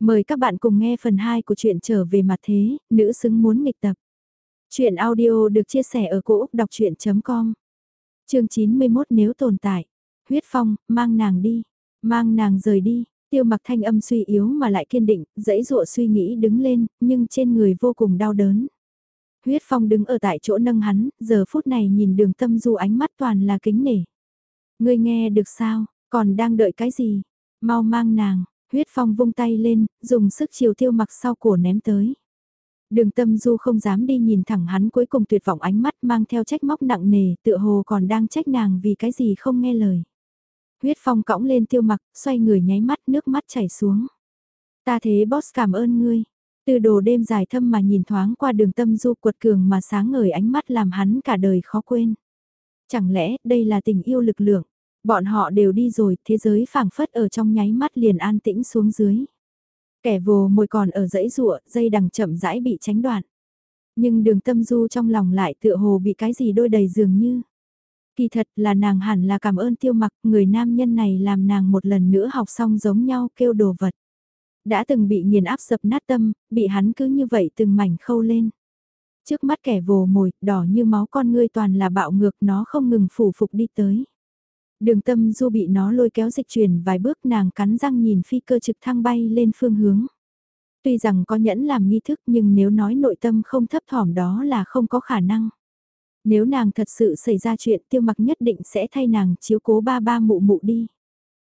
Mời các bạn cùng nghe phần 2 của truyện trở về mặt thế, nữ xứng muốn nghịch tập. Chuyện audio được chia sẻ ở cỗ đọc chuyện.com Chương 91 nếu tồn tại. Huyết phong, mang nàng đi. Mang nàng rời đi. Tiêu mặc thanh âm suy yếu mà lại kiên định, dãy dụa suy nghĩ đứng lên, nhưng trên người vô cùng đau đớn. Huyết phong đứng ở tại chỗ nâng hắn, giờ phút này nhìn đường tâm du ánh mắt toàn là kính nể. Ngươi nghe được sao, còn đang đợi cái gì? Mau mang nàng, Huyết Phong vung tay lên, dùng sức chiều tiêu mặc sau cổ ném tới. Đường tâm du không dám đi nhìn thẳng hắn cuối cùng tuyệt vọng ánh mắt mang theo trách móc nặng nề, tựa hồ còn đang trách nàng vì cái gì không nghe lời. Huyết Phong cõng lên tiêu mặc, xoay người nháy mắt nước mắt chảy xuống. Ta thế boss cảm ơn ngươi. Từ đồ đêm dài thâm mà nhìn thoáng qua đường tâm du quật cường mà sáng ngời ánh mắt làm hắn cả đời khó quên. Chẳng lẽ đây là tình yêu lực lượng? Bọn họ đều đi rồi, thế giới phảng phất ở trong nháy mắt liền an tĩnh xuống dưới. Kẻ vồ mồi còn ở dãy rụa, dây đằng chậm rãi bị tránh đoạn. Nhưng đường tâm du trong lòng lại tựa hồ bị cái gì đôi đầy dường như. Kỳ thật là nàng hẳn là cảm ơn tiêu mặc, người nam nhân này làm nàng một lần nữa học xong giống nhau kêu đồ vật. Đã từng bị nghiền áp dập nát tâm, bị hắn cứ như vậy từng mảnh khâu lên. Trước mắt kẻ vồ mồi, đỏ như máu con ngươi toàn là bạo ngược nó không ngừng phủ phục đi tới. Đường tâm du bị nó lôi kéo dịch chuyển vài bước nàng cắn răng nhìn phi cơ trực thăng bay lên phương hướng. Tuy rằng có nhẫn làm nghi thức nhưng nếu nói nội tâm không thấp thỏm đó là không có khả năng. Nếu nàng thật sự xảy ra chuyện tiêu mặc nhất định sẽ thay nàng chiếu cố ba ba mụ mụ đi.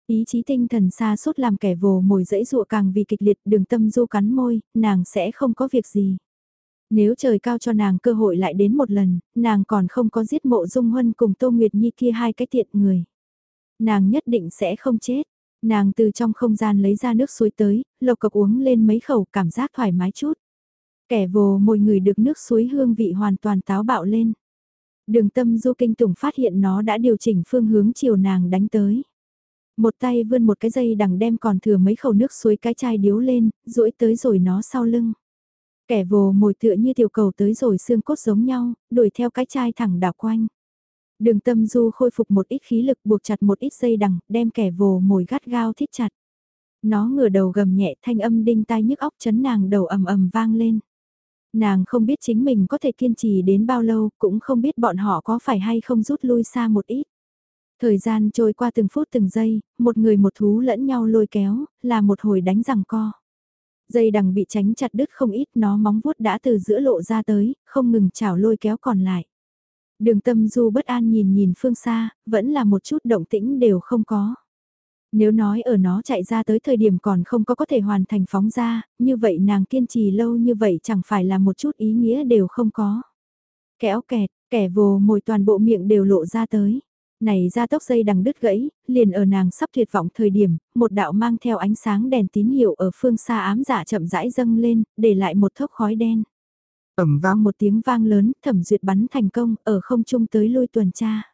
Ý chí tinh thần xa suốt làm kẻ vồ mồi dẫy dụa càng vì kịch liệt đường tâm du cắn môi, nàng sẽ không có việc gì. Nếu trời cao cho nàng cơ hội lại đến một lần, nàng còn không có giết mộ dung huân cùng Tô Nguyệt Nhi kia hai cái tiện người. Nàng nhất định sẽ không chết. Nàng từ trong không gian lấy ra nước suối tới, lộc cộc uống lên mấy khẩu cảm giác thoải mái chút. Kẻ vồ mồi người được nước suối hương vị hoàn toàn táo bạo lên. Đường tâm du kinh tủng phát hiện nó đã điều chỉnh phương hướng chiều nàng đánh tới. Một tay vươn một cái dây đằng đem còn thừa mấy khẩu nước suối cái chai điếu lên, duỗi tới rồi nó sau lưng. Kẻ vồ mồi tựa như tiểu cầu tới rồi xương cốt giống nhau, đuổi theo cái chai thẳng đảo quanh. Đường tâm du khôi phục một ít khí lực buộc chặt một ít dây đằng, đem kẻ vồ mồi gắt gao thít chặt. Nó ngửa đầu gầm nhẹ thanh âm đinh tai nhức óc chấn nàng đầu ầm ầm vang lên. Nàng không biết chính mình có thể kiên trì đến bao lâu, cũng không biết bọn họ có phải hay không rút lui xa một ít. Thời gian trôi qua từng phút từng giây, một người một thú lẫn nhau lôi kéo, là một hồi đánh rằng co. Dây đằng bị tránh chặt đứt không ít nó móng vuốt đã từ giữa lộ ra tới, không ngừng chảo lôi kéo còn lại. Đường tâm du bất an nhìn nhìn phương xa, vẫn là một chút động tĩnh đều không có. Nếu nói ở nó chạy ra tới thời điểm còn không có có thể hoàn thành phóng ra, như vậy nàng kiên trì lâu như vậy chẳng phải là một chút ý nghĩa đều không có. Kéo kẹt, kẻ vồ mồi toàn bộ miệng đều lộ ra tới. Này ra tốc dây đằng đứt gãy, liền ở nàng sắp tuyệt vọng thời điểm, một đạo mang theo ánh sáng đèn tín hiệu ở phương xa ám dạ chậm rãi dâng lên, để lại một thốc khói đen ẩm vang một tiếng vang lớn, thẩm duyệt bắn thành công, ở không trung tới lui tuần tra.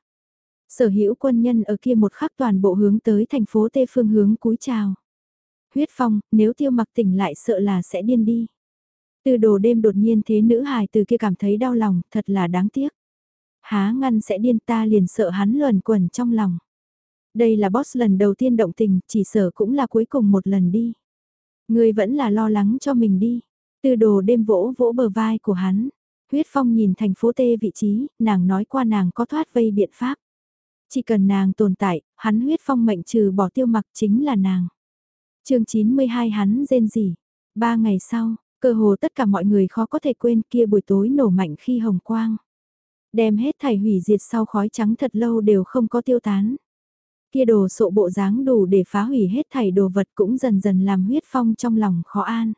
Sở hữu quân nhân ở kia một khắc toàn bộ hướng tới thành phố Tê phương hướng cúi chào. Huyết phong, nếu tiêu mặc tỉnh lại sợ là sẽ điên đi. Từ đồ đêm đột nhiên thế nữ hài từ kia cảm thấy đau lòng, thật là đáng tiếc. Há ngăn sẽ điên ta liền sợ hắn luẩn quẩn trong lòng. Đây là boss lần đầu tiên động tình, chỉ sợ cũng là cuối cùng một lần đi. Ngươi vẫn là lo lắng cho mình đi. Tư đồ đêm vỗ vỗ bờ vai của hắn. Huyết Phong nhìn thành phố Tê vị trí, nàng nói qua nàng có thoát vây biện pháp. Chỉ cần nàng tồn tại, hắn Huyết Phong mệnh trừ bỏ tiêu mặc chính là nàng. chương 92 hắn rên gì. Ba ngày sau, cơ hồ tất cả mọi người khó có thể quên kia buổi tối nổ mạnh khi hồng quang. Đem hết thảy hủy diệt sau khói trắng thật lâu đều không có tiêu tán. Kia đồ sộ bộ dáng đủ để phá hủy hết thảy đồ vật cũng dần dần làm huyết phong trong lòng khó an.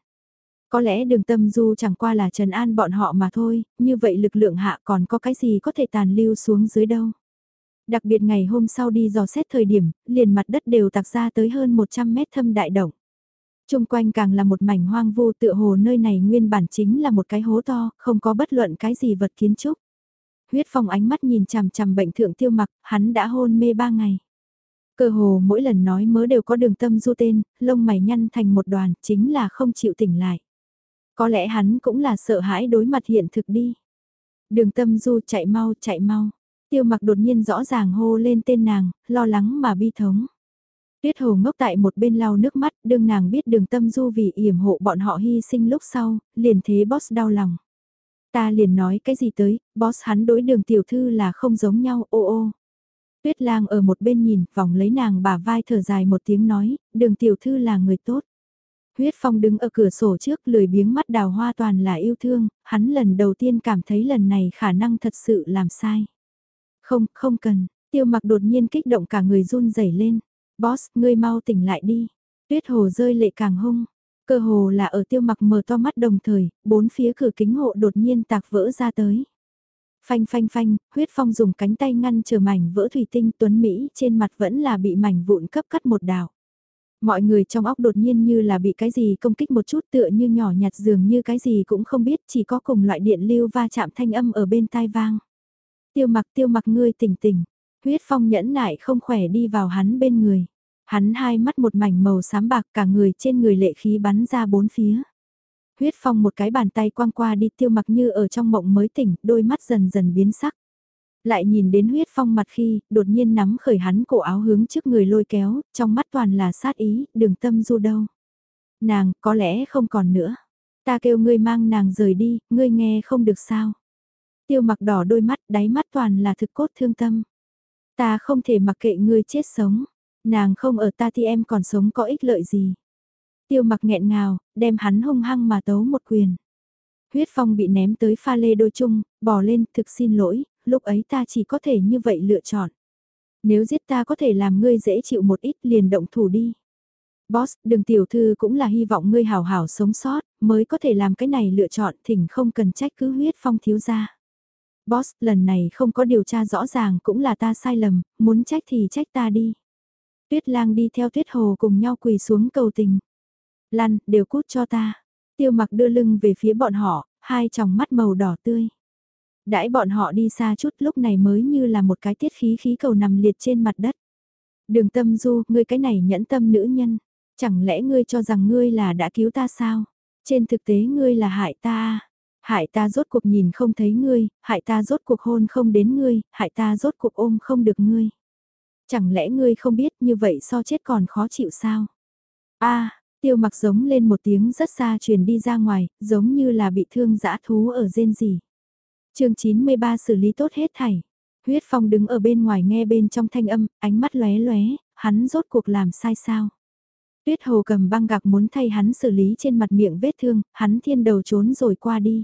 Có lẽ đường tâm du chẳng qua là trần an bọn họ mà thôi, như vậy lực lượng hạ còn có cái gì có thể tàn lưu xuống dưới đâu. Đặc biệt ngày hôm sau đi dò xét thời điểm, liền mặt đất đều tạc ra tới hơn 100 mét thâm đại động. Trung quanh càng là một mảnh hoang vu tựa hồ nơi này nguyên bản chính là một cái hố to, không có bất luận cái gì vật kiến trúc. Huyết phong ánh mắt nhìn chằm chằm bệnh thượng tiêu mặc, hắn đã hôn mê ba ngày. Cơ hồ mỗi lần nói mớ đều có đường tâm du tên, lông mày nhăn thành một đoàn, chính là không chịu tỉnh lại. Có lẽ hắn cũng là sợ hãi đối mặt hiện thực đi. Đường tâm du chạy mau chạy mau. Tiêu mặc đột nhiên rõ ràng hô lên tên nàng, lo lắng mà bi thống. Tuyết hồ ngốc tại một bên lau nước mắt, đương nàng biết đường tâm du vì yểm hộ bọn họ hy sinh lúc sau, liền thế boss đau lòng. Ta liền nói cái gì tới, boss hắn đối đường tiểu thư là không giống nhau, ô ô. Tuyết lang ở một bên nhìn, vòng lấy nàng bà vai thở dài một tiếng nói, đường tiểu thư là người tốt. Huyết phong đứng ở cửa sổ trước lười biếng mắt đào hoa toàn là yêu thương, hắn lần đầu tiên cảm thấy lần này khả năng thật sự làm sai. Không, không cần, tiêu mặc đột nhiên kích động cả người run rẩy lên. Boss, ngươi mau tỉnh lại đi. Tuyết hồ rơi lệ càng hung. Cơ hồ là ở tiêu mặc mở to mắt đồng thời, bốn phía cửa kính hộ đột nhiên tạc vỡ ra tới. Phanh phanh phanh, huyết phong dùng cánh tay ngăn chờ mảnh vỡ thủy tinh tuấn Mỹ trên mặt vẫn là bị mảnh vụn cấp cắt một đảo. Mọi người trong óc đột nhiên như là bị cái gì công kích một chút tựa như nhỏ nhặt dường như cái gì cũng không biết chỉ có cùng loại điện lưu va chạm thanh âm ở bên tai vang. Tiêu mặc tiêu mặc ngươi tỉnh tỉnh, huyết phong nhẫn nại không khỏe đi vào hắn bên người. Hắn hai mắt một mảnh màu xám bạc cả người trên người lệ khí bắn ra bốn phía. Huyết phong một cái bàn tay quang qua đi tiêu mặc như ở trong mộng mới tỉnh, đôi mắt dần dần biến sắc. Lại nhìn đến huyết phong mặt khi, đột nhiên nắm khởi hắn cổ áo hướng trước người lôi kéo, trong mắt toàn là sát ý, đường tâm du đâu. Nàng, có lẽ không còn nữa. Ta kêu ngươi mang nàng rời đi, ngươi nghe không được sao. Tiêu mặc đỏ đôi mắt, đáy mắt toàn là thực cốt thương tâm. Ta không thể mặc kệ ngươi chết sống. Nàng không ở ta thì em còn sống có ích lợi gì. Tiêu mặc nghẹn ngào, đem hắn hung hăng mà tấu một quyền. Huyết phong bị ném tới pha lê đôi chung, bỏ lên, thực xin lỗi, lúc ấy ta chỉ có thể như vậy lựa chọn. Nếu giết ta có thể làm ngươi dễ chịu một ít liền động thủ đi. Boss, đừng tiểu thư cũng là hy vọng ngươi hảo hảo sống sót, mới có thể làm cái này lựa chọn thỉnh không cần trách cứ huyết phong thiếu ra. Boss, lần này không có điều tra rõ ràng cũng là ta sai lầm, muốn trách thì trách ta đi. Tuyết lang đi theo tuyết hồ cùng nhau quỳ xuống cầu tình. Lăn, đều cút cho ta. Tiêu mặc đưa lưng về phía bọn họ, hai tròng mắt màu đỏ tươi. Đãi bọn họ đi xa chút lúc này mới như là một cái tiết khí khí cầu nằm liệt trên mặt đất. Đường tâm du, ngươi cái này nhẫn tâm nữ nhân. Chẳng lẽ ngươi cho rằng ngươi là đã cứu ta sao? Trên thực tế ngươi là hại ta Hại ta rốt cuộc nhìn không thấy ngươi, hại ta rốt cuộc hôn không đến ngươi, hại ta rốt cuộc ôm không được ngươi. Chẳng lẽ ngươi không biết như vậy so chết còn khó chịu sao? a tiêu mặc giống lên một tiếng rất xa truyền đi ra ngoài, giống như là bị thương dã thú ở rên gì chương 93 xử lý tốt hết thảy. Huyết Phong đứng ở bên ngoài nghe bên trong thanh âm, ánh mắt lóe lóe, hắn rốt cuộc làm sai sao? Tuyết Hồ cầm băng gạc muốn thay hắn xử lý trên mặt miệng vết thương, hắn thiên đầu trốn rồi qua đi.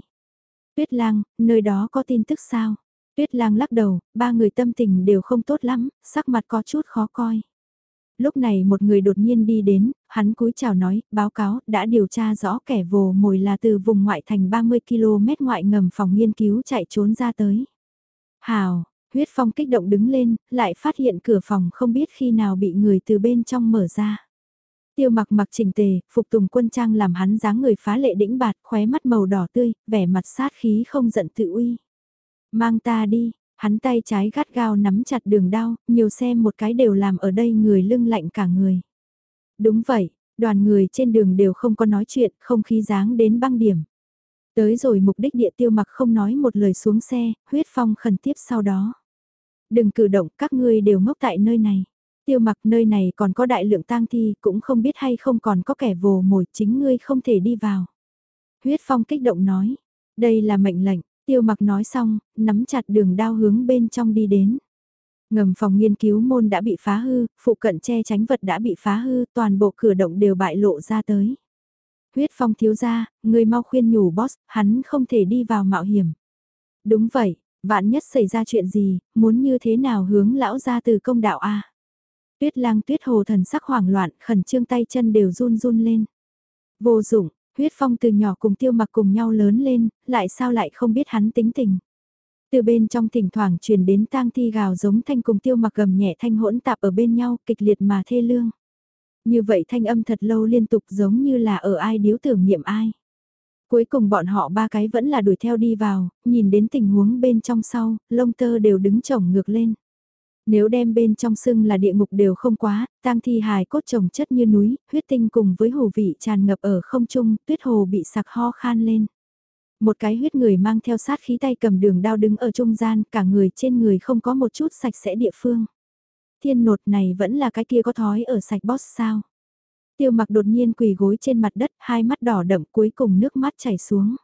Tuyết lang, nơi đó có tin tức sao? Tuyết lang lắc đầu, ba người tâm tình đều không tốt lắm, sắc mặt có chút khó coi. Lúc này một người đột nhiên đi đến, hắn cúi chào nói, báo cáo, đã điều tra rõ kẻ vồ mồi là từ vùng ngoại thành 30 km ngoại ngầm phòng nghiên cứu chạy trốn ra tới. Hào, huyết phong kích động đứng lên, lại phát hiện cửa phòng không biết khi nào bị người từ bên trong mở ra. Tiêu mặc mặc chỉnh tề, phục tùng quân trang làm hắn dáng người phá lệ đĩnh bạt, khóe mắt màu đỏ tươi, vẻ mặt sát khí không giận tự uy. Mang ta đi, hắn tay trái gắt gao nắm chặt đường đao, nhiều xe một cái đều làm ở đây người lưng lạnh cả người. Đúng vậy, đoàn người trên đường đều không có nói chuyện, không khí dáng đến băng điểm. Tới rồi mục đích địa tiêu mặc không nói một lời xuống xe, huyết phong khẩn tiếp sau đó. Đừng cử động, các ngươi đều ngốc tại nơi này. Tiêu mặc nơi này còn có đại lượng tang thi, cũng không biết hay không còn có kẻ vồ mồi, chính ngươi không thể đi vào. Huyết Phong kích động nói, đây là mệnh lệnh, tiêu mặc nói xong, nắm chặt đường đao hướng bên trong đi đến. Ngầm phòng nghiên cứu môn đã bị phá hư, phụ cận che tránh vật đã bị phá hư, toàn bộ cửa động đều bại lộ ra tới. Huyết Phong thiếu ra, người mau khuyên nhủ boss, hắn không thể đi vào mạo hiểm. Đúng vậy, vạn nhất xảy ra chuyện gì, muốn như thế nào hướng lão ra từ công đạo A. Tuyết lang tuyết hồ thần sắc hoảng loạn, khẩn trương tay chân đều run run lên. Vô dụng, huyết phong từ nhỏ cùng tiêu mặc cùng nhau lớn lên, lại sao lại không biết hắn tính tình. Từ bên trong thỉnh thoảng truyền đến tang thi gào giống thanh cùng tiêu mặc gầm nhẹ thanh hỗn tạp ở bên nhau, kịch liệt mà thê lương. Như vậy thanh âm thật lâu liên tục giống như là ở ai điếu tưởng nghiệm ai. Cuối cùng bọn họ ba cái vẫn là đuổi theo đi vào, nhìn đến tình huống bên trong sau, lông tơ đều đứng chổng ngược lên. Nếu đem bên trong sưng là địa ngục đều không quá, tang thi hài cốt trồng chất như núi, huyết tinh cùng với hồ vị tràn ngập ở không trung, tuyết hồ bị sặc ho khan lên. Một cái huyết người mang theo sát khí tay cầm đường đao đứng ở trung gian, cả người trên người không có một chút sạch sẽ địa phương. Thiên nột này vẫn là cái kia có thói ở sạch boss sao? Tiêu mặc đột nhiên quỳ gối trên mặt đất, hai mắt đỏ đậm cuối cùng nước mắt chảy xuống.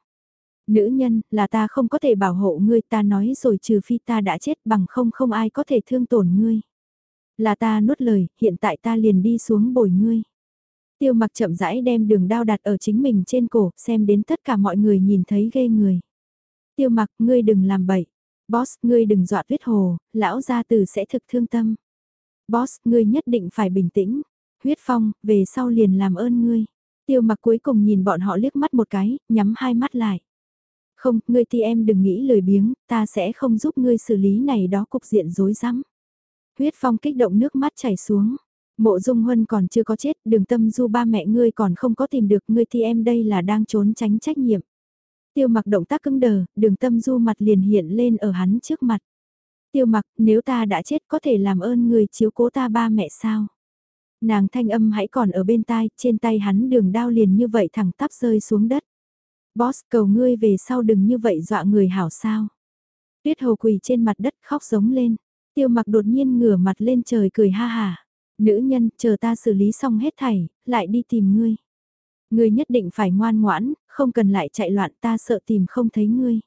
Nữ nhân, là ta không có thể bảo hộ ngươi, ta nói rồi trừ phi ta đã chết bằng không không ai có thể thương tổn ngươi. Là ta nuốt lời, hiện tại ta liền đi xuống bồi ngươi. Tiêu mặc chậm rãi đem đường đao đặt ở chính mình trên cổ, xem đến tất cả mọi người nhìn thấy ghê người. Tiêu mặc, ngươi đừng làm bậy. Boss, ngươi đừng dọa tuyết hồ, lão gia tử sẽ thực thương tâm. Boss, ngươi nhất định phải bình tĩnh. Huyết phong, về sau liền làm ơn ngươi. Tiêu mặc cuối cùng nhìn bọn họ liếc mắt một cái, nhắm hai mắt lại. Không, ngươi ti em đừng nghĩ lời biếng, ta sẽ không giúp ngươi xử lý này đó cục diện rối rắm. Huyết phong kích động nước mắt chảy xuống. Mộ dung huân còn chưa có chết, đường tâm du ba mẹ ngươi còn không có tìm được ngươi ti em đây là đang trốn tránh trách nhiệm. Tiêu mặc động tác cứng đờ, đường tâm du mặt liền hiện lên ở hắn trước mặt. Tiêu mặc, nếu ta đã chết có thể làm ơn người chiếu cố ta ba mẹ sao? Nàng thanh âm hãy còn ở bên tai, trên tay hắn đường đao liền như vậy thẳng tắp rơi xuống đất. Boss cầu ngươi về sau đừng như vậy dọa người hảo sao. Tuyết hầu quỳ trên mặt đất khóc giống lên. Tiêu mặc đột nhiên ngửa mặt lên trời cười ha hà. Nữ nhân, chờ ta xử lý xong hết thảy, lại đi tìm ngươi. Ngươi nhất định phải ngoan ngoãn, không cần lại chạy loạn ta sợ tìm không thấy ngươi.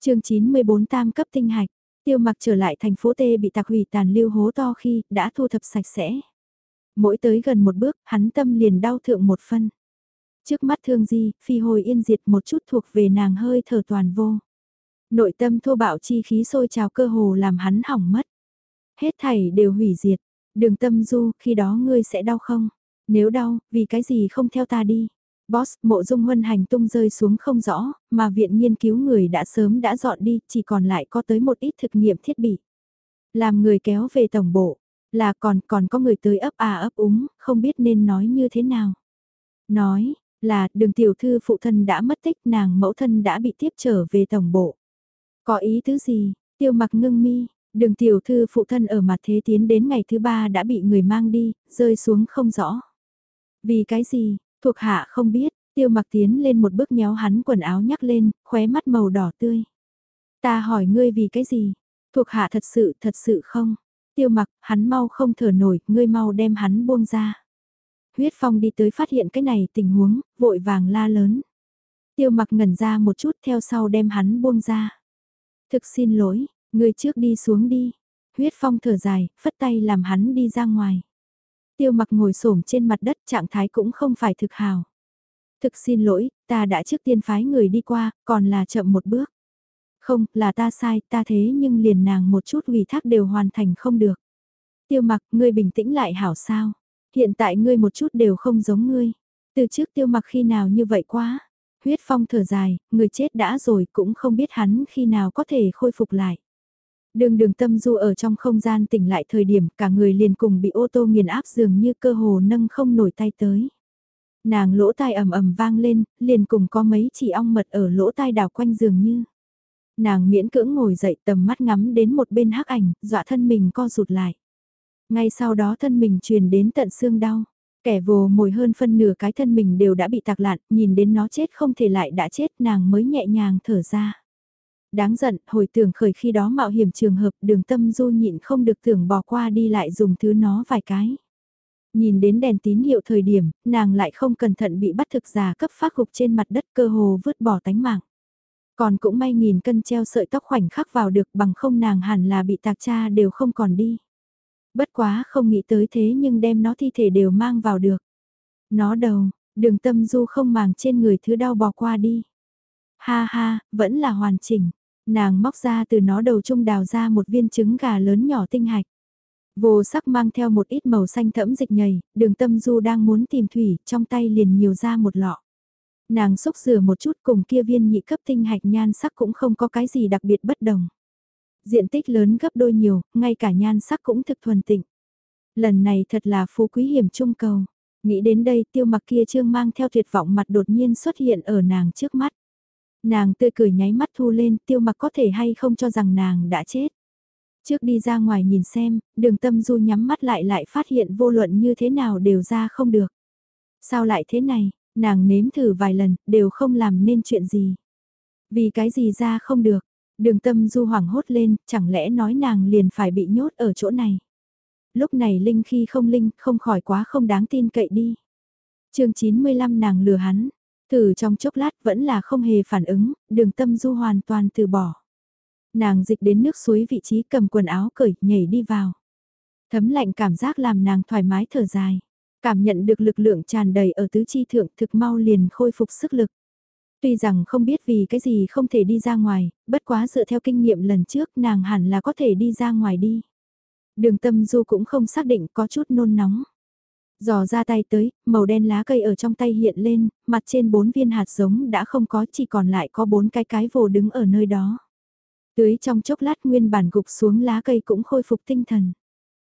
chương 94 tam cấp tinh hạch, tiêu mặc trở lại thành phố Tê bị tạc hủy tàn lưu hố to khi đã thu thập sạch sẽ. Mỗi tới gần một bước, hắn tâm liền đau thượng một phân. Trước mắt thương di, phi hồi yên diệt một chút thuộc về nàng hơi thở toàn vô. Nội tâm thô bạo chi khí sôi trào cơ hồ làm hắn hỏng mất. Hết thảy đều hủy diệt. Đường tâm du, khi đó ngươi sẽ đau không? Nếu đau, vì cái gì không theo ta đi? Boss, mộ dung huân hành tung rơi xuống không rõ, mà viện nghiên cứu người đã sớm đã dọn đi, chỉ còn lại có tới một ít thực nghiệm thiết bị. Làm người kéo về tổng bộ, là còn còn có người tới ấp à ấp úng, không biết nên nói như thế nào. Nói, là đường tiểu thư phụ thân đã mất tích nàng mẫu thân đã bị tiếp trở về tổng bộ. Có ý thứ gì, tiêu mặc ngưng mi, đường tiểu thư phụ thân ở mặt thế tiến đến ngày thứ ba đã bị người mang đi, rơi xuống không rõ. Vì cái gì, thuộc hạ không biết, tiêu mặc tiến lên một bước nhéo hắn quần áo nhắc lên, khóe mắt màu đỏ tươi. Ta hỏi ngươi vì cái gì, thuộc hạ thật sự thật sự không, tiêu mặc, hắn mau không thở nổi, ngươi mau đem hắn buông ra. Huyết Phong đi tới phát hiện cái này tình huống, vội vàng la lớn. Tiêu mặc ngẩn ra một chút theo sau đem hắn buông ra. Thực xin lỗi, người trước đi xuống đi. Huyết Phong thở dài, phất tay làm hắn đi ra ngoài. Tiêu mặc ngồi xổm trên mặt đất trạng thái cũng không phải thực hào. Thực xin lỗi, ta đã trước tiên phái người đi qua, còn là chậm một bước. Không, là ta sai, ta thế nhưng liền nàng một chút ủy thác đều hoàn thành không được. Tiêu mặc, ngươi bình tĩnh lại hảo sao hiện tại ngươi một chút đều không giống ngươi. Từ trước tiêu mặc khi nào như vậy quá. Huyết phong thở dài, người chết đã rồi cũng không biết hắn khi nào có thể khôi phục lại. Đường đường tâm du ở trong không gian tỉnh lại thời điểm cả người liền cùng bị ô tô nghiền áp dường như cơ hồ nâng không nổi tay tới. Nàng lỗ tai ầm ầm vang lên, liền cùng có mấy chỉ ong mật ở lỗ tai đào quanh dường như. Nàng miễn cưỡng ngồi dậy tầm mắt ngắm đến một bên hắc ảnh, dọa thân mình co rụt lại. Ngay sau đó thân mình truyền đến tận xương đau. Kẻ vồ mồi hơn phân nửa cái thân mình đều đã bị tạc lạn, nhìn đến nó chết không thể lại đã chết nàng mới nhẹ nhàng thở ra. Đáng giận, hồi tưởng khởi khi đó mạo hiểm trường hợp đường tâm du nhịn không được tưởng bỏ qua đi lại dùng thứ nó vài cái. Nhìn đến đèn tín hiệu thời điểm, nàng lại không cẩn thận bị bắt thực giả cấp phát gục trên mặt đất cơ hồ vứt bỏ tánh mạng. Còn cũng may nghìn cân treo sợi tóc khoảnh khắc vào được bằng không nàng hẳn là bị tạc cha đều không còn đi. Bất quá không nghĩ tới thế nhưng đem nó thi thể đều mang vào được. Nó đầu, đường tâm du không màng trên người thứ đau bò qua đi. Ha ha, vẫn là hoàn chỉnh. Nàng móc ra từ nó đầu trung đào ra một viên trứng gà lớn nhỏ tinh hạch. Vô sắc mang theo một ít màu xanh thẫm dịch nhầy, đường tâm du đang muốn tìm thủy, trong tay liền nhiều ra một lọ. Nàng xúc rửa một chút cùng kia viên nhị cấp tinh hạch nhan sắc cũng không có cái gì đặc biệt bất đồng. Diện tích lớn gấp đôi nhiều, ngay cả nhan sắc cũng thực thuần tịnh. Lần này thật là phú quý hiểm trung cầu. Nghĩ đến đây tiêu mặc kia trương mang theo tuyệt vọng mặt đột nhiên xuất hiện ở nàng trước mắt. Nàng tươi cười nháy mắt thu lên tiêu mặc có thể hay không cho rằng nàng đã chết. Trước đi ra ngoài nhìn xem, đường tâm du nhắm mắt lại lại phát hiện vô luận như thế nào đều ra không được. Sao lại thế này, nàng nếm thử vài lần, đều không làm nên chuyện gì. Vì cái gì ra không được, Đường tâm du hoảng hốt lên, chẳng lẽ nói nàng liền phải bị nhốt ở chỗ này. Lúc này Linh khi không Linh, không khỏi quá không đáng tin cậy đi. chương 95 nàng lừa hắn, thử trong chốc lát vẫn là không hề phản ứng, đường tâm du hoàn toàn từ bỏ. Nàng dịch đến nước suối vị trí cầm quần áo cởi, nhảy đi vào. Thấm lạnh cảm giác làm nàng thoải mái thở dài. Cảm nhận được lực lượng tràn đầy ở tứ chi thượng thực mau liền khôi phục sức lực. Tuy rằng không biết vì cái gì không thể đi ra ngoài, bất quá dựa theo kinh nghiệm lần trước nàng hẳn là có thể đi ra ngoài đi. Đường tâm du cũng không xác định có chút nôn nóng. Giò ra tay tới, màu đen lá cây ở trong tay hiện lên, mặt trên bốn viên hạt giống đã không có chỉ còn lại có bốn cái cái vồ đứng ở nơi đó. Tưới trong chốc lát nguyên bản gục xuống lá cây cũng khôi phục tinh thần.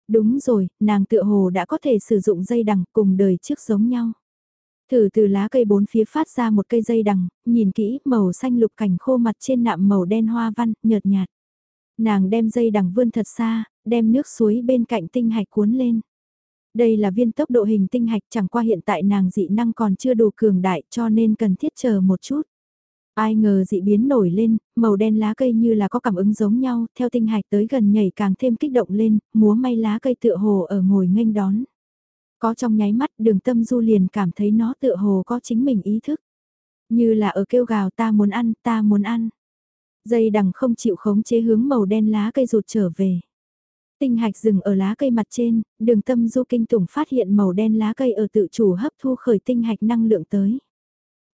Đúng rồi, nàng tựa hồ đã có thể sử dụng dây đằng cùng đời trước giống nhau. Thử từ lá cây bốn phía phát ra một cây dây đằng, nhìn kỹ màu xanh lục cảnh khô mặt trên nạm màu đen hoa văn, nhợt nhạt. Nàng đem dây đằng vươn thật xa, đem nước suối bên cạnh tinh hạch cuốn lên. Đây là viên tốc độ hình tinh hạch chẳng qua hiện tại nàng dị năng còn chưa đủ cường đại cho nên cần thiết chờ một chút. Ai ngờ dị biến nổi lên, màu đen lá cây như là có cảm ứng giống nhau, theo tinh hạch tới gần nhảy càng thêm kích động lên, múa may lá cây tựa hồ ở ngồi nghênh đón. Có trong nháy mắt đường tâm du liền cảm thấy nó tựa hồ có chính mình ý thức. Như là ở kêu gào ta muốn ăn, ta muốn ăn. Dây đằng không chịu khống chế hướng màu đen lá cây rụt trở về. Tinh hạch dừng ở lá cây mặt trên, đường tâm du kinh tủng phát hiện màu đen lá cây ở tự chủ hấp thu khởi tinh hạch năng lượng tới.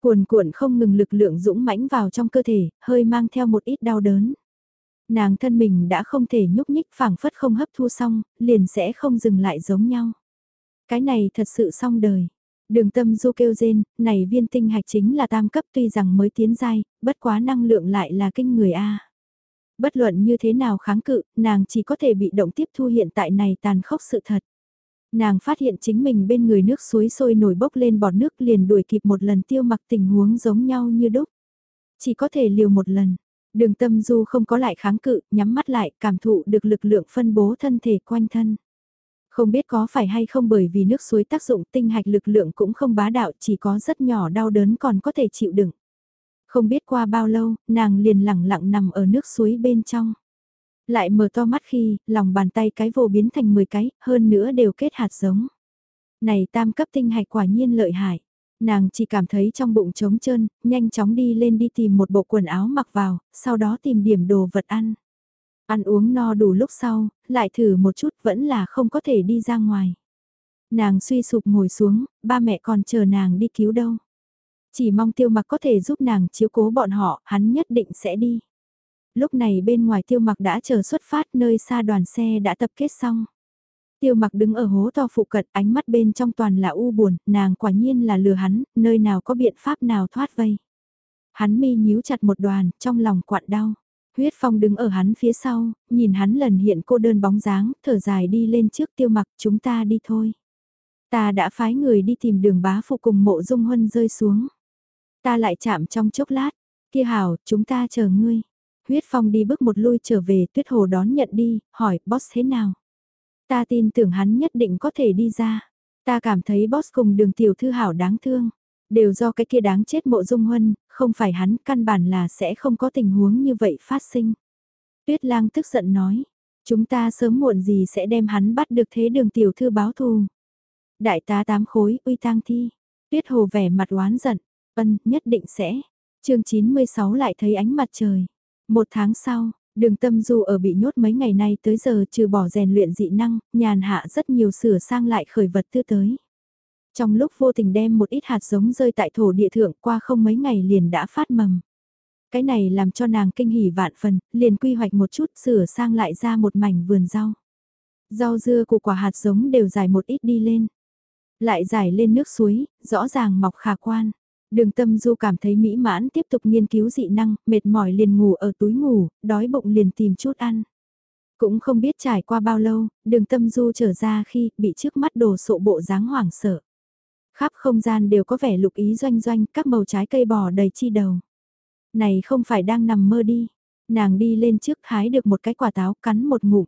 Cuồn cuộn không ngừng lực lượng dũng mãnh vào trong cơ thể, hơi mang theo một ít đau đớn. Nàng thân mình đã không thể nhúc nhích phảng phất không hấp thu xong, liền sẽ không dừng lại giống nhau. Cái này thật sự xong đời. Đường tâm du kêu rên, này viên tinh hạch chính là tam cấp tuy rằng mới tiến giai, bất quá năng lượng lại là kinh người A. Bất luận như thế nào kháng cự, nàng chỉ có thể bị động tiếp thu hiện tại này tàn khốc sự thật. Nàng phát hiện chính mình bên người nước suối sôi nổi bốc lên bọt nước liền đuổi kịp một lần tiêu mặc tình huống giống nhau như đúc. Chỉ có thể liều một lần. Đường tâm du không có lại kháng cự, nhắm mắt lại, cảm thụ được lực lượng phân bố thân thể quanh thân. Không biết có phải hay không bởi vì nước suối tác dụng tinh hạch lực lượng cũng không bá đạo chỉ có rất nhỏ đau đớn còn có thể chịu đựng. Không biết qua bao lâu, nàng liền lẳng lặng nằm ở nước suối bên trong. Lại mở to mắt khi, lòng bàn tay cái vô biến thành 10 cái, hơn nữa đều kết hạt giống. Này tam cấp tinh hạch quả nhiên lợi hại. Nàng chỉ cảm thấy trong bụng trống trơn, nhanh chóng đi lên đi tìm một bộ quần áo mặc vào, sau đó tìm điểm đồ vật ăn. Ăn uống no đủ lúc sau, lại thử một chút vẫn là không có thể đi ra ngoài. Nàng suy sụp ngồi xuống, ba mẹ còn chờ nàng đi cứu đâu. Chỉ mong tiêu mặc có thể giúp nàng chiếu cố bọn họ, hắn nhất định sẽ đi. Lúc này bên ngoài tiêu mặc đã chờ xuất phát nơi xa đoàn xe đã tập kết xong. Tiêu mặc đứng ở hố to phụ cận ánh mắt bên trong toàn là u buồn, nàng quả nhiên là lừa hắn, nơi nào có biện pháp nào thoát vây. Hắn mi nhíu chặt một đoàn, trong lòng quặn đau. Huyết Phong đứng ở hắn phía sau, nhìn hắn lần hiện cô đơn bóng dáng, thở dài đi lên trước tiêu mặc chúng ta đi thôi. Ta đã phái người đi tìm đường bá phụ cùng mộ dung huân rơi xuống. Ta lại chạm trong chốc lát, kia hảo, chúng ta chờ ngươi. Huyết Phong đi bước một lui trở về tuyết hồ đón nhận đi, hỏi boss thế nào. Ta tin tưởng hắn nhất định có thể đi ra. Ta cảm thấy boss cùng đường tiểu thư hảo đáng thương. Đều do cái kia đáng chết mộ dung huân, không phải hắn căn bản là sẽ không có tình huống như vậy phát sinh. Tuyết lang tức giận nói, chúng ta sớm muộn gì sẽ đem hắn bắt được thế đường tiểu thư báo thù. Đại tá tám khối, uy tang thi. Tuyết hồ vẻ mặt oán giận, ân, nhất định sẽ. chương 96 lại thấy ánh mặt trời. Một tháng sau, đường tâm du ở bị nhốt mấy ngày nay tới giờ trừ bỏ rèn luyện dị năng, nhàn hạ rất nhiều sửa sang lại khởi vật tư tới. Trong lúc vô tình đem một ít hạt giống rơi tại thổ địa thượng qua không mấy ngày liền đã phát mầm. Cái này làm cho nàng kinh hỉ vạn phần, liền quy hoạch một chút sửa sang lại ra một mảnh vườn rau. Rau dưa của quả hạt giống đều dài một ít đi lên. Lại dài lên nước suối, rõ ràng mọc khả quan. Đường tâm du cảm thấy mỹ mãn tiếp tục nghiên cứu dị năng, mệt mỏi liền ngủ ở túi ngủ, đói bụng liền tìm chút ăn. Cũng không biết trải qua bao lâu, đường tâm du trở ra khi bị trước mắt đồ sộ bộ dáng hoảng sợ. Khắp không gian đều có vẻ lục ý doanh doanh, các màu trái cây bò đầy chi đầu. Này không phải đang nằm mơ đi. Nàng đi lên trước hái được một cái quả táo cắn một ngụm.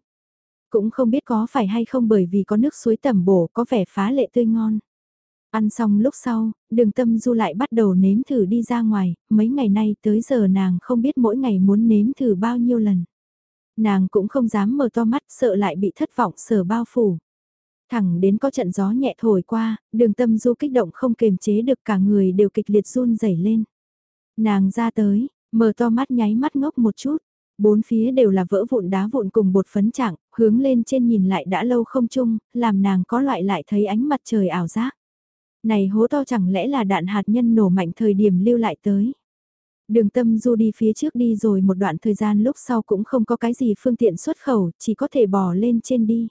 Cũng không biết có phải hay không bởi vì có nước suối tẩm bổ có vẻ phá lệ tươi ngon. Ăn xong lúc sau, đường tâm du lại bắt đầu nếm thử đi ra ngoài, mấy ngày nay tới giờ nàng không biết mỗi ngày muốn nếm thử bao nhiêu lần. Nàng cũng không dám mở to mắt sợ lại bị thất vọng sở bao phủ. Thẳng đến có trận gió nhẹ thổi qua, đường tâm du kích động không kềm chế được cả người đều kịch liệt run rẩy lên. Nàng ra tới, mở to mắt nháy mắt ngốc một chút, bốn phía đều là vỡ vụn đá vụn cùng bột phấn trạng, hướng lên trên nhìn lại đã lâu không chung, làm nàng có loại lại thấy ánh mặt trời ảo giác. Này hố to chẳng lẽ là đạn hạt nhân nổ mạnh thời điểm lưu lại tới. Đường tâm du đi phía trước đi rồi một đoạn thời gian lúc sau cũng không có cái gì phương tiện xuất khẩu, chỉ có thể bỏ lên trên đi.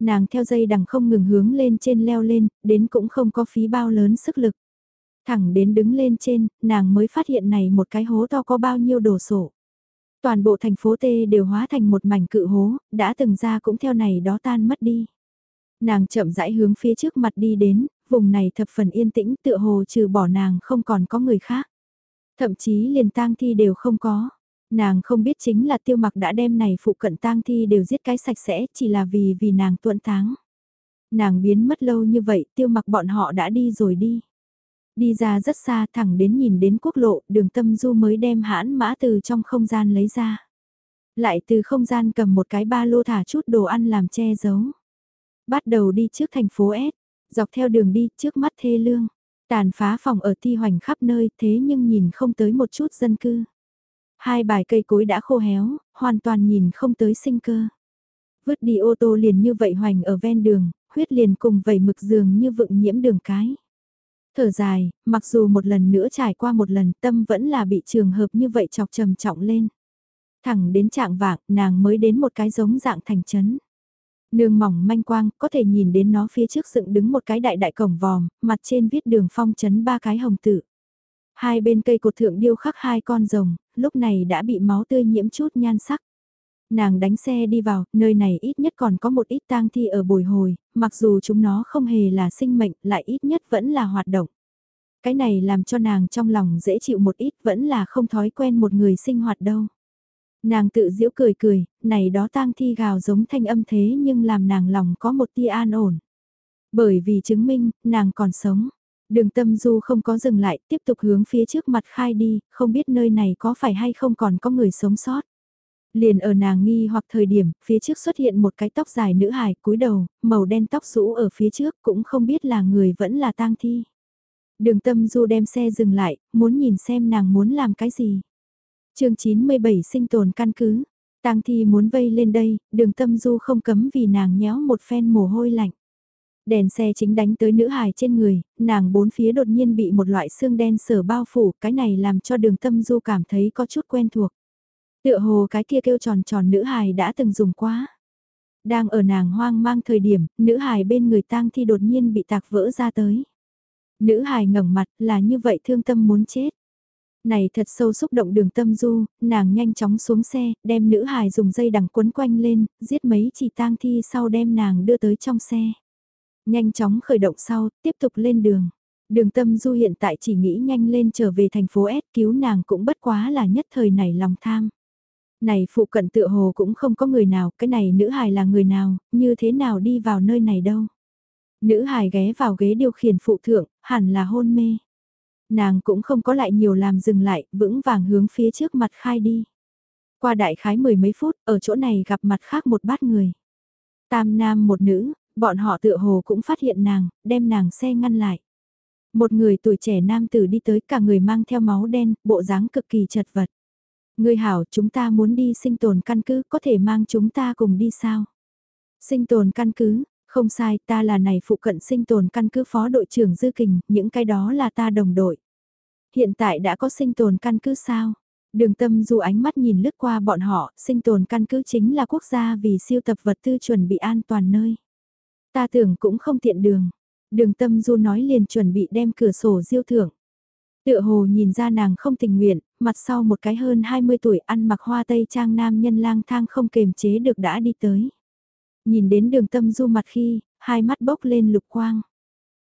Nàng theo dây đằng không ngừng hướng lên trên leo lên, đến cũng không có phí bao lớn sức lực. Thẳng đến đứng lên trên, nàng mới phát hiện này một cái hố to có bao nhiêu đồ sổ. Toàn bộ thành phố T đều hóa thành một mảnh cự hố, đã từng ra cũng theo này đó tan mất đi. Nàng chậm rãi hướng phía trước mặt đi đến, vùng này thập phần yên tĩnh tựa hồ trừ bỏ nàng không còn có người khác. Thậm chí liền tang thi đều không có. Nàng không biết chính là tiêu mặc đã đem này phụ cận tang thi đều giết cái sạch sẽ chỉ là vì vì nàng tuẫn táng. Nàng biến mất lâu như vậy tiêu mặc bọn họ đã đi rồi đi. Đi ra rất xa thẳng đến nhìn đến quốc lộ đường tâm du mới đem hãn mã từ trong không gian lấy ra. Lại từ không gian cầm một cái ba lô thả chút đồ ăn làm che giấu. Bắt đầu đi trước thành phố S, dọc theo đường đi trước mắt thê lương. Tàn phá phòng ở thi hoành khắp nơi thế nhưng nhìn không tới một chút dân cư. Hai bài cây cối đã khô héo, hoàn toàn nhìn không tới sinh cơ. Vứt đi ô tô liền như vậy hoành ở ven đường, huyết liền cùng vẩy mực giường như vựng nhiễm đường cái. Thở dài, mặc dù một lần nữa trải qua một lần tâm vẫn là bị trường hợp như vậy chọc trầm trọng lên. Thẳng đến trạng vạng, nàng mới đến một cái giống dạng thành chấn. Nương mỏng manh quang, có thể nhìn đến nó phía trước dựng đứng một cái đại đại cổng vòm, mặt trên viết đường phong chấn ba cái hồng tự Hai bên cây cột thượng điêu khắc hai con rồng, lúc này đã bị máu tươi nhiễm chút nhan sắc. Nàng đánh xe đi vào, nơi này ít nhất còn có một ít tang thi ở bồi hồi, mặc dù chúng nó không hề là sinh mệnh, lại ít nhất vẫn là hoạt động. Cái này làm cho nàng trong lòng dễ chịu một ít vẫn là không thói quen một người sinh hoạt đâu. Nàng tự giễu cười cười, này đó tang thi gào giống thanh âm thế nhưng làm nàng lòng có một tia an ổn. Bởi vì chứng minh, nàng còn sống. Đường tâm du không có dừng lại, tiếp tục hướng phía trước mặt khai đi, không biết nơi này có phải hay không còn có người sống sót. Liền ở nàng nghi hoặc thời điểm, phía trước xuất hiện một cái tóc dài nữ hài cúi đầu, màu đen tóc rũ ở phía trước cũng không biết là người vẫn là tang thi. Đường tâm du đem xe dừng lại, muốn nhìn xem nàng muốn làm cái gì. chương 97 sinh tồn căn cứ, tang thi muốn vây lên đây, đường tâm du không cấm vì nàng nhéo một phen mồ hôi lạnh. Đèn xe chính đánh tới nữ hài trên người, nàng bốn phía đột nhiên bị một loại xương đen sở bao phủ, cái này làm cho đường tâm du cảm thấy có chút quen thuộc. Tựa hồ cái kia kêu tròn tròn nữ hài đã từng dùng quá. Đang ở nàng hoang mang thời điểm, nữ hài bên người tang thi đột nhiên bị tạc vỡ ra tới. Nữ hài ngẩng mặt là như vậy thương tâm muốn chết. Này thật sâu xúc động đường tâm du, nàng nhanh chóng xuống xe, đem nữ hài dùng dây đằng quấn quanh lên, giết mấy chỉ tang thi sau đem nàng đưa tới trong xe. Nhanh chóng khởi động sau, tiếp tục lên đường. Đường tâm du hiện tại chỉ nghĩ nhanh lên trở về thành phố S cứu nàng cũng bất quá là nhất thời này lòng tham. Này phụ cận tựa hồ cũng không có người nào, cái này nữ hài là người nào, như thế nào đi vào nơi này đâu. Nữ hài ghé vào ghế điều khiển phụ thượng, hẳn là hôn mê. Nàng cũng không có lại nhiều làm dừng lại, vững vàng hướng phía trước mặt khai đi. Qua đại khái mười mấy phút, ở chỗ này gặp mặt khác một bát người. Tam nam một nữ, bọn họ tựa hồ cũng phát hiện nàng, đem nàng xe ngăn lại. Một người tuổi trẻ nam tử đi tới cả người mang theo máu đen, bộ dáng cực kỳ chật vật. Người hảo chúng ta muốn đi sinh tồn căn cứ có thể mang chúng ta cùng đi sao? Sinh tồn căn cứ, không sai ta là này phụ cận sinh tồn căn cứ phó đội trưởng Dư Kình, những cái đó là ta đồng đội. Hiện tại đã có sinh tồn căn cứ sao? Đường tâm dù ánh mắt nhìn lướt qua bọn họ, sinh tồn căn cứ chính là quốc gia vì siêu tập vật tư chuẩn bị an toàn nơi. Ta tưởng cũng không tiện đường. Đường tâm du nói liền chuẩn bị đem cửa sổ diêu thưởng. Tựa hồ nhìn ra nàng không tình nguyện, mặt sau một cái hơn 20 tuổi ăn mặc hoa tây trang nam nhân lang thang không kềm chế được đã đi tới. Nhìn đến đường tâm du mặt khi, hai mắt bốc lên lục quang.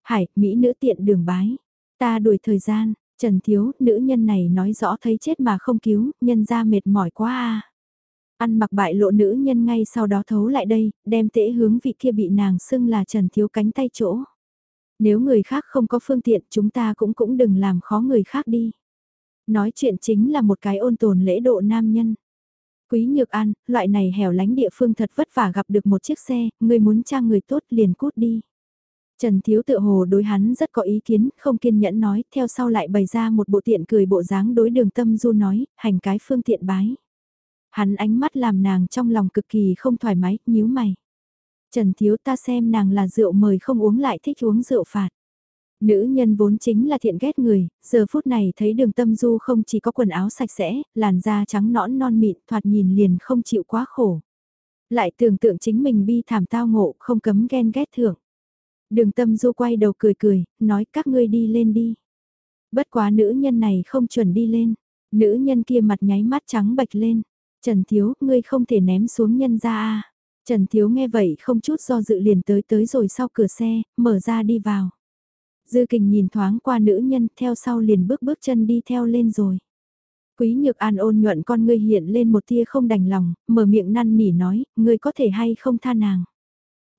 Hải, Mỹ nữ tiện đường bái. Ta đuổi thời gian, Trần Thiếu, nữ nhân này nói rõ thấy chết mà không cứu, nhân ra mệt mỏi quá à. Ăn mặc bại lộ nữ nhân ngay sau đó thấu lại đây, đem tễ hướng vị kia bị nàng xưng là Trần Thiếu cánh tay chỗ. Nếu người khác không có phương tiện chúng ta cũng cũng đừng làm khó người khác đi. Nói chuyện chính là một cái ôn tồn lễ độ nam nhân. Quý Nhược An, loại này hẻo lánh địa phương thật vất vả gặp được một chiếc xe, người muốn trang người tốt liền cút đi. Trần Thiếu tự hồ đối hắn rất có ý kiến, không kiên nhẫn nói, theo sau lại bày ra một bộ tiện cười bộ dáng đối đường tâm du nói, hành cái phương tiện bái. Hắn ánh mắt làm nàng trong lòng cực kỳ không thoải mái, nhíu mày. Trần Thiếu ta xem nàng là rượu mời không uống lại thích uống rượu phạt. Nữ nhân vốn chính là thiện ghét người, giờ phút này thấy đường tâm du không chỉ có quần áo sạch sẽ, làn da trắng nõn non mịn thoạt nhìn liền không chịu quá khổ. Lại tưởng tượng chính mình bi thảm tao ngộ không cấm ghen ghét thưởng. Đường tâm du quay đầu cười cười, nói các ngươi đi lên đi. Bất quá nữ nhân này không chuẩn đi lên. Nữ nhân kia mặt nháy mắt trắng bạch lên. Trần Thiếu, ngươi không thể ném xuống nhân ra à? Trần Thiếu nghe vậy không chút do dự liền tới tới rồi sau cửa xe, mở ra đi vào. Dư kình nhìn thoáng qua nữ nhân theo sau liền bước bước chân đi theo lên rồi. Quý nhược an ôn nhuận con ngươi hiện lên một tia không đành lòng, mở miệng năn nỉ nói, ngươi có thể hay không tha nàng.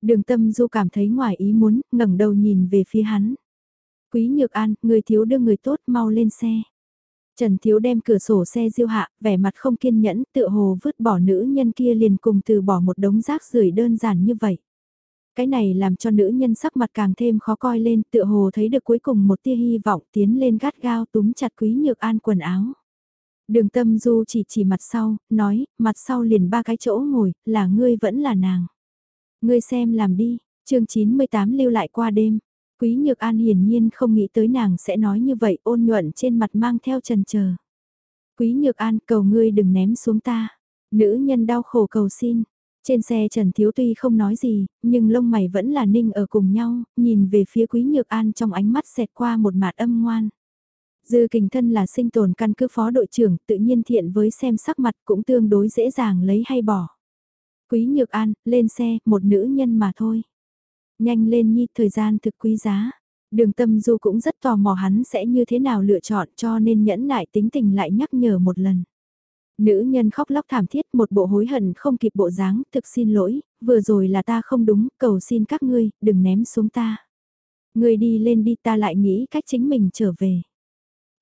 Đường tâm du cảm thấy ngoài ý muốn, ngẩng đầu nhìn về phía hắn. Quý nhược an, người thiếu đưa người tốt mau lên xe. Trần Thiếu đem cửa sổ xe diêu hạ, vẻ mặt không kiên nhẫn, tựa hồ vứt bỏ nữ nhân kia liền cùng từ bỏ một đống rác rưởi đơn giản như vậy. Cái này làm cho nữ nhân sắc mặt càng thêm khó coi lên, tựa hồ thấy được cuối cùng một tia hy vọng tiến lên gắt gao túm chặt quý nhược an quần áo. Đường tâm du chỉ chỉ mặt sau, nói, mặt sau liền ba cái chỗ ngồi, là ngươi vẫn là nàng. Ngươi xem làm đi, chương 98 lưu lại qua đêm. Quý Nhược An hiển nhiên không nghĩ tới nàng sẽ nói như vậy ôn nhuận trên mặt mang theo trần chờ. Quý Nhược An cầu ngươi đừng ném xuống ta. Nữ nhân đau khổ cầu xin. Trên xe Trần Thiếu tuy không nói gì, nhưng lông mày vẫn là ninh ở cùng nhau, nhìn về phía Quý Nhược An trong ánh mắt xẹt qua một mạt âm ngoan. Dư kình thân là sinh tồn căn cứ phó đội trưởng tự nhiên thiện với xem sắc mặt cũng tương đối dễ dàng lấy hay bỏ. Quý Nhược An, lên xe, một nữ nhân mà thôi. Nhanh lên nhi, thời gian thực quý giá. Đường tâm du cũng rất tò mò hắn sẽ như thế nào lựa chọn cho nên nhẫn nại tính tình lại nhắc nhở một lần. Nữ nhân khóc lóc thảm thiết một bộ hối hận không kịp bộ dáng, thực xin lỗi, vừa rồi là ta không đúng, cầu xin các ngươi, đừng ném xuống ta. Ngươi đi lên đi ta lại nghĩ cách chính mình trở về.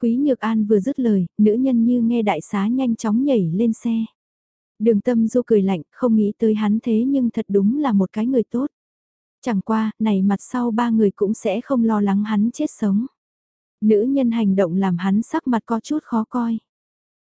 Quý Nhược An vừa dứt lời, nữ nhân như nghe đại xá nhanh chóng nhảy lên xe. Đường tâm du cười lạnh, không nghĩ tới hắn thế nhưng thật đúng là một cái người tốt. Chẳng qua, này mặt sau ba người cũng sẽ không lo lắng hắn chết sống. Nữ nhân hành động làm hắn sắc mặt có chút khó coi.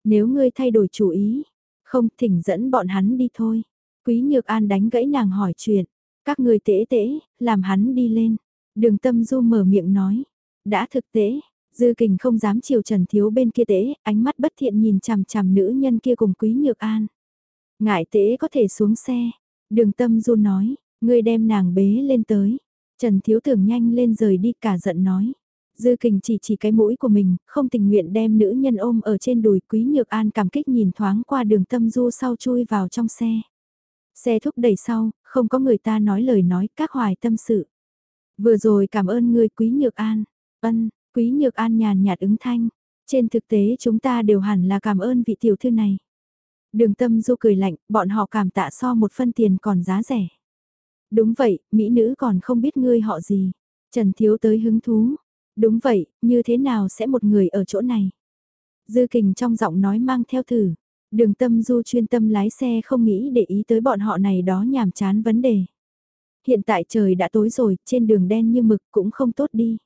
Nếu ngươi thay đổi chủ ý, không thỉnh dẫn bọn hắn đi thôi. Quý Nhược An đánh gãy nàng hỏi chuyện. Các người tễ tễ, làm hắn đi lên. Đường tâm du mở miệng nói. Đã thực tế, dư kình không dám chiều trần thiếu bên kia tế ánh mắt bất thiện nhìn chằm chằm nữ nhân kia cùng Quý Nhược An. Ngại tế có thể xuống xe. Đường tâm du nói, ngươi đem nàng bế lên tới. Trần thiếu tưởng nhanh lên rời đi cả giận nói. Dư kình chỉ chỉ cái mũi của mình, không tình nguyện đem nữ nhân ôm ở trên đùi quý nhược an cảm kích nhìn thoáng qua đường tâm du sau chui vào trong xe. Xe thúc đẩy sau, không có người ta nói lời nói các hoài tâm sự. Vừa rồi cảm ơn ngươi quý nhược an. Ân, quý nhược an nhàn nhạt ứng thanh. Trên thực tế chúng ta đều hẳn là cảm ơn vị tiểu thư này. Đường tâm du cười lạnh, bọn họ cảm tạ so một phân tiền còn giá rẻ. Đúng vậy, mỹ nữ còn không biết ngươi họ gì. Trần Thiếu tới hứng thú. Đúng vậy, như thế nào sẽ một người ở chỗ này? Dư kình trong giọng nói mang theo thử. Đường tâm du chuyên tâm lái xe không nghĩ để ý tới bọn họ này đó nhàm chán vấn đề. Hiện tại trời đã tối rồi, trên đường đen như mực cũng không tốt đi.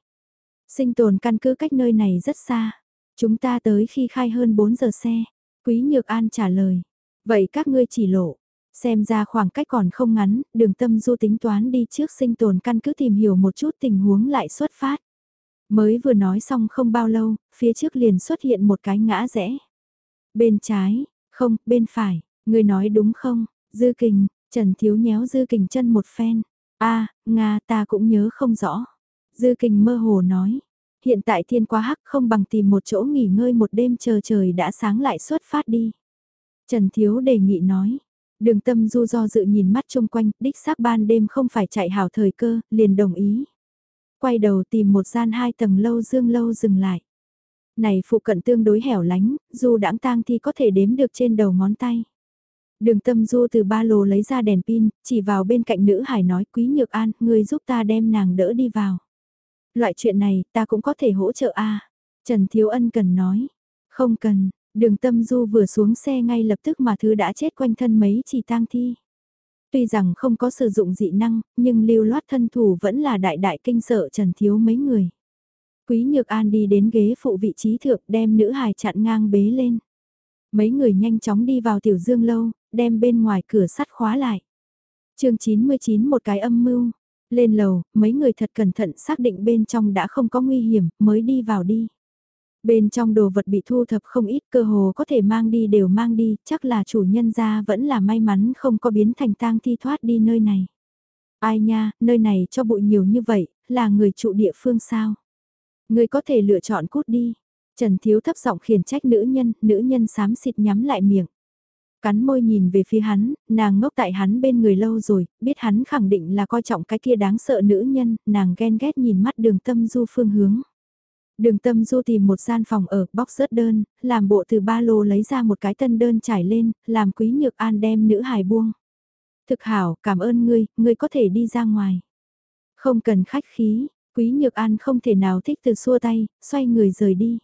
Sinh tồn căn cứ cách nơi này rất xa. Chúng ta tới khi khai hơn 4 giờ xe. Quý Nhược An trả lời. Vậy các ngươi chỉ lộ. Xem ra khoảng cách còn không ngắn, đường tâm du tính toán đi trước sinh tồn căn cứ tìm hiểu một chút tình huống lại xuất phát. Mới vừa nói xong không bao lâu, phía trước liền xuất hiện một cái ngã rẽ. Bên trái, không, bên phải, người nói đúng không, dư kình, Trần Thiếu nhéo dư kình chân một phen. a Nga ta cũng nhớ không rõ. Dư kình mơ hồ nói, hiện tại thiên quá hắc không bằng tìm một chỗ nghỉ ngơi một đêm chờ trời đã sáng lại xuất phát đi. Trần Thiếu đề nghị nói, đường tâm du do dự nhìn mắt chung quanh, đích xác ban đêm không phải chạy hảo thời cơ, liền đồng ý. Quay đầu tìm một gian hai tầng lâu dương lâu dừng lại. Này phụ cận tương đối hẻo lánh, dù đãng tang thì có thể đếm được trên đầu ngón tay. Đường tâm du từ ba lô lấy ra đèn pin, chỉ vào bên cạnh nữ hải nói quý nhược an, người giúp ta đem nàng đỡ đi vào. Loại chuyện này ta cũng có thể hỗ trợ a Trần Thiếu Ân cần nói. Không cần, Đường tâm du vừa xuống xe ngay lập tức mà thứ đã chết quanh thân mấy chỉ tang thi. Tuy rằng không có sử dụng dị năng, nhưng lưu loát thân thủ vẫn là đại đại kinh sợ trần thiếu mấy người. Quý Nhược An đi đến ghế phụ vị trí thượng đem nữ hài chặn ngang bế lên. Mấy người nhanh chóng đi vào tiểu dương lâu, đem bên ngoài cửa sắt khóa lại. chương 99 một cái âm mưu. Lên lầu, mấy người thật cẩn thận xác định bên trong đã không có nguy hiểm, mới đi vào đi. Bên trong đồ vật bị thu thập không ít cơ hồ có thể mang đi đều mang đi, chắc là chủ nhân gia vẫn là may mắn không có biến thành tang thi thoát đi nơi này. Ai nha, nơi này cho bụi nhiều như vậy, là người trụ địa phương sao? Người có thể lựa chọn cút đi. Trần Thiếu thấp giọng khiển trách nữ nhân, nữ nhân xám xịt nhắm lại miệng. Cắn môi nhìn về phía hắn, nàng ngốc tại hắn bên người lâu rồi, biết hắn khẳng định là coi trọng cái kia đáng sợ nữ nhân, nàng ghen ghét nhìn mắt đường tâm du phương hướng. Đường tâm du tìm một gian phòng ở, bóc rớt đơn, làm bộ từ ba lô lấy ra một cái tân đơn trải lên, làm quý nhược an đem nữ hài buông. Thực hảo, cảm ơn ngươi, ngươi có thể đi ra ngoài. Không cần khách khí, quý nhược an không thể nào thích từ xua tay, xoay người rời đi.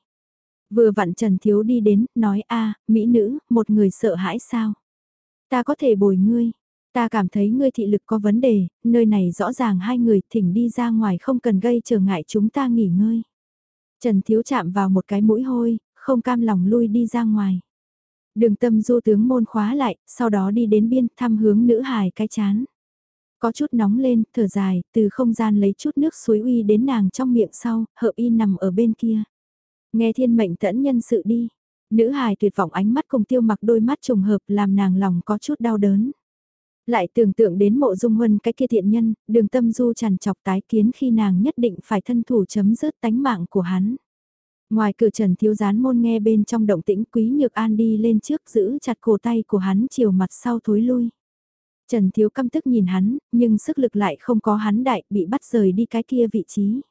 Vừa vặn Trần Thiếu đi đến, nói a mỹ nữ, một người sợ hãi sao? Ta có thể bồi ngươi. Ta cảm thấy ngươi thị lực có vấn đề, nơi này rõ ràng hai người thỉnh đi ra ngoài không cần gây trở ngại chúng ta nghỉ ngơi. Trần Thiếu chạm vào một cái mũi hôi, không cam lòng lui đi ra ngoài. Đường tâm du tướng môn khóa lại, sau đó đi đến biên thăm hướng nữ hài cái chán. Có chút nóng lên, thở dài, từ không gian lấy chút nước suối uy đến nàng trong miệng sau, hợp y nằm ở bên kia. Nghe thiên mệnh tẫn nhân sự đi. Nữ hài tuyệt vọng ánh mắt cùng tiêu mặc đôi mắt trùng hợp làm nàng lòng có chút đau đớn. Lại tưởng tượng đến mộ dung huân cái kia thiện nhân, đường tâm du tràn chọc tái kiến khi nàng nhất định phải thân thủ chấm dứt tánh mạng của hắn. Ngoài cửa trần thiếu gián môn nghe bên trong động tĩnh quý nhược an đi lên trước giữ chặt cổ tay của hắn chiều mặt sau thối lui. Trần thiếu căm tức nhìn hắn, nhưng sức lực lại không có hắn đại bị bắt rời đi cái kia vị trí.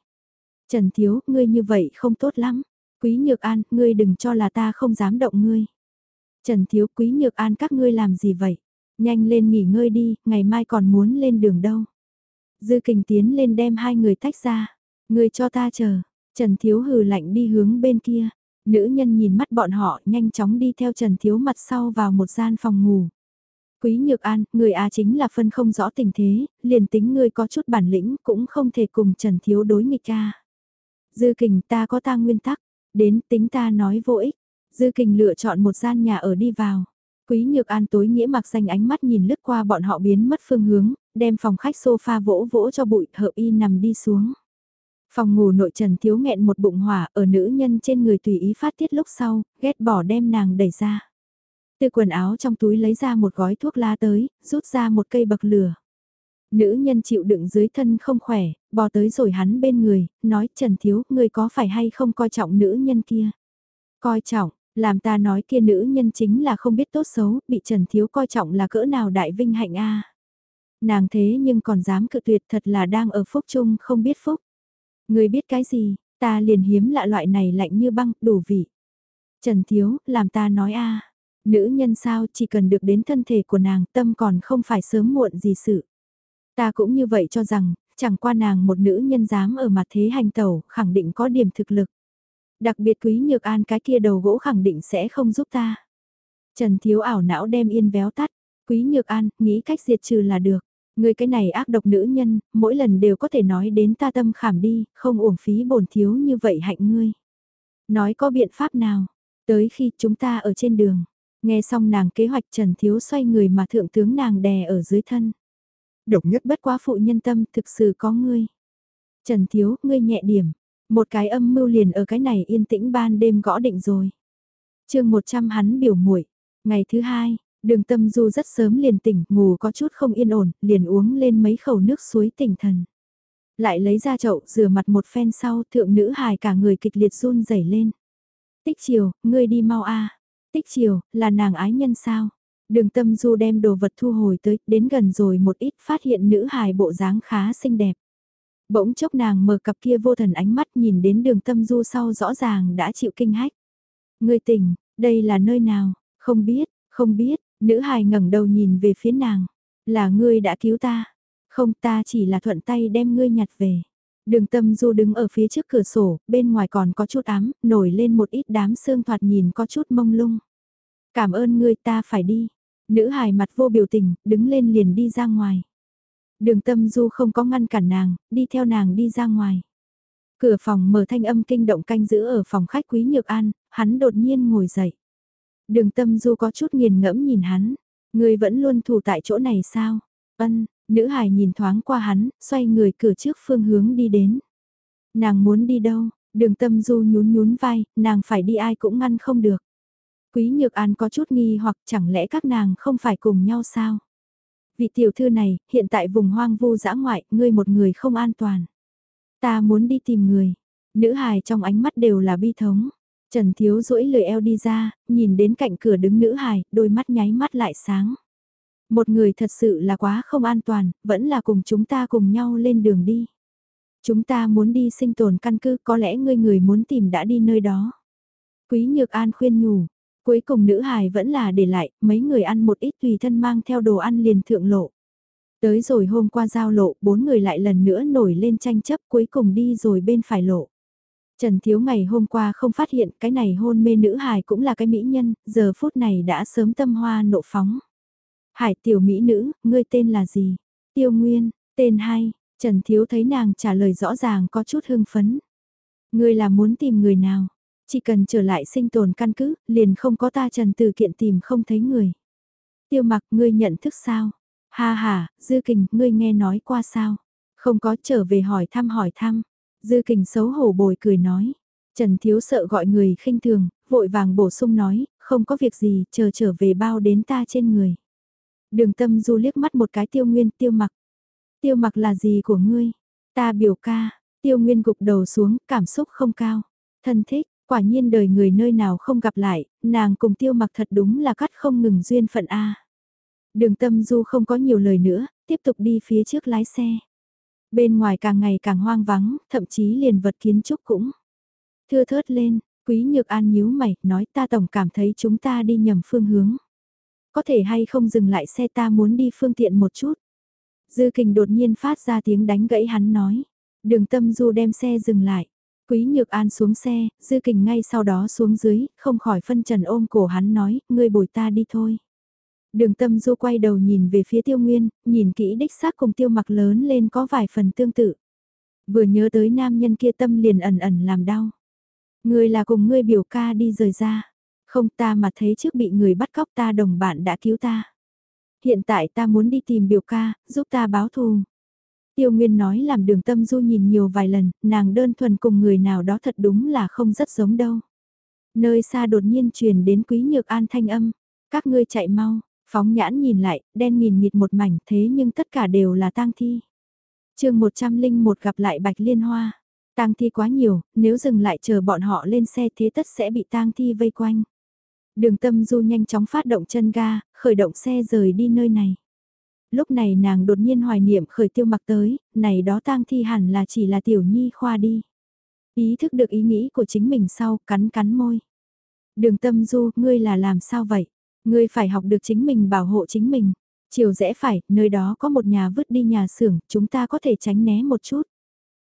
Trần thiếu, ngươi như vậy không tốt lắm. Quý Nhược An, ngươi đừng cho là ta không dám động ngươi. Trần Thiếu Quý Nhược An các ngươi làm gì vậy? Nhanh lên nghỉ ngơi đi, ngày mai còn muốn lên đường đâu. Dư kình tiến lên đem hai người tách ra. Ngươi cho ta chờ. Trần Thiếu hừ lạnh đi hướng bên kia. Nữ nhân nhìn mắt bọn họ nhanh chóng đi theo Trần Thiếu mặt sau vào một gian phòng ngủ. Quý Nhược An, người A chính là phân không rõ tình thế, liền tính ngươi có chút bản lĩnh cũng không thể cùng Trần Thiếu đối nghịch ca. Dư kình ta có ta nguyên tắc, Đến tính ta nói vô ích, Dư Kình lựa chọn một gian nhà ở đi vào. Quý Nhược An tối nghĩa mặc danh ánh mắt nhìn lướt qua bọn họ biến mất phương hướng, đem phòng khách sofa vỗ vỗ cho bụi hợp y nằm đi xuống. Phòng ngủ nội trần thiếu nghẹn một bụng hỏa ở nữ nhân trên người tùy ý phát tiết lúc sau, ghét bỏ đem nàng đẩy ra. Từ quần áo trong túi lấy ra một gói thuốc lá tới, rút ra một cây bậc lửa. Nữ nhân chịu đựng dưới thân không khỏe, bò tới rồi hắn bên người, nói Trần Thiếu, người có phải hay không coi trọng nữ nhân kia? Coi trọng, làm ta nói kia nữ nhân chính là không biết tốt xấu, bị Trần Thiếu coi trọng là cỡ nào đại vinh hạnh a Nàng thế nhưng còn dám cự tuyệt thật là đang ở phúc chung không biết phúc. Người biết cái gì, ta liền hiếm lạ loại này lạnh như băng, đủ vị. Trần Thiếu, làm ta nói a Nữ nhân sao chỉ cần được đến thân thể của nàng tâm còn không phải sớm muộn gì sự. Ta cũng như vậy cho rằng, chẳng qua nàng một nữ nhân dám ở mặt thế hành tẩu, khẳng định có điểm thực lực. Đặc biệt quý nhược an cái kia đầu gỗ khẳng định sẽ không giúp ta. Trần Thiếu ảo não đem yên véo tắt, quý nhược an, nghĩ cách diệt trừ là được. Người cái này ác độc nữ nhân, mỗi lần đều có thể nói đến ta tâm khảm đi, không uổng phí bổn thiếu như vậy hạnh ngươi. Nói có biện pháp nào, tới khi chúng ta ở trên đường, nghe xong nàng kế hoạch Trần Thiếu xoay người mà thượng tướng nàng đè ở dưới thân. Độc nhất bất quá phụ nhân tâm thực sự có ngươi. Trần Thiếu, ngươi nhẹ điểm. Một cái âm mưu liền ở cái này yên tĩnh ban đêm gõ định rồi. chương 100 hắn biểu muội Ngày thứ hai, đường tâm du rất sớm liền tỉnh, ngủ có chút không yên ổn, liền uống lên mấy khẩu nước suối tỉnh thần. Lại lấy ra chậu, rửa mặt một phen sau, thượng nữ hài cả người kịch liệt run rẩy lên. Tích chiều, ngươi đi mau a Tích chiều, là nàng ái nhân sao? Đường tâm du đem đồ vật thu hồi tới, đến gần rồi một ít phát hiện nữ hài bộ dáng khá xinh đẹp. Bỗng chốc nàng mở cặp kia vô thần ánh mắt nhìn đến đường tâm du sau rõ ràng đã chịu kinh hách. người tỉnh, đây là nơi nào, không biết, không biết, nữ hài ngẩng đầu nhìn về phía nàng. Là ngươi đã cứu ta, không ta chỉ là thuận tay đem ngươi nhặt về. Đường tâm du đứng ở phía trước cửa sổ, bên ngoài còn có chút ám, nổi lên một ít đám sương thoạt nhìn có chút mông lung. Cảm ơn ngươi ta phải đi. Nữ hài mặt vô biểu tình, đứng lên liền đi ra ngoài. Đường tâm du không có ngăn cản nàng, đi theo nàng đi ra ngoài. Cửa phòng mở thanh âm kinh động canh giữ ở phòng khách quý nhược an, hắn đột nhiên ngồi dậy. Đường tâm du có chút nghiền ngẫm nhìn hắn. Người vẫn luôn thủ tại chỗ này sao? Ân, nữ hài nhìn thoáng qua hắn, xoay người cửa trước phương hướng đi đến. Nàng muốn đi đâu? Đường tâm du nhún nhún vai, nàng phải đi ai cũng ngăn không được. Quý Nhược An có chút nghi hoặc chẳng lẽ các nàng không phải cùng nhau sao? Vị tiểu thư này, hiện tại vùng hoang vu dã ngoại, ngươi một người không an toàn. Ta muốn đi tìm người. Nữ hài trong ánh mắt đều là bi thống. Trần Thiếu duỗi lười eo đi ra, nhìn đến cạnh cửa đứng nữ hài, đôi mắt nháy mắt lại sáng. Một người thật sự là quá không an toàn, vẫn là cùng chúng ta cùng nhau lên đường đi. Chúng ta muốn đi sinh tồn căn cứ, có lẽ ngươi người muốn tìm đã đi nơi đó. Quý Nhược An khuyên nhủ, cuối cùng nữ hài vẫn là để lại, mấy người ăn một ít tùy thân mang theo đồ ăn liền thượng lộ. Tới rồi hôm qua giao lộ, bốn người lại lần nữa nổi lên tranh chấp cuối cùng đi rồi bên phải lộ. Trần Thiếu ngày hôm qua không phát hiện cái này hôn mê nữ hài cũng là cái mỹ nhân, giờ phút này đã sớm tâm hoa nộ phóng. Hải tiểu mỹ nữ, ngươi tên là gì? Tiêu Nguyên, tên hay, Trần Thiếu thấy nàng trả lời rõ ràng có chút hưng phấn. Ngươi là muốn tìm người nào? Chỉ cần trở lại sinh tồn căn cứ, liền không có ta Trần Từ Kiện tìm không thấy người. Tiêu mặc ngươi nhận thức sao? Ha ha, Dư Kình, ngươi nghe nói qua sao? Không có trở về hỏi thăm hỏi thăm. Dư Kình xấu hổ bồi cười nói. Trần Thiếu sợ gọi người khinh thường, vội vàng bổ sung nói, không có việc gì, chờ trở về bao đến ta trên người. Đường tâm du liếc mắt một cái tiêu nguyên tiêu mặc. Tiêu mặc là gì của ngươi? Ta biểu ca, tiêu nguyên gục đầu xuống, cảm xúc không cao. Thân thích, quả nhiên đời người nơi nào không gặp lại, nàng cùng tiêu mặc thật đúng là cắt không ngừng duyên phận A. Đường tâm du không có nhiều lời nữa, tiếp tục đi phía trước lái xe. Bên ngoài càng ngày càng hoang vắng, thậm chí liền vật kiến trúc cũng. Thưa thớt lên, quý nhược an nhíu mày, nói ta tổng cảm thấy chúng ta đi nhầm phương hướng. Có thể hay không dừng lại xe ta muốn đi phương tiện một chút. Dư kình đột nhiên phát ra tiếng đánh gãy hắn nói. Đường tâm du đem xe dừng lại. Quý Nhược An xuống xe, Dư Kình ngay sau đó xuống dưới, không khỏi phân trần ôm cổ hắn nói, ngươi bồi ta đi thôi. Đường tâm du quay đầu nhìn về phía tiêu nguyên, nhìn kỹ đích xác cùng tiêu mặc lớn lên có vài phần tương tự. Vừa nhớ tới nam nhân kia tâm liền ẩn ẩn làm đau. Người là cùng ngươi biểu ca đi rời ra. Không ta mà thấy trước bị người bắt cóc ta đồng bạn đã cứu ta. Hiện tại ta muốn đi tìm biểu ca, giúp ta báo thù. Tiêu Nguyên nói làm đường tâm du nhìn nhiều vài lần, nàng đơn thuần cùng người nào đó thật đúng là không rất giống đâu. Nơi xa đột nhiên truyền đến quý nhược an thanh âm, các ngươi chạy mau, phóng nhãn nhìn lại, đen nghìn nghịt một mảnh thế nhưng tất cả đều là tang thi. chương 101 gặp lại Bạch Liên Hoa, tang thi quá nhiều, nếu dừng lại chờ bọn họ lên xe thế tất sẽ bị tang thi vây quanh. Đường tâm du nhanh chóng phát động chân ga, khởi động xe rời đi nơi này. Lúc này nàng đột nhiên hoài niệm khởi tiêu mặc tới, này đó tang thi hẳn là chỉ là tiểu nhi khoa đi. Ý thức được ý nghĩ của chính mình sau, cắn cắn môi. Đường tâm du, ngươi là làm sao vậy? Ngươi phải học được chính mình bảo hộ chính mình. Chiều rẽ phải, nơi đó có một nhà vứt đi nhà xưởng, chúng ta có thể tránh né một chút.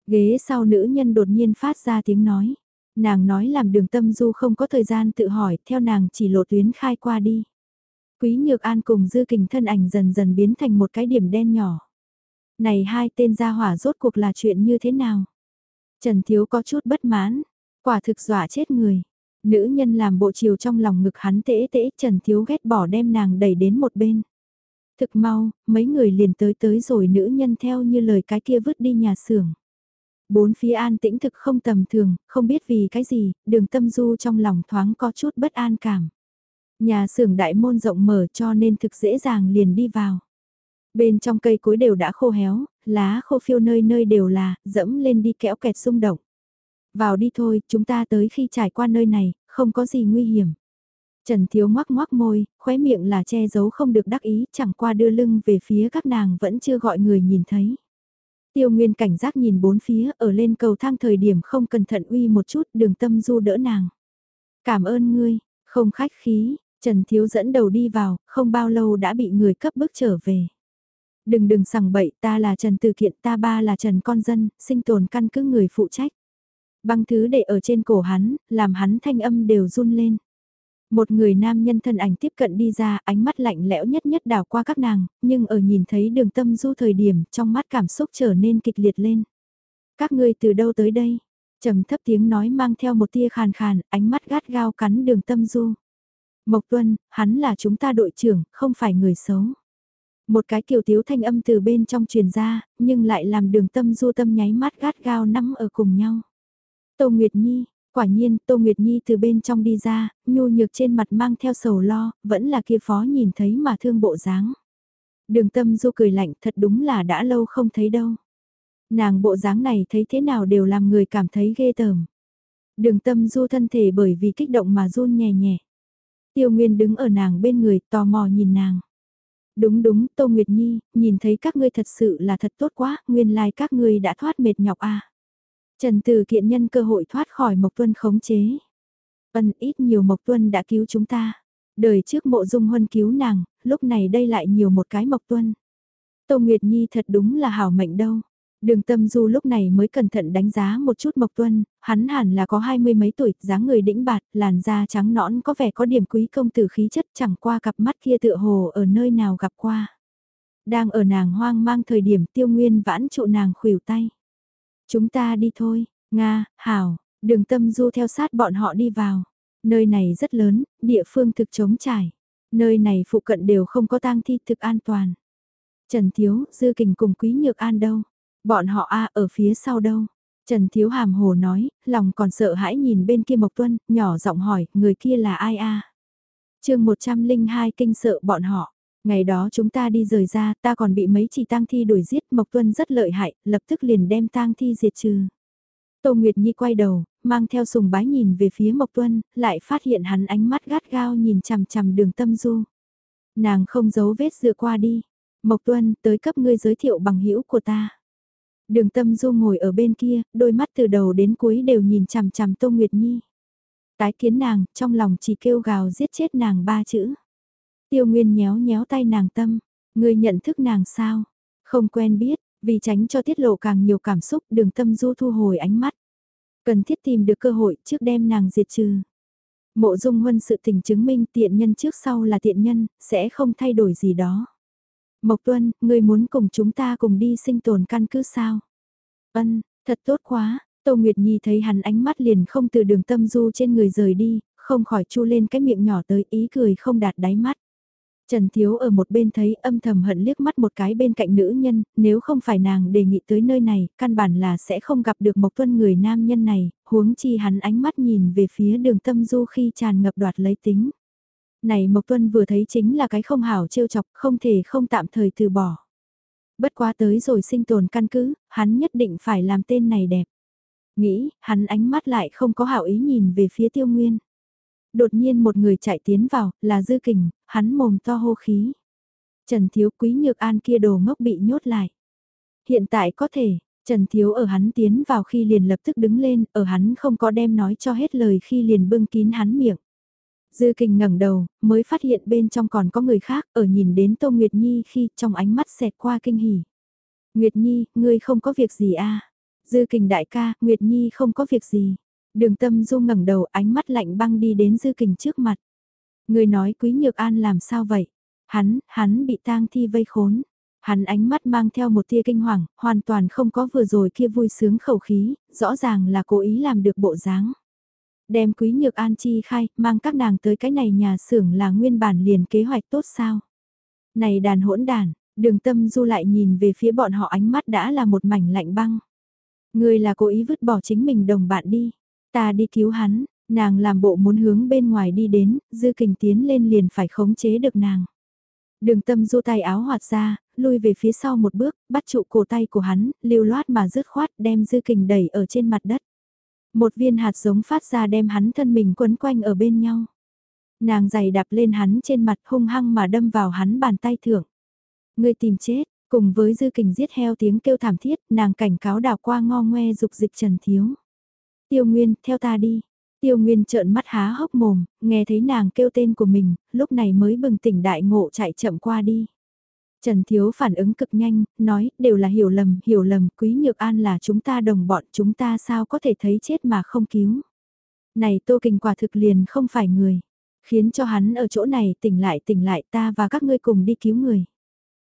Ghế sau nữ nhân đột nhiên phát ra tiếng nói. Nàng nói làm đường tâm du không có thời gian tự hỏi, theo nàng chỉ lộ tuyến khai qua đi. Quý Nhược An cùng Dư Kình thân ảnh dần dần biến thành một cái điểm đen nhỏ. Này hai tên gia hỏa rốt cuộc là chuyện như thế nào? Trần Thiếu có chút bất mãn, quả thực dọa chết người. Nữ nhân làm bộ chiều trong lòng ngực hắn tễ tễ Trần Thiếu ghét bỏ đem nàng đẩy đến một bên. Thực mau, mấy người liền tới tới rồi nữ nhân theo như lời cái kia vứt đi nhà xưởng. Bốn phía an tĩnh thực không tầm thường, không biết vì cái gì, đường tâm du trong lòng thoáng có chút bất an cảm. Nhà xưởng đại môn rộng mở cho nên thực dễ dàng liền đi vào. Bên trong cây cối đều đã khô héo, lá khô phiêu nơi nơi đều là, dẫm lên đi kéo kẹt xung động. Vào đi thôi, chúng ta tới khi trải qua nơi này, không có gì nguy hiểm. Trần Thiếu ngoác ngoác môi, khóe miệng là che giấu không được đắc ý, chẳng qua đưa lưng về phía các nàng vẫn chưa gọi người nhìn thấy. Tiêu Nguyên cảnh giác nhìn bốn phía, ở lên cầu thang thời điểm không cẩn thận uy một chút, đường tâm du đỡ nàng. Cảm ơn ngươi, không khách khí, Trần Thiếu dẫn đầu đi vào, không bao lâu đã bị người cấp bước trở về. Đừng đừng sằng bậy, ta là Trần Từ Kiện, ta ba là Trần Con Dân, sinh tồn căn cứ người phụ trách. Băng thứ để ở trên cổ hắn, làm hắn thanh âm đều run lên. Một người nam nhân thân ảnh tiếp cận đi ra, ánh mắt lạnh lẽo nhất nhất đảo qua các nàng, nhưng ở nhìn thấy đường tâm du thời điểm, trong mắt cảm xúc trở nên kịch liệt lên. Các ngươi từ đâu tới đây? trầm thấp tiếng nói mang theo một tia khàn khàn, ánh mắt gắt gao cắn đường tâm du. Mộc Tuân, hắn là chúng ta đội trưởng, không phải người xấu. Một cái kiều tiếu thanh âm từ bên trong truyền ra, nhưng lại làm đường tâm du tâm nháy mắt gắt gao nắm ở cùng nhau. Tô Nguyệt Nhi, quả nhiên Tô Nguyệt Nhi từ bên trong đi ra, nhu nhược trên mặt mang theo sầu lo, vẫn là kia phó nhìn thấy mà thương bộ dáng. Đường tâm du cười lạnh thật đúng là đã lâu không thấy đâu. Nàng bộ dáng này thấy thế nào đều làm người cảm thấy ghê tởm. Đường tâm du thân thể bởi vì kích động mà run nhẹ nhẹ. Tiêu Nguyên đứng ở nàng bên người tò mò nhìn nàng. Đúng đúng, Tô Nguyệt Nhi, nhìn thấy các ngươi thật sự là thật tốt quá, nguyên lai like các ngươi đã thoát mệt nhọc à. Trần Từ kiện nhân cơ hội thoát khỏi Mộc Tuân khống chế. Ân ít nhiều Mộc Tuân đã cứu chúng ta. Đời trước mộ dung huân cứu nàng, lúc này đây lại nhiều một cái Mộc Tuân. Tô Nguyệt Nhi thật đúng là hảo mệnh đâu. Đường tâm du lúc này mới cẩn thận đánh giá một chút Mộc Tuân, hắn hẳn là có hai mươi mấy tuổi, dáng người đĩnh bạt, làn da trắng nõn có vẻ có điểm quý công tử khí chất chẳng qua cặp mắt kia tựa hồ ở nơi nào gặp qua. Đang ở nàng hoang mang thời điểm tiêu nguyên vãn trụ nàng khuỷu tay. Chúng ta đi thôi, Nga, Hảo, đường tâm du theo sát bọn họ đi vào. Nơi này rất lớn, địa phương thực chống trải. Nơi này phụ cận đều không có tang thi thực an toàn. Trần Thiếu, Dư Kình cùng Quý Nhược An đâu? Bọn họ a ở phía sau đâu? Trần Thiếu Hàm Hồ nói, lòng còn sợ hãi nhìn bên kia Mộc Tuân, nhỏ giọng hỏi, người kia là ai a? À? chương 102 kinh sợ bọn họ. Ngày đó chúng ta đi rời ra, ta còn bị mấy chỉ tang thi đuổi giết, Mộc Tuân rất lợi hại, lập tức liền đem tang thi diệt trừ. Tô Nguyệt Nhi quay đầu, mang theo sùng bái nhìn về phía Mộc Tuân, lại phát hiện hắn ánh mắt gắt gao nhìn chằm chằm đường tâm du. Nàng không giấu vết dựa qua đi. Mộc Tuân, tới cấp ngươi giới thiệu bằng hữu của ta. Đường tâm du ngồi ở bên kia, đôi mắt từ đầu đến cuối đều nhìn chằm chằm Tô Nguyệt Nhi. Tái kiến nàng, trong lòng chỉ kêu gào giết chết nàng ba chữ. Tiêu Nguyên nhéo nhéo tay nàng tâm, ngươi nhận thức nàng sao? Không quen biết, vì tránh cho tiết lộ càng nhiều cảm xúc đường tâm du thu hồi ánh mắt. Cần thiết tìm được cơ hội trước đem nàng diệt trừ. Mộ dung huân sự tình chứng minh tiện nhân trước sau là tiện nhân, sẽ không thay đổi gì đó. Mộc Tuân, ngươi muốn cùng chúng ta cùng đi sinh tồn căn cứ sao? Ân, thật tốt quá, Tô Nguyệt Nhi thấy hắn ánh mắt liền không từ đường tâm du trên người rời đi, không khỏi chu lên cái miệng nhỏ tới ý cười không đạt đáy mắt. Trần Thiếu ở một bên thấy âm thầm hận liếc mắt một cái bên cạnh nữ nhân, nếu không phải nàng đề nghị tới nơi này, căn bản là sẽ không gặp được Mộc Tuân người nam nhân này, huống chi hắn ánh mắt nhìn về phía đường tâm du khi tràn ngập đoạt lấy tính. Này Mộc Tuân vừa thấy chính là cái không hảo trêu chọc, không thể không tạm thời từ bỏ. Bất quá tới rồi sinh tồn căn cứ, hắn nhất định phải làm tên này đẹp. Nghĩ, hắn ánh mắt lại không có hảo ý nhìn về phía tiêu nguyên. Đột nhiên một người chạy tiến vào, là Dư Kình, hắn mồm to hô khí. Trần Thiếu Quý Nhược An kia đồ ngốc bị nhốt lại. Hiện tại có thể, Trần Thiếu ở hắn tiến vào khi liền lập tức đứng lên, ở hắn không có đem nói cho hết lời khi liền bưng kín hắn miệng. Dư Kình ngẩng đầu, mới phát hiện bên trong còn có người khác, ở nhìn đến Tô Nguyệt Nhi khi trong ánh mắt xẹt qua kinh hỉ. Nguyệt Nhi, ngươi không có việc gì à? Dư Kình đại ca, Nguyệt Nhi không có việc gì. Đường tâm du ngẩng đầu ánh mắt lạnh băng đi đến dư kình trước mặt. Người nói quý nhược an làm sao vậy? Hắn, hắn bị tang thi vây khốn. Hắn ánh mắt mang theo một tia kinh hoàng, hoàn toàn không có vừa rồi kia vui sướng khẩu khí, rõ ràng là cố ý làm được bộ dáng. Đem quý nhược an chi khai, mang các nàng tới cái này nhà xưởng là nguyên bản liền kế hoạch tốt sao? Này đàn hỗn đàn, đường tâm du lại nhìn về phía bọn họ ánh mắt đã là một mảnh lạnh băng. Người là cố ý vứt bỏ chính mình đồng bạn đi. Ta đi cứu hắn, nàng làm bộ muốn hướng bên ngoài đi đến, dư kình tiến lên liền phải khống chế được nàng. Đường tâm du tay áo hoạt ra, lui về phía sau một bước, bắt trụ cổ tay của hắn, lưu loát mà rứt khoát đem dư kình đẩy ở trên mặt đất. Một viên hạt giống phát ra đem hắn thân mình quấn quanh ở bên nhau. Nàng giày đạp lên hắn trên mặt hung hăng mà đâm vào hắn bàn tay thưởng. Người tìm chết, cùng với dư kình giết heo tiếng kêu thảm thiết, nàng cảnh cáo đào qua ngo ngoe dục dịch trần thiếu. Tiêu Nguyên, theo ta đi. Tiêu Nguyên trợn mắt há hốc mồm, nghe thấy nàng kêu tên của mình, lúc này mới bừng tỉnh đại ngộ chạy chậm qua đi. Trần Thiếu phản ứng cực nhanh, nói, đều là hiểu lầm, hiểu lầm, Quý Nhược An là chúng ta đồng bọn, chúng ta sao có thể thấy chết mà không cứu. Này Tô Kình quả thực liền không phải người, khiến cho hắn ở chỗ này tỉnh lại tỉnh lại ta và các ngươi cùng đi cứu người.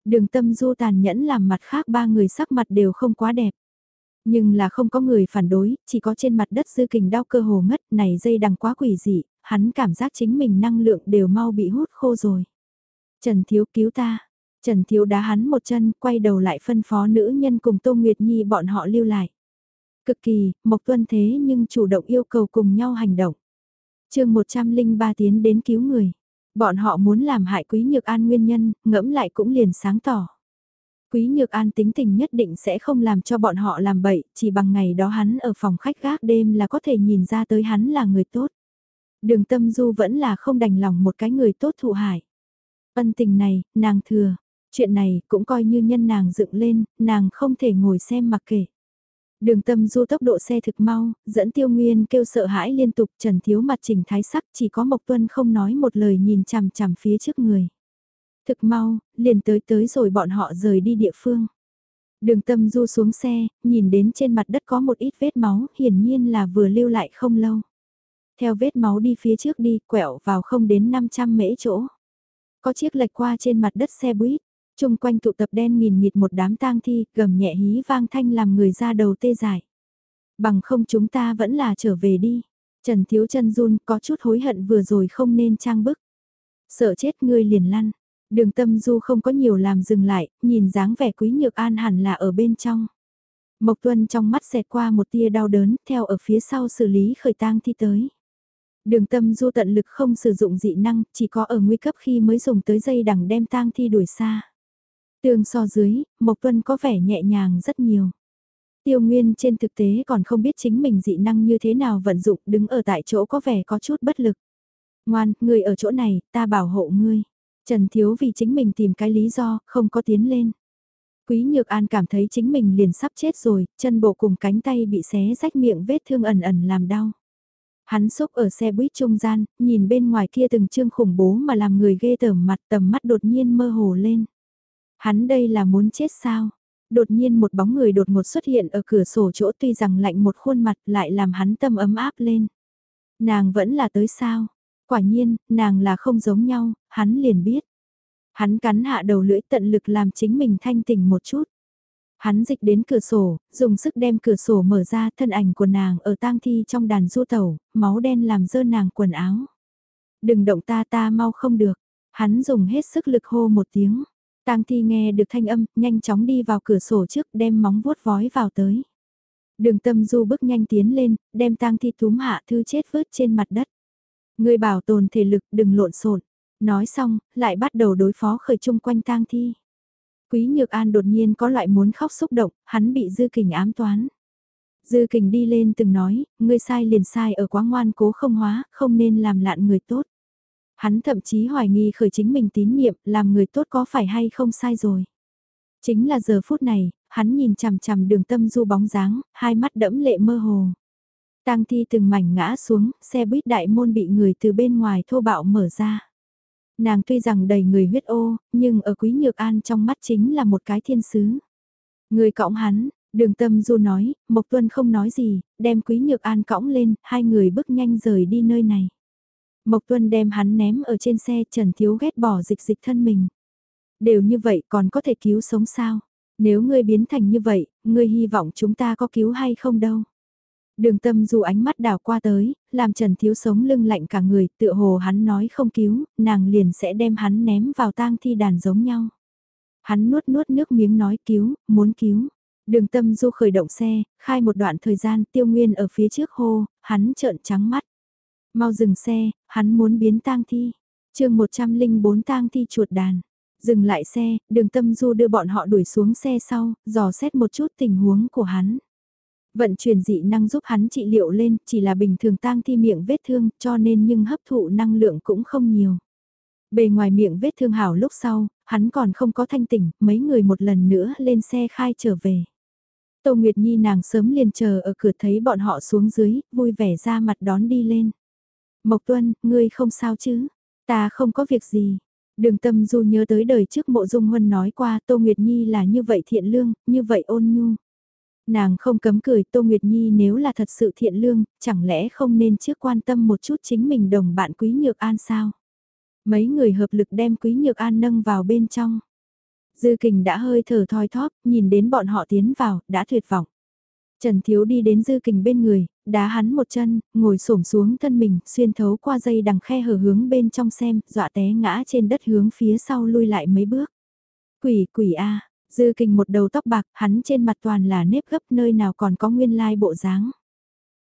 Đường tâm du tàn nhẫn làm mặt khác ba người sắc mặt đều không quá đẹp. Nhưng là không có người phản đối, chỉ có trên mặt đất dư kình đau cơ hồ ngất này dây đằng quá quỷ dị, hắn cảm giác chính mình năng lượng đều mau bị hút khô rồi. Trần Thiếu cứu ta. Trần Thiếu đá hắn một chân, quay đầu lại phân phó nữ nhân cùng Tô Nguyệt Nhi bọn họ lưu lại. Cực kỳ, Mộc Tuân thế nhưng chủ động yêu cầu cùng nhau hành động. chương 103 tiến đến cứu người. Bọn họ muốn làm hại Quý Nhược An nguyên nhân, ngẫm lại cũng liền sáng tỏ. Quý Nhược An tính tình nhất định sẽ không làm cho bọn họ làm bậy, chỉ bằng ngày đó hắn ở phòng khách gác đêm là có thể nhìn ra tới hắn là người tốt. Đường tâm du vẫn là không đành lòng một cái người tốt thụ hại. Ân tình này, nàng thừa. Chuyện này cũng coi như nhân nàng dựng lên, nàng không thể ngồi xem mặc kệ. Đường tâm du tốc độ xe thực mau, dẫn tiêu nguyên kêu sợ hãi liên tục trần thiếu mặt chỉnh thái sắc chỉ có Mộc Tuân không nói một lời nhìn chằm chằm phía trước người. Thực mau, liền tới tới rồi bọn họ rời đi địa phương. Đường tâm du xuống xe, nhìn đến trên mặt đất có một ít vết máu, hiển nhiên là vừa lưu lại không lâu. Theo vết máu đi phía trước đi, quẹo vào không đến 500 mễ chỗ. Có chiếc lệch qua trên mặt đất xe buýt, chung quanh tụ tập đen nghìn nghịt một đám tang thi, gầm nhẹ hí vang thanh làm người ra đầu tê dại. Bằng không chúng ta vẫn là trở về đi. Trần Thiếu chân run có chút hối hận vừa rồi không nên trang bức. Sợ chết ngươi liền lăn. Đường tâm du không có nhiều làm dừng lại, nhìn dáng vẻ quý nhược an hẳn là ở bên trong. Mộc tuân trong mắt xẹt qua một tia đau đớn, theo ở phía sau xử lý khởi tang thi tới. Đường tâm du tận lực không sử dụng dị năng, chỉ có ở nguy cấp khi mới dùng tới dây đằng đem tang thi đuổi xa. Tương so dưới, Mộc Tuân có vẻ nhẹ nhàng rất nhiều. Tiêu Nguyên trên thực tế còn không biết chính mình dị năng như thế nào vận dụng đứng ở tại chỗ có vẻ có chút bất lực. Ngoan, người ở chỗ này, ta bảo hộ ngươi. Trần Thiếu vì chính mình tìm cái lý do, không có tiến lên. Quý Nhược An cảm thấy chính mình liền sắp chết rồi, chân bộ cùng cánh tay bị xé rách miệng vết thương ẩn ẩn làm đau. Hắn xúc ở xe buýt trung gian, nhìn bên ngoài kia từng chương khủng bố mà làm người ghê tởm mặt tầm mắt đột nhiên mơ hồ lên. Hắn đây là muốn chết sao? Đột nhiên một bóng người đột ngột xuất hiện ở cửa sổ chỗ tuy rằng lạnh một khuôn mặt lại làm hắn tâm ấm áp lên. Nàng vẫn là tới sao? Quả nhiên, nàng là không giống nhau, hắn liền biết. Hắn cắn hạ đầu lưỡi tận lực làm chính mình thanh tỉnh một chút. Hắn dịch đến cửa sổ, dùng sức đem cửa sổ mở ra thân ảnh của nàng ở tang thi trong đàn du tẩu, máu đen làm dơ nàng quần áo. Đừng động ta ta mau không được. Hắn dùng hết sức lực hô một tiếng. Tang thi nghe được thanh âm, nhanh chóng đi vào cửa sổ trước đem móng vuốt vói vào tới. Đường tâm du bước nhanh tiến lên, đem tang thi túm hạ thư chết vớt trên mặt đất. Người bảo tồn thể lực đừng lộn xộn. Nói xong, lại bắt đầu đối phó khởi chung quanh tang thi. Quý Nhược An đột nhiên có loại muốn khóc xúc động, hắn bị Dư Kình ám toán. Dư Kình đi lên từng nói, ngươi sai liền sai ở quá ngoan cố không hóa, không nên làm lạn người tốt. Hắn thậm chí hoài nghi khởi chính mình tín nhiệm, làm người tốt có phải hay không sai rồi. Chính là giờ phút này, hắn nhìn chằm chằm đường tâm du bóng dáng, hai mắt đẫm lệ mơ hồ. Tang thi từng mảnh ngã xuống, xe buýt đại môn bị người từ bên ngoài thô bạo mở ra. Nàng tuy rằng đầy người huyết ô, nhưng ở Quý Nhược An trong mắt chính là một cái thiên sứ. Người cõng hắn, đường tâm du nói, Mộc Tuân không nói gì, đem Quý Nhược An cõng lên, hai người bước nhanh rời đi nơi này. Mộc Tuân đem hắn ném ở trên xe Trần Thiếu ghét bỏ dịch dịch thân mình. Đều như vậy còn có thể cứu sống sao? Nếu ngươi biến thành như vậy, ngươi hy vọng chúng ta có cứu hay không đâu? Đường tâm dù ánh mắt đào qua tới, làm Trần Thiếu sống lưng lạnh cả người, tựa hồ hắn nói không cứu, nàng liền sẽ đem hắn ném vào tang thi đàn giống nhau. Hắn nuốt nuốt nước miếng nói cứu, muốn cứu. Đường tâm du khởi động xe, khai một đoạn thời gian tiêu nguyên ở phía trước hô, hắn trợn trắng mắt. Mau dừng xe, hắn muốn biến tang thi. chương 104 tang thi chuột đàn. Dừng lại xe, đường tâm du đưa bọn họ đuổi xuống xe sau, dò xét một chút tình huống của hắn. Vận chuyển dị năng giúp hắn trị liệu lên, chỉ là bình thường tang thi miệng vết thương, cho nên nhưng hấp thụ năng lượng cũng không nhiều. Bề ngoài miệng vết thương hảo lúc sau, hắn còn không có thanh tỉnh, mấy người một lần nữa lên xe khai trở về. Tô Nguyệt Nhi nàng sớm liền chờ ở cửa thấy bọn họ xuống dưới, vui vẻ ra mặt đón đi lên. Mộc Tuân, ngươi không sao chứ? Ta không có việc gì. Đường tâm du nhớ tới đời trước mộ dung huân nói qua Tô Nguyệt Nhi là như vậy thiện lương, như vậy ôn nhu. Nàng không cấm cười Tô Nguyệt Nhi nếu là thật sự thiện lương, chẳng lẽ không nên trước quan tâm một chút chính mình đồng bạn Quý Nhược An sao? Mấy người hợp lực đem Quý Nhược An nâng vào bên trong. Dư kình đã hơi thở thoi thóp, nhìn đến bọn họ tiến vào, đã tuyệt vọng. Trần Thiếu đi đến dư kình bên người, đá hắn một chân, ngồi xổm xuống thân mình, xuyên thấu qua dây đằng khe hở hướng bên trong xem, dọa té ngã trên đất hướng phía sau lui lại mấy bước. Quỷ quỷ a dư kình một đầu tóc bạc, hắn trên mặt toàn là nếp gấp nơi nào còn có nguyên lai bộ dáng.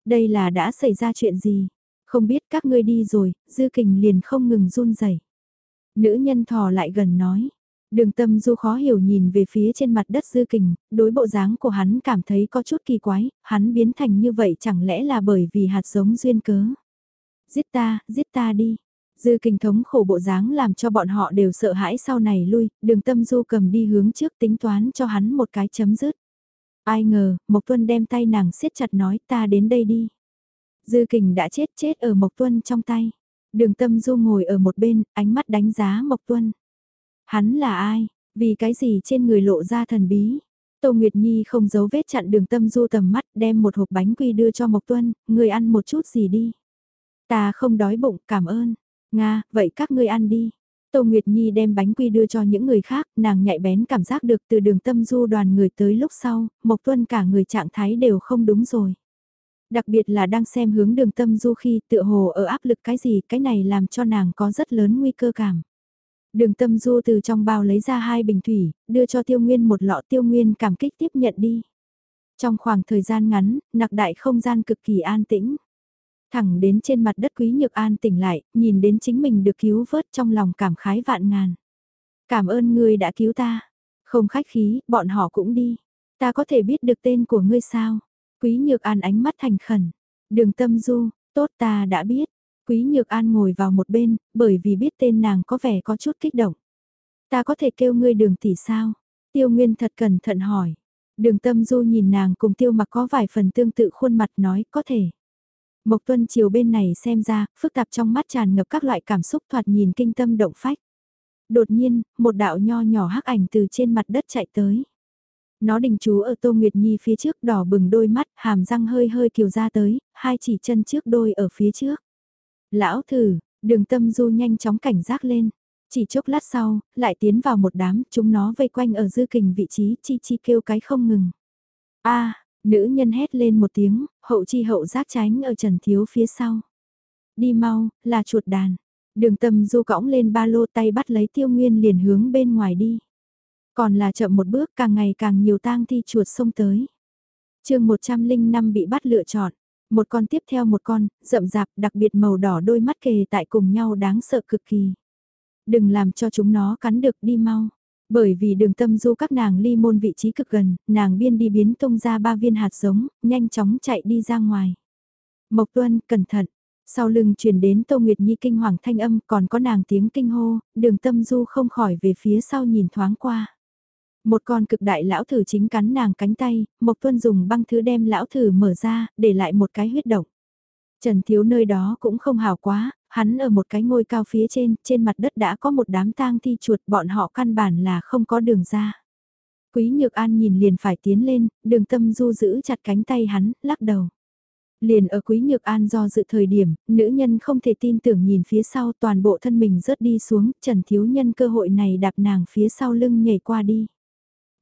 Đây là đã xảy ra chuyện gì? Không biết các ngươi đi rồi, dư kình liền không ngừng run rẩy Nữ nhân thò lại gần nói, Đường tâm du khó hiểu nhìn về phía trên mặt đất dư kình, đối bộ dáng của hắn cảm thấy có chút kỳ quái, hắn biến thành như vậy chẳng lẽ là bởi vì hạt giống duyên cớ. Giết ta, giết ta đi. Dư kình thống khổ bộ dáng làm cho bọn họ đều sợ hãi sau này lui, đường tâm du cầm đi hướng trước tính toán cho hắn một cái chấm dứt. Ai ngờ, Mộc Tuân đem tay nàng siết chặt nói ta đến đây đi. Dư kình đã chết chết ở Mộc Tuân trong tay. Đường tâm du ngồi ở một bên, ánh mắt đánh giá Mộc Tuân. Hắn là ai? Vì cái gì trên người lộ ra thần bí? Tô Nguyệt Nhi không giấu vết chặn đường tâm du tầm mắt đem một hộp bánh quy đưa cho Mộc Tuân, người ăn một chút gì đi. Ta không đói bụng, cảm ơn. Nga, vậy các ngươi ăn đi. Tô Nguyệt Nhi đem bánh quy đưa cho những người khác, nàng nhạy bén cảm giác được từ đường tâm du đoàn người tới lúc sau, Mộc Tuân cả người trạng thái đều không đúng rồi. Đặc biệt là đang xem hướng đường tâm du khi tựa hồ ở áp lực cái gì, cái này làm cho nàng có rất lớn nguy cơ cảm. Đường tâm du từ trong bao lấy ra hai bình thủy, đưa cho tiêu nguyên một lọ tiêu nguyên cảm kích tiếp nhận đi. Trong khoảng thời gian ngắn, nặc đại không gian cực kỳ an tĩnh. Thẳng đến trên mặt đất quý nhược an tỉnh lại, nhìn đến chính mình được cứu vớt trong lòng cảm khái vạn ngàn. Cảm ơn ngươi đã cứu ta. Không khách khí, bọn họ cũng đi. Ta có thể biết được tên của ngươi sao? Quý nhược an ánh mắt thành khẩn. Đường tâm du, tốt ta đã biết. Quý Nhược An ngồi vào một bên, bởi vì biết tên nàng có vẻ có chút kích động. Ta có thể kêu ngươi đường tỷ sao? Tiêu Nguyên thật cẩn thận hỏi. Đường tâm du nhìn nàng cùng tiêu mặc có vài phần tương tự khuôn mặt nói có thể. Mộc tuân chiều bên này xem ra, phức tạp trong mắt tràn ngập các loại cảm xúc thoạt nhìn kinh tâm động phách. Đột nhiên, một đạo nho nhỏ hắc ảnh từ trên mặt đất chạy tới. Nó đình chú ở Tô Nguyệt Nhi phía trước đỏ bừng đôi mắt, hàm răng hơi hơi kiều ra tới, hai chỉ chân trước đôi ở phía trước. Lão thử, đường tâm du nhanh chóng cảnh giác lên. Chỉ chốc lát sau, lại tiến vào một đám, chúng nó vây quanh ở dư kình vị trí, chi chi kêu cái không ngừng. a nữ nhân hét lên một tiếng, hậu chi hậu giác tránh ở trần thiếu phía sau. Đi mau, là chuột đàn. Đường tâm du cõng lên ba lô tay bắt lấy tiêu nguyên liền hướng bên ngoài đi. Còn là chậm một bước càng ngày càng nhiều tang thi chuột xông tới. chương 105 bị bắt lựa chọn. Một con tiếp theo một con, rậm rạp, đặc biệt màu đỏ đôi mắt kề tại cùng nhau đáng sợ cực kỳ. Đừng làm cho chúng nó cắn được đi mau. Bởi vì đường tâm du các nàng ly môn vị trí cực gần, nàng biên đi biến tung ra ba viên hạt giống, nhanh chóng chạy đi ra ngoài. Mộc tuân, cẩn thận. Sau lưng truyền đến Tô Nguyệt Nhi kinh hoàng thanh âm còn có nàng tiếng kinh hô, đường tâm du không khỏi về phía sau nhìn thoáng qua. Một con cực đại lão thử chính cắn nàng cánh tay, Mộc Tuân dùng băng thứ đem lão thử mở ra, để lại một cái huyết động. Trần Thiếu nơi đó cũng không hào quá, hắn ở một cái ngôi cao phía trên, trên mặt đất đã có một đám tang thi chuột bọn họ căn bản là không có đường ra. Quý Nhược An nhìn liền phải tiến lên, đường tâm du giữ chặt cánh tay hắn, lắc đầu. Liền ở Quý Nhược An do dự thời điểm, nữ nhân không thể tin tưởng nhìn phía sau toàn bộ thân mình rớt đi xuống, Trần Thiếu Nhân cơ hội này đạp nàng phía sau lưng nhảy qua đi.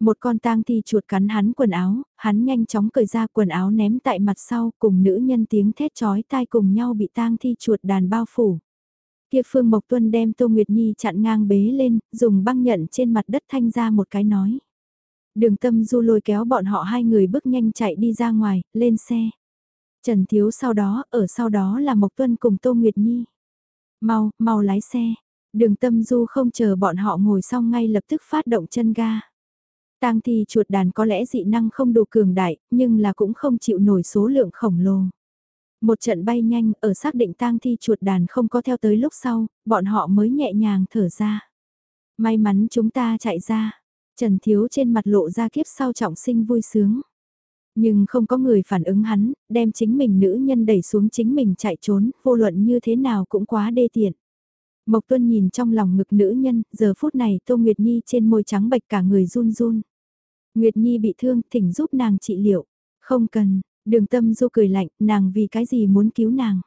Một con tang thi chuột cắn hắn quần áo, hắn nhanh chóng cởi ra quần áo ném tại mặt sau cùng nữ nhân tiếng thét chói tai cùng nhau bị tang thi chuột đàn bao phủ. Kia Phương Mộc Tuân đem Tô Nguyệt Nhi chặn ngang bế lên, dùng băng nhận trên mặt đất thanh ra một cái nói. Đường tâm du lôi kéo bọn họ hai người bước nhanh chạy đi ra ngoài, lên xe. Trần Thiếu sau đó, ở sau đó là Mộc Tuân cùng Tô Nguyệt Nhi. Mau, mau lái xe. Đường tâm du không chờ bọn họ ngồi xong ngay lập tức phát động chân ga. Tang thi chuột đàn có lẽ dị năng không đủ cường đại, nhưng là cũng không chịu nổi số lượng khổng lồ. Một trận bay nhanh ở xác định tang thi chuột đàn không có theo tới lúc sau, bọn họ mới nhẹ nhàng thở ra. May mắn chúng ta chạy ra. Trần Thiếu trên mặt lộ ra kiếp sau trọng sinh vui sướng. Nhưng không có người phản ứng hắn, đem chính mình nữ nhân đẩy xuống chính mình chạy trốn, vô luận như thế nào cũng quá đê tiện. Mộc Tuân nhìn trong lòng ngực nữ nhân, giờ phút này Tô Nguyệt Nhi trên môi trắng bạch cả người run run. Nguyệt Nhi bị thương, thỉnh giúp nàng trị liệu. Không cần, đường tâm du cười lạnh, nàng vì cái gì muốn cứu nàng.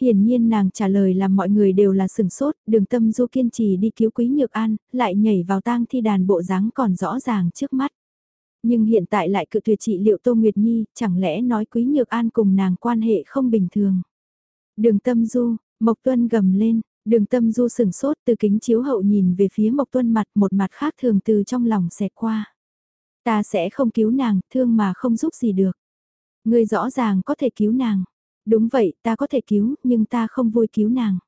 Hiển nhiên nàng trả lời là mọi người đều là sừng sốt, đường tâm du kiên trì đi cứu quý nhược an, lại nhảy vào tang thi đàn bộ dáng còn rõ ràng trước mắt. Nhưng hiện tại lại cự tuyệt trị liệu Tô Nguyệt Nhi, chẳng lẽ nói quý nhược an cùng nàng quan hệ không bình thường. Đường tâm du, Mộc Tuân gầm lên, đường tâm du sừng sốt từ kính chiếu hậu nhìn về phía Mộc Tuân mặt một mặt khác thường từ trong lòng xẹt qua. Ta sẽ không cứu nàng, thương mà không giúp gì được. Ngươi rõ ràng có thể cứu nàng. Đúng vậy, ta có thể cứu, nhưng ta không vui cứu nàng.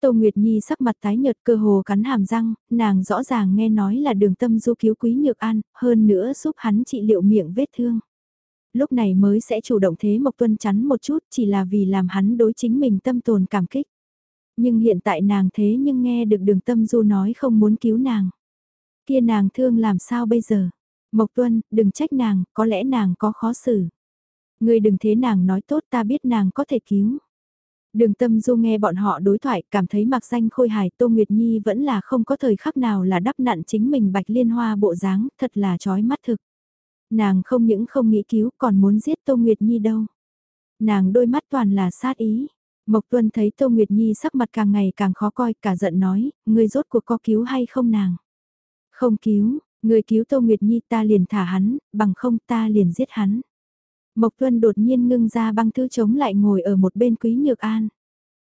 Tô Nguyệt Nhi sắc mặt tái nhợt cơ hồ cắn hàm răng, nàng rõ ràng nghe nói là đường tâm du cứu quý nhược an, hơn nữa giúp hắn trị liệu miệng vết thương. Lúc này mới sẽ chủ động thế Mộc Tuân chắn một chút chỉ là vì làm hắn đối chính mình tâm tồn cảm kích. Nhưng hiện tại nàng thế nhưng nghe được đường tâm du nói không muốn cứu nàng. Kia nàng thương làm sao bây giờ? Mộc Tuân, đừng trách nàng, có lẽ nàng có khó xử. Ngươi đừng thế nàng nói tốt ta biết nàng có thể cứu. Đường tâm du nghe bọn họ đối thoại cảm thấy mặc danh khôi hài Tô Nguyệt Nhi vẫn là không có thời khắc nào là đắp nặn chính mình bạch liên hoa bộ dáng thật là chói mắt thực. Nàng không những không nghĩ cứu còn muốn giết Tô Nguyệt Nhi đâu. Nàng đôi mắt toàn là sát ý. Mộc Tuân thấy Tô Nguyệt Nhi sắc mặt càng ngày càng khó coi cả giận nói, ngươi rốt cuộc có cứu hay không nàng. Không cứu, người cứu Tô Nguyệt Nhi ta liền thả hắn, bằng không ta liền giết hắn. Mộc Tuân đột nhiên ngưng ra băng thư chống lại ngồi ở một bên Quý Nhược An.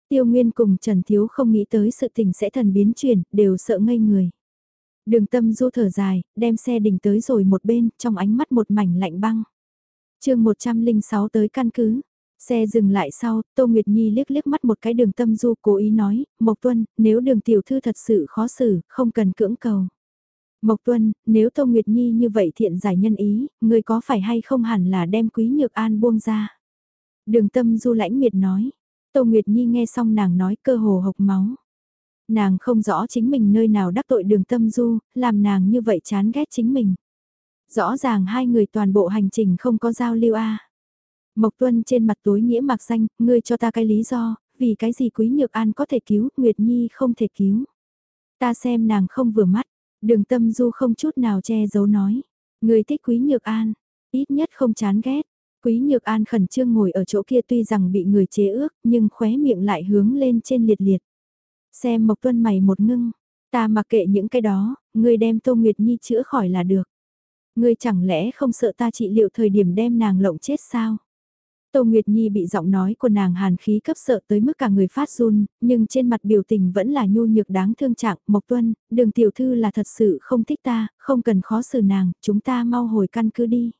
Tiêu Nguyên cùng Trần Thiếu không nghĩ tới sự tình sẽ thần biến chuyển, đều sợ ngây người. Đường tâm du thở dài, đem xe đình tới rồi một bên, trong ánh mắt một mảnh lạnh băng. chương 106 tới căn cứ. Xe dừng lại sau, Tô Nguyệt Nhi liếc liếc mắt một cái đường tâm du cố ý nói, Mộc Tuân, nếu đường tiểu thư thật sự khó xử, không cần cưỡng cầu. Mộc Tuân, nếu Tô Nguyệt Nhi như vậy thiện giải nhân ý, người có phải hay không hẳn là đem Quý Nhược An buông ra. Đường tâm du lãnh miệt nói. Tô Nguyệt Nhi nghe xong nàng nói cơ hồ hộc máu. Nàng không rõ chính mình nơi nào đắc tội đường tâm du, làm nàng như vậy chán ghét chính mình. Rõ ràng hai người toàn bộ hành trình không có giao lưu a. Mộc Tuân trên mặt tối nghĩa mặc danh, ngươi cho ta cái lý do, vì cái gì Quý Nhược An có thể cứu, Nguyệt Nhi không thể cứu. Ta xem nàng không vừa mắt, Đường tâm du không chút nào che giấu nói. Người thích Quý Nhược An, ít nhất không chán ghét. Quý Nhược An khẩn trương ngồi ở chỗ kia tuy rằng bị người chế ước nhưng khóe miệng lại hướng lên trên liệt liệt. Xem Mộc Tuân mày một ngưng, ta mặc kệ những cái đó, người đem Tô Nguyệt Nhi chữa khỏi là được. Ngươi chẳng lẽ không sợ ta trị liệu thời điểm đem nàng lộng chết sao? Tô Nguyệt Nhi bị giọng nói của nàng hàn khí cấp sợ tới mức cả người phát run, nhưng trên mặt biểu tình vẫn là nhu nhược đáng thương trạng. Mộc Tuân, đường tiểu thư là thật sự không thích ta, không cần khó xử nàng, chúng ta mau hồi căn cứ đi.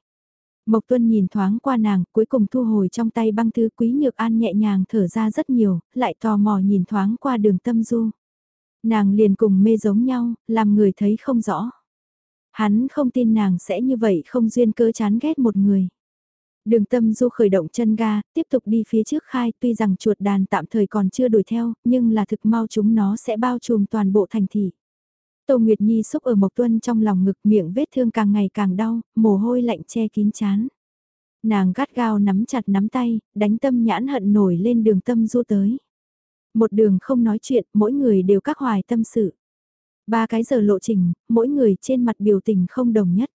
Mộc Tuân nhìn thoáng qua nàng, cuối cùng thu hồi trong tay băng thư quý nhược an nhẹ nhàng thở ra rất nhiều, lại tò mò nhìn thoáng qua đường tâm du. Nàng liền cùng mê giống nhau, làm người thấy không rõ. Hắn không tin nàng sẽ như vậy không duyên cớ chán ghét một người. Đường tâm du khởi động chân ga, tiếp tục đi phía trước khai tuy rằng chuột đàn tạm thời còn chưa đuổi theo, nhưng là thực mau chúng nó sẽ bao trùm toàn bộ thành thị. Tô Nguyệt Nhi xúc ở Mộc Tuân trong lòng ngực miệng vết thương càng ngày càng đau, mồ hôi lạnh che kín chán. Nàng gắt gao nắm chặt nắm tay, đánh tâm nhãn hận nổi lên đường tâm du tới. Một đường không nói chuyện, mỗi người đều các hoài tâm sự. Ba cái giờ lộ trình, mỗi người trên mặt biểu tình không đồng nhất.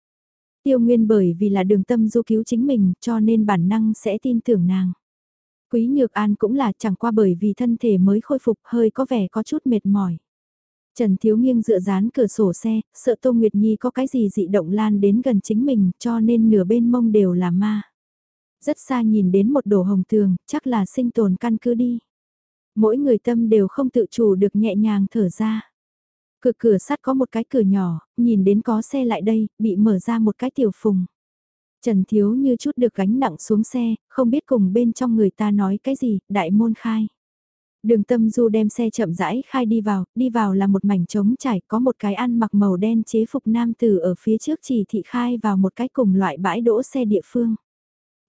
Tiêu Nguyên bởi vì là đường tâm du cứu chính mình cho nên bản năng sẽ tin tưởng nàng. Quý Nhược An cũng là chẳng qua bởi vì thân thể mới khôi phục hơi có vẻ có chút mệt mỏi. Trần Thiếu Nghiêng dựa dán cửa sổ xe, sợ Tô Nguyệt Nhi có cái gì dị động lan đến gần chính mình cho nên nửa bên mông đều là ma. Rất xa nhìn đến một đồ hồng tường, chắc là sinh tồn căn cứ đi. Mỗi người tâm đều không tự chủ được nhẹ nhàng thở ra. Cửa cửa sắt có một cái cửa nhỏ, nhìn đến có xe lại đây, bị mở ra một cái tiểu phùng. Trần Thiếu như chút được gánh nặng xuống xe, không biết cùng bên trong người ta nói cái gì, đại môn khai. Đường tâm du đem xe chậm rãi khai đi vào, đi vào là một mảnh trống trải, có một cái ăn mặc màu đen chế phục nam tử ở phía trước chỉ thị khai vào một cái cùng loại bãi đỗ xe địa phương.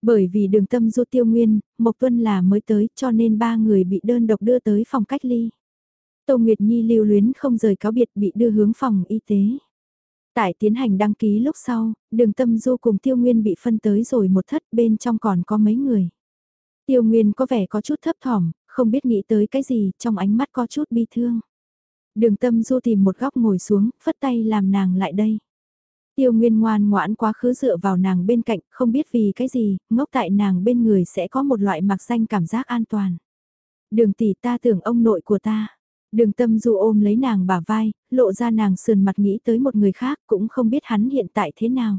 Bởi vì đường tâm du tiêu nguyên, Mộc Tuân là mới tới cho nên ba người bị đơn độc đưa tới phòng cách ly. Tô Nguyệt Nhi lưu luyến không rời cáo biệt bị đưa hướng phòng y tế. Tại tiến hành đăng ký lúc sau, đường tâm du cùng tiêu nguyên bị phân tới rồi một thất bên trong còn có mấy người. Tiêu nguyên có vẻ có chút thấp thỏm, không biết nghĩ tới cái gì, trong ánh mắt có chút bi thương. Đường tâm du tìm một góc ngồi xuống, phất tay làm nàng lại đây. Tiêu Nguyên ngoan ngoãn quá khứ dựa vào nàng bên cạnh, không biết vì cái gì, ngốc tại nàng bên người sẽ có một loại mặc danh cảm giác an toàn. Đường tỷ ta tưởng ông nội của ta. Đường tâm du ôm lấy nàng bả vai, lộ ra nàng sườn mặt nghĩ tới một người khác cũng không biết hắn hiện tại thế nào.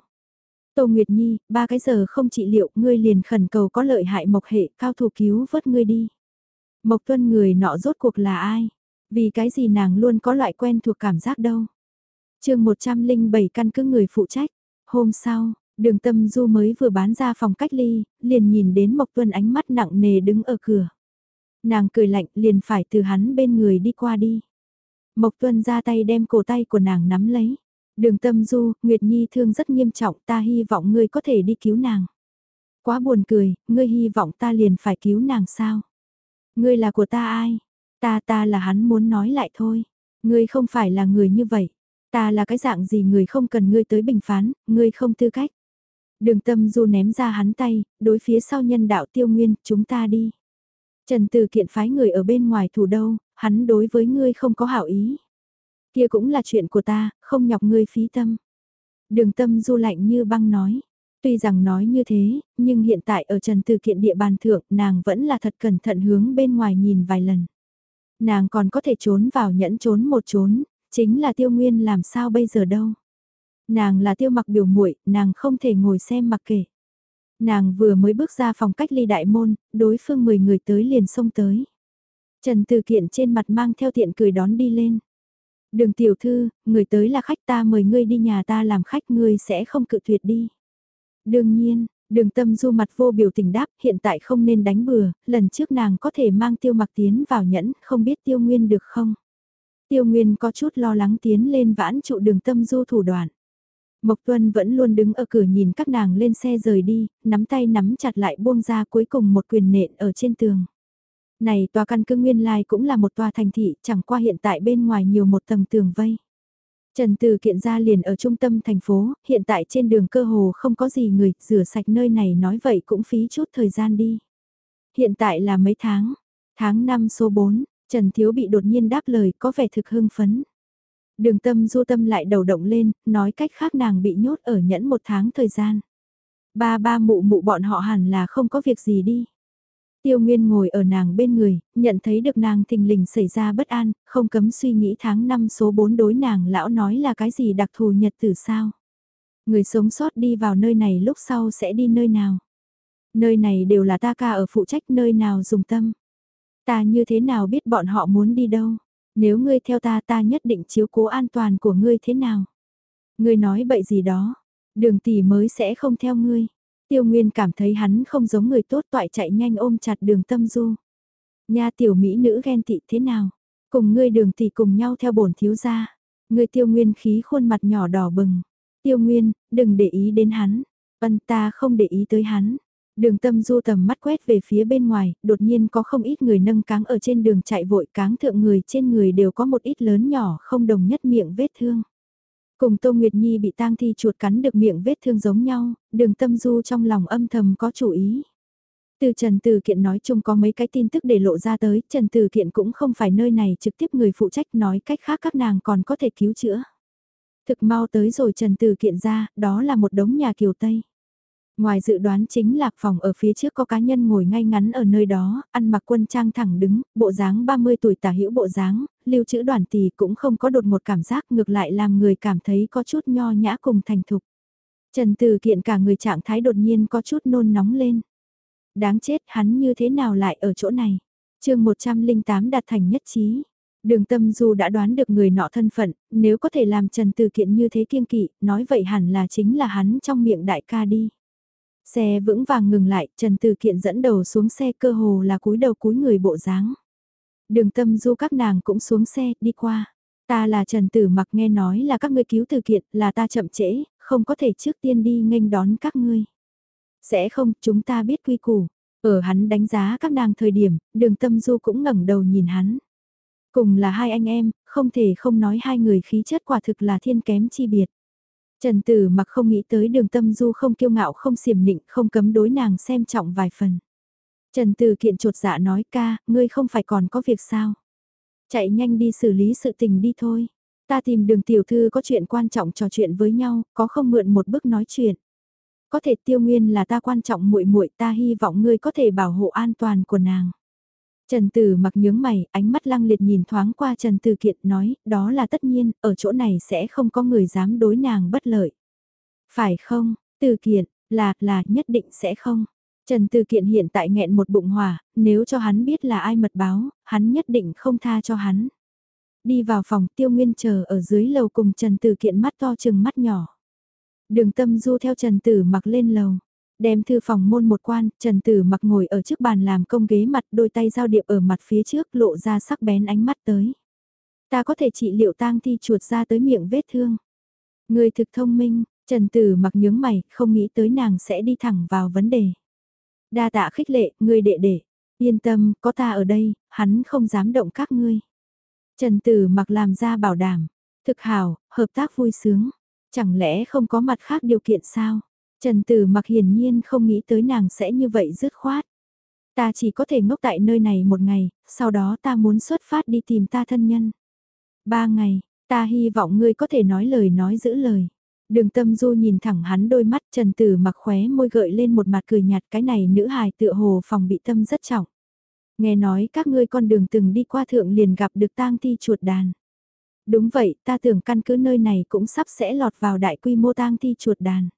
Tô Nguyệt Nhi, ba cái giờ không trị liệu, ngươi liền khẩn cầu có lợi hại mộc hệ, cao thủ cứu vớt ngươi đi. Mộc tuân người nọ rốt cuộc là ai? Vì cái gì nàng luôn có loại quen thuộc cảm giác đâu? chương 107 căn cứ người phụ trách. Hôm sau, đường tâm du mới vừa bán ra phòng cách ly, liền nhìn đến Mộc Tuân ánh mắt nặng nề đứng ở cửa. Nàng cười lạnh liền phải từ hắn bên người đi qua đi. Mộc Tuân ra tay đem cổ tay của nàng nắm lấy. Đường tâm du, Nguyệt Nhi thương rất nghiêm trọng ta hy vọng ngươi có thể đi cứu nàng. Quá buồn cười, ngươi hy vọng ta liền phải cứu nàng sao? Ngươi là của ta ai? Ta ta là hắn muốn nói lại thôi. Ngươi không phải là người như vậy. Ta là cái dạng gì người không cần ngươi tới bình phán, ngươi không tư cách. Đường tâm du ném ra hắn tay, đối phía sau nhân đạo tiêu nguyên, chúng ta đi. Trần Từ Kiện phái người ở bên ngoài thủ đâu, hắn đối với ngươi không có hảo ý. Kia cũng là chuyện của ta, không nhọc ngươi phí tâm. Đường tâm du lạnh như băng nói. Tuy rằng nói như thế, nhưng hiện tại ở Trần Từ Kiện địa bàn thượng nàng vẫn là thật cẩn thận hướng bên ngoài nhìn vài lần. Nàng còn có thể trốn vào nhẫn trốn một trốn, chính là tiêu nguyên làm sao bây giờ đâu. Nàng là tiêu mặc biểu muội nàng không thể ngồi xem mặc kể. Nàng vừa mới bước ra phòng cách ly đại môn, đối phương 10 người tới liền xông tới. Trần Từ Kiện trên mặt mang theo tiện cười đón đi lên. Đường tiểu thư, người tới là khách ta mời ngươi đi nhà ta làm khách ngươi sẽ không cự tuyệt đi. Đương nhiên, đường tâm du mặt vô biểu tình đáp hiện tại không nên đánh bừa, lần trước nàng có thể mang tiêu mặc tiến vào nhẫn, không biết tiêu nguyên được không? Tiêu nguyên có chút lo lắng tiến lên vãn trụ đường tâm du thủ đoạn. Mộc Tuân vẫn luôn đứng ở cửa nhìn các nàng lên xe rời đi, nắm tay nắm chặt lại buông ra cuối cùng một quyền nện ở trên tường. Này tòa căn cứ nguyên lai cũng là một tòa thành thị, chẳng qua hiện tại bên ngoài nhiều một tầng tường vây. Trần Từ kiện ra liền ở trung tâm thành phố, hiện tại trên đường cơ hồ không có gì người, rửa sạch nơi này nói vậy cũng phí chút thời gian đi. Hiện tại là mấy tháng? Tháng 5 số 4, Trần Thiếu bị đột nhiên đáp lời có vẻ thực hưng phấn. Đường tâm du tâm lại đầu động lên, nói cách khác nàng bị nhốt ở nhẫn một tháng thời gian. Ba ba mụ mụ bọn họ hẳn là không có việc gì đi. Tiêu Nguyên ngồi ở nàng bên người, nhận thấy được nàng thình lình xảy ra bất an, không cấm suy nghĩ tháng 5 số 4 đối nàng lão nói là cái gì đặc thù nhật tử sao. Người sống sót đi vào nơi này lúc sau sẽ đi nơi nào. Nơi này đều là ta ca ở phụ trách nơi nào dùng tâm. Ta như thế nào biết bọn họ muốn đi đâu. Nếu ngươi theo ta ta nhất định chiếu cố an toàn của ngươi thế nào. Ngươi nói bậy gì đó, đường tỷ mới sẽ không theo ngươi. Tiêu Nguyên cảm thấy hắn không giống người tốt toại chạy nhanh ôm chặt đường tâm du. Nha tiểu mỹ nữ ghen tị thế nào? Cùng ngươi đường tỷ cùng nhau theo bổn thiếu gia. Ngươi tiêu nguyên khí khuôn mặt nhỏ đỏ bừng. Tiêu nguyên, đừng để ý đến hắn. Vân ta không để ý tới hắn. Đường tâm du tầm mắt quét về phía bên ngoài, đột nhiên có không ít người nâng cáng ở trên đường chạy vội cáng thượng người trên người đều có một ít lớn nhỏ không đồng nhất miệng vết thương. Cùng Tô Nguyệt Nhi bị tang thi chuột cắn được miệng vết thương giống nhau, đường tâm du trong lòng âm thầm có chủ ý. Từ Trần Từ Kiện nói chung có mấy cái tin tức để lộ ra tới, Trần Từ Kiện cũng không phải nơi này trực tiếp người phụ trách nói cách khác các nàng còn có thể cứu chữa. Thực mau tới rồi Trần Từ Kiện ra, đó là một đống nhà kiều Tây. Ngoài dự đoán chính lạc phòng ở phía trước có cá nhân ngồi ngay ngắn ở nơi đó, ăn mặc quân trang thẳng đứng, bộ dáng 30 tuổi tả hữu bộ dáng, lưu trữ đoàn tỷ cũng không có đột một cảm giác ngược lại làm người cảm thấy có chút nho nhã cùng thành thục. Trần Từ Kiện cả người trạng thái đột nhiên có chút nôn nóng lên. Đáng chết hắn như thế nào lại ở chỗ này. chương 108 đạt thành nhất trí. Đường tâm du đã đoán được người nọ thân phận, nếu có thể làm Trần Từ Kiện như thế kiêng kỵ, nói vậy hẳn là chính là hắn trong miệng đại ca đi. Xe vững vàng ngừng lại, Trần Từ Kiện dẫn đầu xuống xe cơ hồ là cúi đầu cúi người bộ dáng. Đường tâm du các nàng cũng xuống xe, đi qua. Ta là Trần Tử mặc nghe nói là các ngươi cứu Từ Kiện, là ta chậm trễ, không có thể trước tiên đi nghênh đón các ngươi. Sẽ không, chúng ta biết quy củ. Ở hắn đánh giá các nàng thời điểm, đường tâm du cũng ngẩng đầu nhìn hắn. Cùng là hai anh em, không thể không nói hai người khí chất quả thực là thiên kém chi biệt. Trần Tử mặc không nghĩ tới đường tâm du không kiêu ngạo không xiểm nịnh không cấm đối nàng xem trọng vài phần. Trần Tử Kiện trột dạ nói ca, ngươi không phải còn có việc sao? Chạy nhanh đi xử lý sự tình đi thôi. Ta tìm đường tiểu thư có chuyện quan trọng trò chuyện với nhau, có không mượn một bước nói chuyện. Có thể tiêu nguyên là ta quan trọng muội muội ta hy vọng ngươi có thể bảo hộ an toàn của nàng. Trần Tử mặc nhướng mày, ánh mắt lăng liệt nhìn thoáng qua Trần Tử Kiện nói, đó là tất nhiên, ở chỗ này sẽ không có người dám đối nàng bất lợi. Phải không, Tử Kiện, là, là, nhất định sẽ không. Trần Tử Kiện hiện tại nghẹn một bụng hỏa, nếu cho hắn biết là ai mật báo, hắn nhất định không tha cho hắn. Đi vào phòng tiêu nguyên chờ ở dưới lầu cùng Trần Tử Kiện mắt to chừng mắt nhỏ. Đường tâm du theo Trần Tử mặc lên lầu. Đem thư phòng môn một quan, Trần Tử mặc ngồi ở trước bàn làm công ghế mặt đôi tay giao điệp ở mặt phía trước lộ ra sắc bén ánh mắt tới. Ta có thể trị liệu tang thi chuột ra tới miệng vết thương. Người thực thông minh, Trần Tử mặc nhướng mày, không nghĩ tới nàng sẽ đi thẳng vào vấn đề. Đa tạ khích lệ, người đệ đệ. Yên tâm, có ta ở đây, hắn không dám động các ngươi. Trần Tử mặc làm ra bảo đảm. Thực hảo, hợp tác vui sướng. Chẳng lẽ không có mặt khác điều kiện sao? Trần Tử mặc hiển nhiên không nghĩ tới nàng sẽ như vậy dứt khoát. Ta chỉ có thể ngốc tại nơi này một ngày, sau đó ta muốn xuất phát đi tìm ta thân nhân. Ba ngày, ta hy vọng ngươi có thể nói lời nói giữ lời. Đường tâm du nhìn thẳng hắn đôi mắt trần tử mặc khóe môi gợi lên một mặt cười nhạt cái này nữ hài tựa hồ phòng bị tâm rất trọng. Nghe nói các ngươi con đường từng đi qua thượng liền gặp được tang thi chuột đàn. Đúng vậy, ta tưởng căn cứ nơi này cũng sắp sẽ lọt vào đại quy mô tang thi chuột đàn.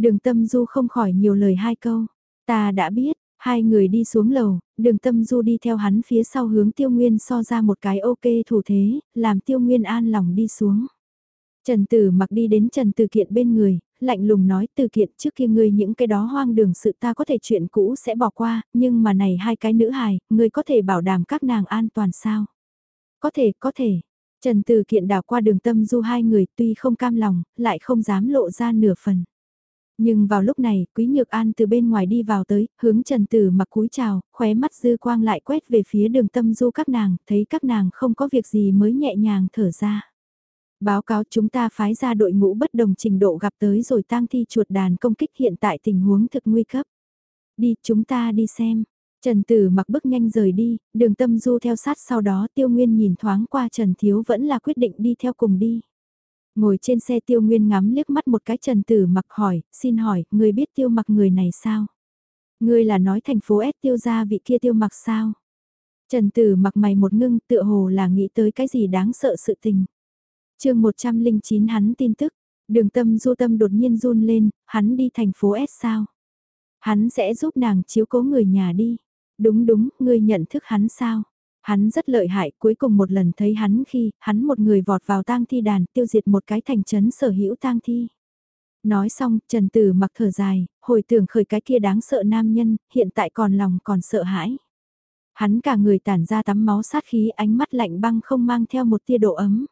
Đường tâm du không khỏi nhiều lời hai câu. Ta đã biết, hai người đi xuống lầu, đường tâm du đi theo hắn phía sau hướng tiêu nguyên so ra một cái ok thủ thế, làm tiêu nguyên an lòng đi xuống. Trần Tử mặc đi đến Trần Tử Kiện bên người, lạnh lùng nói Tử Kiện trước kia ngươi những cái đó hoang đường sự ta có thể chuyện cũ sẽ bỏ qua, nhưng mà này hai cái nữ hài, ngươi có thể bảo đảm các nàng an toàn sao? Có thể, có thể. Trần Tử Kiện đảo qua đường tâm du hai người tuy không cam lòng, lại không dám lộ ra nửa phần. Nhưng vào lúc này, Quý Nhược An từ bên ngoài đi vào tới, hướng Trần Tử mặc cúi chào, khóe mắt dư quang lại quét về phía đường tâm du các nàng, thấy các nàng không có việc gì mới nhẹ nhàng thở ra. Báo cáo chúng ta phái ra đội ngũ bất đồng trình độ gặp tới rồi tang thi chuột đàn công kích hiện tại tình huống thực nguy cấp. Đi, chúng ta đi xem. Trần Tử mặc bước nhanh rời đi, đường tâm du theo sát sau đó tiêu nguyên nhìn thoáng qua Trần Thiếu vẫn là quyết định đi theo cùng đi. Ngồi trên xe tiêu nguyên ngắm liếc mắt một cái trần tử mặc hỏi, xin hỏi, người biết tiêu mặc người này sao? Người là nói thành phố S tiêu ra vị kia tiêu mặc sao? Trần tử mặc mày một ngưng tựa hồ là nghĩ tới cái gì đáng sợ sự tình. chương 109 hắn tin tức, đường tâm du tâm đột nhiên run lên, hắn đi thành phố S sao? Hắn sẽ giúp nàng chiếu cố người nhà đi. Đúng đúng, ngươi nhận thức hắn sao? Hắn rất lợi hại, cuối cùng một lần thấy hắn khi, hắn một người vọt vào tang thi đàn, tiêu diệt một cái thành trấn sở hữu tang thi. Nói xong, Trần Tử mặc thở dài, hồi tưởng khởi cái kia đáng sợ nam nhân, hiện tại còn lòng còn sợ hãi. Hắn cả người tản ra tắm máu sát khí ánh mắt lạnh băng không mang theo một tia độ ấm.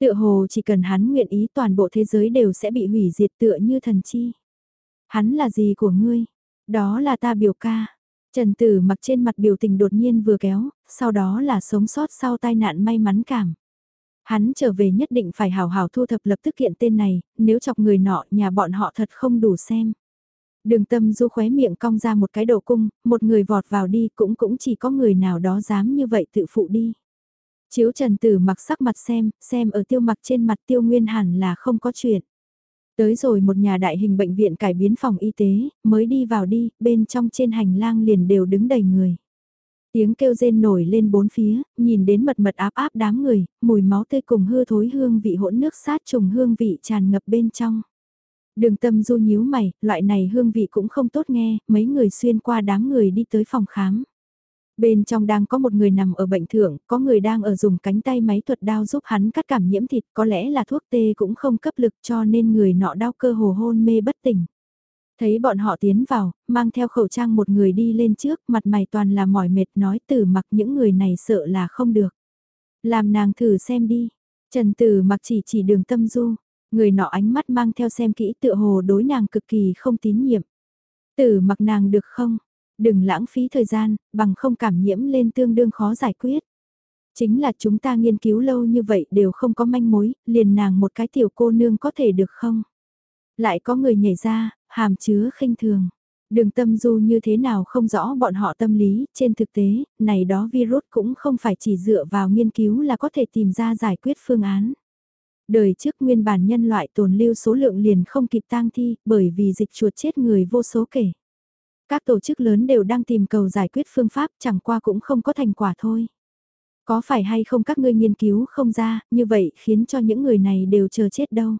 Tựa hồ chỉ cần hắn nguyện ý toàn bộ thế giới đều sẽ bị hủy diệt tựa như thần chi. Hắn là gì của ngươi? Đó là ta biểu ca. Trần Tử mặc trên mặt biểu tình đột nhiên vừa kéo, sau đó là sống sót sau tai nạn may mắn cảm. Hắn trở về nhất định phải hào hào thu thập lập tức kiện tên này, nếu chọc người nọ nhà bọn họ thật không đủ xem. Đường tâm du khóe miệng cong ra một cái đầu cung, một người vọt vào đi cũng cũng chỉ có người nào đó dám như vậy tự phụ đi. Chiếu trần tử mặc sắc mặt xem, xem ở tiêu mặc trên mặt tiêu nguyên hẳn là không có chuyện. Tới rồi một nhà đại hình bệnh viện cải biến phòng y tế, mới đi vào đi, bên trong trên hành lang liền đều đứng đầy người. Tiếng kêu rên nổi lên bốn phía, nhìn đến mật mật áp áp đám người, mùi máu tươi cùng hư thối hương vị hỗn nước sát trùng hương vị tràn ngập bên trong. Đường tâm du nhíu mày, loại này hương vị cũng không tốt nghe, mấy người xuyên qua đám người đi tới phòng khám. Bên trong đang có một người nằm ở bệnh thượng, có người đang ở dùng cánh tay máy thuật đao giúp hắn cắt cảm nhiễm thịt, có lẽ là thuốc tê cũng không cấp lực cho nên người nọ đau cơ hồ hôn mê bất tỉnh. Thấy bọn họ tiến vào, mang theo khẩu trang một người đi lên trước, mặt mày toàn là mỏi mệt nói từ mặc những người này sợ là không được. Làm nàng thử xem đi. Trần Tử mặc chỉ chỉ đường tâm du, người nọ ánh mắt mang theo xem kỹ tựa hồ đối nàng cực kỳ không tín nhiệm. Tử mặc nàng được không? Đừng lãng phí thời gian, bằng không cảm nhiễm lên tương đương khó giải quyết. Chính là chúng ta nghiên cứu lâu như vậy đều không có manh mối, liền nàng một cái tiểu cô nương có thể được không? Lại có người nhảy ra, hàm chứa khinh thường. Đường tâm du như thế nào không rõ bọn họ tâm lý, trên thực tế, này đó virus cũng không phải chỉ dựa vào nghiên cứu là có thể tìm ra giải quyết phương án. Đời trước nguyên bản nhân loại tồn lưu số lượng liền không kịp tang thi, bởi vì dịch chuột chết người vô số kể. Các tổ chức lớn đều đang tìm cầu giải quyết phương pháp chẳng qua cũng không có thành quả thôi. Có phải hay không các ngươi nghiên cứu không ra, như vậy khiến cho những người này đều chờ chết đâu.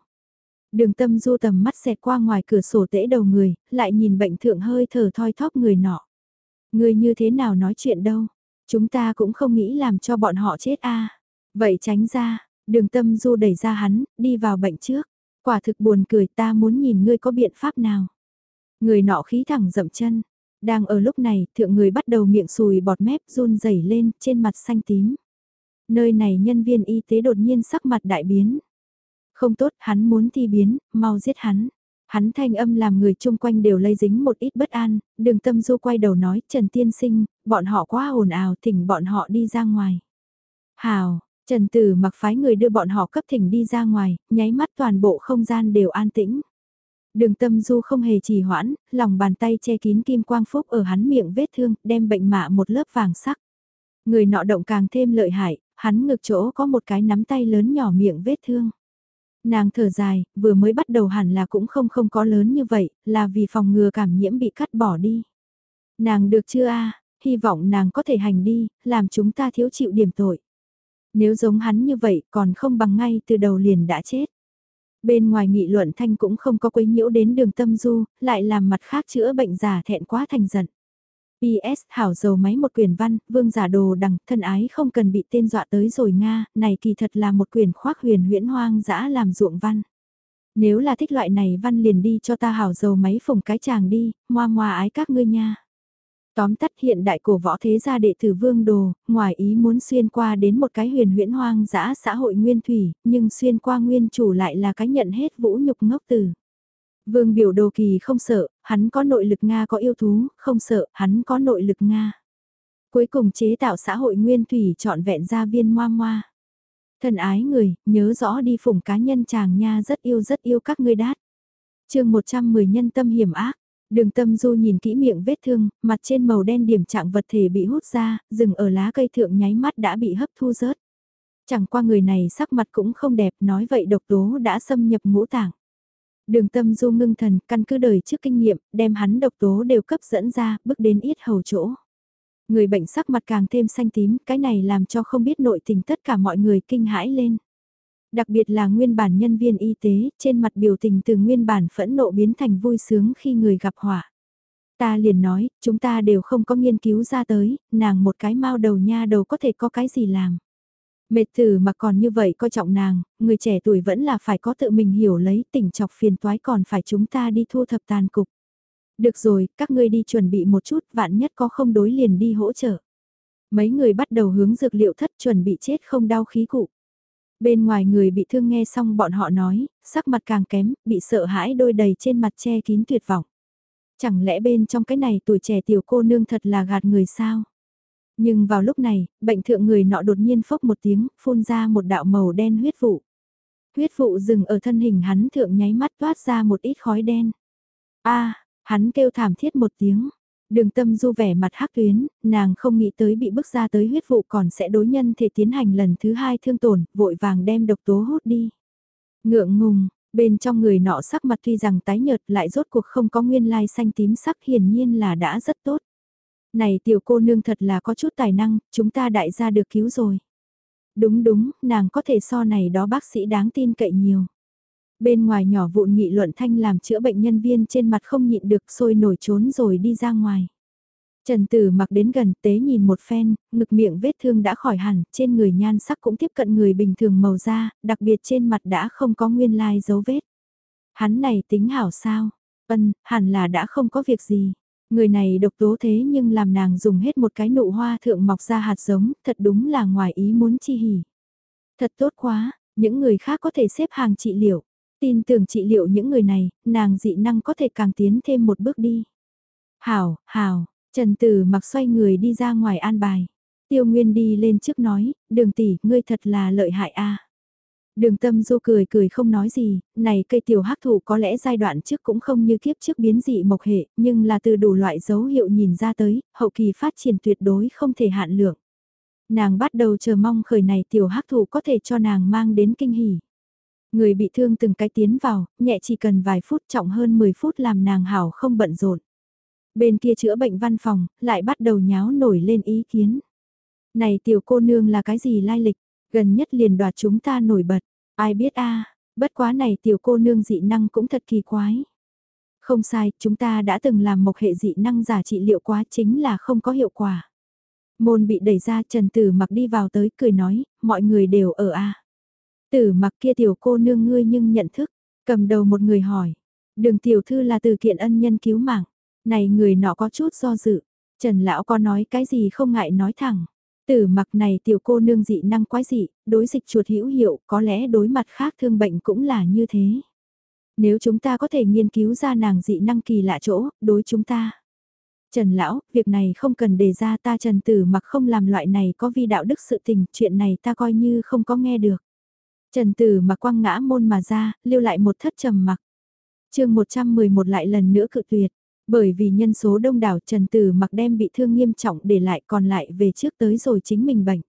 Đường tâm du tầm mắt xẹt qua ngoài cửa sổ tễ đầu người, lại nhìn bệnh thượng hơi thở thoi thóp người nọ. Người như thế nào nói chuyện đâu, chúng ta cũng không nghĩ làm cho bọn họ chết a Vậy tránh ra, đường tâm du đẩy ra hắn, đi vào bệnh trước. Quả thực buồn cười ta muốn nhìn ngươi có biện pháp nào. Người nọ khí thẳng dậm chân. Đang ở lúc này, thượng người bắt đầu miệng sùi bọt mép run rẩy lên, trên mặt xanh tím. Nơi này nhân viên y tế đột nhiên sắc mặt đại biến. Không tốt, hắn muốn thi biến, mau giết hắn. Hắn thanh âm làm người chung quanh đều lây dính một ít bất an, đường tâm du quay đầu nói, Trần Tiên Sinh, bọn họ quá ồn ào, thỉnh bọn họ đi ra ngoài. Hào, Trần Tử mặc phái người đưa bọn họ cấp thỉnh đi ra ngoài, nháy mắt toàn bộ không gian đều an tĩnh. Đường tâm du không hề trì hoãn, lòng bàn tay che kín kim quang phúc ở hắn miệng vết thương, đem bệnh mạ một lớp vàng sắc. Người nọ động càng thêm lợi hại, hắn ngực chỗ có một cái nắm tay lớn nhỏ miệng vết thương. Nàng thở dài, vừa mới bắt đầu hẳn là cũng không không có lớn như vậy, là vì phòng ngừa cảm nhiễm bị cắt bỏ đi. Nàng được chưa a hy vọng nàng có thể hành đi, làm chúng ta thiếu chịu điểm tội. Nếu giống hắn như vậy còn không bằng ngay từ đầu liền đã chết. Bên ngoài nghị luận thanh cũng không có quấy nhiễu đến đường tâm du, lại làm mặt khác chữa bệnh giả thẹn quá thành giận. PS hảo dầu máy một quyển văn, vương giả đồ đằng, thân ái không cần bị tên dọa tới rồi Nga, này kỳ thật là một quyển khoác huyền huyễn hoang dã làm ruộng văn. Nếu là thích loại này văn liền đi cho ta hảo dầu máy phùng cái chàng đi, moa moa ái các ngươi nha. Tóm tắt hiện đại cổ võ thế gia đệ tử vương đồ, ngoài ý muốn xuyên qua đến một cái huyền huyễn hoang dã xã hội nguyên thủy, nhưng xuyên qua nguyên chủ lại là cái nhận hết vũ nhục ngốc tử. Vương biểu đồ kỳ không sợ, hắn có nội lực Nga có yêu thú, không sợ, hắn có nội lực Nga. Cuối cùng chế tạo xã hội nguyên thủy chọn vẹn gia viên moa moa. Thần ái người, nhớ rõ đi phủng cá nhân chàng nha rất yêu rất yêu các ngươi đát. chương 110 nhân tâm hiểm ác. Đường tâm du nhìn kỹ miệng vết thương, mặt trên màu đen điểm trạng vật thể bị hút ra, dừng ở lá cây thượng nháy mắt đã bị hấp thu rớt. Chẳng qua người này sắc mặt cũng không đẹp, nói vậy độc tố đã xâm nhập ngũ tạng. Đường tâm du ngưng thần, căn cứ đời trước kinh nghiệm, đem hắn độc tố đều cấp dẫn ra, bước đến ít hầu chỗ. Người bệnh sắc mặt càng thêm xanh tím, cái này làm cho không biết nội tình tất cả mọi người kinh hãi lên. Đặc biệt là nguyên bản nhân viên y tế, trên mặt biểu tình từ nguyên bản phẫn nộ biến thành vui sướng khi người gặp họa. Ta liền nói, chúng ta đều không có nghiên cứu ra tới, nàng một cái mau đầu nha đầu có thể có cái gì làm. Mệt thử mà còn như vậy coi trọng nàng, người trẻ tuổi vẫn là phải có tự mình hiểu lấy tỉnh chọc phiền toái còn phải chúng ta đi thu thập tàn cục. Được rồi, các ngươi đi chuẩn bị một chút, vạn nhất có không đối liền đi hỗ trợ. Mấy người bắt đầu hướng dược liệu thất chuẩn bị chết không đau khí cụ. Bên ngoài người bị thương nghe xong bọn họ nói, sắc mặt càng kém, bị sợ hãi đôi đầy trên mặt che kín tuyệt vọng. Chẳng lẽ bên trong cái này tuổi trẻ tiểu cô nương thật là gạt người sao? Nhưng vào lúc này, bệnh thượng người nọ đột nhiên phốc một tiếng, phun ra một đạo màu đen huyết vụ. Huyết vụ dừng ở thân hình hắn thượng nháy mắt toát ra một ít khói đen. a hắn kêu thảm thiết một tiếng. Đường tâm du vẻ mặt hắc tuyến, nàng không nghĩ tới bị bức ra tới huyết vụ còn sẽ đối nhân thể tiến hành lần thứ hai thương tổn, vội vàng đem độc tố hút đi. Ngượng ngùng, bên trong người nọ sắc mặt tuy rằng tái nhợt lại rốt cuộc không có nguyên lai xanh tím sắc hiển nhiên là đã rất tốt. Này tiểu cô nương thật là có chút tài năng, chúng ta đại gia được cứu rồi. Đúng đúng, nàng có thể so này đó bác sĩ đáng tin cậy nhiều. Bên ngoài nhỏ vụn nghị luận thanh làm chữa bệnh nhân viên trên mặt không nhịn được sôi nổi trốn rồi đi ra ngoài. Trần Tử mặc đến gần tế nhìn một phen, ngực miệng vết thương đã khỏi hẳn, trên người nhan sắc cũng tiếp cận người bình thường màu da, đặc biệt trên mặt đã không có nguyên lai dấu vết. Hắn này tính hảo sao? Vân, hẳn là đã không có việc gì. Người này độc tố thế nhưng làm nàng dùng hết một cái nụ hoa thượng mọc ra hạt giống, thật đúng là ngoài ý muốn chi hỉ. Thật tốt quá, những người khác có thể xếp hàng trị liệu. Tin tưởng trị liệu những người này, nàng dị năng có thể càng tiến thêm một bước đi. Hảo, hảo, Trần Tử mặc xoay người đi ra ngoài an bài. Tiêu Nguyên đi lên trước nói, đường tỷ, ngươi thật là lợi hại a. Đường tâm du cười cười không nói gì, này cây tiểu hắc thủ có lẽ giai đoạn trước cũng không như kiếp trước biến dị mộc hệ, nhưng là từ đủ loại dấu hiệu nhìn ra tới, hậu kỳ phát triển tuyệt đối không thể hạn lượng. Nàng bắt đầu chờ mong khởi này tiểu hắc thủ có thể cho nàng mang đến kinh hỉ. Người bị thương từng cái tiến vào, nhẹ chỉ cần vài phút trọng hơn 10 phút làm nàng hảo không bận rộn. Bên kia chữa bệnh văn phòng, lại bắt đầu nháo nổi lên ý kiến. Này tiểu cô nương là cái gì lai lịch, gần nhất liền đoạt chúng ta nổi bật, ai biết a bất quá này tiểu cô nương dị năng cũng thật kỳ quái. Không sai, chúng ta đã từng làm một hệ dị năng giả trị liệu quá chính là không có hiệu quả. Môn bị đẩy ra Trần Tử mặc đi vào tới cười nói, mọi người đều ở a Tử mặc kia tiểu cô nương ngươi nhưng nhận thức, cầm đầu một người hỏi. Đường tiểu thư là từ kiện ân nhân cứu mạng. Này người nọ có chút do dự. Trần lão có nói cái gì không ngại nói thẳng. Tử mặc này tiểu cô nương dị năng quái dị, đối dịch chuột hữu hiệu, có lẽ đối mặt khác thương bệnh cũng là như thế. Nếu chúng ta có thể nghiên cứu ra nàng dị năng kỳ lạ chỗ, đối chúng ta. Trần lão, việc này không cần đề ra ta Trần Tử mặc không làm loại này có vi đạo đức sự tình, chuyện này ta coi như không có nghe được. Trần Tử mặc quăng ngã môn mà ra, lưu lại một thất trầm mặc. chương 111 lại lần nữa cự tuyệt. Bởi vì nhân số đông đảo Trần Tử mặc đem bị thương nghiêm trọng để lại còn lại về trước tới rồi chính mình bệnh.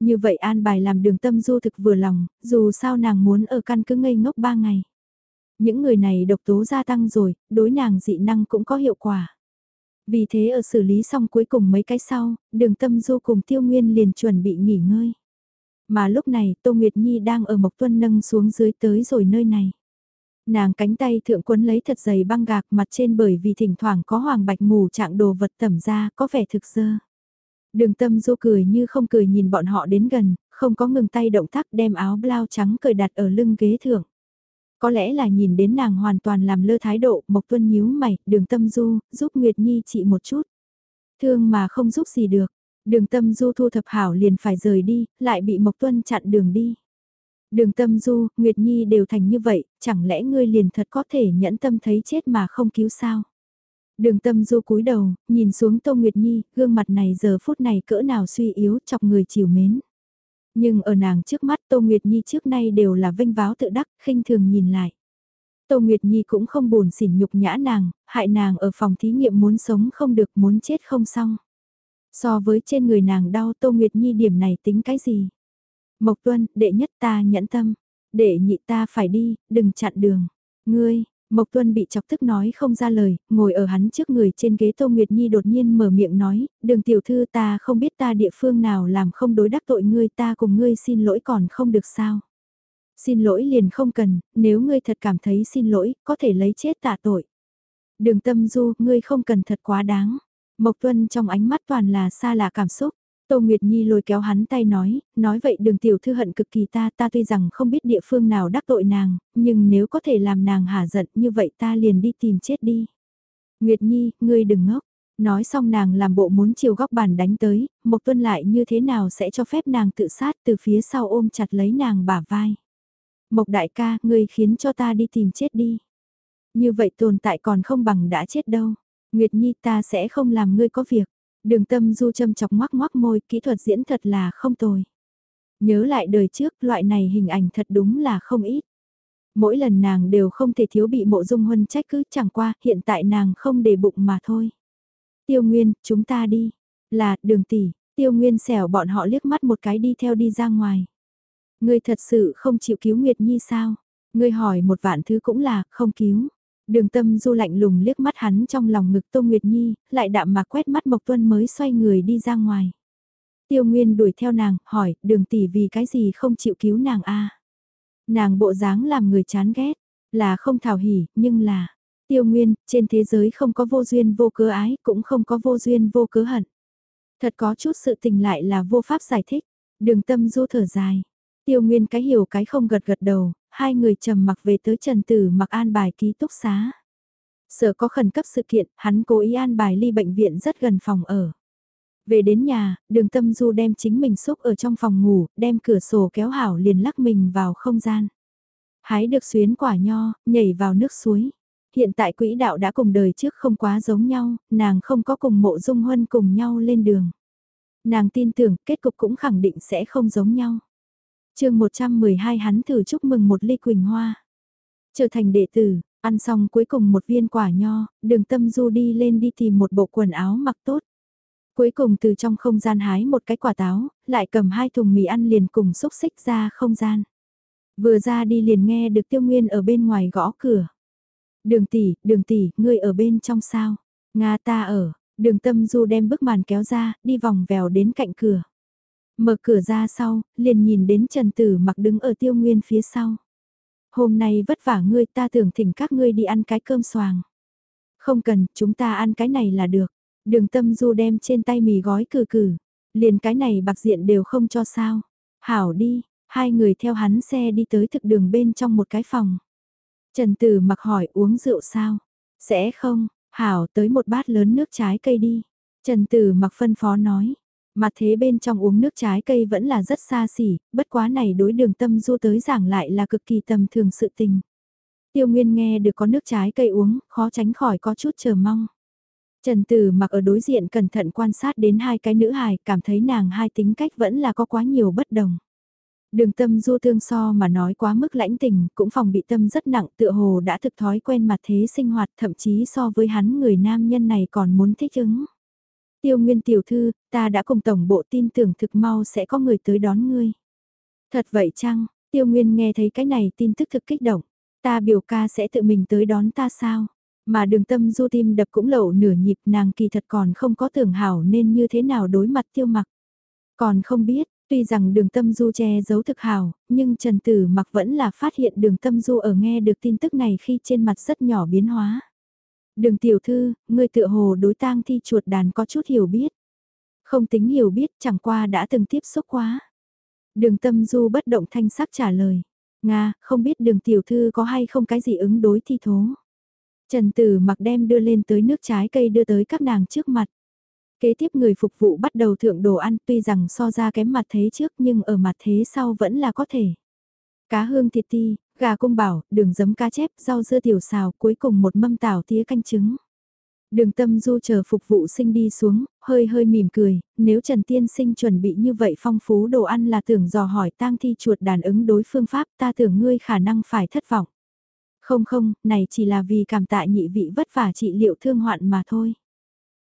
Như vậy an bài làm đường tâm du thực vừa lòng, dù sao nàng muốn ở căn cứ ngây ngốc 3 ngày. Những người này độc tố gia tăng rồi, đối nàng dị năng cũng có hiệu quả. Vì thế ở xử lý xong cuối cùng mấy cái sau, đường tâm du cùng tiêu nguyên liền chuẩn bị nghỉ ngơi. Mà lúc này Tô Nguyệt Nhi đang ở Mộc Tuân nâng xuống dưới tới rồi nơi này. Nàng cánh tay thượng quấn lấy thật dày băng gạc mặt trên bởi vì thỉnh thoảng có hoàng bạch mù trạng đồ vật tẩm ra có vẻ thực dơ. Đường tâm du cười như không cười nhìn bọn họ đến gần, không có ngừng tay động tác đem áo blau trắng cởi đặt ở lưng ghế thượng. Có lẽ là nhìn đến nàng hoàn toàn làm lơ thái độ, Mộc Tuân nhíu mày, đường tâm du, giúp Nguyệt Nhi chị một chút. Thương mà không giúp gì được, Đường tâm du thu thập hảo liền phải rời đi, lại bị Mộc Tuân chặn đường đi. Đường tâm du, Nguyệt Nhi đều thành như vậy, chẳng lẽ ngươi liền thật có thể nhẫn tâm thấy chết mà không cứu sao? Đường tâm du cúi đầu, nhìn xuống Tô Nguyệt Nhi, gương mặt này giờ phút này cỡ nào suy yếu chọc người chiều mến. Nhưng ở nàng trước mắt Tô Nguyệt Nhi trước nay đều là vinh váo tự đắc, khinh thường nhìn lại. Tô Nguyệt Nhi cũng không buồn xỉn nhục nhã nàng, hại nàng ở phòng thí nghiệm muốn sống không được muốn chết không xong. So với trên người nàng đau Tô Nguyệt Nhi điểm này tính cái gì? Mộc Tuân, đệ nhất ta nhẫn tâm. Đệ nhị ta phải đi, đừng chặn đường. Ngươi, Mộc Tuân bị chọc tức nói không ra lời, ngồi ở hắn trước người trên ghế Tô Nguyệt Nhi đột nhiên mở miệng nói, đường tiểu thư ta không biết ta địa phương nào làm không đối đắc tội ngươi ta cùng ngươi xin lỗi còn không được sao. Xin lỗi liền không cần, nếu ngươi thật cảm thấy xin lỗi, có thể lấy chết tạ tội. Đường tâm du, ngươi không cần thật quá đáng. Mộc Tuân trong ánh mắt toàn là xa lạ cảm xúc. Tô Nguyệt Nhi lôi kéo hắn tay nói, nói vậy đường tiểu thư hận cực kỳ ta, ta tuy rằng không biết địa phương nào đắc tội nàng, nhưng nếu có thể làm nàng hả giận như vậy ta liền đi tìm chết đi. Nguyệt Nhi, ngươi đừng ngốc. Nói xong nàng làm bộ muốn chiều góc bàn đánh tới, Mộc Tuân lại như thế nào sẽ cho phép nàng tự sát từ phía sau ôm chặt lấy nàng bả vai. Mộc đại ca, ngươi khiến cho ta đi tìm chết đi. Như vậy tồn tại còn không bằng đã chết đâu. Nguyệt Nhi ta sẽ không làm ngươi có việc. Đường tâm du châm chọc ngoác ngoác môi, kỹ thuật diễn thật là không tồi. Nhớ lại đời trước, loại này hình ảnh thật đúng là không ít. Mỗi lần nàng đều không thể thiếu bị mộ dung huân trách cứ chẳng qua, hiện tại nàng không để bụng mà thôi. Tiêu Nguyên, chúng ta đi. Là, đường tỷ, Tiêu Nguyên xẻo bọn họ liếc mắt một cái đi theo đi ra ngoài. Ngươi thật sự không chịu cứu Nguyệt Nhi sao? Ngươi hỏi một vạn thứ cũng là, không cứu. Đường tâm du lạnh lùng liếc mắt hắn trong lòng ngực Tô Nguyệt Nhi, lại đạm mà quét mắt Mộc Tuân mới xoay người đi ra ngoài. Tiêu Nguyên đuổi theo nàng, hỏi, đường tỷ vì cái gì không chịu cứu nàng a Nàng bộ dáng làm người chán ghét, là không thảo hỉ, nhưng là... Tiêu Nguyên, trên thế giới không có vô duyên vô cớ ái, cũng không có vô duyên vô cớ hận. Thật có chút sự tình lại là vô pháp giải thích. Đường tâm du thở dài. Tiêu Nguyên cái hiểu cái không gật gật đầu, hai người trầm mặc về tới Trần Tử mặc an bài ký túc xá. Sợ có khẩn cấp sự kiện, hắn cố ý an bài ly bệnh viện rất gần phòng ở. Về đến nhà, đường tâm du đem chính mình xúc ở trong phòng ngủ, đem cửa sổ kéo hảo liền lắc mình vào không gian. Hái được xuyến quả nho, nhảy vào nước suối. Hiện tại quỹ đạo đã cùng đời trước không quá giống nhau, nàng không có cùng mộ dung huân cùng nhau lên đường. Nàng tin tưởng kết cục cũng khẳng định sẽ không giống nhau chương 112 hắn thử chúc mừng một ly quỳnh hoa. Trở thành đệ tử, ăn xong cuối cùng một viên quả nho, đường tâm du đi lên đi tìm một bộ quần áo mặc tốt. Cuối cùng từ trong không gian hái một cái quả táo, lại cầm hai thùng mì ăn liền cùng xúc xích ra không gian. Vừa ra đi liền nghe được tiêu nguyên ở bên ngoài gõ cửa. Đường tỷ, đường tỷ, ngươi ở bên trong sao? Nga ta ở, đường tâm du đem bức màn kéo ra, đi vòng vèo đến cạnh cửa. Mở cửa ra sau, liền nhìn đến Trần Tử mặc đứng ở tiêu nguyên phía sau. Hôm nay vất vả ngươi ta tưởng thỉnh các ngươi đi ăn cái cơm xoàng. Không cần, chúng ta ăn cái này là được. Đường tâm du đem trên tay mì gói cử cử. Liền cái này bạc diện đều không cho sao. Hảo đi, hai người theo hắn xe đi tới thực đường bên trong một cái phòng. Trần Tử mặc hỏi uống rượu sao? Sẽ không, Hảo tới một bát lớn nước trái cây đi. Trần Tử mặc phân phó nói mà thế bên trong uống nước trái cây vẫn là rất xa xỉ, bất quá này đối đường tâm du tới giảng lại là cực kỳ tầm thường sự tình. Tiêu Nguyên nghe được có nước trái cây uống, khó tránh khỏi có chút chờ mong. Trần Tử mặc ở đối diện cẩn thận quan sát đến hai cái nữ hài, cảm thấy nàng hai tính cách vẫn là có quá nhiều bất đồng. Đường tâm du thương so mà nói quá mức lãnh tình, cũng phòng bị tâm rất nặng tựa hồ đã thực thói quen mặt thế sinh hoạt thậm chí so với hắn người nam nhân này còn muốn thích ứng. Tiêu Nguyên tiểu thư, ta đã cùng tổng bộ tin tưởng thực mau sẽ có người tới đón ngươi. Thật vậy chăng, Tiêu Nguyên nghe thấy cái này tin tức thực kích động. Ta biểu ca sẽ tự mình tới đón ta sao? Mà đường tâm du tim đập cũng lẩu nửa nhịp nàng kỳ thật còn không có tưởng hảo nên như thế nào đối mặt tiêu mặc. Còn không biết, tuy rằng đường tâm du che giấu thực hảo, nhưng Trần Tử mặc vẫn là phát hiện đường tâm du ở nghe được tin tức này khi trên mặt rất nhỏ biến hóa. Đường tiểu thư, người tựa hồ đối tang thi chuột đàn có chút hiểu biết. Không tính hiểu biết chẳng qua đã từng tiếp xúc quá. Đường tâm du bất động thanh sắc trả lời. Nga, không biết đường tiểu thư có hay không cái gì ứng đối thi thố. Trần Tử mặc đem đưa lên tới nước trái cây đưa tới các nàng trước mặt. Kế tiếp người phục vụ bắt đầu thượng đồ ăn tuy rằng so ra kém mặt thế trước nhưng ở mặt thế sau vẫn là có thể. Cá hương thịt ti, gà cung bảo, đường giấm cá chép, rau dưa tiểu xào, cuối cùng một mâm tảo tía canh trứng. Đường tâm du chờ phục vụ sinh đi xuống, hơi hơi mỉm cười, nếu Trần Tiên sinh chuẩn bị như vậy phong phú đồ ăn là tưởng dò hỏi tang thi chuột đàn ứng đối phương pháp ta tưởng ngươi khả năng phải thất vọng. Không không, này chỉ là vì cảm tạ nhị vị vất vả trị liệu thương hoạn mà thôi.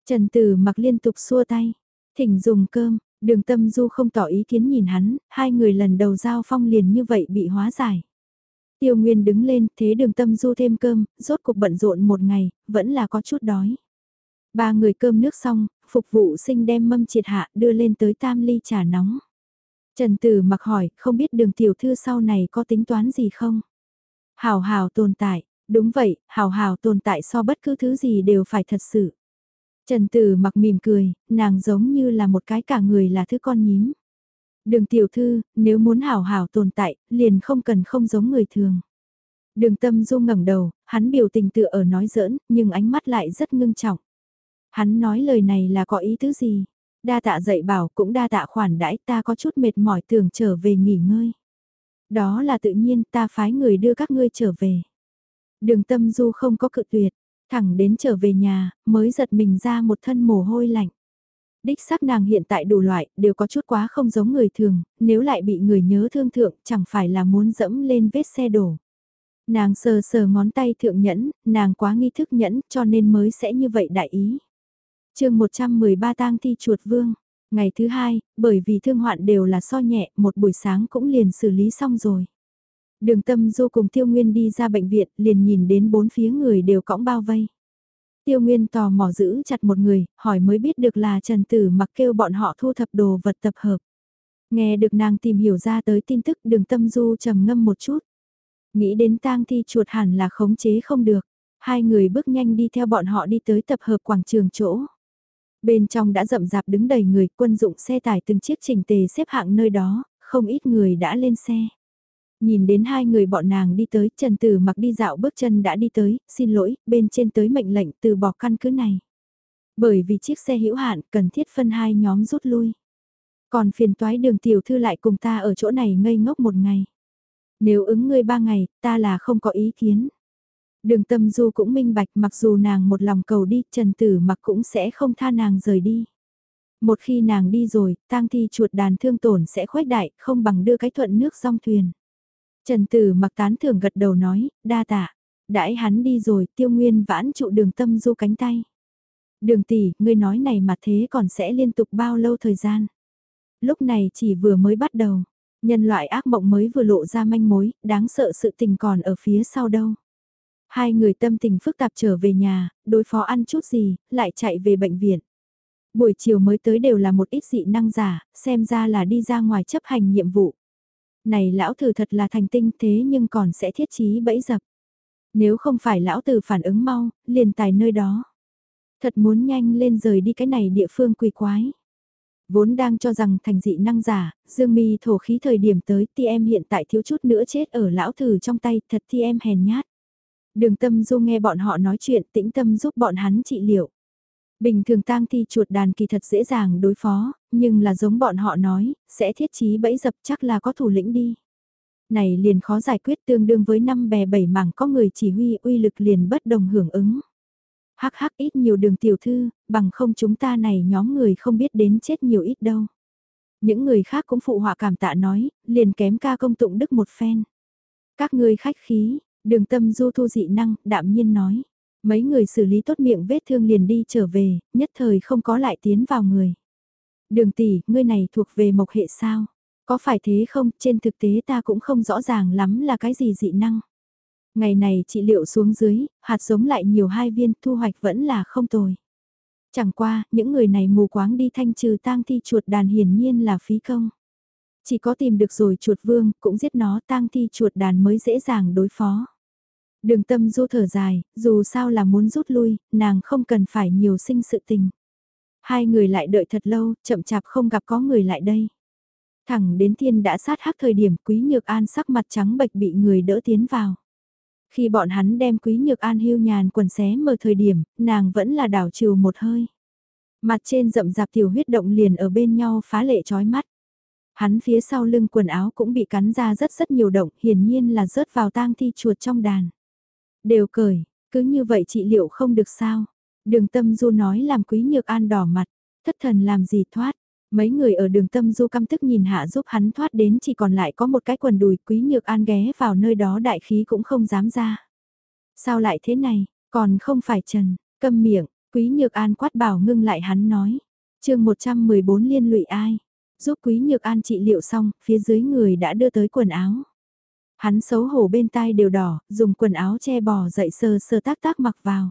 Trần Tử mặc liên tục xua tay, thỉnh dùng cơm, đường tâm du không tỏ ý kiến nhìn hắn, hai người lần đầu giao phong liền như vậy bị hóa giải. Tiêu Nguyên đứng lên, thế đường tâm du thêm cơm, rốt cuộc bận rộn một ngày, vẫn là có chút đói. Ba người cơm nước xong, phục vụ sinh đem mâm triệt hạ đưa lên tới tam ly trà nóng. Trần Tử mặc hỏi, không biết đường tiểu thư sau này có tính toán gì không? Hào hào tồn tại, đúng vậy, hào hào tồn tại so bất cứ thứ gì đều phải thật sự. Trần Tử mặc mỉm cười, nàng giống như là một cái cả người là thứ con nhím. Đường tiểu thư, nếu muốn hảo hảo tồn tại, liền không cần không giống người thường. Đường tâm du ngẩng đầu, hắn biểu tình tựa ở nói giỡn, nhưng ánh mắt lại rất ngưng trọng. Hắn nói lời này là có ý tứ gì? Đa tạ dạy bảo cũng đa tạ khoản đãi ta có chút mệt mỏi tưởng trở về nghỉ ngơi. Đó là tự nhiên ta phái người đưa các ngươi trở về. Đường tâm du không có cự tuyệt, thẳng đến trở về nhà, mới giật mình ra một thân mồ hôi lạnh. Đích xác nàng hiện tại đủ loại, đều có chút quá không giống người thường, nếu lại bị người nhớ thương thượng, chẳng phải là muốn dẫm lên vết xe đổ. Nàng sờ sờ ngón tay thượng nhẫn, nàng quá nghi thức nhẫn cho nên mới sẽ như vậy đại ý. chương 113 tang thi chuột vương, ngày thứ hai, bởi vì thương hoạn đều là so nhẹ, một buổi sáng cũng liền xử lý xong rồi. Đường tâm du cùng tiêu nguyên đi ra bệnh viện, liền nhìn đến bốn phía người đều cõng bao vây. Tiêu Nguyên tò mò giữ chặt một người, hỏi mới biết được là Trần Tử mặc kêu bọn họ thu thập đồ vật tập hợp. Nghe được nàng tìm hiểu ra tới tin tức đường tâm du trầm ngâm một chút. Nghĩ đến tang thi chuột hẳn là khống chế không được. Hai người bước nhanh đi theo bọn họ đi tới tập hợp quảng trường chỗ. Bên trong đã rậm rạp đứng đầy người quân dụng xe tải từng chiếc trình tề xếp hạng nơi đó, không ít người đã lên xe. Nhìn đến hai người bọn nàng đi tới, Trần Tử mặc đi dạo bước chân đã đi tới, xin lỗi, bên trên tới mệnh lệnh từ bỏ căn cứ này. Bởi vì chiếc xe hữu hạn cần thiết phân hai nhóm rút lui. Còn phiền toái đường tiểu thư lại cùng ta ở chỗ này ngây ngốc một ngày. Nếu ứng ngươi ba ngày, ta là không có ý kiến. Đường tâm du cũng minh bạch mặc dù nàng một lòng cầu đi, Trần Tử mặc cũng sẽ không tha nàng rời đi. Một khi nàng đi rồi, tang thi chuột đàn thương tổn sẽ khuếch đại, không bằng đưa cái thuận nước song thuyền. Trần Tử mặc tán thưởng gật đầu nói, đa tạ. Đãi hắn đi rồi, tiêu nguyên vãn trụ đường tâm du cánh tay. Đường tỷ, ngươi nói này mà thế còn sẽ liên tục bao lâu thời gian? Lúc này chỉ vừa mới bắt đầu, nhân loại ác mộng mới vừa lộ ra manh mối, đáng sợ sự tình còn ở phía sau đâu. Hai người tâm tình phức tạp trở về nhà, đối phó ăn chút gì, lại chạy về bệnh viện. Buổi chiều mới tới đều là một ít dị năng giả, xem ra là đi ra ngoài chấp hành nhiệm vụ. Này lão thử thật là thành tinh thế nhưng còn sẽ thiết trí bẫy dập. Nếu không phải lão tử phản ứng mau, liền tài nơi đó. Thật muốn nhanh lên rời đi cái này địa phương quỷ quái. Vốn đang cho rằng thành dị năng giả, dương mi thổ khí thời điểm tới ti em hiện tại thiếu chút nữa chết ở lão thử trong tay, thật ti em hèn nhát. Đường tâm du nghe bọn họ nói chuyện tĩnh tâm giúp bọn hắn trị liệu. Bình thường tang thi chuột đàn kỳ thật dễ dàng đối phó, nhưng là giống bọn họ nói, sẽ thiết trí bẫy dập chắc là có thủ lĩnh đi. Này liền khó giải quyết tương đương với năm bè bảy mảng có người chỉ huy uy lực liền bất đồng hưởng ứng. Hắc hắc ít nhiều đường tiểu thư, bằng không chúng ta này nhóm người không biết đến chết nhiều ít đâu. Những người khác cũng phụ họa cảm tạ nói, liền kém ca công tụng đức một phen. Các ngươi khách khí, đường tâm du thu dị năng, đạm nhiên nói. Mấy người xử lý tốt miệng vết thương liền đi trở về, nhất thời không có lại tiến vào người. Đường tỷ, ngươi này thuộc về mộc hệ sao? Có phải thế không, trên thực tế ta cũng không rõ ràng lắm là cái gì dị năng. Ngày này trị liệu xuống dưới, hạt giống lại nhiều hai viên, thu hoạch vẫn là không tồi. Chẳng qua, những người này mù quáng đi thanh trừ tang thi chuột đàn hiển nhiên là phí công. Chỉ có tìm được rồi chuột vương, cũng giết nó tang thi chuột đàn mới dễ dàng đối phó. Đường tâm du thở dài, dù sao là muốn rút lui, nàng không cần phải nhiều sinh sự tình. Hai người lại đợi thật lâu, chậm chạp không gặp có người lại đây. Thẳng đến thiên đã sát hắc thời điểm quý nhược an sắc mặt trắng bệch bị người đỡ tiến vào. Khi bọn hắn đem quý nhược an hưu nhàn quần xé mở thời điểm, nàng vẫn là đảo chiều một hơi. Mặt trên rậm rạp tiểu huyết động liền ở bên nhau phá lệ chói mắt. Hắn phía sau lưng quần áo cũng bị cắn ra rất rất nhiều động, hiển nhiên là rớt vào tang thi chuột trong đàn. Đều cởi, cứ như vậy trị liệu không được sao. Đường tâm du nói làm quý nhược an đỏ mặt, thất thần làm gì thoát. Mấy người ở đường tâm du căm tức nhìn hạ giúp hắn thoát đến chỉ còn lại có một cái quần đùi quý nhược an ghé vào nơi đó đại khí cũng không dám ra. Sao lại thế này, còn không phải trần, câm miệng, quý nhược an quát bảo ngưng lại hắn nói. chương 114 liên lụy ai, giúp quý nhược an trị liệu xong, phía dưới người đã đưa tới quần áo. Hắn xấu hổ bên tai đều đỏ, dùng quần áo che bò dậy sơ sơ tác tác mặc vào.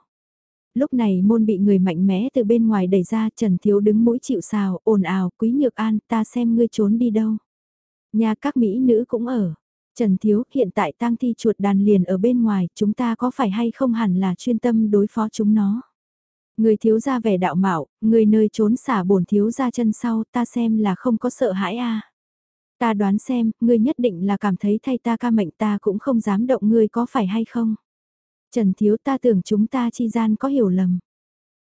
Lúc này môn bị người mạnh mẽ từ bên ngoài đẩy ra Trần Thiếu đứng mũi chịu xào, ồn ào, quý nhược an, ta xem ngươi trốn đi đâu. Nhà các mỹ nữ cũng ở. Trần Thiếu, hiện tại tang thi chuột đàn liền ở bên ngoài, chúng ta có phải hay không hẳn là chuyên tâm đối phó chúng nó. Người thiếu ra vẻ đạo mạo, người nơi trốn xả bổn thiếu ra chân sau, ta xem là không có sợ hãi a. Ta đoán xem, ngươi nhất định là cảm thấy thay ta ca mệnh ta cũng không dám động ngươi có phải hay không. Trần Thiếu ta tưởng chúng ta chi gian có hiểu lầm.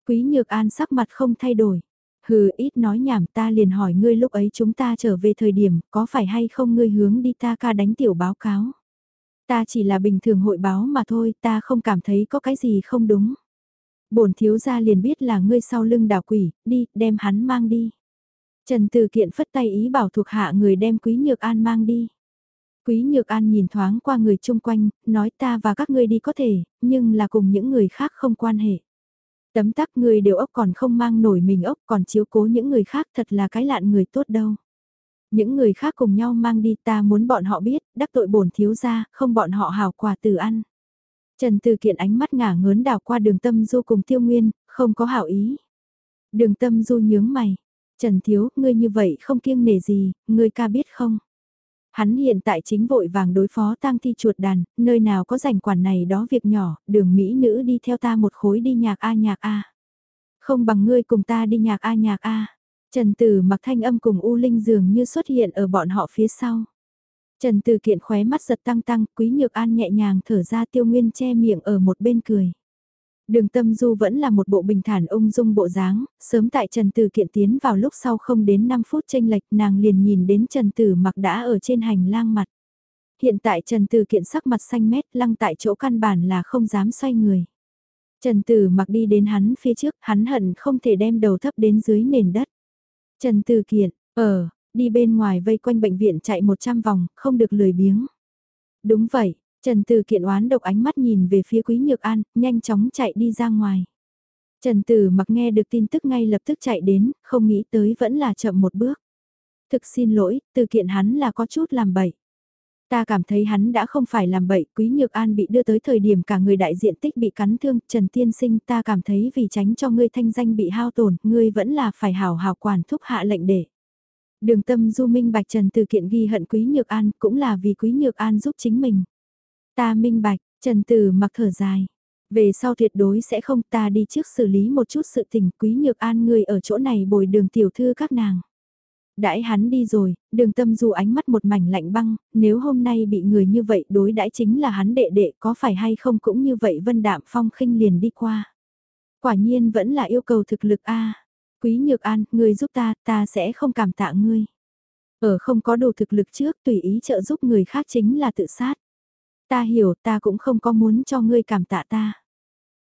Quý Nhược An sắc mặt không thay đổi. Hừ ít nói nhảm ta liền hỏi ngươi lúc ấy chúng ta trở về thời điểm có phải hay không ngươi hướng đi ta ca đánh tiểu báo cáo. Ta chỉ là bình thường hội báo mà thôi ta không cảm thấy có cái gì không đúng. bổn thiếu gia liền biết là ngươi sau lưng đảo quỷ, đi, đem hắn mang đi. Trần Từ Kiện phất tay ý bảo thuộc hạ người đem Quý Nhược An mang đi. Quý Nhược An nhìn thoáng qua người chung quanh, nói ta và các ngươi đi có thể, nhưng là cùng những người khác không quan hệ. Tấm tắc người đều ốc còn không mang nổi mình ốc còn chiếu cố những người khác thật là cái lạn người tốt đâu. Những người khác cùng nhau mang đi ta muốn bọn họ biết, đắc tội bổn thiếu ra, không bọn họ hào quà từ ăn. Trần Từ Kiện ánh mắt ngả ngớn đảo qua đường tâm du cùng tiêu nguyên, không có hảo ý. Đường tâm du nhướng mày, Trần Thiếu, ngươi như vậy không kiêng nề gì, ngươi ca biết không? Hắn hiện tại chính vội vàng đối phó tang thi chuột đàn, nơi nào có rảnh quản này đó việc nhỏ, đường Mỹ nữ đi theo ta một khối đi nhạc A nhạc A. Không bằng ngươi cùng ta đi nhạc A nhạc A. Trần Tử mặc thanh âm cùng U Linh dường như xuất hiện ở bọn họ phía sau. Trần Tử kiện khóe mắt giật tăng tăng, quý nhược an nhẹ nhàng thở ra tiêu nguyên che miệng ở một bên cười. Đường tâm du vẫn là một bộ bình thản ung dung bộ dáng, sớm tại Trần Tử kiện tiến vào lúc sau không đến 5 phút tranh lệch nàng liền nhìn đến Trần Tử mặc đã ở trên hành lang mặt. Hiện tại Trần Tử kiện sắc mặt xanh mét lăng tại chỗ căn bản là không dám xoay người. Trần Tử mặc đi đến hắn phía trước, hắn hận không thể đem đầu thấp đến dưới nền đất. Trần Từ Kiện, ở, đi bên ngoài vây quanh bệnh viện chạy 100 vòng, không được lười biếng. Đúng vậy, Trần Từ Kiện oán độc ánh mắt nhìn về phía Quý Nhược An, nhanh chóng chạy đi ra ngoài. Trần Tử mặc nghe được tin tức ngay lập tức chạy đến, không nghĩ tới vẫn là chậm một bước. Thực xin lỗi, từ kiện hắn là có chút làm bậy. Ta cảm thấy hắn đã không phải làm bậy, Quý Nhược An bị đưa tới thời điểm cả người đại diện tích bị cắn thương, Trần Tiên Sinh ta cảm thấy vì tránh cho ngươi thanh danh bị hao tổn, ngươi vẫn là phải hào hào quản thúc hạ lệnh để. Đường tâm du minh bạch Trần Từ Kiện ghi hận Quý Nhược An cũng là vì Quý Nhược An giúp chính mình. Ta minh bạch, Trần Tử mặc thở dài. Về sau tuyệt đối sẽ không ta đi trước xử lý một chút sự tình Quý Nhược An người ở chỗ này bồi đường tiểu thư các nàng. Đãi hắn đi rồi, đường tâm du ánh mắt một mảnh lạnh băng, nếu hôm nay bị người như vậy đối đãi chính là hắn đệ đệ có phải hay không cũng như vậy vân đạm phong khinh liền đi qua. Quả nhiên vẫn là yêu cầu thực lực A. Quý Nhược An, người giúp ta, ta sẽ không cảm tạ ngươi. Ở không có đủ thực lực trước tùy ý trợ giúp người khác chính là tự sát. Ta hiểu ta cũng không có muốn cho ngươi cảm tạ ta.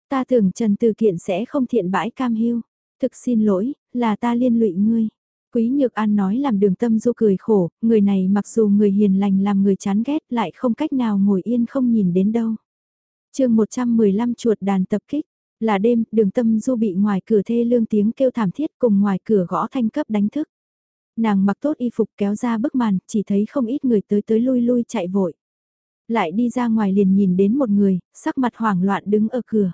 Ta tưởng Trần Từ Kiện sẽ không thiện bãi cam hiu. Thực xin lỗi, là ta liên lụy ngươi. Quý Nhược An nói làm đường tâm du cười khổ, người này mặc dù người hiền lành làm người chán ghét lại không cách nào ngồi yên không nhìn đến đâu. chương 115 chuột đàn tập kích, là đêm, đường tâm du bị ngoài cửa thê lương tiếng kêu thảm thiết cùng ngoài cửa gõ thanh cấp đánh thức. Nàng mặc tốt y phục kéo ra bức màn, chỉ thấy không ít người tới tới lui lui chạy vội. Lại đi ra ngoài liền nhìn đến một người, sắc mặt hoảng loạn đứng ở cửa.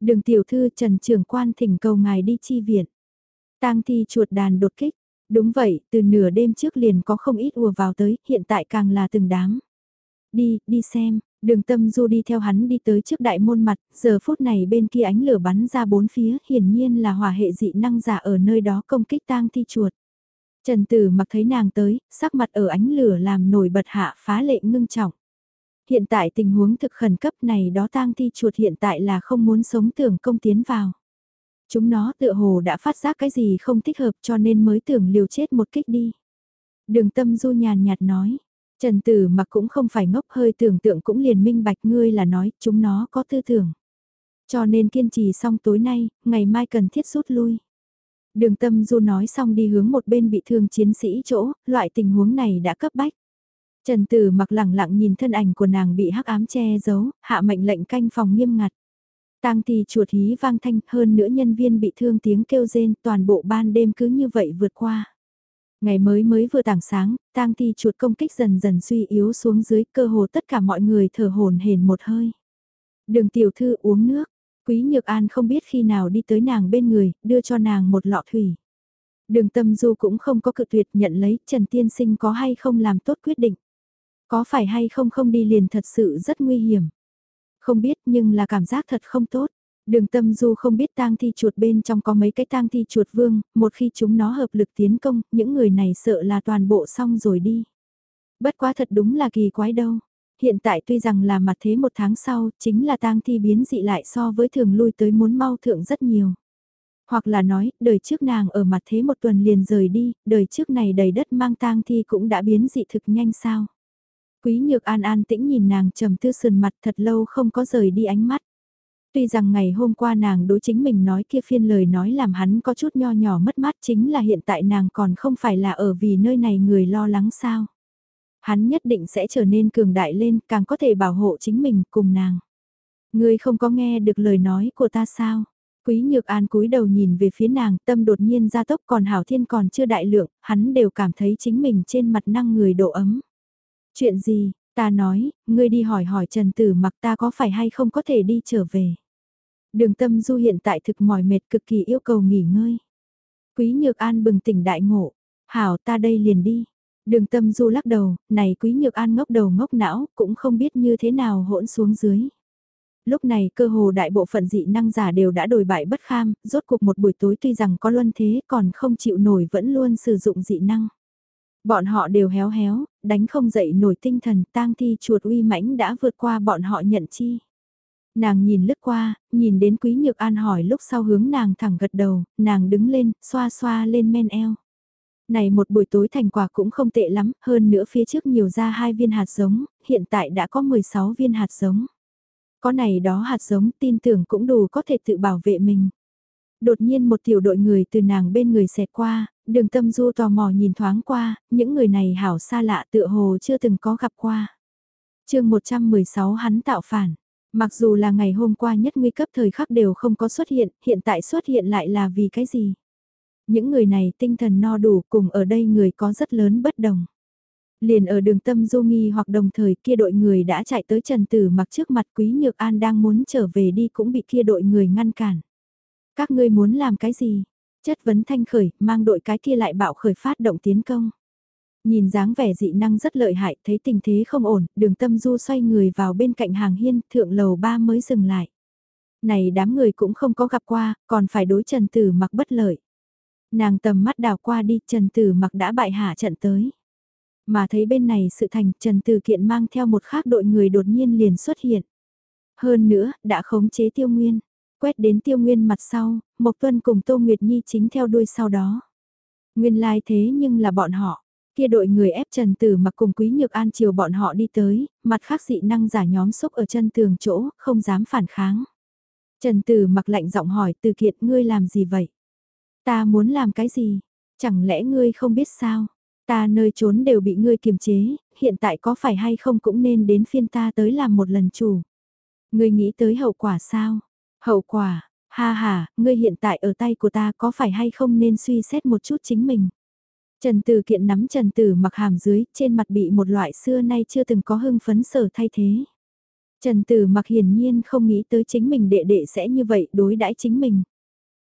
Đường tiểu thư Trần Trường Quan thỉnh cầu ngài đi chi viện. tang thi chuột đàn đột kích. Đúng vậy, từ nửa đêm trước liền có không ít ùa vào tới, hiện tại càng là từng đám. Đi, đi xem, đường tâm du đi theo hắn đi tới trước đại môn mặt, giờ phút này bên kia ánh lửa bắn ra bốn phía, hiển nhiên là hỏa hệ dị năng giả ở nơi đó công kích tang thi chuột. Trần Tử mặc thấy nàng tới, sắc mặt ở ánh lửa làm nổi bật hạ phá lệ ngưng trọng. Hiện tại tình huống thực khẩn cấp này đó tang thi chuột hiện tại là không muốn sống tưởng công tiến vào. Chúng nó tựa hồ đã phát giác cái gì không thích hợp cho nên mới tưởng liều chết một kích đi. Đường tâm du nhàn nhạt nói. Trần tử mặc cũng không phải ngốc hơi tưởng tượng cũng liền minh bạch ngươi là nói chúng nó có tư tưởng. Cho nên kiên trì xong tối nay, ngày mai cần thiết rút lui. Đường tâm du nói xong đi hướng một bên bị thương chiến sĩ chỗ, loại tình huống này đã cấp bách. Trần Tử mặc lẳng lặng nhìn thân ảnh của nàng bị hắc ám che giấu, hạ mệnh lệnh canh phòng nghiêm ngặt. Tang thì chuột hí vang thanh hơn nữa nhân viên bị thương tiếng kêu rên toàn bộ ban đêm cứ như vậy vượt qua. Ngày mới mới vừa tảng sáng, tang thi chuột công kích dần dần suy yếu xuống dưới cơ hồ tất cả mọi người thở hồn hển một hơi. Đường tiểu thư uống nước, quý nhược an không biết khi nào đi tới nàng bên người, đưa cho nàng một lọ thủy. Đường tâm du cũng không có cự tuyệt nhận lấy Trần Tiên Sinh có hay không làm tốt quyết định. Có phải hay không không đi liền thật sự rất nguy hiểm. Không biết nhưng là cảm giác thật không tốt. Đường tâm du không biết tang thi chuột bên trong có mấy cái tang thi chuột vương, một khi chúng nó hợp lực tiến công, những người này sợ là toàn bộ xong rồi đi. Bất quá thật đúng là kỳ quái đâu. Hiện tại tuy rằng là mặt thế một tháng sau, chính là tang thi biến dị lại so với thường lui tới muốn mau thượng rất nhiều. Hoặc là nói, đời trước nàng ở mặt thế một tuần liền rời đi, đời trước này đầy đất mang tang thi cũng đã biến dị thực nhanh sao. Quý Nhược An an tĩnh nhìn nàng trầm tư sườn mặt thật lâu không có rời đi ánh mắt. Tuy rằng ngày hôm qua nàng đối chính mình nói kia phiên lời nói làm hắn có chút nho nhỏ mất mát chính là hiện tại nàng còn không phải là ở vì nơi này người lo lắng sao. Hắn nhất định sẽ trở nên cường đại lên càng có thể bảo hộ chính mình cùng nàng. Ngươi không có nghe được lời nói của ta sao? Quý Nhược An cúi đầu nhìn về phía nàng, tâm đột nhiên ra tốc còn Hảo Thiên còn chưa đại lượng, hắn đều cảm thấy chính mình trên mặt năng người độ ấm. Chuyện gì, ta nói, ngươi đi hỏi hỏi Trần Tử mặc ta có phải hay không có thể đi trở về. Đường tâm du hiện tại thực mỏi mệt cực kỳ yêu cầu nghỉ ngơi. Quý Nhược An bừng tỉnh đại ngộ, hảo ta đây liền đi. Đường tâm du lắc đầu, này Quý Nhược An ngốc đầu ngốc não, cũng không biết như thế nào hỗn xuống dưới. Lúc này cơ hồ đại bộ phận dị năng giả đều đã đổi bại bất kham, rốt cuộc một buổi tối tuy rằng có luân thế còn không chịu nổi vẫn luôn sử dụng dị năng. Bọn họ đều héo héo, đánh không dậy nổi tinh thần tang thi chuột uy mãnh đã vượt qua bọn họ nhận chi. Nàng nhìn lướt qua, nhìn đến Quý Nhược An hỏi lúc sau hướng nàng thẳng gật đầu, nàng đứng lên, xoa xoa lên men eo. Này một buổi tối thành quả cũng không tệ lắm, hơn nữa phía trước nhiều ra hai viên hạt giống, hiện tại đã có 16 viên hạt giống. Có này đó hạt giống tin tưởng cũng đủ có thể tự bảo vệ mình. Đột nhiên một tiểu đội người từ nàng bên người xẹt qua, đường tâm du tò mò nhìn thoáng qua, những người này hảo xa lạ tựa hồ chưa từng có gặp qua. chương 116 hắn tạo phản. Mặc dù là ngày hôm qua nhất nguy cấp thời khắc đều không có xuất hiện, hiện tại xuất hiện lại là vì cái gì? Những người này tinh thần no đủ cùng ở đây người có rất lớn bất đồng. Liền ở đường tâm du nghi hoặc đồng thời kia đội người đã chạy tới Trần Tử mặc trước mặt Quý Nhược An đang muốn trở về đi cũng bị kia đội người ngăn cản. Các ngươi muốn làm cái gì? Chất vấn thanh khởi, mang đội cái kia lại bạo khởi phát động tiến công. Nhìn dáng vẻ dị năng rất lợi hại, thấy tình thế không ổn, đường tâm du xoay người vào bên cạnh hàng hiên, thượng lầu ba mới dừng lại. Này đám người cũng không có gặp qua, còn phải đối Trần Tử mặc bất lợi. Nàng tầm mắt đào qua đi, Trần Tử mặc đã bại hạ trận tới. Mà thấy bên này sự thành Trần tử Kiện mang theo một khác đội người đột nhiên liền xuất hiện. Hơn nữa, đã khống chế tiêu nguyên. Quét đến tiêu nguyên mặt sau, Mộc Tuân cùng Tô Nguyệt Nhi chính theo đuôi sau đó. Nguyên lai thế nhưng là bọn họ. Kia đội người ép Trần Tử mặc cùng Quý Nhược An chiều bọn họ đi tới, mặt khác dị năng giả nhóm xúc ở chân tường chỗ, không dám phản kháng. Trần Tử mặc lạnh giọng hỏi Từ Kiện ngươi làm gì vậy? Ta muốn làm cái gì? Chẳng lẽ ngươi không biết sao? Ta nơi trốn đều bị ngươi kiềm chế, hiện tại có phải hay không cũng nên đến phiên ta tới làm một lần chủ. Ngươi nghĩ tới hậu quả sao? Hậu quả, ha ha, ngươi hiện tại ở tay của ta có phải hay không nên suy xét một chút chính mình. Trần Tử Kiện nắm Trần Tử mặc hàm dưới, trên mặt bị một loại xưa nay chưa từng có hưng phấn sở thay thế. Trần Tử mặc hiển nhiên không nghĩ tới chính mình đệ đệ sẽ như vậy đối đãi chính mình.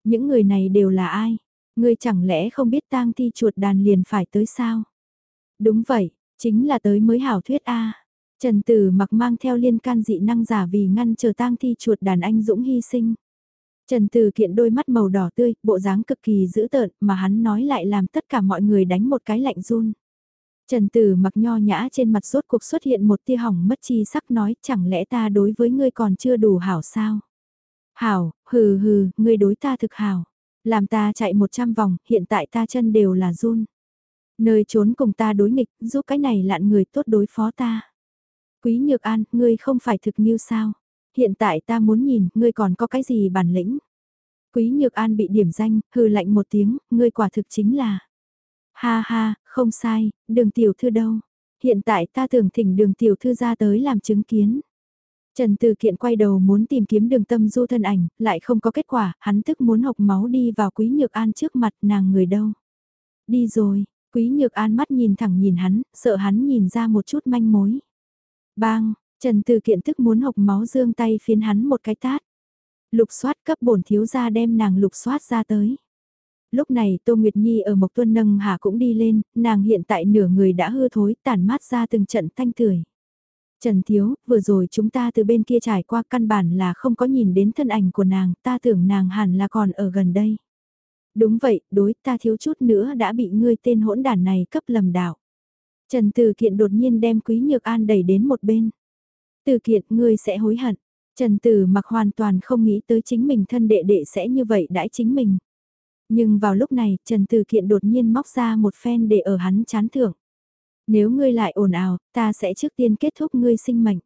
Những người này đều là ai? Ngươi chẳng lẽ không biết tang thi chuột đàn liền phải tới sao? Đúng vậy, chính là tới mới hảo thuyết A. Trần Tử mặc mang theo liên can dị năng giả vì ngăn chờ tang thi chuột đàn anh dũng hy sinh. Trần Tử kiện đôi mắt màu đỏ tươi, bộ dáng cực kỳ dữ tợn mà hắn nói lại làm tất cả mọi người đánh một cái lạnh run. Trần Tử mặc nho nhã trên mặt rốt cuộc xuất hiện một tia hỏng mất chi sắc nói chẳng lẽ ta đối với ngươi còn chưa đủ hảo sao? Hảo, hừ hừ, ngươi đối ta thực hảo. Làm ta chạy 100 vòng, hiện tại ta chân đều là run. Nơi trốn cùng ta đối nghịch, giúp cái này lạn người tốt đối phó ta. Quý Nhược An, ngươi không phải thực như sao? Hiện tại ta muốn nhìn, ngươi còn có cái gì bản lĩnh? Quý Nhược An bị điểm danh, hừ lạnh một tiếng, ngươi quả thực chính là... Ha ha, không sai, đường tiểu thư đâu? Hiện tại ta tưởng thỉnh đường tiểu thư ra tới làm chứng kiến. Trần Từ Kiện quay đầu muốn tìm kiếm đường tâm du thân ảnh, lại không có kết quả, hắn tức muốn hộc máu đi vào Quý Nhược An trước mặt nàng người đâu. Đi rồi, Quý Nhược An mắt nhìn thẳng nhìn hắn, sợ hắn nhìn ra một chút manh mối. Bang, Trần Từ Kiện tức muốn hộc máu dương tay phiến hắn một cái tát. Lục soát cấp bổn thiếu ra đem nàng lục soát ra tới. Lúc này Tô Nguyệt Nhi ở Mộc Tuân Nâng Hà cũng đi lên, nàng hiện tại nửa người đã hư thối tàn mát ra từng trận thanh tưởi. Trần Thiếu, vừa rồi chúng ta từ bên kia trải qua căn bản là không có nhìn đến thân ảnh của nàng, ta tưởng nàng hẳn là còn ở gần đây. Đúng vậy, đối ta thiếu chút nữa đã bị ngươi tên hỗn đản này cấp lầm đạo. Trần Từ Kiện đột nhiên đem Quý Nhược An đẩy đến một bên. Từ Kiện, ngươi sẽ hối hận. Trần Từ mặc hoàn toàn không nghĩ tới chính mình thân đệ đệ sẽ như vậy đãi chính mình. Nhưng vào lúc này, Trần Từ Kiện đột nhiên móc ra một phen để ở hắn chán thưởng. Nếu ngươi lại ồn ào, ta sẽ trước tiên kết thúc ngươi sinh mệnh.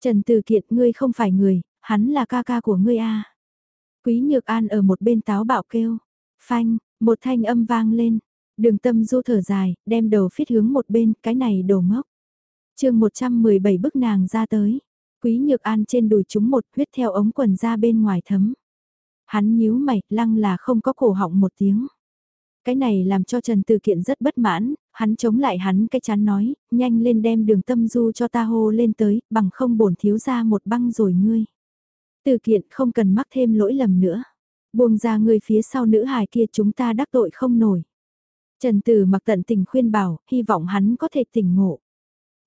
Trần Từ Kiệt ngươi không phải người, hắn là ca ca của ngươi a. Quý Nhược An ở một bên táo bạo kêu. Phanh, một thanh âm vang lên. Đường tâm du thở dài, đem đầu phiết hướng một bên, cái này đồ ngốc. chương 117 bức nàng ra tới. Quý Nhược An trên đùi chúng một huyết theo ống quần ra bên ngoài thấm. Hắn nhíu mày, lăng là không có cổ họng một tiếng. Cái này làm cho Trần Từ Kiện rất bất mãn, hắn chống lại hắn cái chán nói, nhanh lên đem đường tâm du cho ta hô lên tới, bằng không bổn thiếu ra một băng rồi ngươi. Từ Kiện không cần mắc thêm lỗi lầm nữa. Buông ra người phía sau nữ hài kia chúng ta đắc tội không nổi. Trần Từ mặc tận tình khuyên bảo, hy vọng hắn có thể tỉnh ngộ.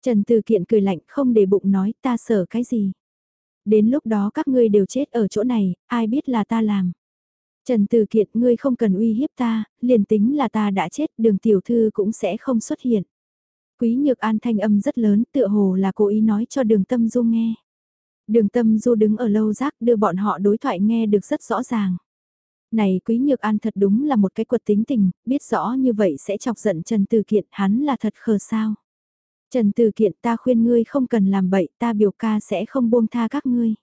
Trần Từ Kiện cười lạnh không để bụng nói ta sợ cái gì. Đến lúc đó các ngươi đều chết ở chỗ này, ai biết là ta làm. Trần Từ Kiện, ngươi không cần uy hiếp ta, liền tính là ta đã chết đường tiểu thư cũng sẽ không xuất hiện. Quý Nhược An thanh âm rất lớn tựa hồ là cố ý nói cho đường tâm du nghe. Đường tâm du đứng ở lâu giác đưa bọn họ đối thoại nghe được rất rõ ràng. Này Quý Nhược An thật đúng là một cái quật tính tình, biết rõ như vậy sẽ chọc giận Trần Từ kiện hắn là thật khờ sao. Trần Từ Kiện ta khuyên ngươi không cần làm bậy ta biểu ca sẽ không buông tha các ngươi.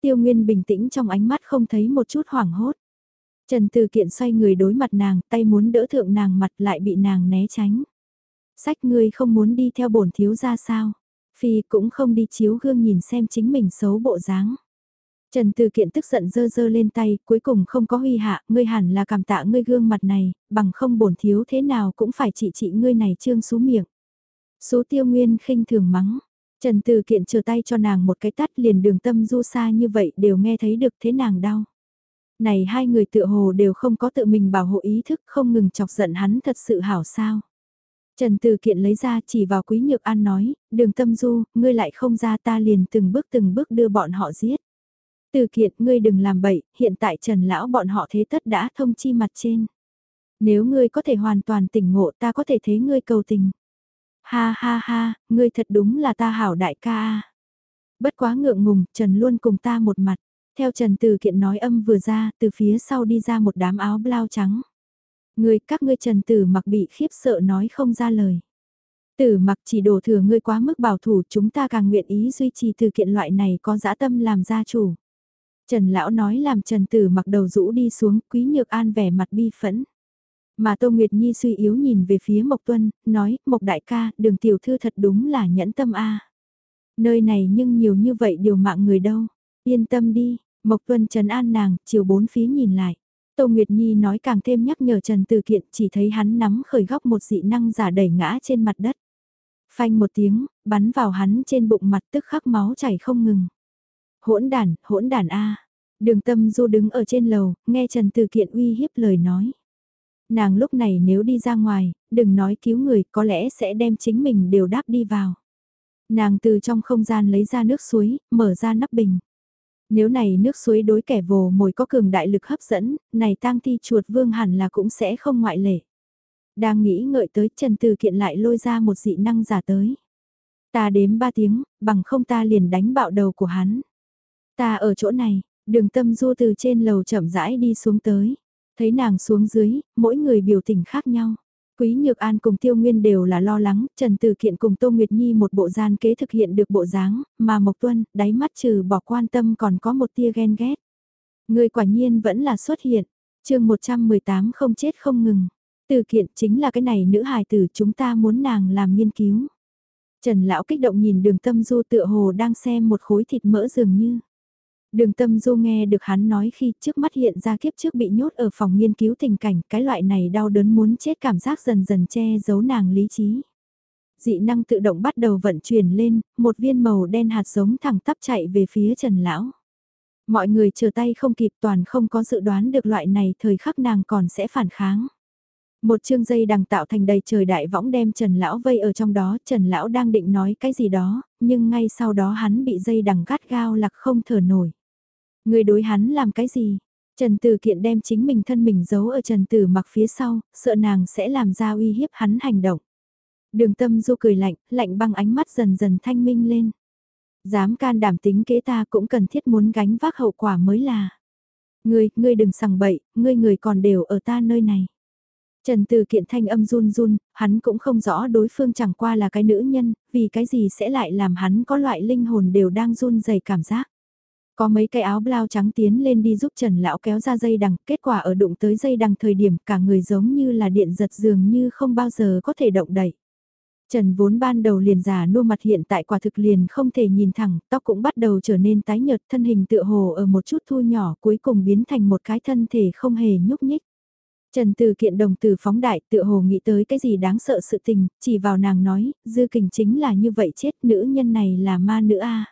Tiêu Nguyên bình tĩnh trong ánh mắt không thấy một chút hoảng hốt. Trần Từ Kiện xoay người đối mặt nàng, tay muốn đỡ thượng nàng mặt lại bị nàng né tránh. Sách ngươi không muốn đi theo bổn thiếu ra sao? Phi cũng không đi chiếu gương nhìn xem chính mình xấu bộ dáng. Trần Từ Kiện tức giận dơ dơ lên tay, cuối cùng không có huy hạ, ngươi hẳn là cảm tạ ngươi gương mặt này, bằng không bổn thiếu thế nào cũng phải trị trị ngươi này trương xú miệng. Số tiêu nguyên khinh thường mắng, Trần Từ Kiện chờ tay cho nàng một cái tắt liền đường tâm du xa như vậy đều nghe thấy được thế nàng đau. Này hai người tựa hồ đều không có tự mình bảo hộ ý thức không ngừng chọc giận hắn thật sự hảo sao. Trần Từ Kiện lấy ra chỉ vào Quý Nhược An nói, đường tâm du, ngươi lại không ra ta liền từng bước từng bước đưa bọn họ giết. Từ Kiện, ngươi đừng làm bậy, hiện tại Trần Lão bọn họ thế tất đã thông chi mặt trên. Nếu ngươi có thể hoàn toàn tỉnh ngộ ta có thể thấy ngươi cầu tình. Ha ha ha, ngươi thật đúng là ta hảo đại ca Bất quá ngượng ngùng, Trần luôn cùng ta một mặt. Theo Trần Từ Kiện nói âm vừa ra, từ phía sau đi ra một đám áo blau trắng. Ngươi, các ngươi Trần Tử mặc bị khiếp sợ nói không ra lời. Tử mặc chỉ đổ thừa ngươi quá mức bảo thủ chúng ta càng nguyện ý duy trì từ kiện loại này có dã tâm làm gia chủ. Trần Lão nói làm Trần Tử mặc đầu rũ đi xuống quý nhược an vẻ mặt bi phẫn. Mà Tô Nguyệt Nhi suy yếu nhìn về phía Mộc Tuân, nói, Mộc đại ca, đường tiểu thư thật đúng là nhẫn tâm a. Nơi này nhưng nhiều như vậy điều mạng người đâu. Yên tâm đi, Mộc Tuân trần an nàng, chiều bốn phía nhìn lại. Tô Nguyệt Nhi nói càng thêm nhắc nhở Trần Từ Kiện chỉ thấy hắn nắm khởi góc một dị năng giả đẩy ngã trên mặt đất. Phanh một tiếng, bắn vào hắn trên bụng mặt tức khắc máu chảy không ngừng. Hỗn đàn, hỗn đàn A. Đường tâm du đứng ở trên lầu, nghe Trần Từ Kiện uy hiếp lời nói. Nàng lúc này nếu đi ra ngoài, đừng nói cứu người, có lẽ sẽ đem chính mình đều đáp đi vào. Nàng từ trong không gian lấy ra nước suối, mở ra nắp bình. Nếu này nước suối đối kẻ vồ mồi có cường đại lực hấp dẫn, này tang thi chuột vương hẳn là cũng sẽ không ngoại lệ. Đang nghĩ ngợi tới Trần Từ Kiện lại lôi ra một dị năng giả tới. Ta đếm ba tiếng, bằng không ta liền đánh bạo đầu của hắn. Ta ở chỗ này, đường tâm du từ trên lầu chậm rãi đi xuống tới. Thấy nàng xuống dưới, mỗi người biểu tình khác nhau. Quý Nhược An cùng Tiêu Nguyên đều là lo lắng, Trần từ Kiện cùng Tô Nguyệt Nhi một bộ gian kế thực hiện được bộ dáng, mà Mộc Tuân, đáy mắt trừ bỏ quan tâm còn có một tia ghen ghét. Người quả nhiên vẫn là xuất hiện, chương 118 không chết không ngừng. từ Kiện chính là cái này nữ hài tử chúng ta muốn nàng làm nghiên cứu. Trần Lão kích động nhìn đường tâm du tựa hồ đang xem một khối thịt mỡ dường như. Đường tâm du nghe được hắn nói khi trước mắt hiện ra kiếp trước bị nhốt ở phòng nghiên cứu tình cảnh, cái loại này đau đớn muốn chết cảm giác dần dần che giấu nàng lý trí. Dị năng tự động bắt đầu vận chuyển lên, một viên màu đen hạt giống thẳng tắp chạy về phía Trần Lão. Mọi người chờ tay không kịp toàn không có dự đoán được loại này thời khắc nàng còn sẽ phản kháng. Một chương dây đằng tạo thành đầy trời đại võng đem Trần Lão vây ở trong đó, Trần Lão đang định nói cái gì đó, nhưng ngay sau đó hắn bị dây đằng gắt gao lạc không thở nổi. Người đối hắn làm cái gì? Trần Tử Kiện đem chính mình thân mình giấu ở Trần Tử mặc phía sau, sợ nàng sẽ làm ra uy hiếp hắn hành động. Đường tâm du cười lạnh, lạnh băng ánh mắt dần dần thanh minh lên. Dám can đảm tính kế ta cũng cần thiết muốn gánh vác hậu quả mới là. Ngươi, ngươi đừng sằng bậy, ngươi người còn đều ở ta nơi này. Trần Từ Kiện thanh âm run run, hắn cũng không rõ đối phương chẳng qua là cái nữ nhân, vì cái gì sẽ lại làm hắn có loại linh hồn đều đang run dày cảm giác. Có mấy cái áo blau trắng tiến lên đi giúp Trần Lão kéo ra dây đằng, kết quả ở đụng tới dây đằng thời điểm cả người giống như là điện giật dường như không bao giờ có thể động đậy. Trần vốn ban đầu liền già nua mặt hiện tại quả thực liền không thể nhìn thẳng, tóc cũng bắt đầu trở nên tái nhợt thân hình tựa hồ ở một chút thu nhỏ cuối cùng biến thành một cái thân thể không hề nhúc nhích. Trần Từ Kiện đồng từ phóng đại tựa hồ nghĩ tới cái gì đáng sợ sự tình, chỉ vào nàng nói, dư kình chính là như vậy chết nữ nhân này là ma nữ a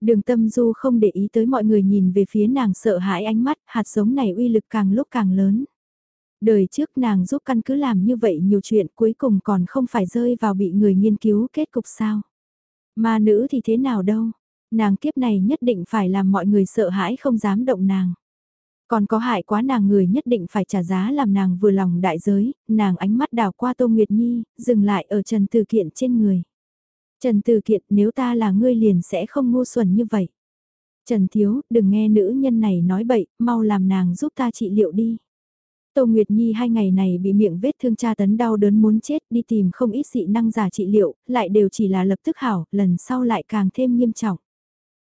Đường tâm du không để ý tới mọi người nhìn về phía nàng sợ hãi ánh mắt, hạt giống này uy lực càng lúc càng lớn. Đời trước nàng giúp căn cứ làm như vậy nhiều chuyện cuối cùng còn không phải rơi vào bị người nghiên cứu kết cục sao. Ma nữ thì thế nào đâu, nàng kiếp này nhất định phải làm mọi người sợ hãi không dám động nàng. Còn có hại quá nàng người nhất định phải trả giá làm nàng vừa lòng đại giới, nàng ánh mắt đào qua Tô Nguyệt Nhi, dừng lại ở Trần Từ Kiện trên người. Trần Từ Kiện nếu ta là ngươi liền sẽ không ngu xuẩn như vậy. Trần Thiếu, đừng nghe nữ nhân này nói bậy, mau làm nàng giúp ta trị liệu đi. Tô Nguyệt Nhi hai ngày này bị miệng vết thương tra tấn đau đớn muốn chết đi tìm không ít dị năng giả trị liệu, lại đều chỉ là lập tức hảo, lần sau lại càng thêm nghiêm trọng.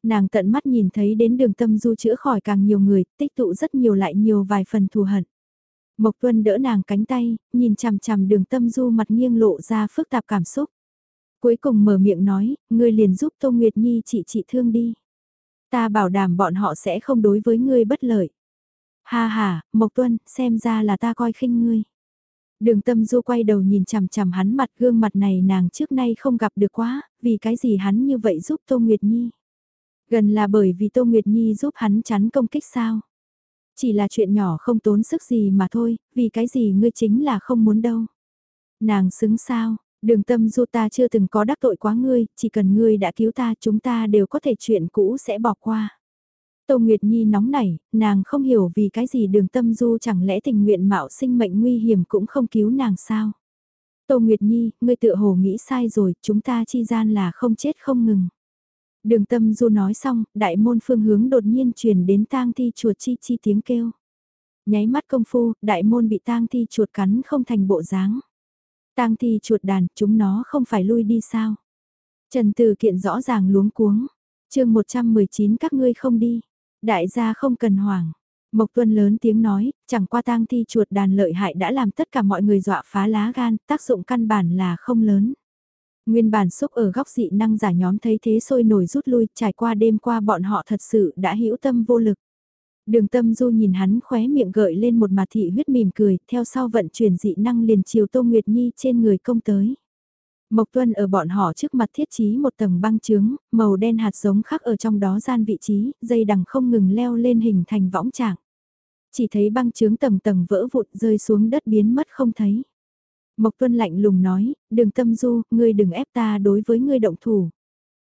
Nàng tận mắt nhìn thấy đến đường tâm du chữa khỏi càng nhiều người, tích tụ rất nhiều lại nhiều vài phần thù hận. Mộc Tuân đỡ nàng cánh tay, nhìn chằm chằm đường tâm du mặt nghiêng lộ ra phức tạp cảm xúc. Cuối cùng mở miệng nói, ngươi liền giúp Tô Nguyệt Nhi trị trị thương đi. Ta bảo đảm bọn họ sẽ không đối với ngươi bất lợi. Ha ha, Mộc Tuân, xem ra là ta coi khinh ngươi. Đường tâm du quay đầu nhìn chằm chằm hắn mặt gương mặt này nàng trước nay không gặp được quá, vì cái gì hắn như vậy giúp Tô Nguyệt Nhi. Gần là bởi vì Tô Nguyệt Nhi giúp hắn chắn công kích sao. Chỉ là chuyện nhỏ không tốn sức gì mà thôi, vì cái gì ngươi chính là không muốn đâu. Nàng xứng sao, đường tâm du ta chưa từng có đắc tội quá ngươi, chỉ cần ngươi đã cứu ta chúng ta đều có thể chuyện cũ sẽ bỏ qua. Tô Nguyệt Nhi nóng nảy, nàng không hiểu vì cái gì đường tâm du chẳng lẽ tình nguyện mạo sinh mệnh nguy hiểm cũng không cứu nàng sao. Tô Nguyệt Nhi, ngươi tự hồ nghĩ sai rồi, chúng ta chi gian là không chết không ngừng. Đường tâm du nói xong, đại môn phương hướng đột nhiên truyền đến tang thi chuột chi chi tiếng kêu. Nháy mắt công phu, đại môn bị tang thi chuột cắn không thành bộ dáng. Tang thi chuột đàn, chúng nó không phải lui đi sao? Trần Từ Kiện rõ ràng luống cuống. chương 119 các ngươi không đi. Đại gia không cần hoảng. Mộc Tuân lớn tiếng nói, chẳng qua tang thi chuột đàn lợi hại đã làm tất cả mọi người dọa phá lá gan, tác dụng căn bản là không lớn. Nguyên bản xúc ở góc dị năng giả nhóm thấy thế sôi nổi rút lui, trải qua đêm qua bọn họ thật sự đã hữu tâm vô lực. Đường tâm du nhìn hắn khóe miệng gợi lên một mặt thị huyết mỉm cười, theo sau vận chuyển dị năng liền chiều Tô Nguyệt Nhi trên người công tới. Mộc Tuân ở bọn họ trước mặt thiết trí một tầng băng trướng, màu đen hạt giống khắc ở trong đó gian vị trí, dây đằng không ngừng leo lên hình thành võng trạng. Chỉ thấy băng trướng tầng tầng vỡ vụn rơi xuống đất biến mất không thấy. Mộc Tuân lạnh lùng nói, đường tâm du, ngươi đừng ép ta đối với ngươi động thủ.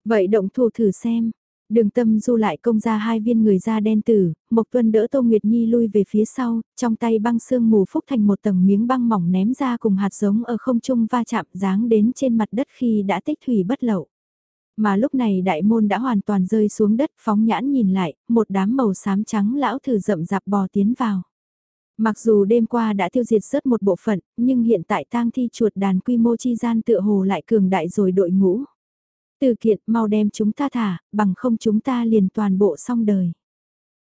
Vậy động thủ thử xem. Đường tâm du lại công ra hai viên người da đen tử, Mộc Tuân đỡ Tô Nguyệt Nhi lui về phía sau, trong tay băng xương mù phúc thành một tầng miếng băng mỏng ném ra cùng hạt giống ở không trung va chạm dáng đến trên mặt đất khi đã tích thủy bất lậu. Mà lúc này đại môn đã hoàn toàn rơi xuống đất phóng nhãn nhìn lại, một đám màu xám trắng lão thử rậm rạp bò tiến vào. Mặc dù đêm qua đã tiêu diệt rất một bộ phận, nhưng hiện tại tang thi chuột đàn quy mô chi gian tựa hồ lại cường đại rồi đội ngũ. Từ kiện mau đem chúng ta thả, bằng không chúng ta liền toàn bộ xong đời.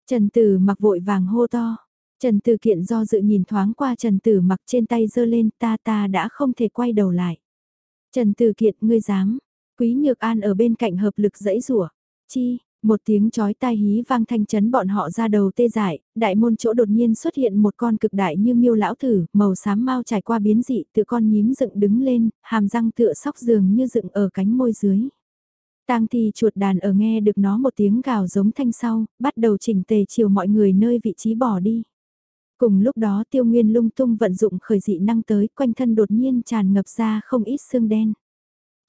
Trần Tử mặc vội vàng hô to. Trần Tử kiện do dự nhìn thoáng qua Trần Tử mặc trên tay giơ lên ta ta đã không thể quay đầu lại. Trần Tử kiện ngươi dám, Quý Nhược An ở bên cạnh hợp lực dẫy rủa Chi, một tiếng chói tai hí vang thanh chấn bọn họ ra đầu tê dại, đại môn chỗ đột nhiên xuất hiện một con cực đại như miêu lão thử, màu xám mau trải qua biến dị, tự con nhím dựng đứng lên, hàm răng tựa sóc giường như dựng ở cánh môi dưới. Tang thi chuột đàn ở nghe được nó một tiếng gào giống thanh sau, bắt đầu chỉnh tề chiều mọi người nơi vị trí bỏ đi. Cùng lúc đó tiêu nguyên lung tung vận dụng khởi dị năng tới quanh thân đột nhiên tràn ngập ra không ít xương đen.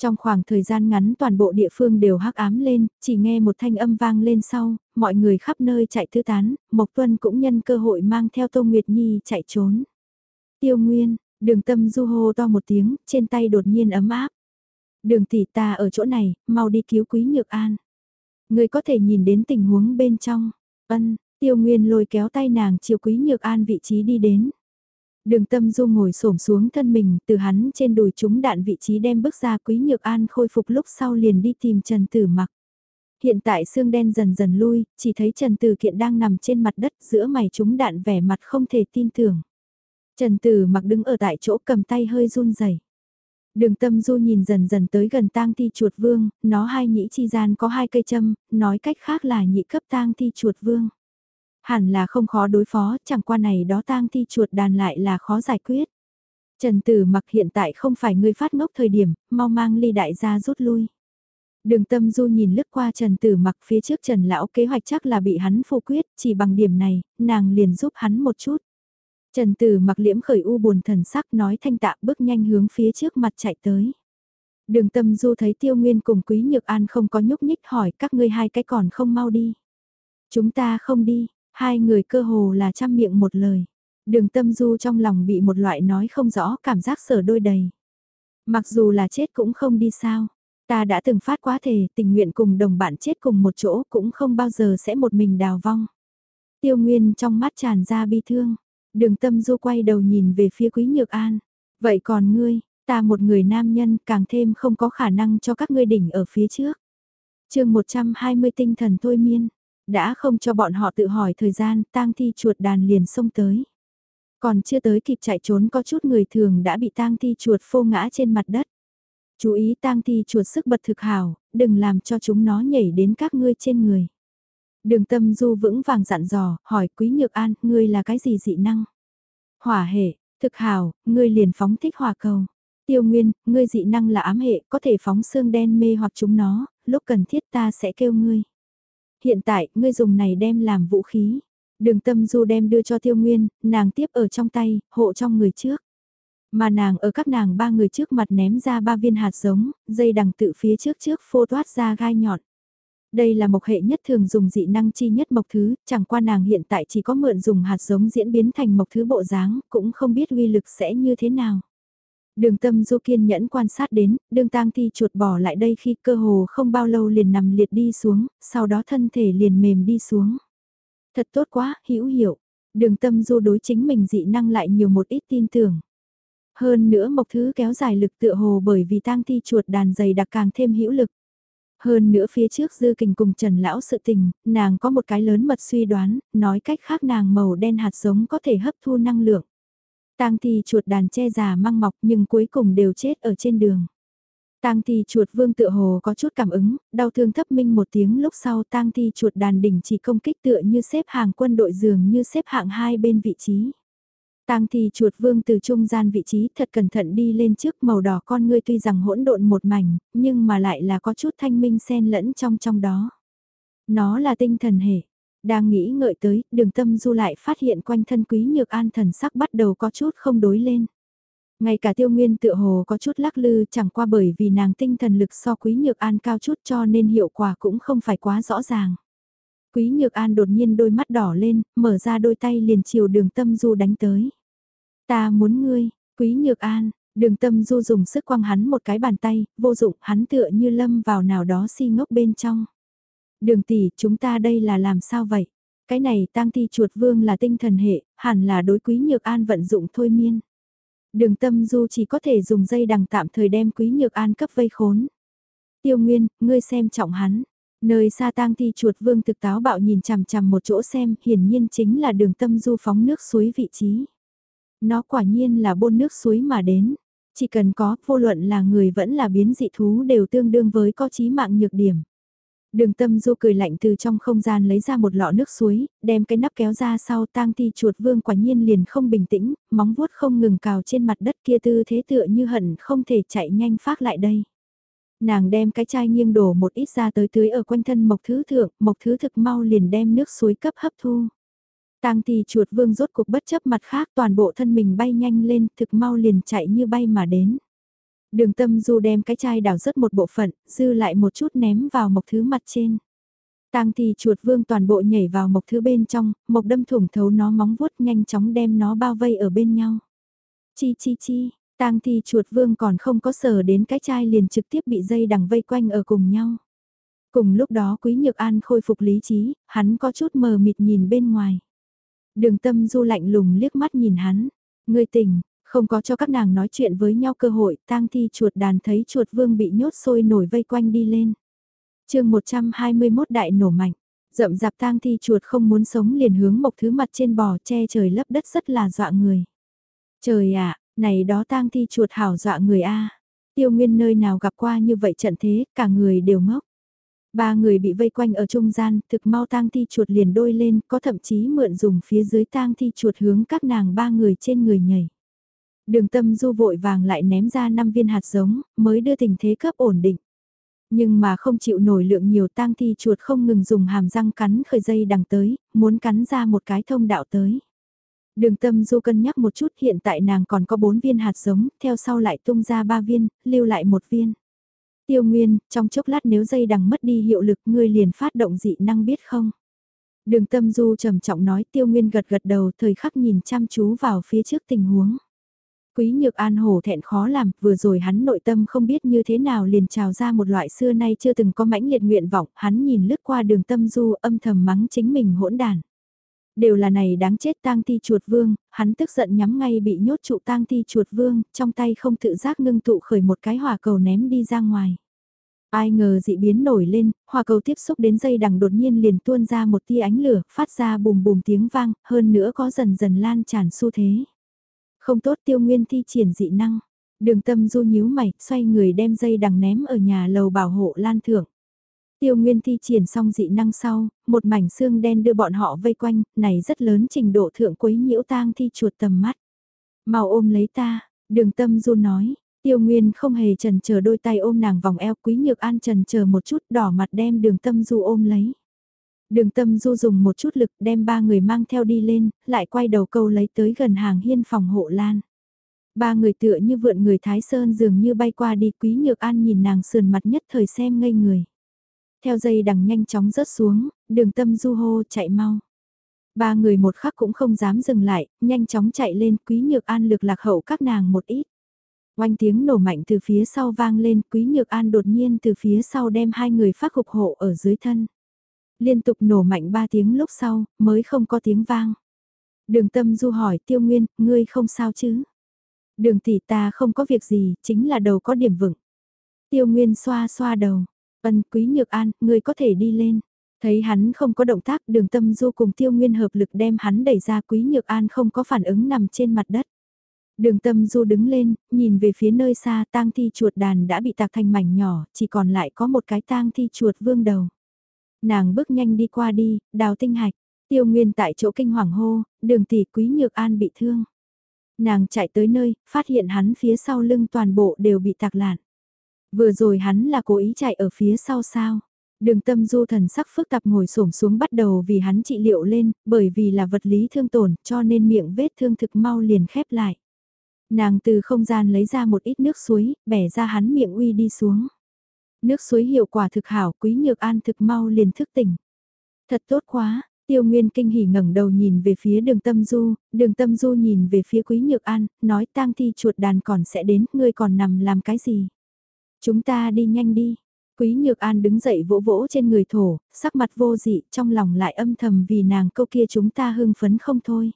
Trong khoảng thời gian ngắn toàn bộ địa phương đều hắc ám lên, chỉ nghe một thanh âm vang lên sau, mọi người khắp nơi chạy thư tán, Mộc Tuân cũng nhân cơ hội mang theo Tô Nguyệt Nhi chạy trốn. Tiêu Nguyên, đường tâm du hô to một tiếng, trên tay đột nhiên ấm áp. Đường tỷ ta ở chỗ này, mau đi cứu Quý Nhược An. Người có thể nhìn đến tình huống bên trong. Ân, Tiêu Nguyên lôi kéo tay nàng chiều Quý Nhược An vị trí đi đến. Đường tâm du ngồi xổm xuống thân mình, từ hắn trên đùi chúng đạn vị trí đem bước ra Quý Nhược An khôi phục lúc sau liền đi tìm Trần Tử Mặc. Hiện tại xương đen dần dần lui, chỉ thấy Trần Tử Kiện đang nằm trên mặt đất giữa mày chúng đạn vẻ mặt không thể tin tưởng. Trần Tử Mặc đứng ở tại chỗ cầm tay hơi run rẩy. Đường tâm du nhìn dần dần tới gần tang thi chuột vương, nó hai nhĩ chi gian có hai cây châm, nói cách khác là nhị cấp tang thi chuột vương. Hẳn là không khó đối phó, chẳng qua này đó tang thi chuột đàn lại là khó giải quyết. Trần Tử mặc hiện tại không phải người phát ngốc thời điểm, mau mang ly đại gia rút lui. Đường tâm du nhìn lướt qua Trần Tử mặc phía trước Trần Lão kế hoạch chắc là bị hắn phô quyết, chỉ bằng điểm này, nàng liền giúp hắn một chút. Trần Tử mặc liễm khởi u buồn thần sắc nói thanh tạ bước nhanh hướng phía trước mặt chạy tới. Đường tâm du thấy tiêu nguyên cùng quý nhược an không có nhúc nhích hỏi các ngươi hai cái còn không mau đi. Chúng ta không đi, hai người cơ hồ là chăm miệng một lời. Đường tâm du trong lòng bị một loại nói không rõ cảm giác sở đôi đầy. Mặc dù là chết cũng không đi sao. Ta đã từng phát quá thể tình nguyện cùng đồng bạn chết cùng một chỗ cũng không bao giờ sẽ một mình đào vong. Tiêu Nguyên trong mắt tràn ra bi thương. Đường tâm du quay đầu nhìn về phía Quý Nhược An. Vậy còn ngươi, ta một người nam nhân càng thêm không có khả năng cho các ngươi đỉnh ở phía trước. chương 120 tinh thần thôi miên, đã không cho bọn họ tự hỏi thời gian, tang thi chuột đàn liền xông tới. Còn chưa tới kịp chạy trốn có chút người thường đã bị tang thi chuột phô ngã trên mặt đất. Chú ý tang thi chuột sức bật thực hảo, đừng làm cho chúng nó nhảy đến các ngươi trên người. Đường tâm du vững vàng dặn dò, hỏi quý nhược an, ngươi là cái gì dị năng? Hỏa hệ, thực hào ngươi liền phóng thích hỏa cầu. Tiêu Nguyên, ngươi dị năng là ám hệ, có thể phóng xương đen mê hoặc chúng nó, lúc cần thiết ta sẽ kêu ngươi. Hiện tại, ngươi dùng này đem làm vũ khí. Đường tâm du đem đưa cho Tiêu Nguyên, nàng tiếp ở trong tay, hộ trong người trước. Mà nàng ở các nàng ba người trước mặt ném ra ba viên hạt giống, dây đằng tự phía trước trước phô toát ra gai nhọn. Đây là mộc hệ nhất thường dùng dị năng chi nhất mộc thứ, chẳng qua nàng hiện tại chỉ có mượn dùng hạt giống diễn biến thành mộc thứ bộ dáng, cũng không biết uy lực sẽ như thế nào. Đường tâm du kiên nhẫn quan sát đến, đường tang thi chuột bỏ lại đây khi cơ hồ không bao lâu liền nằm liệt đi xuống, sau đó thân thể liền mềm đi xuống. Thật tốt quá, hữu hiệu. Đường tâm du đối chính mình dị năng lại nhiều một ít tin tưởng. Hơn nữa mộc thứ kéo dài lực tựa hồ bởi vì tang thi chuột đàn dày đặc càng thêm hữu lực. Hơn nữa phía trước dư kình cùng Trần Lão sự tình, nàng có một cái lớn mật suy đoán, nói cách khác nàng màu đen hạt giống có thể hấp thu năng lượng. Tang thi chuột đàn che già măng mọc nhưng cuối cùng đều chết ở trên đường. Tang thi chuột vương tựa hồ có chút cảm ứng, đau thương thấp minh một tiếng lúc sau tang thi chuột đàn đỉnh chỉ công kích tựa như xếp hàng quân đội dường như xếp hạng hai bên vị trí. Tang thi chuột vương từ trung gian vị trí thật cẩn thận đi lên trước màu đỏ con ngươi tuy rằng hỗn độn một mảnh, nhưng mà lại là có chút thanh minh xen lẫn trong trong đó. Nó là tinh thần hệ. Đang nghĩ ngợi tới, đường tâm du lại phát hiện quanh thân quý nhược an thần sắc bắt đầu có chút không đối lên. Ngay cả tiêu nguyên tựa hồ có chút lắc lư chẳng qua bởi vì nàng tinh thần lực so quý nhược an cao chút cho nên hiệu quả cũng không phải quá rõ ràng. Quý nhược an đột nhiên đôi mắt đỏ lên, mở ra đôi tay liền chiều đường tâm du đánh tới. Ta muốn ngươi, quý nhược an, đường tâm du dùng sức quăng hắn một cái bàn tay, vô dụng hắn tựa như lâm vào nào đó si ngốc bên trong. Đường tỷ, chúng ta đây là làm sao vậy? Cái này tang thi chuột vương là tinh thần hệ, hẳn là đối quý nhược an vận dụng thôi miên. Đường tâm du chỉ có thể dùng dây đằng tạm thời đem quý nhược an cấp vây khốn. Tiêu Nguyên, ngươi xem trọng hắn. Nơi xa tang thi chuột vương thực táo bạo nhìn chằm chằm một chỗ xem, hiển nhiên chính là đường tâm du phóng nước suối vị trí. Nó quả nhiên là bôn nước suối mà đến. Chỉ cần có, vô luận là người vẫn là biến dị thú đều tương đương với có trí mạng nhược điểm. Đường tâm du cười lạnh từ trong không gian lấy ra một lọ nước suối, đem cái nắp kéo ra sau tang thi chuột vương quả nhiên liền không bình tĩnh, móng vuốt không ngừng cào trên mặt đất kia tư thế tựa như hận không thể chạy nhanh phát lại đây. Nàng đem cái chai nghiêng đổ một ít ra tới tưới ở quanh thân mộc thứ thượng, mộc thứ thực mau liền đem nước suối cấp hấp thu. Tang thi chuột vương rốt cuộc bất chấp mặt khác toàn bộ thân mình bay nhanh lên thực mau liền chạy như bay mà đến. Đường tâm du đem cái chai đảo rớt một bộ phận, dư lại một chút ném vào mộc thứ mặt trên. Tang thi chuột vương toàn bộ nhảy vào mộc thứ bên trong, mộc đâm thủng thấu nó móng vuốt nhanh chóng đem nó bao vây ở bên nhau. Chi chi chi, tang thi chuột vương còn không có sờ đến cái chai liền trực tiếp bị dây đằng vây quanh ở cùng nhau. Cùng lúc đó Quý Nhược An khôi phục lý trí, hắn có chút mờ mịt nhìn bên ngoài. Đường tâm du lạnh lùng liếc mắt nhìn hắn. Ngươi tỉnh, không có cho các nàng nói chuyện với nhau cơ hội, tang thi chuột đàn thấy chuột vương bị nhốt sôi nổi vây quanh đi lên. chương 121 đại nổ mạnh, rậm rạp tang thi chuột không muốn sống liền hướng mộc thứ mặt trên bò che trời lấp đất rất là dọa người. Trời ạ, này đó tang thi chuột hảo dọa người a Tiêu nguyên nơi nào gặp qua như vậy trận thế, cả người đều ngốc. Ba người bị vây quanh ở trung gian, thực mau tang thi chuột liền đôi lên, có thậm chí mượn dùng phía dưới tang thi chuột hướng các nàng ba người trên người nhảy. Đường tâm du vội vàng lại ném ra 5 viên hạt giống, mới đưa tình thế cấp ổn định. Nhưng mà không chịu nổi lượng nhiều tang thi chuột không ngừng dùng hàm răng cắn khởi dây đằng tới, muốn cắn ra một cái thông đạo tới. Đường tâm du cân nhắc một chút hiện tại nàng còn có 4 viên hạt giống, theo sau lại tung ra 3 viên, lưu lại một viên. Tiêu Nguyên, trong chốc lát nếu dây đằng mất đi hiệu lực ngươi liền phát động dị năng biết không? Đường tâm du trầm trọng nói Tiêu Nguyên gật gật đầu thời khắc nhìn chăm chú vào phía trước tình huống. Quý Nhược An hổ thẹn khó làm, vừa rồi hắn nội tâm không biết như thế nào liền trào ra một loại xưa nay chưa từng có mãnh liệt nguyện vọng, hắn nhìn lướt qua đường tâm du âm thầm mắng chính mình hỗn đàn. Đều là này đáng chết tang thi chuột vương, hắn tức giận nhắm ngay bị nhốt trụ tang thi chuột vương, trong tay không tự giác ngưng tụ khởi một cái hỏa cầu ném đi ra ngoài. Ai ngờ dị biến nổi lên, hỏa cầu tiếp xúc đến dây đằng đột nhiên liền tuôn ra một tia ánh lửa, phát ra bùm bùm tiếng vang, hơn nữa có dần dần lan tràn xu thế. Không tốt tiêu nguyên thi triển dị năng. Đường tâm du nhíu mày, xoay người đem dây đằng ném ở nhà lầu bảo hộ lan thượng. Tiêu Nguyên thi triển xong dị năng sau, một mảnh xương đen đưa bọn họ vây quanh, này rất lớn trình độ thượng quấy nhiễu tang thi chuột tầm mắt. Mau ôm lấy ta, đường tâm du nói, Tiêu Nguyên không hề trần chờ đôi tay ôm nàng vòng eo quý nhược an trần chờ một chút đỏ mặt đem đường tâm du ôm lấy. Đường tâm du dùng một chút lực đem ba người mang theo đi lên, lại quay đầu câu lấy tới gần hàng hiên phòng hộ lan. Ba người tựa như vượn người Thái Sơn dường như bay qua đi quý nhược an nhìn nàng sườn mặt nhất thời xem ngây người. Theo dây đằng nhanh chóng rớt xuống, đường tâm du hô chạy mau. Ba người một khắc cũng không dám dừng lại, nhanh chóng chạy lên quý nhược an lực lạc hậu các nàng một ít. Oanh tiếng nổ mạnh từ phía sau vang lên, Quý Nhược An đột nhiên từ phía sau đem hai người phát hục hộ ở dưới thân. Liên tục nổ mạnh ba tiếng lúc sau, mới không có tiếng vang. Đường tâm du hỏi tiêu nguyên, ngươi không sao chứ? Đường tỷ ta không có việc gì, chính là đầu có điểm vững. Tiêu nguyên xoa xoa đầu, ân quý nhược an, ngươi có thể đi lên. Thấy hắn không có động tác đường tâm du cùng tiêu nguyên hợp lực đem hắn đẩy ra quý nhược an không có phản ứng nằm trên mặt đất. Đường tâm du đứng lên, nhìn về phía nơi xa tang thi chuột đàn đã bị tạc thành mảnh nhỏ, chỉ còn lại có một cái tang thi chuột vương đầu. Nàng bước nhanh đi qua đi, đào tinh hạch, tiêu nguyên tại chỗ kinh hoàng hô, đường tỷ quý nhược an bị thương. Nàng chạy tới nơi, phát hiện hắn phía sau lưng toàn bộ đều bị tạc lạn. Vừa rồi hắn là cố ý chạy ở phía sau sao. Đường tâm du thần sắc phức tạp ngồi xổm xuống bắt đầu vì hắn trị liệu lên, bởi vì là vật lý thương tổn cho nên miệng vết thương thực mau liền khép lại. Nàng từ không gian lấy ra một ít nước suối, bẻ ra hắn miệng uy đi xuống. Nước suối hiệu quả thực hảo, quý nhược an thực mau liền thức tỉnh. Thật tốt quá, tiêu nguyên kinh hỉ ngẩng đầu nhìn về phía đường tâm du, đường tâm du nhìn về phía quý nhược an, nói tang thi chuột đàn còn sẽ đến, ngươi còn nằm làm cái gì? Chúng ta đi nhanh đi. Quý Nhược An đứng dậy vỗ vỗ trên người thổ, sắc mặt vô dị, trong lòng lại âm thầm vì nàng câu kia chúng ta hưng phấn không thôi.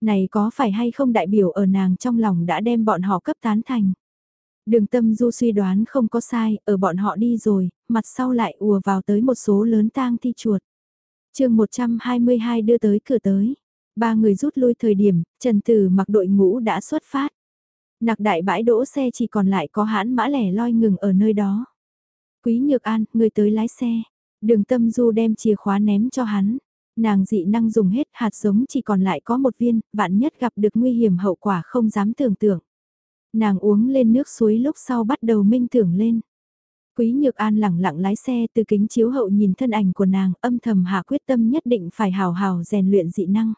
Này có phải hay không đại biểu ở nàng trong lòng đã đem bọn họ cấp tán thành. Đường tâm du suy đoán không có sai, ở bọn họ đi rồi, mặt sau lại ùa vào tới một số lớn tang thi chuột. chương 122 đưa tới cửa tới. Ba người rút lui thời điểm, Trần Tử mặc đội ngũ đã xuất phát. Nặc đại bãi đỗ xe chỉ còn lại có hãn mã lẻ loi ngừng ở nơi đó. Quý Nhược An, người tới lái xe. Đường tâm du đem chìa khóa ném cho hắn. Nàng dị năng dùng hết hạt giống chỉ còn lại có một viên, vạn nhất gặp được nguy hiểm hậu quả không dám tưởng tượng. Nàng uống lên nước suối lúc sau bắt đầu minh tưởng lên. Quý Nhược An lẳng lặng lái xe từ kính chiếu hậu nhìn thân ảnh của nàng âm thầm hạ quyết tâm nhất định phải hào hào rèn luyện dị năng.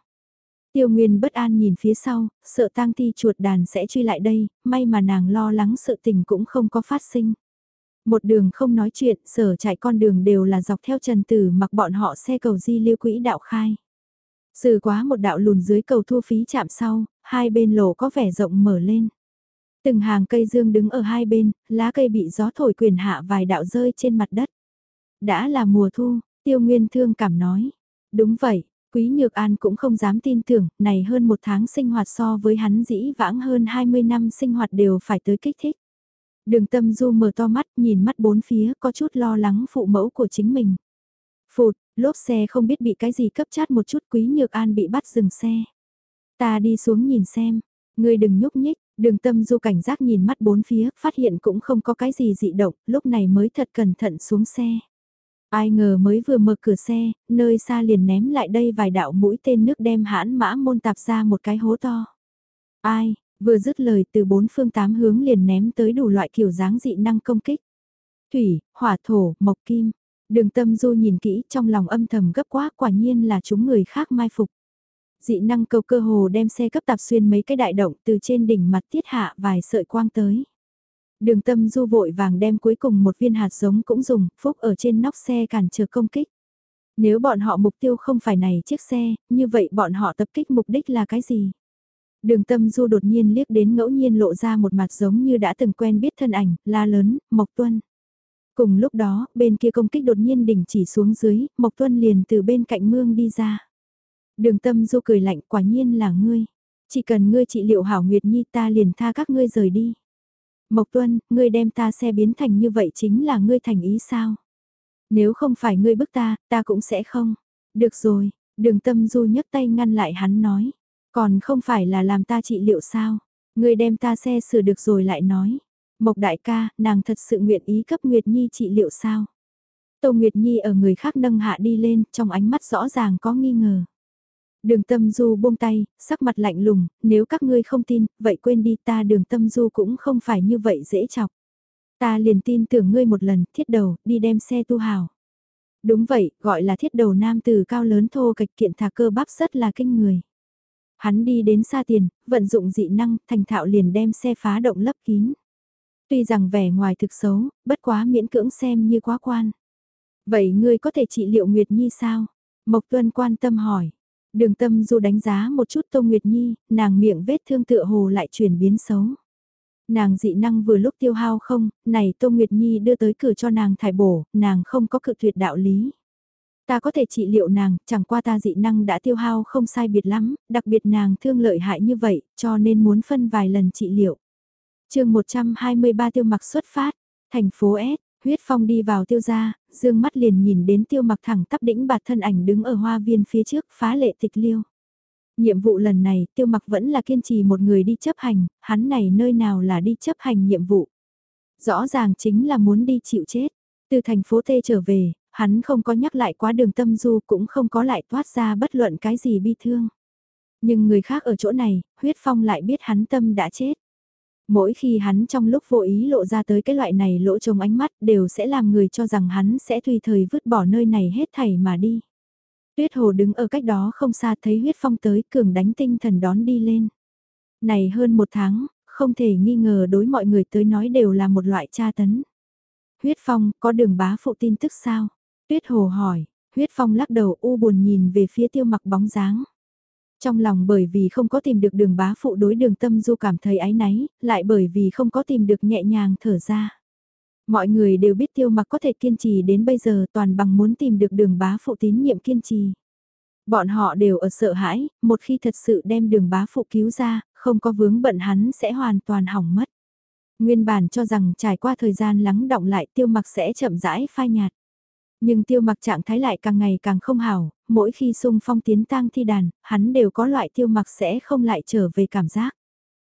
Tiêu Nguyên bất an nhìn phía sau, sợ tang thi chuột đàn sẽ truy lại đây, may mà nàng lo lắng sự tình cũng không có phát sinh. Một đường không nói chuyện, sở chạy con đường đều là dọc theo trần tử mặc bọn họ xe cầu di lưu quỹ đạo khai. Sử quá một đạo lùn dưới cầu thu phí chạm sau, hai bên lỗ có vẻ rộng mở lên. Từng hàng cây dương đứng ở hai bên, lá cây bị gió thổi quyền hạ vài đạo rơi trên mặt đất. Đã là mùa thu, tiêu nguyên thương cảm nói. Đúng vậy, Quý Nhược An cũng không dám tin tưởng, này hơn một tháng sinh hoạt so với hắn dĩ vãng hơn 20 năm sinh hoạt đều phải tới kích thích. Đường tâm du mở to mắt nhìn mắt bốn phía có chút lo lắng phụ mẫu của chính mình. Phụt, lốp xe không biết bị cái gì cấp chát một chút quý nhược an bị bắt dừng xe. Ta đi xuống nhìn xem, ngươi đừng nhúc nhích, đường tâm du cảnh giác nhìn mắt bốn phía, phát hiện cũng không có cái gì dị động, lúc này mới thật cẩn thận xuống xe. Ai ngờ mới vừa mở cửa xe, nơi xa liền ném lại đây vài đạo mũi tên nước đem hãn mã môn tạp ra một cái hố to. Ai, Vừa dứt lời từ bốn phương tám hướng liền ném tới đủ loại kiểu dáng dị năng công kích. Thủy, hỏa thổ, mộc kim. Đường tâm du nhìn kỹ trong lòng âm thầm gấp quá quả nhiên là chúng người khác mai phục. Dị năng cầu cơ hồ đem xe cấp tạp xuyên mấy cái đại động từ trên đỉnh mặt tiết hạ vài sợi quang tới. Đường tâm du vội vàng đem cuối cùng một viên hạt giống cũng dùng, phúc ở trên nóc xe cản trở công kích. Nếu bọn họ mục tiêu không phải này chiếc xe, như vậy bọn họ tập kích mục đích là cái gì? Đường tâm du đột nhiên liếc đến ngẫu nhiên lộ ra một mặt giống như đã từng quen biết thân ảnh, la lớn, Mộc Tuân. Cùng lúc đó, bên kia công kích đột nhiên đỉnh chỉ xuống dưới, Mộc Tuân liền từ bên cạnh mương đi ra. Đường tâm du cười lạnh quả nhiên là ngươi. Chỉ cần ngươi trị liệu hảo Nguyệt Nhi ta liền tha các ngươi rời đi. Mộc Tuân, ngươi đem ta xe biến thành như vậy chính là ngươi thành ý sao? Nếu không phải ngươi bức ta, ta cũng sẽ không. Được rồi, đường tâm du nhấc tay ngăn lại hắn nói. Còn không phải là làm ta trị liệu sao? Ngươi đem ta xe sửa được rồi lại nói. Mộc đại ca, nàng thật sự nguyện ý cấp Nguyệt Nhi trị liệu sao? Tô Nguyệt Nhi ở người khác nâng hạ đi lên, trong ánh mắt rõ ràng có nghi ngờ. Đường tâm du buông tay, sắc mặt lạnh lùng, nếu các ngươi không tin, vậy quên đi ta đường tâm du cũng không phải như vậy dễ chọc. Ta liền tin tưởng ngươi một lần, thiết đầu, đi đem xe tu hào. Đúng vậy, gọi là thiết đầu nam từ cao lớn thô kịch kiện thả cơ bắp rất là kinh người. Hắn đi đến xa tiền, vận dụng dị năng, thành thạo liền đem xe phá động lấp kín. Tuy rằng vẻ ngoài thực xấu, bất quá miễn cưỡng xem như quá quan. Vậy ngươi có thể trị liệu Nguyệt Nhi sao? Mộc Tuân quan tâm hỏi. Đường tâm du đánh giá một chút Tô Nguyệt Nhi, nàng miệng vết thương tựa hồ lại chuyển biến xấu. Nàng dị năng vừa lúc tiêu hao không, này Tô Nguyệt Nhi đưa tới cửa cho nàng thải bổ, nàng không có cự tuyệt đạo lý. Ta có thể trị liệu nàng, chẳng qua ta dị năng đã tiêu hao không sai biệt lắm, đặc biệt nàng thương lợi hại như vậy, cho nên muốn phân vài lần trị liệu. chương 123 tiêu mặc xuất phát, thành phố S, huyết phong đi vào tiêu gia, dương mắt liền nhìn đến tiêu mặc thẳng tắp đĩnh bạt thân ảnh đứng ở hoa viên phía trước phá lệ tịch liêu. Nhiệm vụ lần này tiêu mặc vẫn là kiên trì một người đi chấp hành, hắn này nơi nào là đi chấp hành nhiệm vụ. Rõ ràng chính là muốn đi chịu chết. Từ thành phố T trở về, hắn không có nhắc lại quá đường tâm du cũng không có lại toát ra bất luận cái gì bi thương. Nhưng người khác ở chỗ này, huyết phong lại biết hắn tâm đã chết. Mỗi khi hắn trong lúc vô ý lộ ra tới cái loại này lỗ trông ánh mắt đều sẽ làm người cho rằng hắn sẽ tùy thời vứt bỏ nơi này hết thảy mà đi. Tuyết hồ đứng ở cách đó không xa thấy huyết phong tới cường đánh tinh thần đón đi lên. Này hơn một tháng, không thể nghi ngờ đối mọi người tới nói đều là một loại tra tấn. Huyết phong, có đường bá phụ tin tức sao? Tuyết hồ hỏi, huyết phong lắc đầu u buồn nhìn về phía tiêu mặc bóng dáng. Trong lòng bởi vì không có tìm được đường bá phụ đối đường tâm du cảm thấy áy náy, lại bởi vì không có tìm được nhẹ nhàng thở ra. Mọi người đều biết tiêu mặc có thể kiên trì đến bây giờ toàn bằng muốn tìm được đường bá phụ tín nhiệm kiên trì. Bọn họ đều ở sợ hãi, một khi thật sự đem đường bá phụ cứu ra, không có vướng bận hắn sẽ hoàn toàn hỏng mất. Nguyên bản cho rằng trải qua thời gian lắng động lại tiêu mặc sẽ chậm rãi phai nhạt. Nhưng tiêu mặc trạng thái lại càng ngày càng không hảo, mỗi khi sung phong tiến tang thi đàn, hắn đều có loại tiêu mặc sẽ không lại trở về cảm giác.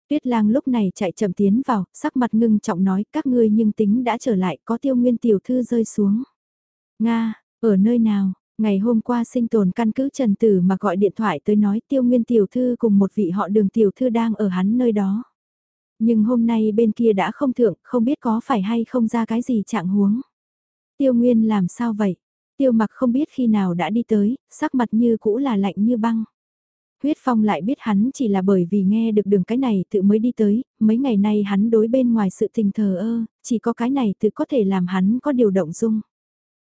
Tuyết lang lúc này chạy chậm tiến vào, sắc mặt ngưng trọng nói các ngươi nhưng tính đã trở lại có tiêu nguyên tiểu thư rơi xuống. Nga, ở nơi nào, ngày hôm qua sinh tồn căn cứ Trần Tử mà gọi điện thoại tới nói tiêu nguyên tiểu thư cùng một vị họ đường tiểu thư đang ở hắn nơi đó. Nhưng hôm nay bên kia đã không thượng, không biết có phải hay không ra cái gì trạng huống. Tiêu Nguyên làm sao vậy? Tiêu mặc không biết khi nào đã đi tới, sắc mặt như cũ là lạnh như băng. Huyết Phong lại biết hắn chỉ là bởi vì nghe được đường cái này tự mới đi tới, mấy ngày nay hắn đối bên ngoài sự tình thờ ơ, chỉ có cái này tự có thể làm hắn có điều động dung.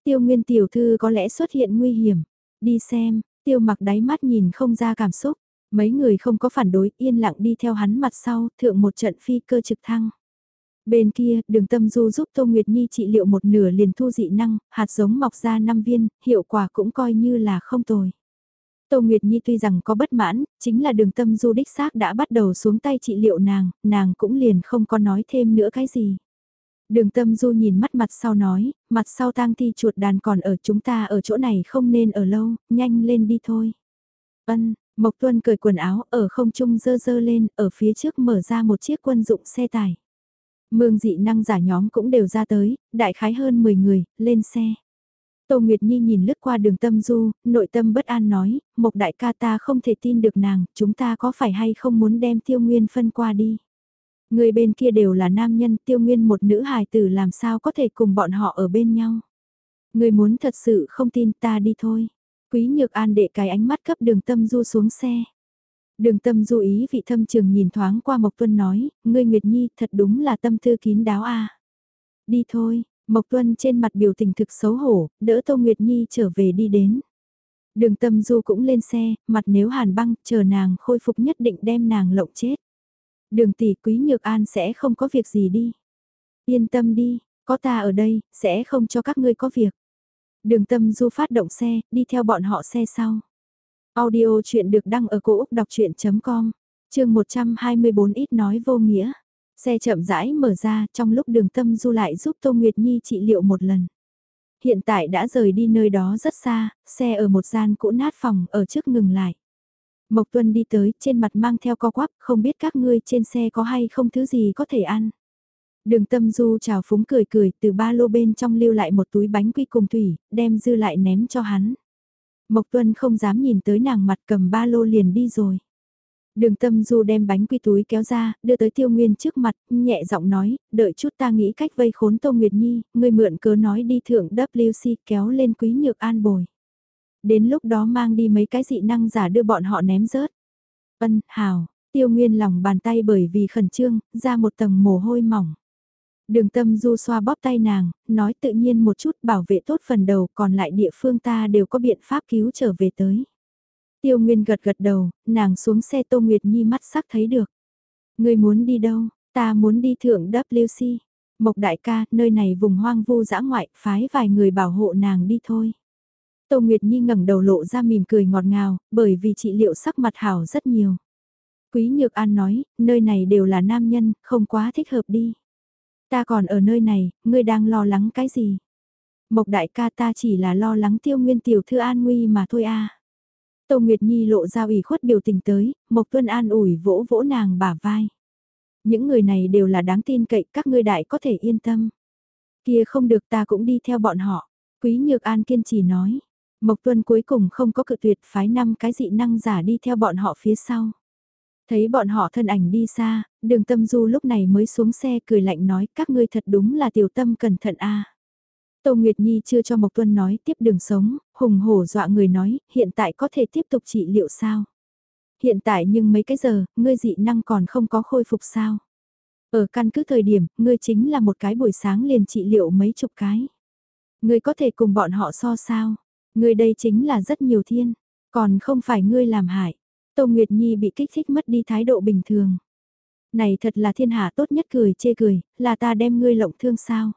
Tiêu Nguyên tiểu thư có lẽ xuất hiện nguy hiểm, đi xem, tiêu mặc đáy mắt nhìn không ra cảm xúc, mấy người không có phản đối yên lặng đi theo hắn mặt sau, thượng một trận phi cơ trực thăng. Bên kia, đường tâm du giúp Tô Nguyệt Nhi trị liệu một nửa liền thu dị năng, hạt giống mọc ra 5 viên, hiệu quả cũng coi như là không tồi. Tô Nguyệt Nhi tuy rằng có bất mãn, chính là đường tâm du đích xác đã bắt đầu xuống tay trị liệu nàng, nàng cũng liền không có nói thêm nữa cái gì. Đường tâm du nhìn mắt mặt sau nói, mặt sau tang thi chuột đàn còn ở chúng ta ở chỗ này không nên ở lâu, nhanh lên đi thôi. Ân, Mộc Tuân cởi quần áo ở không trung dơ dơ lên, ở phía trước mở ra một chiếc quân dụng xe tải. Mương dị năng giả nhóm cũng đều ra tới, đại khái hơn 10 người, lên xe. Tô Nguyệt Nhi nhìn lướt qua đường tâm du, nội tâm bất an nói, Mộc đại ca ta không thể tin được nàng, chúng ta có phải hay không muốn đem tiêu nguyên phân qua đi. Người bên kia đều là nam nhân, tiêu nguyên một nữ hài tử làm sao có thể cùng bọn họ ở bên nhau. Người muốn thật sự không tin ta đi thôi. Quý Nhược An để cái ánh mắt cấp đường tâm du xuống xe. Đường tâm du ý vị thâm trường nhìn thoáng qua Mộc Tuân nói, ngươi Nguyệt Nhi thật đúng là tâm tư kín đáo a. Đi thôi, Mộc Tuân trên mặt biểu tình thực xấu hổ, đỡ Tô Nguyệt Nhi trở về đi đến. Đường tâm du cũng lên xe, mặt nếu hàn băng, chờ nàng khôi phục nhất định đem nàng lộng chết. Đường tỷ quý nhược an sẽ không có việc gì đi. Yên tâm đi, có ta ở đây, sẽ không cho các ngươi có việc. Đường tâm du phát động xe, đi theo bọn họ xe sau. Audio chuyện được đăng ở cổ Úc đọc chuyện.com, trường 124 ít nói vô nghĩa. Xe chậm rãi mở ra trong lúc đường tâm du lại giúp Tô Nguyệt Nhi trị liệu một lần. Hiện tại đã rời đi nơi đó rất xa, xe ở một gian cũ nát phòng ở trước ngừng lại. Mộc Tuân đi tới, trên mặt mang theo co quắp, không biết các ngươi trên xe có hay không thứ gì có thể ăn. Đường tâm du chào phúng cười cười, từ ba lô bên trong lưu lại một túi bánh quy cùng thủy, đem dư lại ném cho hắn. Mộc Tuân không dám nhìn tới nàng mặt cầm ba lô liền đi rồi. Đường tâm du đem bánh quy túi kéo ra, đưa tới tiêu nguyên trước mặt, nhẹ giọng nói, đợi chút ta nghĩ cách vây khốn Tô Nguyệt Nhi, người mượn cớ nói đi thượng WC kéo lên quý nhược an bồi. Đến lúc đó mang đi mấy cái dị năng giả đưa bọn họ ném rớt. Ân, hào, tiêu nguyên lòng bàn tay bởi vì khẩn trương, ra một tầng mồ hôi mỏng. Đường tâm du xoa bóp tay nàng, nói tự nhiên một chút bảo vệ tốt phần đầu còn lại địa phương ta đều có biện pháp cứu trở về tới. Tiêu Nguyên gật gật đầu, nàng xuống xe Tô Nguyệt Nhi mắt sắc thấy được. Người muốn đi đâu, ta muốn đi thượng WC. Mộc đại ca, nơi này vùng hoang vu dã ngoại, phái vài người bảo hộ nàng đi thôi. Tô Nguyệt Nhi ngẩng đầu lộ ra mỉm cười ngọt ngào, bởi vì trị liệu sắc mặt hảo rất nhiều. Quý Nhược An nói, nơi này đều là nam nhân, không quá thích hợp đi. Ta còn ở nơi này, ngươi đang lo lắng cái gì? Mộc đại ca ta chỉ là lo lắng tiêu nguyên tiểu thư an nguy mà thôi a. Tô Nguyệt Nhi lộ ra ủy khuất biểu tình tới, Mộc Tuân an ủi vỗ vỗ nàng bả vai. Những người này đều là đáng tin cậy, các ngươi đại có thể yên tâm. Kia không được ta cũng đi theo bọn họ. Quý Nhược An kiên trì nói. Mộc Tuân cuối cùng không có cự tuyệt phái năm cái dị năng giả đi theo bọn họ phía sau. Thấy bọn họ thân ảnh đi xa, đường tâm du lúc này mới xuống xe cười lạnh nói các ngươi thật đúng là tiểu tâm cẩn thận a. Tô Nguyệt Nhi chưa cho Mộc Tuân nói tiếp đường sống, hùng hổ dọa người nói, hiện tại có thể tiếp tục trị liệu sao? Hiện tại nhưng mấy cái giờ, ngươi dị năng còn không có khôi phục sao? Ở căn cứ thời điểm, ngươi chính là một cái buổi sáng liền trị liệu mấy chục cái. Ngươi có thể cùng bọn họ so sao? Ngươi đây chính là rất nhiều thiên, còn không phải ngươi làm hại. Tô Nguyệt Nhi bị kích thích mất đi thái độ bình thường. Này thật là thiên hạ tốt nhất cười chê cười, là ta đem ngươi lộng thương sao?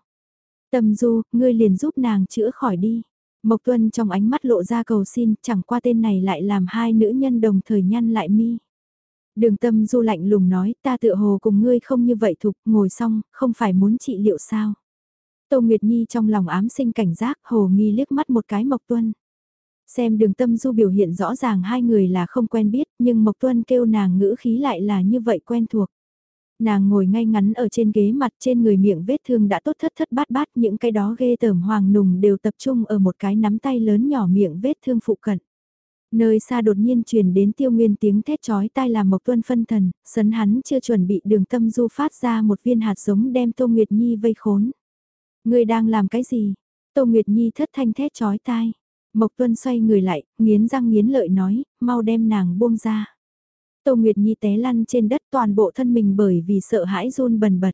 Tâm du, ngươi liền giúp nàng chữa khỏi đi. Mộc Tuân trong ánh mắt lộ ra cầu xin, chẳng qua tên này lại làm hai nữ nhân đồng thời nhăn lại mi. Đường tâm du lạnh lùng nói, ta tựa hồ cùng ngươi không như vậy thục, ngồi xong, không phải muốn trị liệu sao. Tô Nguyệt Nhi trong lòng ám sinh cảnh giác, hồ nghi liếc mắt một cái Mộc Tuân. Xem đường tâm du biểu hiện rõ ràng hai người là không quen biết, nhưng Mộc Tuân kêu nàng ngữ khí lại là như vậy quen thuộc. Nàng ngồi ngay ngắn ở trên ghế mặt trên người miệng vết thương đã tốt thất thất bát bát những cái đó ghê tởm hoàng nùng đều tập trung ở một cái nắm tay lớn nhỏ miệng vết thương phụ cận. Nơi xa đột nhiên truyền đến tiêu nguyên tiếng thét chói tai làm Mộc Tuân phân thần, sấn hắn chưa chuẩn bị đường tâm du phát ra một viên hạt giống đem Tô Nguyệt Nhi vây khốn. Người đang làm cái gì? Tô Nguyệt Nhi thất thanh thét chói tai. Mộc Tuân xoay người lại, nghiến răng nghiến lợi nói, mau đem nàng buông ra. Tô Nguyệt Nhi té lăn trên đất toàn bộ thân mình bởi vì sợ hãi run bần bật.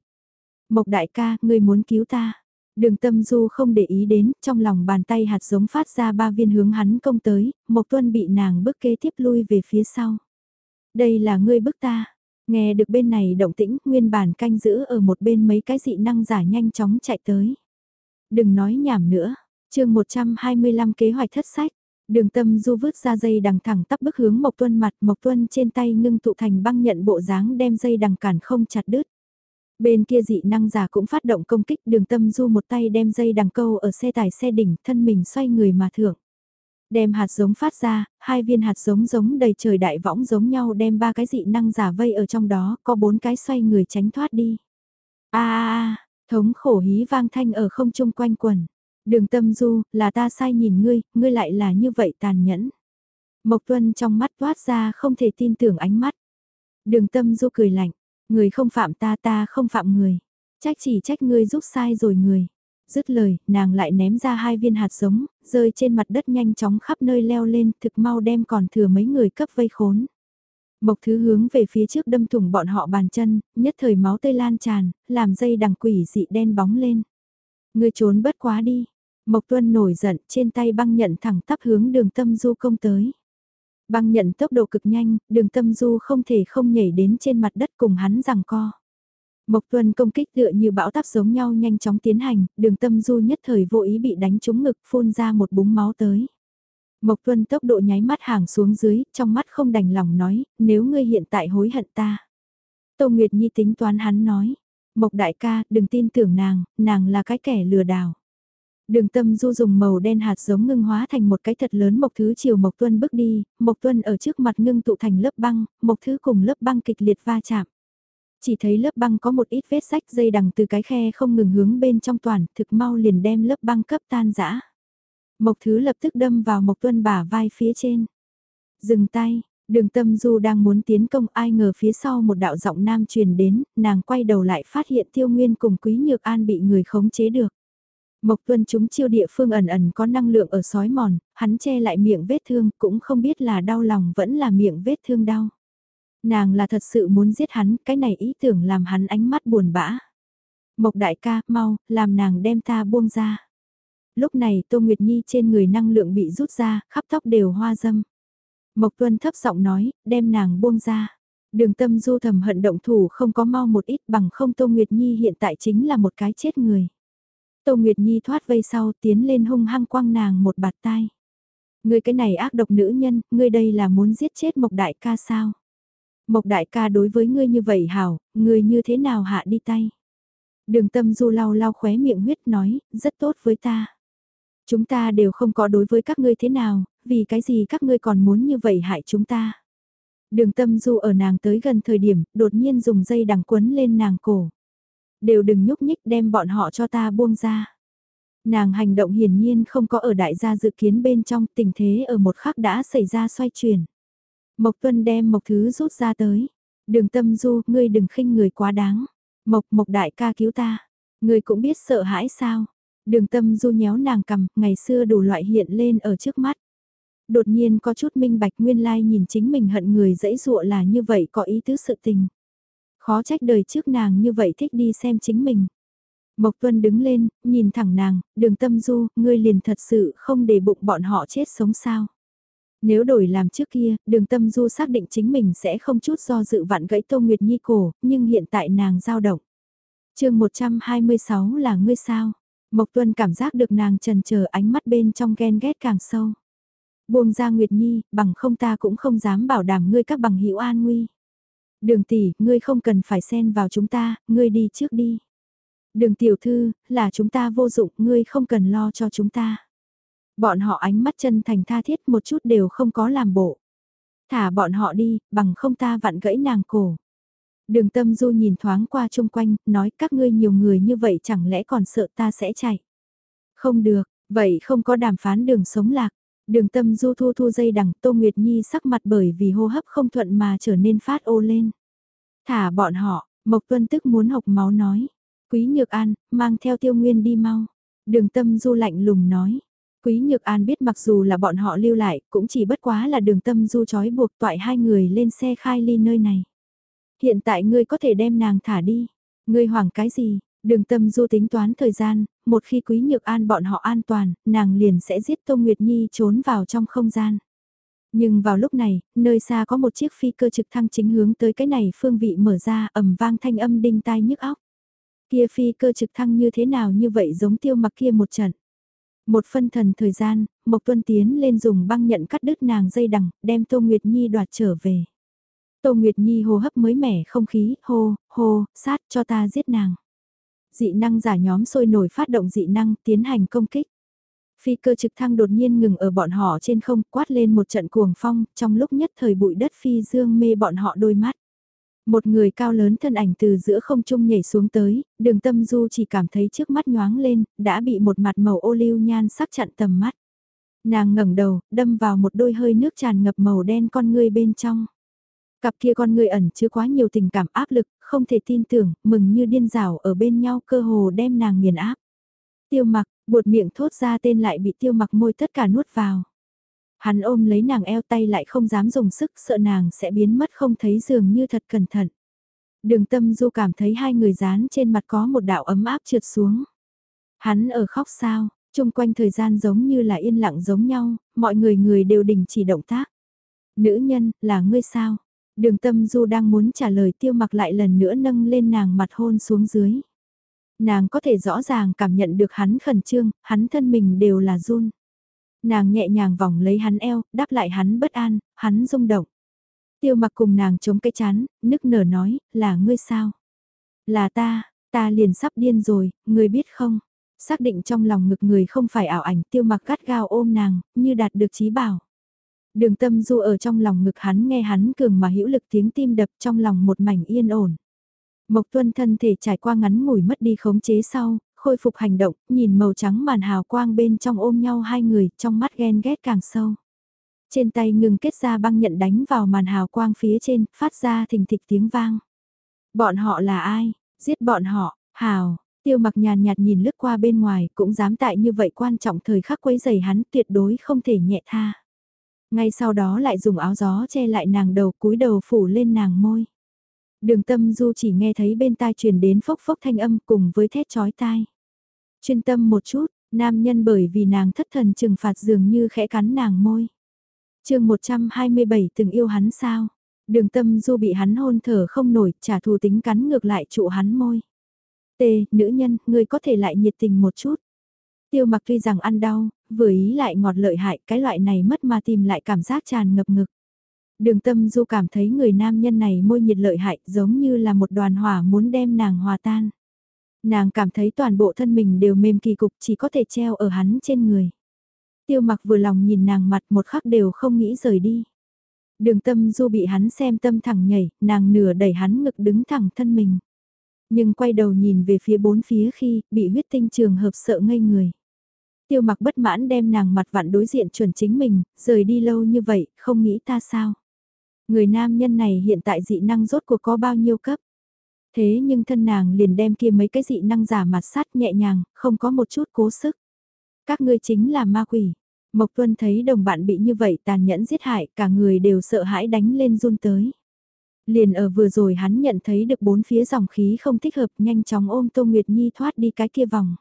Mộc đại ca, ngươi muốn cứu ta. Đường tâm du không để ý đến, trong lòng bàn tay hạt giống phát ra ba viên hướng hắn công tới, Mộc Tuân bị nàng bức kế tiếp lui về phía sau. Đây là ngươi bức ta. Nghe được bên này động tĩnh, nguyên bản canh giữ ở một bên mấy cái dị năng giả nhanh chóng chạy tới. Đừng nói nhảm nữa, chương 125 kế hoạch thất sách. Đường tâm du vứt ra dây đằng thẳng tắp bức hướng Mộc Tuân mặt, Mộc Tuân trên tay ngưng tụ thành băng nhận bộ dáng đem dây đằng cản không chặt đứt. Bên kia dị năng giả cũng phát động công kích đường tâm du một tay đem dây đằng câu ở xe tải xe đỉnh thân mình xoay người mà thưởng. Đem hạt giống phát ra, hai viên hạt giống giống đầy trời đại võng giống nhau đem ba cái dị năng giả vây ở trong đó, có bốn cái xoay người tránh thoát đi. a thống khổ hí vang thanh ở không trung quanh quần. Đường tâm du, là ta sai nhìn ngươi, ngươi lại là như vậy tàn nhẫn. Mộc Tuân trong mắt toát ra không thể tin tưởng ánh mắt. Đường tâm du cười lạnh, người không phạm ta ta không phạm người. Trách chỉ trách ngươi giúp sai rồi người. Dứt lời, nàng lại ném ra hai viên hạt giống, rơi trên mặt đất nhanh chóng khắp nơi leo lên, thực mau đem còn thừa mấy người cấp vây khốn. Mộc thứ hướng về phía trước đâm thủng bọn họ bàn chân, nhất thời máu tươi lan tràn, làm dây đằng quỷ dị đen bóng lên. Ngươi trốn bất quá đi, Mộc Tuân nổi giận, trên tay băng nhận thẳng tắp hướng đường tâm du công tới. Băng nhận tốc độ cực nhanh, đường tâm du không thể không nhảy đến trên mặt đất cùng hắn rằng co. Mộc Tuân công kích tựa như bão táp giống nhau nhanh chóng tiến hành, đường tâm du nhất thời vô ý bị đánh trúng ngực phun ra một búng máu tới. Mộc Tuân tốc độ nháy mắt hàng xuống dưới, trong mắt không đành lòng nói, nếu ngươi hiện tại hối hận ta. Tô Nguyệt Nhi tính toán hắn nói. Mộc đại ca, đừng tin tưởng nàng, nàng là cái kẻ lừa đảo. Đường tâm du dùng màu đen hạt giống ngưng hóa thành một cái thật lớn Mộc Thứ chiều Mộc Tuân bước đi, Mộc Tuân ở trước mặt ngưng tụ thành lớp băng, Mộc Thứ cùng lớp băng kịch liệt va chạm. Chỉ thấy lớp băng có một ít vết sách dây đằng từ cái khe không ngừng hướng bên trong toàn, thực mau liền đem lớp băng cấp tan rã. Mộc Thứ lập tức đâm vào Mộc Tuân bả vai phía trên. Dừng tay, đường tâm du đang muốn tiến công ai ngờ phía sau một đạo giọng nam truyền đến, nàng quay đầu lại phát hiện tiêu nguyên cùng quý nhược an bị người khống chế được. Mộc Tuân chúng chiêu địa phương ẩn ẩn có năng lượng ở sói mòn, hắn che lại miệng vết thương cũng không biết là đau lòng vẫn là miệng vết thương đau. Nàng là thật sự muốn giết hắn, cái này ý tưởng làm hắn ánh mắt buồn bã. Mộc đại ca, mau, làm nàng đem ta buông ra. Lúc này Tô Nguyệt Nhi trên người năng lượng bị rút ra, khắp tóc đều hoa dâm. Mộc Tuân thấp giọng nói, đem nàng buông ra. Đường tâm du thầm hận động thủ không có mau một ít bằng không Tô Nguyệt Nhi hiện tại chính là một cái chết người. Tô Nguyệt Nhi thoát vây sau tiến lên hung hăng quăng nàng một bạt tai. Ngươi cái này ác độc nữ nhân, ngươi đây là muốn giết chết Mộc Đại ca sao? Mộc Đại ca đối với ngươi như vậy hảo, ngươi như thế nào hạ đi tay? Đường tâm du lau lau khóe miệng huyết nói, rất tốt với ta. Chúng ta đều không có đối với các ngươi thế nào, vì cái gì các ngươi còn muốn như vậy hại chúng ta. Đường tâm du ở nàng tới gần thời điểm, đột nhiên dùng dây đằng quấn lên nàng cổ. Đều đừng nhúc nhích đem bọn họ cho ta buông ra. Nàng hành động hiển nhiên không có ở đại gia dự kiến bên trong tình thế ở một khắc đã xảy ra xoay chuyển. Mộc Tuân đem Mộc Thứ rút ra tới. Đường tâm du, ngươi đừng khinh người quá đáng. Mộc Mộc đại ca cứu ta. Ngươi cũng biết sợ hãi sao. Đường tâm du nhéo nàng cầm, ngày xưa đủ loại hiện lên ở trước mắt. Đột nhiên có chút minh bạch nguyên lai nhìn chính mình hận người dẫy dụa là như vậy có ý tứ sự tình. Khó trách đời trước nàng như vậy thích đi xem chính mình. Mộc Tuân đứng lên, nhìn thẳng nàng, đường tâm du, ngươi liền thật sự không để bụng bọn họ chết sống sao. Nếu đổi làm trước kia, đường tâm du xác định chính mình sẽ không chút do dự vặn gãy Tô Nguyệt Nhi cổ, nhưng hiện tại nàng giao động. chương 126 là ngươi sao? Mộc Tuân cảm giác được nàng trần chờ ánh mắt bên trong ghen ghét càng sâu. Buông ra Nguyệt Nhi, bằng không ta cũng không dám bảo đảm ngươi các bằng hữu an nguy. Đường tỷ, ngươi không cần phải xen vào chúng ta, ngươi đi trước đi. Đường tiểu thư, là chúng ta vô dụng, ngươi không cần lo cho chúng ta. Bọn họ ánh mắt chân thành tha thiết một chút đều không có làm bộ. Thả bọn họ đi, bằng không ta vặn gãy nàng cổ. Đường tâm du nhìn thoáng qua chung quanh, nói các ngươi nhiều người như vậy chẳng lẽ còn sợ ta sẽ chạy. Không được, vậy không có đàm phán đường sống lạc. Đường tâm du thu thu dây đằng Tô Nguyệt Nhi sắc mặt bởi vì hô hấp không thuận mà trở nên phát ô lên. Thả bọn họ, Mộc Tuân tức muốn học máu nói. Quý Nhược An, mang theo tiêu nguyên đi mau. Đường tâm du lạnh lùng nói. Quý Nhược An biết mặc dù là bọn họ lưu lại, cũng chỉ bất quá là đường tâm du trói buộc toại hai người lên xe khai ly nơi này. Hiện tại ngươi có thể đem nàng thả đi. Ngươi hoảng cái gì? Đường tâm du tính toán thời gian, một khi Quý Nhược An bọn họ an toàn, nàng liền sẽ giết Tô Nguyệt Nhi trốn vào trong không gian. Nhưng vào lúc này, nơi xa có một chiếc phi cơ trực thăng chính hướng tới cái này phương vị mở ra ầm vang thanh âm đinh tai nhức óc. Kia phi cơ trực thăng như thế nào như vậy giống tiêu mặc kia một trận. Một phân thần thời gian, Mộc Tuân tiến lên dùng băng nhận cắt đứt nàng dây đằng, đem Tô Nguyệt Nhi đoạt trở về. Tô Nguyệt Nhi hô hấp mới mẻ không khí, hô, hô, sát cho ta giết nàng. Dị năng giả nhóm sôi nổi phát động dị năng tiến hành công kích. Phi cơ trực thăng đột nhiên ngừng ở bọn họ trên không quát lên một trận cuồng phong, trong lúc nhất thời bụi đất phi dương mê bọn họ đôi mắt. Một người cao lớn thân ảnh từ giữa không trung nhảy xuống tới, đường tâm du chỉ cảm thấy trước mắt nhoáng lên, đã bị một mặt màu ô liu nhan sắc chặn tầm mắt. Nàng ngẩng đầu, đâm vào một đôi hơi nước tràn ngập màu đen con người bên trong. Cặp kia con người ẩn chứa quá nhiều tình cảm áp lực, không thể tin tưởng, mừng như điên rảo ở bên nhau cơ hồ đem nàng nghiền áp. Tiêu mặc, buột miệng thốt ra tên lại bị tiêu mặc môi tất cả nuốt vào. Hắn ôm lấy nàng eo tay lại không dám dùng sức sợ nàng sẽ biến mất không thấy dường như thật cẩn thận. Đường tâm du cảm thấy hai người dán trên mặt có một đạo ấm áp trượt xuống. Hắn ở khóc sao, chung quanh thời gian giống như là yên lặng giống nhau, mọi người người đều đình chỉ động tác. Nữ nhân, là ngươi sao? Đường tâm du đang muốn trả lời tiêu mặc lại lần nữa nâng lên nàng mặt hôn xuống dưới. Nàng có thể rõ ràng cảm nhận được hắn khẩn trương, hắn thân mình đều là run. Nàng nhẹ nhàng vòng lấy hắn eo, đáp lại hắn bất an, hắn rung động. Tiêu mặc cùng nàng chống cái chán, nức nở nói, là ngươi sao? Là ta, ta liền sắp điên rồi, ngươi biết không? Xác định trong lòng ngực người không phải ảo ảnh tiêu mặc gắt gao ôm nàng, như đạt được trí bảo. Đường tâm du ở trong lòng ngực hắn nghe hắn cường mà hữu lực tiếng tim đập trong lòng một mảnh yên ổn. Mộc tuân thân thể trải qua ngắn ngủi mất đi khống chế sau, khôi phục hành động, nhìn màu trắng màn hào quang bên trong ôm nhau hai người, trong mắt ghen ghét càng sâu. Trên tay ngừng kết ra băng nhận đánh vào màn hào quang phía trên, phát ra thình thịch tiếng vang. Bọn họ là ai? Giết bọn họ, hào, tiêu mặc nhàn nhạt nhìn lướt qua bên ngoài, cũng dám tại như vậy quan trọng thời khắc quấy giày hắn tuyệt đối không thể nhẹ tha. Ngay sau đó lại dùng áo gió che lại nàng đầu cúi đầu phủ lên nàng môi. Đường tâm du chỉ nghe thấy bên tai truyền đến phốc phốc thanh âm cùng với thét chói tai. Chuyên tâm một chút, nam nhân bởi vì nàng thất thần trừng phạt dường như khẽ cắn nàng môi. chương 127 từng yêu hắn sao? Đường tâm du bị hắn hôn thở không nổi, trả thù tính cắn ngược lại trụ hắn môi. T, nữ nhân, ngươi có thể lại nhiệt tình một chút. Tiêu mặc tuy rằng ăn đau, vừa ý lại ngọt lợi hại, cái loại này mất mà tìm lại cảm giác tràn ngập ngực. Đường tâm du cảm thấy người nam nhân này môi nhiệt lợi hại giống như là một đoàn hỏa muốn đem nàng hòa tan. Nàng cảm thấy toàn bộ thân mình đều mềm kỳ cục chỉ có thể treo ở hắn trên người. Tiêu mặc vừa lòng nhìn nàng mặt một khắc đều không nghĩ rời đi. Đường tâm du bị hắn xem tâm thẳng nhảy, nàng nửa đẩy hắn ngực đứng thẳng thân mình. Nhưng quay đầu nhìn về phía bốn phía khi bị huyết tinh trường hợp sợ ngây người. Tiêu mặc bất mãn đem nàng mặt vặn đối diện chuẩn chính mình, rời đi lâu như vậy, không nghĩ ta sao. Người nam nhân này hiện tại dị năng rốt cuộc có bao nhiêu cấp. Thế nhưng thân nàng liền đem kia mấy cái dị năng giả mặt sát nhẹ nhàng, không có một chút cố sức. Các ngươi chính là ma quỷ. Mộc Tuân thấy đồng bạn bị như vậy tàn nhẫn giết hại, cả người đều sợ hãi đánh lên run tới. Liền ở vừa rồi hắn nhận thấy được bốn phía dòng khí không thích hợp nhanh chóng ôm Tô Nguyệt Nhi thoát đi cái kia vòng.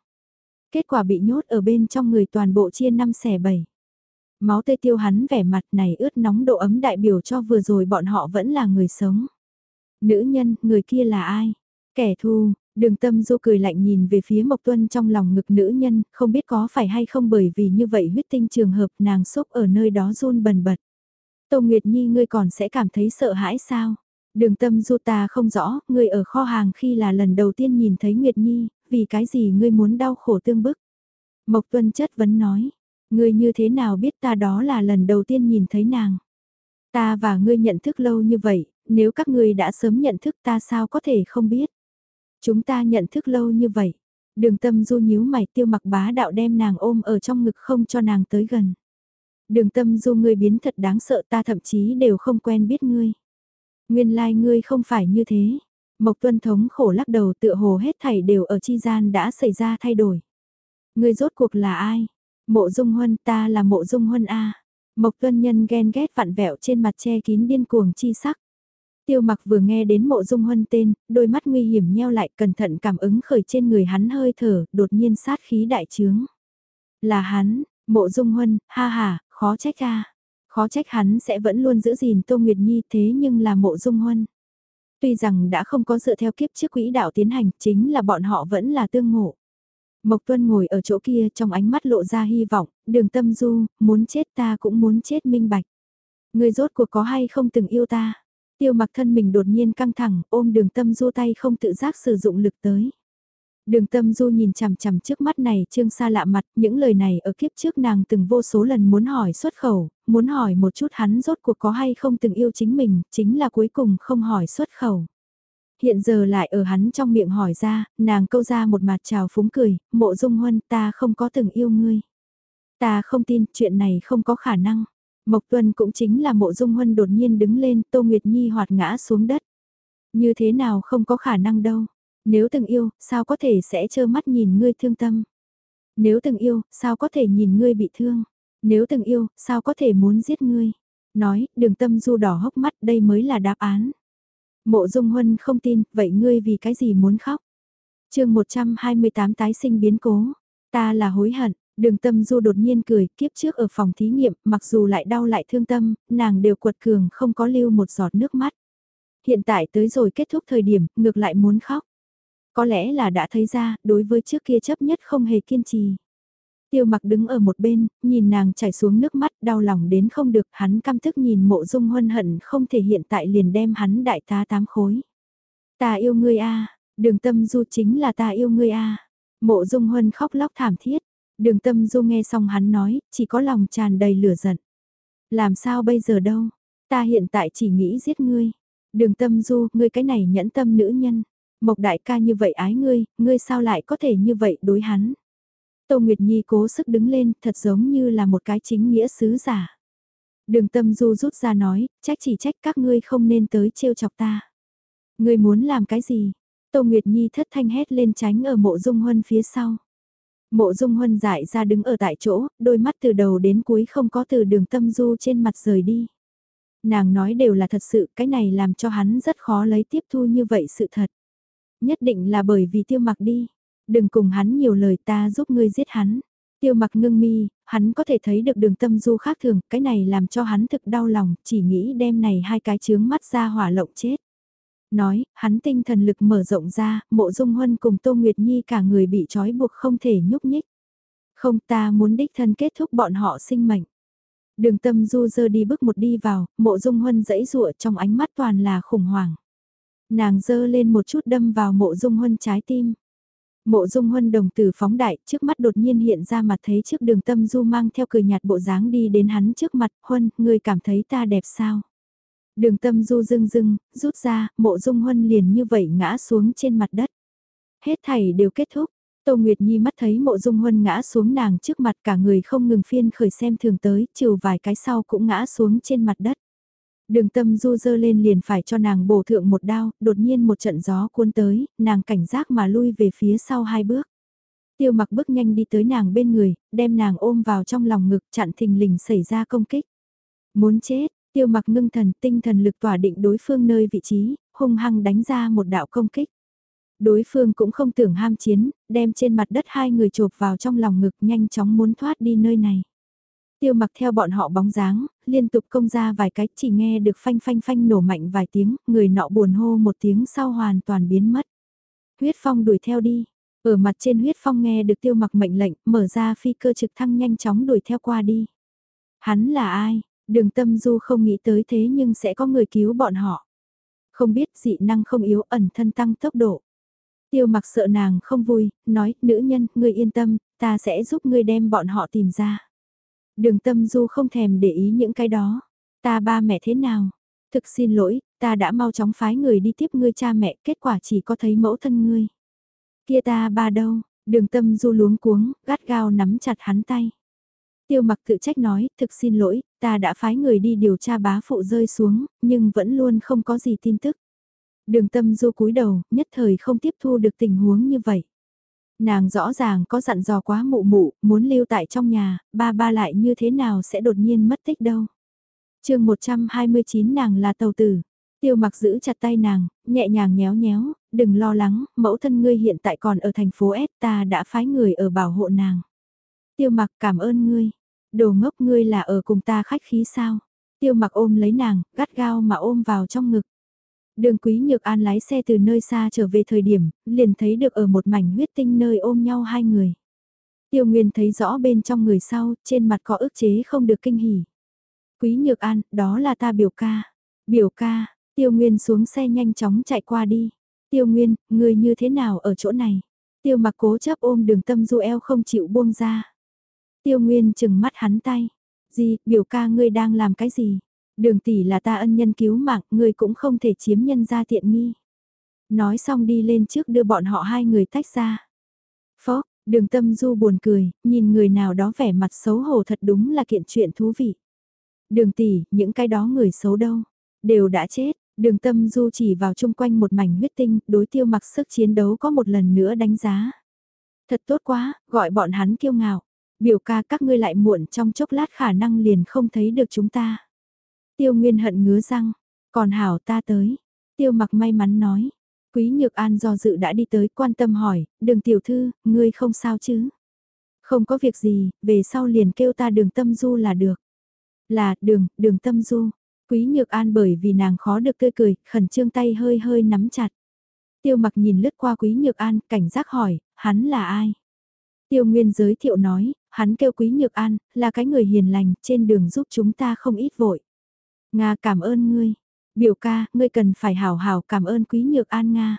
Kết quả bị nhốt ở bên trong người toàn bộ chia năm xẻ bảy. Máu tươi tiêu hắn vẻ mặt này ướt nóng độ ấm đại biểu cho vừa rồi bọn họ vẫn là người sống. Nữ nhân, người kia là ai? Kẻ thù, đường tâm du cười lạnh nhìn về phía Mộc Tuân trong lòng ngực nữ nhân, không biết có phải hay không bởi vì như vậy huyết tinh trường hợp nàng xúc ở nơi đó run bần bật. Tô Nguyệt Nhi ngươi còn sẽ cảm thấy sợ hãi sao? Đường tâm du ta không rõ, ngươi ở kho hàng khi là lần đầu tiên nhìn thấy Nguyệt Nhi, vì cái gì ngươi muốn đau khổ tương bức? Mộc Tuân chất vấn nói, ngươi như thế nào biết ta đó là lần đầu tiên nhìn thấy nàng? Ta và ngươi nhận thức lâu như vậy, nếu các ngươi đã sớm nhận thức ta sao có thể không biết? Chúng ta nhận thức lâu như vậy. Đường tâm du nhíu mày tiêu mặc bá đạo đem nàng ôm ở trong ngực không cho nàng tới gần. Đường tâm du ngươi biến thật đáng sợ ta thậm chí đều không quen biết ngươi. Nguyên lai like ngươi không phải như thế. Mộc tuân thống khổ lắc đầu tựa hồ hết thảy đều ở chi gian đã xảy ra thay đổi. Ngươi rốt cuộc là ai? Mộ dung huân ta là mộ dung huân A. Mộc tuân nhân ghen ghét vặn vẹo trên mặt che kín điên cuồng chi sắc. Tiêu mặc vừa nghe đến mộ dung huân tên, đôi mắt nguy hiểm nheo lại cẩn thận cảm ứng khởi trên người hắn hơi thở, đột nhiên sát khí đại trướng. Là hắn, mộ dung huân, ha ha, khó trách a Khó trách hắn sẽ vẫn luôn giữ gìn Tô Nguyệt Nhi thế nhưng là mộ dung huân. Tuy rằng đã không có dựa theo kiếp trước quỹ đạo tiến hành, chính là bọn họ vẫn là tương ngộ. Mộc Tuân ngồi ở chỗ kia trong ánh mắt lộ ra hy vọng, đường tâm du, muốn chết ta cũng muốn chết minh bạch. Người rốt cuộc có hay không từng yêu ta? Tiêu mặc thân mình đột nhiên căng thẳng, ôm đường tâm du tay không tự giác sử dụng lực tới. Đường tâm du nhìn chằm chằm trước mắt này trương xa lạ mặt, những lời này ở kiếp trước nàng từng vô số lần muốn hỏi xuất khẩu, muốn hỏi một chút hắn rốt cuộc có hay không từng yêu chính mình, chính là cuối cùng không hỏi xuất khẩu. Hiện giờ lại ở hắn trong miệng hỏi ra, nàng câu ra một mặt trào phúng cười, mộ dung huân ta không có từng yêu ngươi. Ta không tin chuyện này không có khả năng. Mộc Tuân cũng chính là mộ dung huân đột nhiên đứng lên, Tô Nguyệt Nhi hoạt ngã xuống đất. Như thế nào không có khả năng đâu. Nếu từng yêu, sao có thể sẽ trơ mắt nhìn ngươi thương tâm. Nếu từng yêu, sao có thể nhìn ngươi bị thương. Nếu từng yêu, sao có thể muốn giết ngươi. Nói, đường tâm du đỏ hốc mắt đây mới là đáp án. Mộ dung huân không tin, vậy ngươi vì cái gì muốn khóc? chương 128 tái sinh biến cố. Ta là hối hận, Đường tâm du đột nhiên cười, kiếp trước ở phòng thí nghiệm, mặc dù lại đau lại thương tâm, nàng đều quật cường không có lưu một giọt nước mắt. Hiện tại tới rồi kết thúc thời điểm, ngược lại muốn khóc. Có lẽ là đã thấy ra, đối với trước kia chấp nhất không hề kiên trì. Tiêu mặc đứng ở một bên, nhìn nàng chảy xuống nước mắt đau lòng đến không được hắn căm thức nhìn mộ dung huân hận không thể hiện tại liền đem hắn đại tá tám khối. Ta yêu ngươi a đường tâm du chính là ta yêu ngươi a Mộ dung huân khóc lóc thảm thiết, đường tâm du nghe xong hắn nói, chỉ có lòng tràn đầy lửa giận. Làm sao bây giờ đâu, ta hiện tại chỉ nghĩ giết ngươi. Đường tâm du, ngươi cái này nhẫn tâm nữ nhân. Mộc đại ca như vậy ái ngươi, ngươi sao lại có thể như vậy đối hắn. Tô Nguyệt Nhi cố sức đứng lên, thật giống như là một cái chính nghĩa sứ giả. Đường tâm du rút ra nói, trách chỉ trách các ngươi không nên tới trêu chọc ta. Ngươi muốn làm cái gì? Tô Nguyệt Nhi thất thanh hét lên tránh ở mộ dung huân phía sau. Mộ dung huân dại ra đứng ở tại chỗ, đôi mắt từ đầu đến cuối không có từ đường tâm du trên mặt rời đi. Nàng nói đều là thật sự, cái này làm cho hắn rất khó lấy tiếp thu như vậy sự thật. Nhất định là bởi vì tiêu mặc đi. Đừng cùng hắn nhiều lời ta giúp ngươi giết hắn. Tiêu mặc ngưng mi, hắn có thể thấy được đường tâm du khác thường, cái này làm cho hắn thực đau lòng, chỉ nghĩ đem này hai cái chướng mắt ra hỏa lộng chết. Nói, hắn tinh thần lực mở rộng ra, mộ dung huân cùng Tô Nguyệt Nhi cả người bị trói buộc không thể nhúc nhích. Không ta muốn đích thân kết thúc bọn họ sinh mệnh. Đường tâm du dơ đi bước một đi vào, mộ dung huân dẫy rụa trong ánh mắt toàn là khủng hoảng. Nàng dơ lên một chút đâm vào mộ dung huân trái tim. Mộ dung huân đồng tử phóng đại, trước mắt đột nhiên hiện ra mặt thấy trước đường tâm du mang theo cười nhạt bộ dáng đi đến hắn trước mặt, huân, người cảm thấy ta đẹp sao? Đường tâm du dưng dưng, rút ra, mộ dung huân liền như vậy ngã xuống trên mặt đất. Hết thảy đều kết thúc, Tô Nguyệt Nhi mắt thấy mộ dung huân ngã xuống nàng trước mặt cả người không ngừng phiên khởi xem thường tới, trừ vài cái sau cũng ngã xuống trên mặt đất. Đường tâm du dơ lên liền phải cho nàng bổ thượng một đao, đột nhiên một trận gió cuốn tới, nàng cảnh giác mà lui về phía sau hai bước. Tiêu mặc bước nhanh đi tới nàng bên người, đem nàng ôm vào trong lòng ngực chặn thình lình xảy ra công kích. Muốn chết, tiêu mặc ngưng thần tinh thần lực tỏa định đối phương nơi vị trí, hung hăng đánh ra một đạo công kích. Đối phương cũng không tưởng ham chiến, đem trên mặt đất hai người chộp vào trong lòng ngực nhanh chóng muốn thoát đi nơi này. Tiêu mặc theo bọn họ bóng dáng, liên tục công ra vài cái chỉ nghe được phanh phanh phanh nổ mạnh vài tiếng, người nọ buồn hô một tiếng sau hoàn toàn biến mất. Huyết phong đuổi theo đi, ở mặt trên huyết phong nghe được tiêu mặc mệnh lệnh, mở ra phi cơ trực thăng nhanh chóng đuổi theo qua đi. Hắn là ai? Đường tâm du không nghĩ tới thế nhưng sẽ có người cứu bọn họ. Không biết dị năng không yếu ẩn thân tăng tốc độ. Tiêu mặc sợ nàng không vui, nói, nữ nhân, ngươi yên tâm, ta sẽ giúp ngươi đem bọn họ tìm ra. Đường tâm du không thèm để ý những cái đó. Ta ba mẹ thế nào? Thực xin lỗi, ta đã mau chóng phái người đi tiếp ngươi cha mẹ, kết quả chỉ có thấy mẫu thân ngươi. Kia ta ba đâu? Đường tâm du luống cuống, gắt gao nắm chặt hắn tay. Tiêu mặc tự trách nói, thực xin lỗi, ta đã phái người đi điều tra bá phụ rơi xuống, nhưng vẫn luôn không có gì tin tức. Đường tâm du cúi đầu, nhất thời không tiếp thu được tình huống như vậy. Nàng rõ ràng có dặn dò quá mụ mụ, muốn lưu tại trong nhà, ba ba lại như thế nào sẽ đột nhiên mất tích đâu. chương 129 nàng là tàu tử. Tiêu mặc giữ chặt tay nàng, nhẹ nhàng nhéo nhéo, đừng lo lắng, mẫu thân ngươi hiện tại còn ở thành phố S ta đã phái người ở bảo hộ nàng. Tiêu mặc cảm ơn ngươi, đồ ngốc ngươi là ở cùng ta khách khí sao. Tiêu mặc ôm lấy nàng, gắt gao mà ôm vào trong ngực. Đường Quý Nhược An lái xe từ nơi xa trở về thời điểm, liền thấy được ở một mảnh huyết tinh nơi ôm nhau hai người. Tiêu Nguyên thấy rõ bên trong người sau, trên mặt có ức chế không được kinh hỉ. Quý Nhược An, đó là ta biểu ca. Biểu ca, Tiêu Nguyên xuống xe nhanh chóng chạy qua đi. Tiêu Nguyên, người như thế nào ở chỗ này? Tiêu mặc cố chấp ôm đường tâm du eo không chịu buông ra. Tiêu Nguyên chừng mắt hắn tay. Gì, biểu ca ngươi đang làm cái gì? Đường tỷ là ta ân nhân cứu mạng, ngươi cũng không thể chiếm nhân ra tiện nghi. Nói xong đi lên trước đưa bọn họ hai người tách ra. Phó, đường tâm du buồn cười, nhìn người nào đó vẻ mặt xấu hổ thật đúng là kiện chuyện thú vị. Đường tỷ, những cái đó người xấu đâu, đều đã chết. Đường tâm du chỉ vào chung quanh một mảnh huyết tinh, đối tiêu mặc sức chiến đấu có một lần nữa đánh giá. Thật tốt quá, gọi bọn hắn kiêu ngạo. Biểu ca các ngươi lại muộn trong chốc lát khả năng liền không thấy được chúng ta. Tiêu Nguyên hận ngứa răng, còn hảo ta tới. Tiêu mặc may mắn nói. Quý Nhược An do dự đã đi tới quan tâm hỏi, đường tiểu thư, ngươi không sao chứ? Không có việc gì, về sau liền kêu ta đường tâm du là được. Là, đường, đường tâm du. Quý Nhược An bởi vì nàng khó được tươi cười, khẩn trương tay hơi hơi nắm chặt. Tiêu mặc nhìn lướt qua Quý Nhược An, cảnh giác hỏi, hắn là ai? Tiêu Nguyên giới thiệu nói, hắn kêu Quý Nhược An, là cái người hiền lành, trên đường giúp chúng ta không ít vội. Nga cảm ơn ngươi. Biểu ca, ngươi cần phải hào hào cảm ơn Quý Nhược An Nga.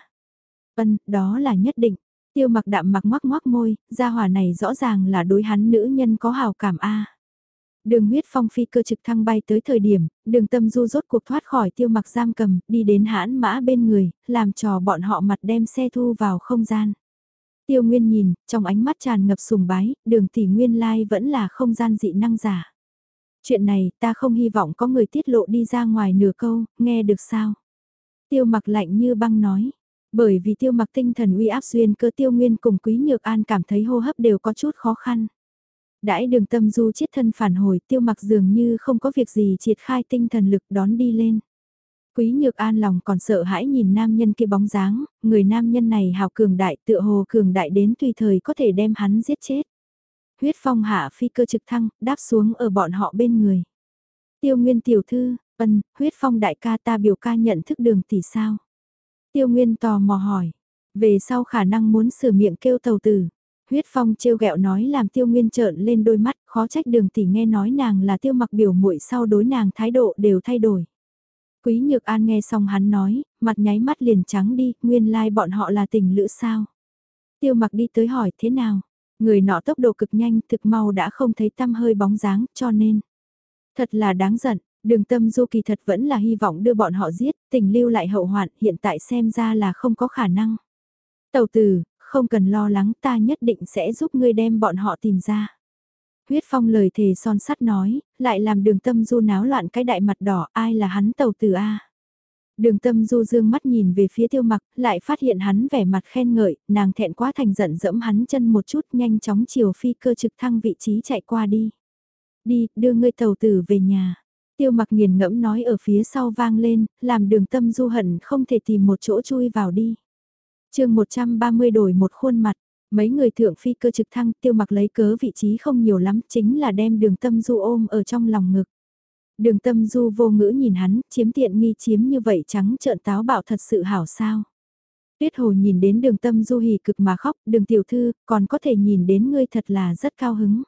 Vân, đó là nhất định. Tiêu mặc đạm mặc ngoác ngoác môi, gia hỏa này rõ ràng là đối hắn nữ nhân có hào cảm a. Đường huyết phong phi cơ trực thăng bay tới thời điểm, đường tâm du rốt cuộc thoát khỏi tiêu mặc giam cầm, đi đến hãn mã bên người, làm trò bọn họ mặt đem xe thu vào không gian. Tiêu Nguyên nhìn, trong ánh mắt tràn ngập sùng bái, đường tỷ nguyên lai vẫn là không gian dị năng giả. Chuyện này ta không hy vọng có người tiết lộ đi ra ngoài nửa câu, nghe được sao? Tiêu mặc lạnh như băng nói. Bởi vì tiêu mặc tinh thần uy áp duyên cơ tiêu nguyên cùng quý nhược an cảm thấy hô hấp đều có chút khó khăn. Đãi đường tâm du chiết thân phản hồi tiêu mặc dường như không có việc gì triệt khai tinh thần lực đón đi lên. Quý Nhược An lòng còn sợ hãi nhìn nam nhân kia bóng dáng, người nam nhân này hào cường đại tựa hồ cường đại đến tùy thời có thể đem hắn giết chết. Huyết phong hạ phi cơ trực thăng, đáp xuống ở bọn họ bên người. Tiêu Nguyên tiểu thư, ân, huyết phong đại ca ta biểu ca nhận thức đường tỷ sao. Tiêu Nguyên tò mò hỏi, về sau khả năng muốn sửa miệng kêu tàu tử. Huyết phong trêu ghẹo nói làm tiêu nguyên trợn lên đôi mắt, khó trách đường tỷ nghe nói nàng là tiêu mặc biểu muội sau đối nàng thái độ đều thay đổi. Quý Nhược An nghe xong hắn nói, mặt nháy mắt liền trắng đi, nguyên lai like bọn họ là tình lữ sao. Tiêu mặc đi tới hỏi thế nào, người nọ tốc độ cực nhanh thực mau đã không thấy tăm hơi bóng dáng cho nên. Thật là đáng giận, đường tâm du kỳ thật vẫn là hy vọng đưa bọn họ giết, tình lưu lại hậu hoạn hiện tại xem ra là không có khả năng. Tàu tử, không cần lo lắng ta nhất định sẽ giúp ngươi đem bọn họ tìm ra. Huyết phong lời thề son sắt nói, lại làm đường tâm du náo loạn cái đại mặt đỏ ai là hắn tàu tử A. Đường tâm du dương mắt nhìn về phía tiêu mặc, lại phát hiện hắn vẻ mặt khen ngợi, nàng thẹn quá thành giận dẫm hắn chân một chút nhanh chóng chiều phi cơ trực thăng vị trí chạy qua đi. Đi, đưa ngươi tàu tử về nhà. Tiêu mặc nghiền ngẫm nói ở phía sau vang lên, làm đường tâm du hận không thể tìm một chỗ chui vào đi. chương 130 đổi một khuôn mặt, Mấy người thượng phi cơ trực thăng tiêu mặc lấy cớ vị trí không nhiều lắm chính là đem đường tâm du ôm ở trong lòng ngực. Đường tâm du vô ngữ nhìn hắn, chiếm tiện nghi chiếm như vậy trắng trợn táo bạo thật sự hảo sao. Tuyết hồ nhìn đến đường tâm du hỉ cực mà khóc, đường tiểu thư, còn có thể nhìn đến ngươi thật là rất cao hứng.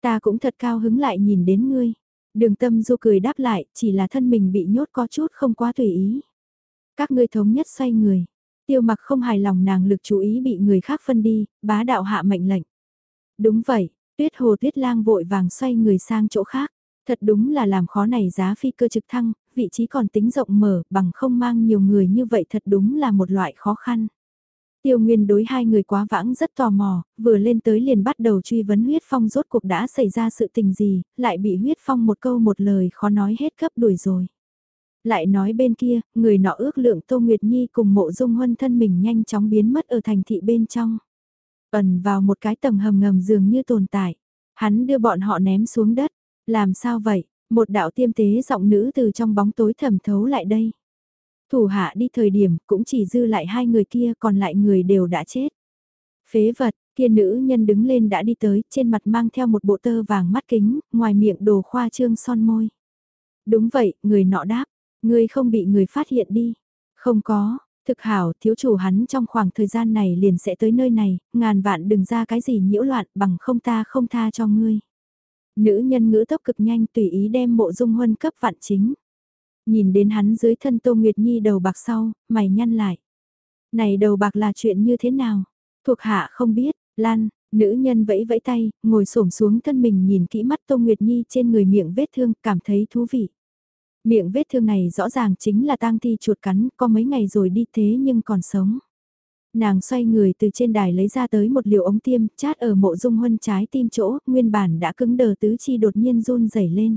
Ta cũng thật cao hứng lại nhìn đến ngươi. Đường tâm du cười đáp lại, chỉ là thân mình bị nhốt có chút không quá tùy ý. Các ngươi thống nhất xoay người. Tiêu mặc không hài lòng nàng lực chú ý bị người khác phân đi, bá đạo hạ mệnh lệnh. Đúng vậy, tuyết hồ tuyết lang vội vàng xoay người sang chỗ khác. Thật đúng là làm khó này giá phi cơ trực thăng, vị trí còn tính rộng mở, bằng không mang nhiều người như vậy thật đúng là một loại khó khăn. Tiêu Nguyên đối hai người quá vãng rất tò mò, vừa lên tới liền bắt đầu truy vấn huyết phong rốt cuộc đã xảy ra sự tình gì, lại bị huyết phong một câu một lời khó nói hết cấp đuổi rồi. Lại nói bên kia, người nọ ước lượng Tô Nguyệt Nhi cùng mộ dung huân thân mình nhanh chóng biến mất ở thành thị bên trong. Ẩn vào một cái tầng hầm ngầm dường như tồn tại. Hắn đưa bọn họ ném xuống đất. Làm sao vậy? Một đạo tiêm tế giọng nữ từ trong bóng tối thẩm thấu lại đây. Thủ hạ đi thời điểm cũng chỉ dư lại hai người kia còn lại người đều đã chết. Phế vật, kia nữ nhân đứng lên đã đi tới, trên mặt mang theo một bộ tơ vàng mắt kính, ngoài miệng đồ khoa trương son môi. Đúng vậy, người nọ đáp, người không bị người phát hiện đi. Không có, thực hảo thiếu chủ hắn trong khoảng thời gian này liền sẽ tới nơi này, ngàn vạn đừng ra cái gì nhiễu loạn bằng không ta không tha cho ngươi. Nữ nhân ngữ tốc cực nhanh tùy ý đem mộ dung huân cấp vạn chính. Nhìn đến hắn dưới thân Tô Nguyệt Nhi đầu bạc sau, mày nhăn lại. Này đầu bạc là chuyện như thế nào? Thuộc hạ không biết, Lan, nữ nhân vẫy vẫy tay, ngồi xổm xuống thân mình nhìn kỹ mắt Tô Nguyệt Nhi trên người miệng vết thương, cảm thấy thú vị. Miệng vết thương này rõ ràng chính là tang thi chuột cắn, có mấy ngày rồi đi thế nhưng còn sống. Nàng xoay người từ trên đài lấy ra tới một liều ống tiêm, chát ở mộ dung huân trái tim chỗ, nguyên bản đã cứng đờ tứ chi đột nhiên run rẩy lên.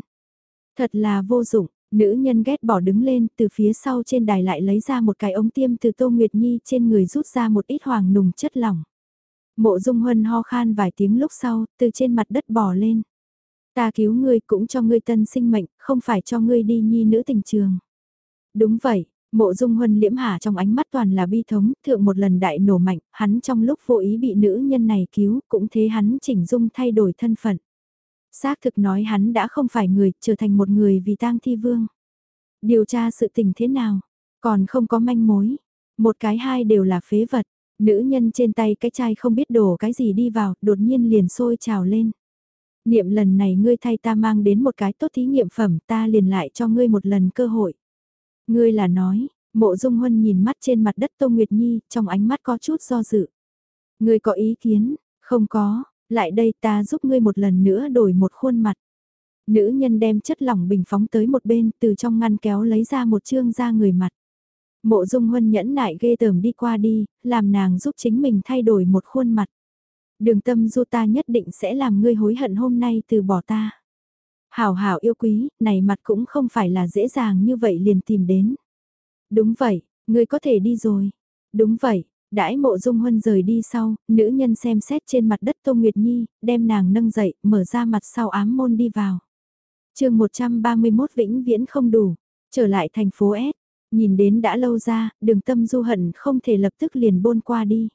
Thật là vô dụng, nữ nhân ghét bỏ đứng lên, từ phía sau trên đài lại lấy ra một cái ống tiêm từ Tô Nguyệt Nhi trên người rút ra một ít hoàng nùng chất lỏng. Mộ dung huân ho khan vài tiếng lúc sau, từ trên mặt đất bò lên. Ta cứu ngươi cũng cho ngươi tân sinh mệnh, không phải cho ngươi đi nhi nữ tình trường. Đúng vậy, mộ dung huân liễm Hà trong ánh mắt toàn là bi thống, thượng một lần đại nổ mạnh, hắn trong lúc vô ý bị nữ nhân này cứu, cũng thế hắn chỉnh dung thay đổi thân phận. Xác thực nói hắn đã không phải người, trở thành một người vì tang thi vương. Điều tra sự tình thế nào, còn không có manh mối. Một cái hai đều là phế vật, nữ nhân trên tay cái chai không biết đổ cái gì đi vào, đột nhiên liền sôi trào lên. Niệm lần này ngươi thay ta mang đến một cái tốt thí nghiệm phẩm ta liền lại cho ngươi một lần cơ hội. Ngươi là nói, mộ dung huân nhìn mắt trên mặt đất Tô Nguyệt Nhi, trong ánh mắt có chút do dự. Ngươi có ý kiến, không có, lại đây ta giúp ngươi một lần nữa đổi một khuôn mặt. Nữ nhân đem chất lỏng bình phóng tới một bên từ trong ngăn kéo lấy ra một chương da người mặt. Mộ dung huân nhẫn nại ghê tởm đi qua đi, làm nàng giúp chính mình thay đổi một khuôn mặt. Đường tâm du ta nhất định sẽ làm ngươi hối hận hôm nay từ bỏ ta. Hảo hảo yêu quý, này mặt cũng không phải là dễ dàng như vậy liền tìm đến. Đúng vậy, ngươi có thể đi rồi. Đúng vậy, đãi mộ dung huân rời đi sau, nữ nhân xem xét trên mặt đất Tô Nguyệt Nhi, đem nàng nâng dậy, mở ra mặt sau ám môn đi vào. chương 131 vĩnh viễn không đủ, trở lại thành phố S, nhìn đến đã lâu ra, đường tâm du hận không thể lập tức liền bôn qua đi.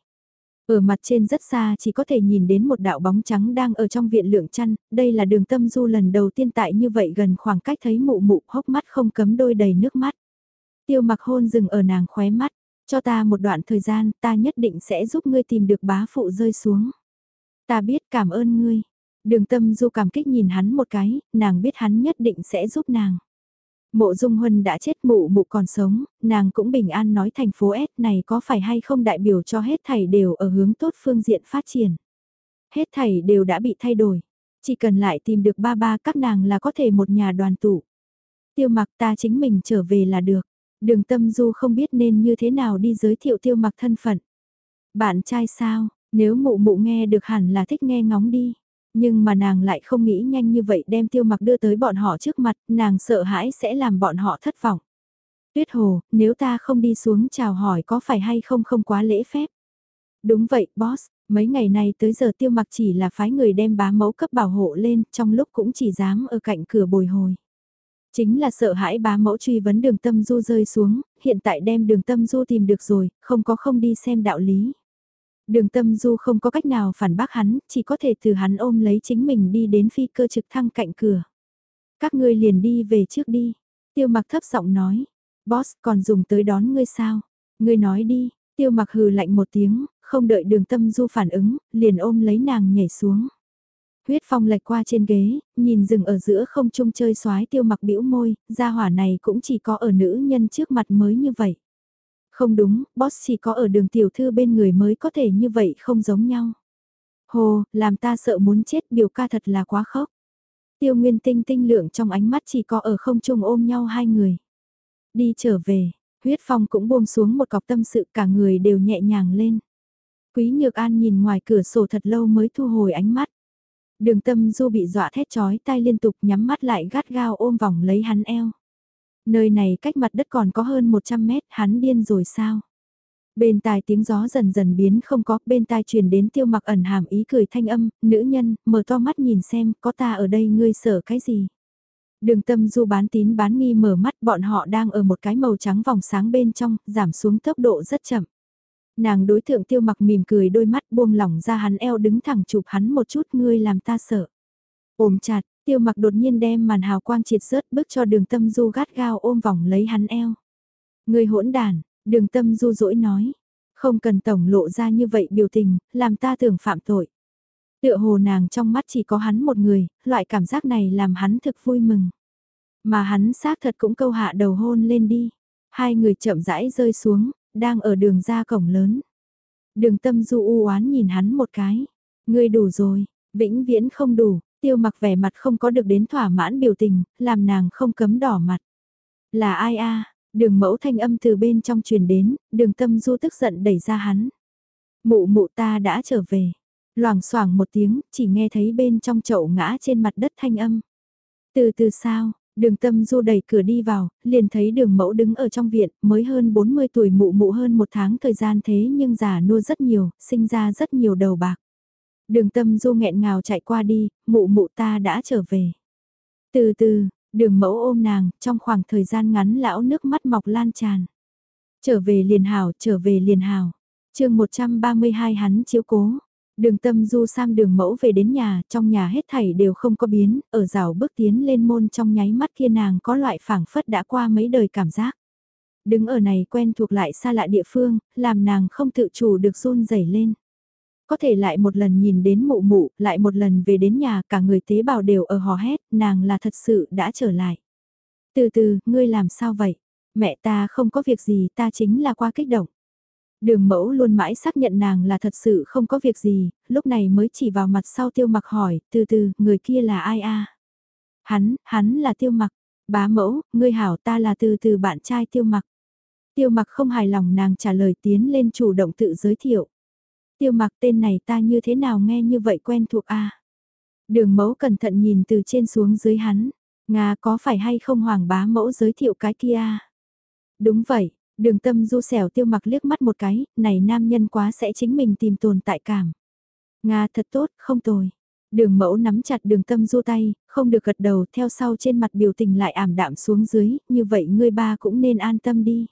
Ở mặt trên rất xa chỉ có thể nhìn đến một đạo bóng trắng đang ở trong viện lượng chăn, đây là đường tâm du lần đầu tiên tại như vậy gần khoảng cách thấy mụ mụ hốc mắt không cấm đôi đầy nước mắt. Tiêu mặc hôn dừng ở nàng khóe mắt, cho ta một đoạn thời gian ta nhất định sẽ giúp ngươi tìm được bá phụ rơi xuống. Ta biết cảm ơn ngươi. Đường tâm du cảm kích nhìn hắn một cái, nàng biết hắn nhất định sẽ giúp nàng. Mộ Dung Huân đã chết mụ mụ còn sống, nàng cũng bình an nói thành phố S này có phải hay không đại biểu cho hết thảy đều ở hướng tốt phương diện phát triển. Hết thảy đều đã bị thay đổi, chỉ cần lại tìm được ba ba các nàng là có thể một nhà đoàn tụ. Tiêu mặc ta chính mình trở về là được, đường tâm du không biết nên như thế nào đi giới thiệu tiêu mặc thân phận. Bạn trai sao, nếu mụ mụ nghe được hẳn là thích nghe ngóng đi. Nhưng mà nàng lại không nghĩ nhanh như vậy đem tiêu mặc đưa tới bọn họ trước mặt, nàng sợ hãi sẽ làm bọn họ thất vọng. Tuyết hồ, nếu ta không đi xuống chào hỏi có phải hay không không quá lễ phép. Đúng vậy, boss, mấy ngày này tới giờ tiêu mặc chỉ là phái người đem bá mẫu cấp bảo hộ lên, trong lúc cũng chỉ dám ở cạnh cửa bồi hồi. Chính là sợ hãi bá mẫu truy vấn đường tâm du rơi xuống, hiện tại đem đường tâm du tìm được rồi, không có không đi xem đạo lý. Đường tâm du không có cách nào phản bác hắn, chỉ có thể từ hắn ôm lấy chính mình đi đến phi cơ trực thăng cạnh cửa. Các ngươi liền đi về trước đi. Tiêu mặc thấp giọng nói. Boss còn dùng tới đón ngươi sao? Ngươi nói đi. Tiêu mặc hừ lạnh một tiếng, không đợi đường tâm du phản ứng, liền ôm lấy nàng nhảy xuống. Huyết phong lệch qua trên ghế, nhìn rừng ở giữa không trung chơi xoái tiêu mặc bĩu môi, gia hỏa này cũng chỉ có ở nữ nhân trước mặt mới như vậy. Không đúng, boss chỉ có ở đường tiểu thư bên người mới có thể như vậy không giống nhau. Hồ, làm ta sợ muốn chết biểu ca thật là quá khốc. Tiêu nguyên tinh tinh lượng trong ánh mắt chỉ có ở không trung ôm nhau hai người. Đi trở về, huyết phong cũng buông xuống một cọc tâm sự cả người đều nhẹ nhàng lên. Quý Nhược An nhìn ngoài cửa sổ thật lâu mới thu hồi ánh mắt. Đường tâm du bị dọa thét chói tai liên tục nhắm mắt lại gắt gao ôm vòng lấy hắn eo. Nơi này cách mặt đất còn có hơn 100 mét, hắn điên rồi sao? Bên tai tiếng gió dần dần biến không có, bên tai truyền đến tiêu mặc ẩn hàm ý cười thanh âm, nữ nhân, mở to mắt nhìn xem, có ta ở đây ngươi sợ cái gì? Đường tâm du bán tín bán nghi mở mắt bọn họ đang ở một cái màu trắng vòng sáng bên trong, giảm xuống tốc độ rất chậm. Nàng đối tượng tiêu mặc mỉm cười đôi mắt buông lỏng ra hắn eo đứng thẳng chụp hắn một chút ngươi làm ta sợ. Ôm chặt, Tiêu mặc đột nhiên đem màn hào quang triệt rớt bước cho đường tâm du gắt gao ôm vòng lấy hắn eo. Người hỗn đàn, đường tâm du dỗi nói. Không cần tổng lộ ra như vậy biểu tình, làm ta tưởng phạm tội. Tựa hồ nàng trong mắt chỉ có hắn một người, loại cảm giác này làm hắn thực vui mừng. Mà hắn xác thật cũng câu hạ đầu hôn lên đi. Hai người chậm rãi rơi xuống, đang ở đường ra cổng lớn. Đường tâm du u oán nhìn hắn một cái. Ngươi đủ rồi, vĩnh viễn không đủ, Tiêu mặc vẻ mặt không có được đến thỏa mãn biểu tình, làm nàng không cấm đỏ mặt. Là ai a? Đường mẫu thanh âm từ bên trong truyền đến, đường tâm du tức giận đẩy ra hắn. Mụ mụ ta đã trở về. Loảng xoảng một tiếng, chỉ nghe thấy bên trong chậu ngã trên mặt đất thanh âm. Từ từ sao, đường tâm du đẩy cửa đi vào, liền thấy đường mẫu đứng ở trong viện, mới hơn 40 tuổi mụ mụ hơn một tháng thời gian thế nhưng già nua rất nhiều, sinh ra rất nhiều đầu bạc. Đường tâm du nghẹn ngào chạy qua đi, mụ mụ ta đã trở về. Từ từ, đường mẫu ôm nàng, trong khoảng thời gian ngắn lão nước mắt mọc lan tràn. Trở về liền hào, trở về liền hào. chương 132 hắn chiếu cố. Đường tâm du sang đường mẫu về đến nhà, trong nhà hết thảy đều không có biến, ở rào bước tiến lên môn trong nháy mắt kia nàng có loại phảng phất đã qua mấy đời cảm giác. Đứng ở này quen thuộc lại xa lạ địa phương, làm nàng không tự chủ được run rẩy lên có thể lại một lần nhìn đến mụ mụ, lại một lần về đến nhà, cả người tế bào đều ở hò hét, nàng là thật sự đã trở lại. Từ từ, ngươi làm sao vậy? Mẹ ta không có việc gì, ta chính là qua kích động. Đường mẫu luôn mãi xác nhận nàng là thật sự không có việc gì, lúc này mới chỉ vào mặt sau tiêu mặc hỏi, từ từ, người kia là ai a? Hắn, hắn là tiêu mặc, bá mẫu, ngươi hảo ta là từ từ bạn trai tiêu mặc. Tiêu mặc không hài lòng nàng trả lời tiến lên chủ động tự giới thiệu. Tiêu mặc tên này ta như thế nào nghe như vậy quen thuộc a Đường mẫu cẩn thận nhìn từ trên xuống dưới hắn. Nga có phải hay không hoàng bá mẫu giới thiệu cái kia Đúng vậy, đường tâm du xẻo tiêu mặc liếc mắt một cái, này nam nhân quá sẽ chính mình tìm tồn tại cảm. Nga thật tốt, không tồi. Đường mẫu nắm chặt đường tâm du tay, không được gật đầu theo sau trên mặt biểu tình lại ảm đạm xuống dưới, như vậy ngươi ba cũng nên an tâm đi.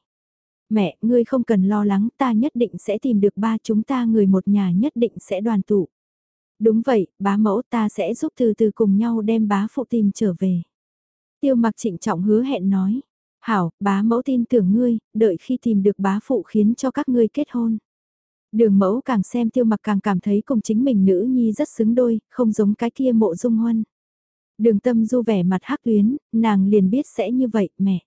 Mẹ, ngươi không cần lo lắng, ta nhất định sẽ tìm được ba chúng ta người một nhà nhất định sẽ đoàn tụ. Đúng vậy, bá mẫu ta sẽ giúp từ từ cùng nhau đem bá phụ tìm trở về. Tiêu mặc trịnh trọng hứa hẹn nói. Hảo, bá mẫu tin tưởng ngươi, đợi khi tìm được bá phụ khiến cho các ngươi kết hôn. Đường mẫu càng xem tiêu mặc càng cảm thấy cùng chính mình nữ nhi rất xứng đôi, không giống cái kia mộ dung huân. Đường tâm du vẻ mặt hắc tuyến, nàng liền biết sẽ như vậy, mẹ.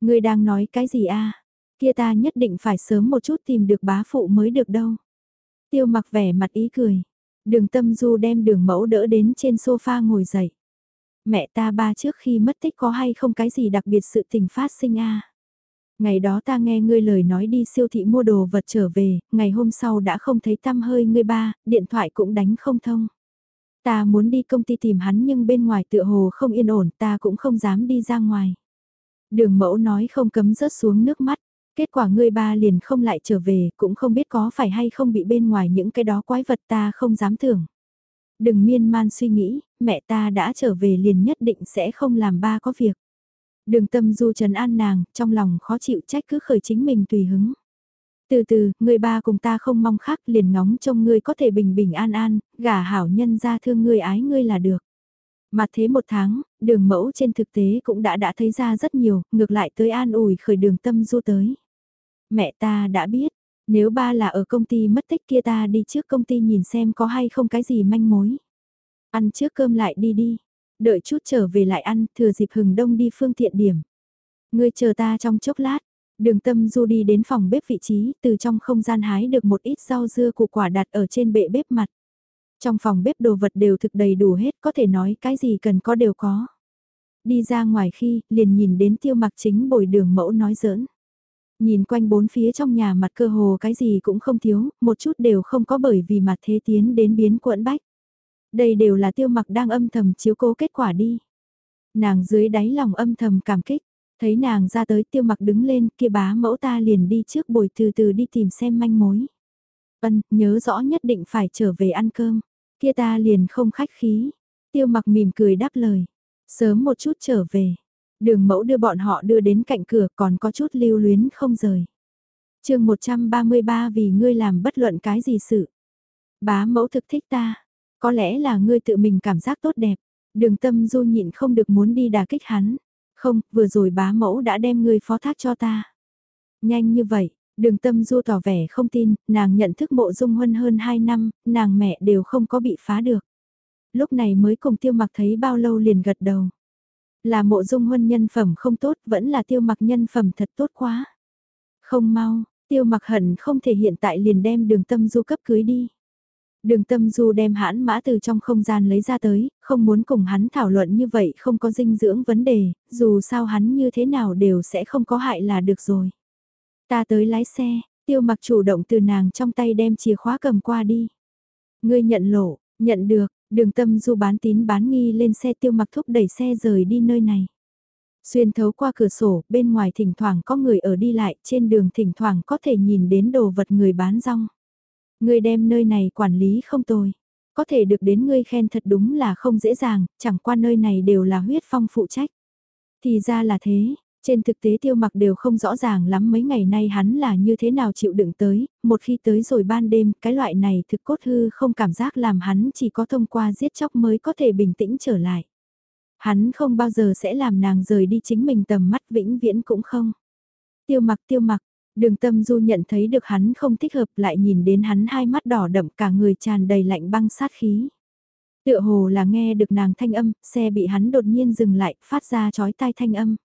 Ngươi đang nói cái gì a? Kia ta nhất định phải sớm một chút tìm được bá phụ mới được đâu. Tiêu mặc vẻ mặt ý cười. Đường tâm du đem đường mẫu đỡ đến trên sofa ngồi dậy. Mẹ ta ba trước khi mất tích có hay không cái gì đặc biệt sự tình phát sinh a Ngày đó ta nghe ngươi lời nói đi siêu thị mua đồ vật trở về, ngày hôm sau đã không thấy tăm hơi ngươi ba, điện thoại cũng đánh không thông. Ta muốn đi công ty tìm hắn nhưng bên ngoài tựa hồ không yên ổn, ta cũng không dám đi ra ngoài. Đường mẫu nói không cấm rớt xuống nước mắt, kết quả ngươi ba liền không lại trở về, cũng không biết có phải hay không bị bên ngoài những cái đó quái vật ta không dám tưởng. Đừng miên man suy nghĩ, mẹ ta đã trở về liền nhất định sẽ không làm ba có việc. Đường tâm du trần an nàng, trong lòng khó chịu trách cứ khởi chính mình tùy hứng. Từ từ, người ba cùng ta không mong khác liền ngóng trông ngươi có thể bình bình an an, gả hảo nhân ra thương ngươi ái ngươi là được. Mà thế một tháng, đường mẫu trên thực tế cũng đã đã thấy ra rất nhiều, ngược lại tới an ủi khởi đường tâm du tới. Mẹ ta đã biết, nếu ba là ở công ty mất tích kia ta đi trước công ty nhìn xem có hay không cái gì manh mối. Ăn trước cơm lại đi đi, đợi chút trở về lại ăn, thừa dịp hừng đông đi phương tiện điểm. Ngươi chờ ta trong chốc lát, đường tâm du đi đến phòng bếp vị trí, từ trong không gian hái được một ít rau dưa củ quả đặt ở trên bệ bếp mặt. Trong phòng bếp đồ vật đều thực đầy đủ hết, có thể nói cái gì cần có đều có. Đi ra ngoài khi, liền nhìn đến tiêu mặc chính bồi đường mẫu nói giỡn. Nhìn quanh bốn phía trong nhà mặt cơ hồ cái gì cũng không thiếu, một chút đều không có bởi vì mặt thế tiến đến biến quẫn bách. Đây đều là tiêu mặc đang âm thầm chiếu cố kết quả đi. Nàng dưới đáy lòng âm thầm cảm kích, thấy nàng ra tới tiêu mặc đứng lên kia bá mẫu ta liền đi trước bồi từ từ đi tìm xem manh mối. Ân, nhớ rõ nhất định phải trở về ăn cơm, kia ta liền không khách khí. Tiêu mặc mỉm cười đáp lời, sớm một chút trở về. Đường mẫu đưa bọn họ đưa đến cạnh cửa còn có chút lưu luyến không rời. chương 133 vì ngươi làm bất luận cái gì sự. Bá mẫu thực thích ta, có lẽ là ngươi tự mình cảm giác tốt đẹp, đường tâm du nhịn không được muốn đi đà kích hắn. Không, vừa rồi bá mẫu đã đem ngươi phó thác cho ta. Nhanh như vậy, đường tâm du tỏ vẻ không tin, nàng nhận thức mộ dung huân hơn 2 năm, nàng mẹ đều không có bị phá được. Lúc này mới cùng tiêu mặc thấy bao lâu liền gật đầu. Là mộ dung huân nhân phẩm không tốt, vẫn là tiêu mặc nhân phẩm thật tốt quá. Không mau, tiêu mặc hận không thể hiện tại liền đem đường tâm du cấp cưới đi. Đường tâm du đem hãn mã từ trong không gian lấy ra tới, không muốn cùng hắn thảo luận như vậy không có dinh dưỡng vấn đề, dù sao hắn như thế nào đều sẽ không có hại là được rồi. Ta tới lái xe, tiêu mặc chủ động từ nàng trong tay đem chìa khóa cầm qua đi. Ngươi nhận lộ, nhận được, đường tâm du bán tín bán nghi lên xe tiêu mặc thúc đẩy xe rời đi nơi này. Xuyên thấu qua cửa sổ, bên ngoài thỉnh thoảng có người ở đi lại, trên đường thỉnh thoảng có thể nhìn đến đồ vật người bán rong. người đem nơi này quản lý không tồi. Có thể được đến ngươi khen thật đúng là không dễ dàng, chẳng qua nơi này đều là huyết phong phụ trách. Thì ra là thế, trên thực tế tiêu mặc đều không rõ ràng lắm mấy ngày nay hắn là như thế nào chịu đựng tới, một khi tới rồi ban đêm, cái loại này thực cốt hư không cảm giác làm hắn chỉ có thông qua giết chóc mới có thể bình tĩnh trở lại. Hắn không bao giờ sẽ làm nàng rời đi chính mình tầm mắt vĩnh viễn cũng không. Tiêu mặc tiêu mặc, Đường tâm du nhận thấy được hắn không thích hợp lại nhìn đến hắn hai mắt đỏ đậm cả người tràn đầy lạnh băng sát khí. Tựa hồ là nghe được nàng thanh âm, xe bị hắn đột nhiên dừng lại, phát ra chói tai thanh âm.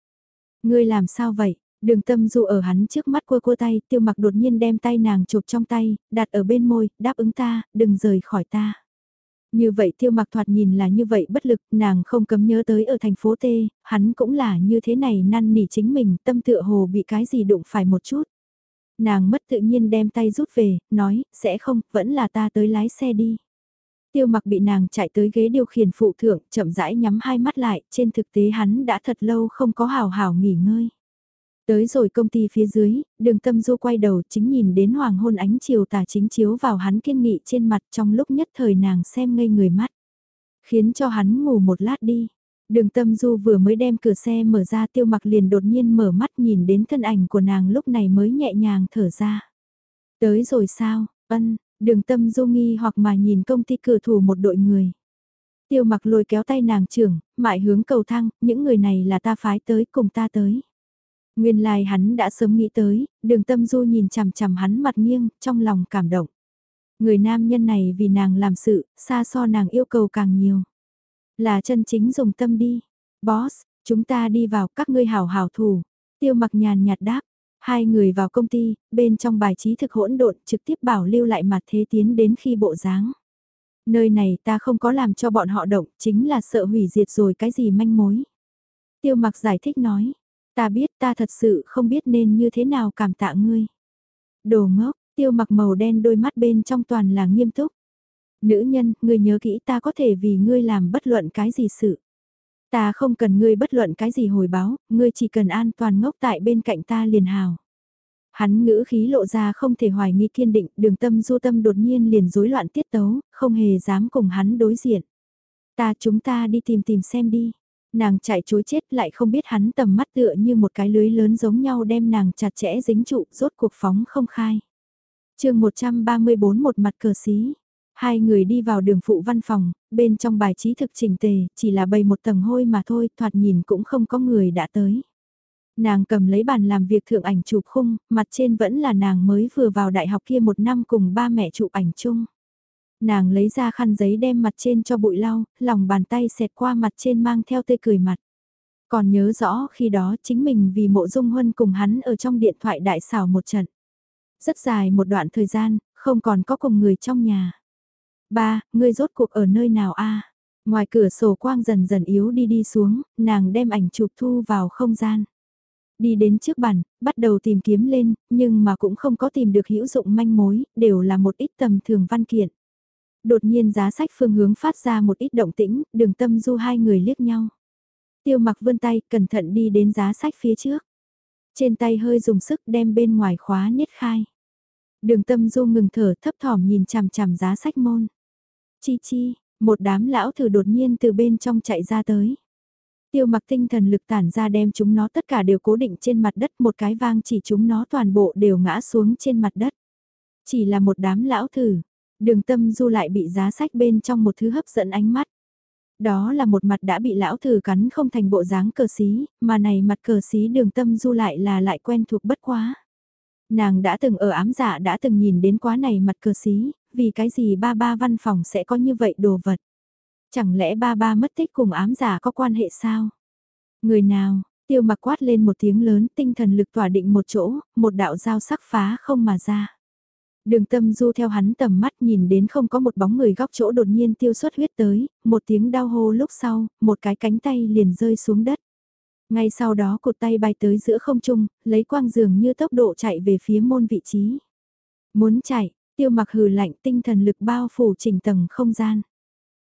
Ngươi làm sao vậy? Đường tâm du ở hắn trước mắt cua cua tay, tiêu mặc đột nhiên đem tay nàng chụp trong tay, đặt ở bên môi, đáp ứng ta, đừng rời khỏi ta. Như vậy tiêu mặc thoạt nhìn là như vậy bất lực, nàng không cấm nhớ tới ở thành phố T, hắn cũng là như thế này năn nỉ chính mình, tâm tựa hồ bị cái gì đụng phải một chút. Nàng mất tự nhiên đem tay rút về, nói, sẽ không, vẫn là ta tới lái xe đi. Tiêu mặc bị nàng chạy tới ghế điều khiển phụ thượng, chậm rãi nhắm hai mắt lại, trên thực tế hắn đã thật lâu không có hào hào nghỉ ngơi. Tới rồi công ty phía dưới, đường tâm du quay đầu chính nhìn đến hoàng hôn ánh chiều tà chính chiếu vào hắn kiên nghị trên mặt trong lúc nhất thời nàng xem ngây người mắt. Khiến cho hắn ngủ một lát đi. Đường tâm du vừa mới đem cửa xe mở ra tiêu mặc liền đột nhiên mở mắt nhìn đến thân ảnh của nàng lúc này mới nhẹ nhàng thở ra. Tới rồi sao, ân, đường tâm du nghi hoặc mà nhìn công ty cửa thủ một đội người. Tiêu mặc lôi kéo tay nàng trưởng, mại hướng cầu thang, những người này là ta phái tới cùng ta tới. Nguyên lai like hắn đã sớm nghĩ tới, đường tâm du nhìn chằm chằm hắn mặt nghiêng, trong lòng cảm động. Người nam nhân này vì nàng làm sự, xa so nàng yêu cầu càng nhiều. Là chân chính dùng tâm đi. Boss, chúng ta đi vào các ngươi hảo hảo thủ. Tiêu mặc nhàn nhạt đáp. Hai người vào công ty, bên trong bài trí thực hỗn độn trực tiếp bảo lưu lại mặt thế tiến đến khi bộ dáng. Nơi này ta không có làm cho bọn họ động, chính là sợ hủy diệt rồi cái gì manh mối. Tiêu mặc giải thích nói, Ta biết ta thật sự không biết nên như thế nào cảm tạ ngươi. Đồ ngốc, tiêu mặc màu đen đôi mắt bên trong toàn là nghiêm túc. Nữ nhân, ngươi nhớ kỹ ta có thể vì ngươi làm bất luận cái gì sự. Ta không cần ngươi bất luận cái gì hồi báo, ngươi chỉ cần an toàn ngốc tại bên cạnh ta liền hào. Hắn ngữ khí lộ ra không thể hoài nghi kiên định, đường tâm du tâm đột nhiên liền rối loạn tiết tấu, không hề dám cùng hắn đối diện. Ta chúng ta đi tìm tìm xem đi. Nàng chạy chối chết lại không biết hắn tầm mắt tựa như một cái lưới lớn giống nhau đem nàng chặt chẽ dính trụ rốt cuộc phóng không khai. chương 134 một mặt cờ xí. Hai người đi vào đường phụ văn phòng, bên trong bài trí thực chỉnh tề, chỉ là bày một tầng hôi mà thôi, thoạt nhìn cũng không có người đã tới. Nàng cầm lấy bàn làm việc thượng ảnh chụp khung, mặt trên vẫn là nàng mới vừa vào đại học kia một năm cùng ba mẹ chụp ảnh chung. Nàng lấy ra khăn giấy đem mặt trên cho bụi lau, lòng bàn tay xẹt qua mặt trên mang theo tê cười mặt. Còn nhớ rõ khi đó chính mình vì mộ dung huân cùng hắn ở trong điện thoại đại xảo một trận. Rất dài một đoạn thời gian, không còn có cùng người trong nhà. Ba, ngươi rốt cuộc ở nơi nào a? Ngoài cửa sổ quang dần dần yếu đi đi xuống, nàng đem ảnh chụp thu vào không gian. Đi đến trước bàn, bắt đầu tìm kiếm lên, nhưng mà cũng không có tìm được hữu dụng manh mối, đều là một ít tầm thường văn kiện. Đột nhiên giá sách phương hướng phát ra một ít động tĩnh, đường tâm du hai người liếc nhau. Tiêu mặc vươn tay, cẩn thận đi đến giá sách phía trước. Trên tay hơi dùng sức đem bên ngoài khóa niết khai. Đường tâm du ngừng thở thấp thỏm nhìn chằm chằm giá sách môn. Chi chi, một đám lão thử đột nhiên từ bên trong chạy ra tới. Tiêu mặc tinh thần lực tản ra đem chúng nó tất cả đều cố định trên mặt đất một cái vang chỉ chúng nó toàn bộ đều ngã xuống trên mặt đất. Chỉ là một đám lão thử, Đường tâm du lại bị giá sách bên trong một thứ hấp dẫn ánh mắt. Đó là một mặt đã bị lão thử cắn không thành bộ dáng cờ xí, mà này mặt cờ xí đường tâm du lại là lại quen thuộc bất quá. Nàng đã từng ở ám dạ đã từng nhìn đến quá này mặt cờ xí, vì cái gì ba ba văn phòng sẽ có như vậy đồ vật. Chẳng lẽ ba ba mất tích cùng ám giả có quan hệ sao? Người nào, tiêu mặc quát lên một tiếng lớn tinh thần lực tỏa định một chỗ, một đạo dao sắc phá không mà ra. Đường tâm du theo hắn tầm mắt nhìn đến không có một bóng người góc chỗ đột nhiên tiêu xuất huyết tới, một tiếng đau hô lúc sau, một cái cánh tay liền rơi xuống đất. Ngay sau đó cột tay bay tới giữa không trung, lấy quang dường như tốc độ chạy về phía môn vị trí. Muốn chạy, tiêu mặc hừ lạnh tinh thần lực bao phủ chỉnh tầng không gian.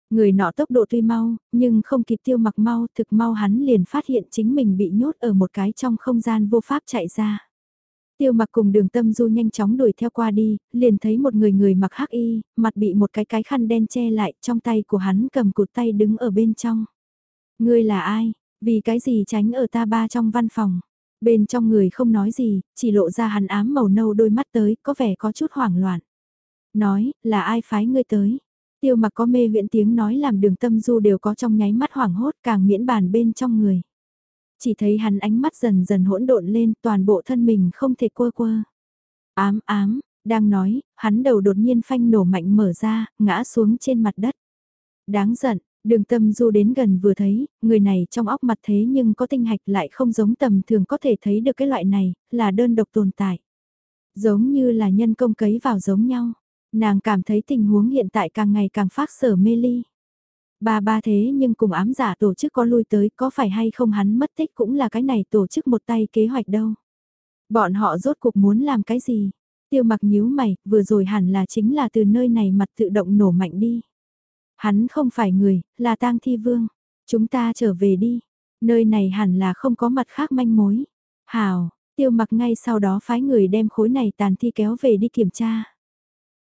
Người nọ tốc độ tuy mau, nhưng không kịp tiêu mặc mau, thực mau hắn liền phát hiện chính mình bị nhốt ở một cái trong không gian vô pháp chạy ra. Tiêu mặc cùng đường tâm du nhanh chóng đuổi theo qua đi, liền thấy một người người mặc hắc y, mặt bị một cái cái khăn đen che lại, trong tay của hắn cầm cụt tay đứng ở bên trong. Ngươi là ai? Vì cái gì tránh ở ta ba trong văn phòng? Bên trong người không nói gì, chỉ lộ ra hắn ám màu nâu đôi mắt tới, có vẻ có chút hoảng loạn. Nói, là ai phái ngươi tới? Tiêu mặc có mê huyện tiếng nói làm đường tâm du đều có trong nháy mắt hoảng hốt càng miễn bàn bên trong người. Chỉ thấy hắn ánh mắt dần dần hỗn độn lên toàn bộ thân mình không thể quơ quơ. Ám ám, đang nói, hắn đầu đột nhiên phanh nổ mạnh mở ra, ngã xuống trên mặt đất. Đáng giận, đường tâm du đến gần vừa thấy, người này trong óc mặt thế nhưng có tinh hạch lại không giống tầm thường có thể thấy được cái loại này, là đơn độc tồn tại. Giống như là nhân công cấy vào giống nhau. Nàng cảm thấy tình huống hiện tại càng ngày càng phát sở mê ly. Ba ba thế nhưng cùng ám giả tổ chức có lui tới có phải hay không hắn mất tích cũng là cái này tổ chức một tay kế hoạch đâu. Bọn họ rốt cuộc muốn làm cái gì? Tiêu mặc nhíu mày, vừa rồi hẳn là chính là từ nơi này mặt tự động nổ mạnh đi. Hắn không phải người, là tang thi vương. Chúng ta trở về đi. Nơi này hẳn là không có mặt khác manh mối. Hào, tiêu mặc ngay sau đó phái người đem khối này tàn thi kéo về đi kiểm tra.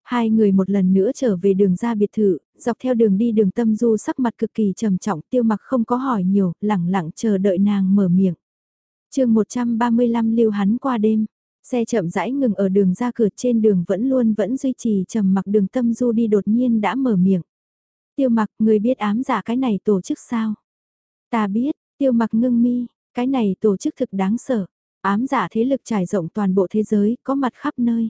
Hai người một lần nữa trở về đường ra biệt thự, dọc theo đường đi đường tâm du sắc mặt cực kỳ trầm trọng tiêu mặc không có hỏi nhiều, lẳng lặng chờ đợi nàng mở miệng. chương 135 lưu hắn qua đêm, xe chậm rãi ngừng ở đường ra cửa trên đường vẫn luôn vẫn duy trì trầm mặc đường tâm du đi đột nhiên đã mở miệng. Tiêu mặc người biết ám giả cái này tổ chức sao? Ta biết, tiêu mặc ngưng mi, cái này tổ chức thực đáng sợ, ám giả thế lực trải rộng toàn bộ thế giới, có mặt khắp nơi.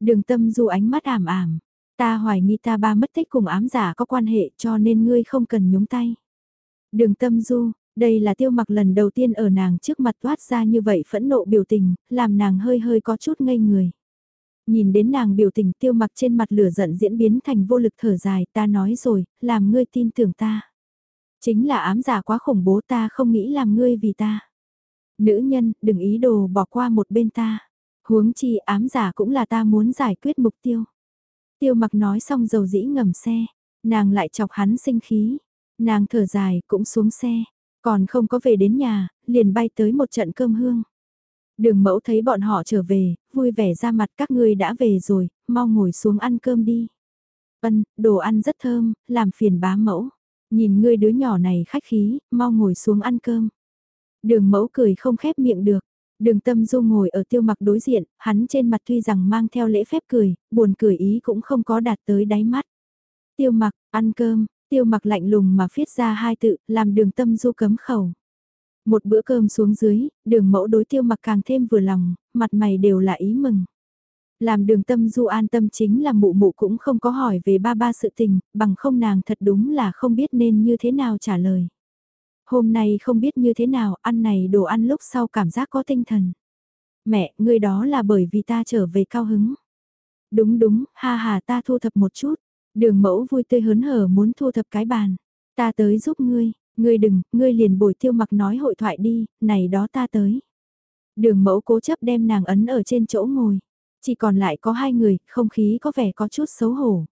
Đường tâm du ánh mắt ảm ảm. Ta hoài nghi ta ba mất tích cùng ám giả có quan hệ cho nên ngươi không cần nhúng tay. Đường tâm du, đây là tiêu mặc lần đầu tiên ở nàng trước mặt toát ra như vậy phẫn nộ biểu tình, làm nàng hơi hơi có chút ngây người. Nhìn đến nàng biểu tình tiêu mặc trên mặt lửa giận diễn biến thành vô lực thở dài ta nói rồi, làm ngươi tin tưởng ta. Chính là ám giả quá khủng bố ta không nghĩ làm ngươi vì ta. Nữ nhân, đừng ý đồ bỏ qua một bên ta. Huống chi ám giả cũng là ta muốn giải quyết mục tiêu. Tiêu mặc nói xong dầu dĩ ngầm xe, nàng lại chọc hắn sinh khí. Nàng thở dài cũng xuống xe, còn không có về đến nhà, liền bay tới một trận cơm hương. Đường mẫu thấy bọn họ trở về, vui vẻ ra mặt các ngươi đã về rồi, mau ngồi xuống ăn cơm đi. Ân, đồ ăn rất thơm, làm phiền bá mẫu. Nhìn ngươi đứa nhỏ này khách khí, mau ngồi xuống ăn cơm. Đường mẫu cười không khép miệng được, Đường tâm du ngồi ở tiêu mặc đối diện, hắn trên mặt tuy rằng mang theo lễ phép cười, buồn cười ý cũng không có đạt tới đáy mắt. Tiêu mặc, ăn cơm, tiêu mặc lạnh lùng mà viết ra hai tự, làm đường tâm du cấm khẩu. Một bữa cơm xuống dưới, đường mẫu đối tiêu mặc càng thêm vừa lòng, mặt mày đều là ý mừng. Làm đường tâm du an tâm chính là mụ mụ cũng không có hỏi về ba ba sự tình, bằng không nàng thật đúng là không biết nên như thế nào trả lời. Hôm nay không biết như thế nào, ăn này đồ ăn lúc sau cảm giác có tinh thần. Mẹ, ngươi đó là bởi vì ta trở về cao hứng. Đúng đúng, ha ha ta thu thập một chút. Đường mẫu vui tươi hớn hở muốn thu thập cái bàn. Ta tới giúp ngươi, ngươi đừng, ngươi liền bồi tiêu mặc nói hội thoại đi, này đó ta tới. Đường mẫu cố chấp đem nàng ấn ở trên chỗ ngồi. Chỉ còn lại có hai người, không khí có vẻ có chút xấu hổ.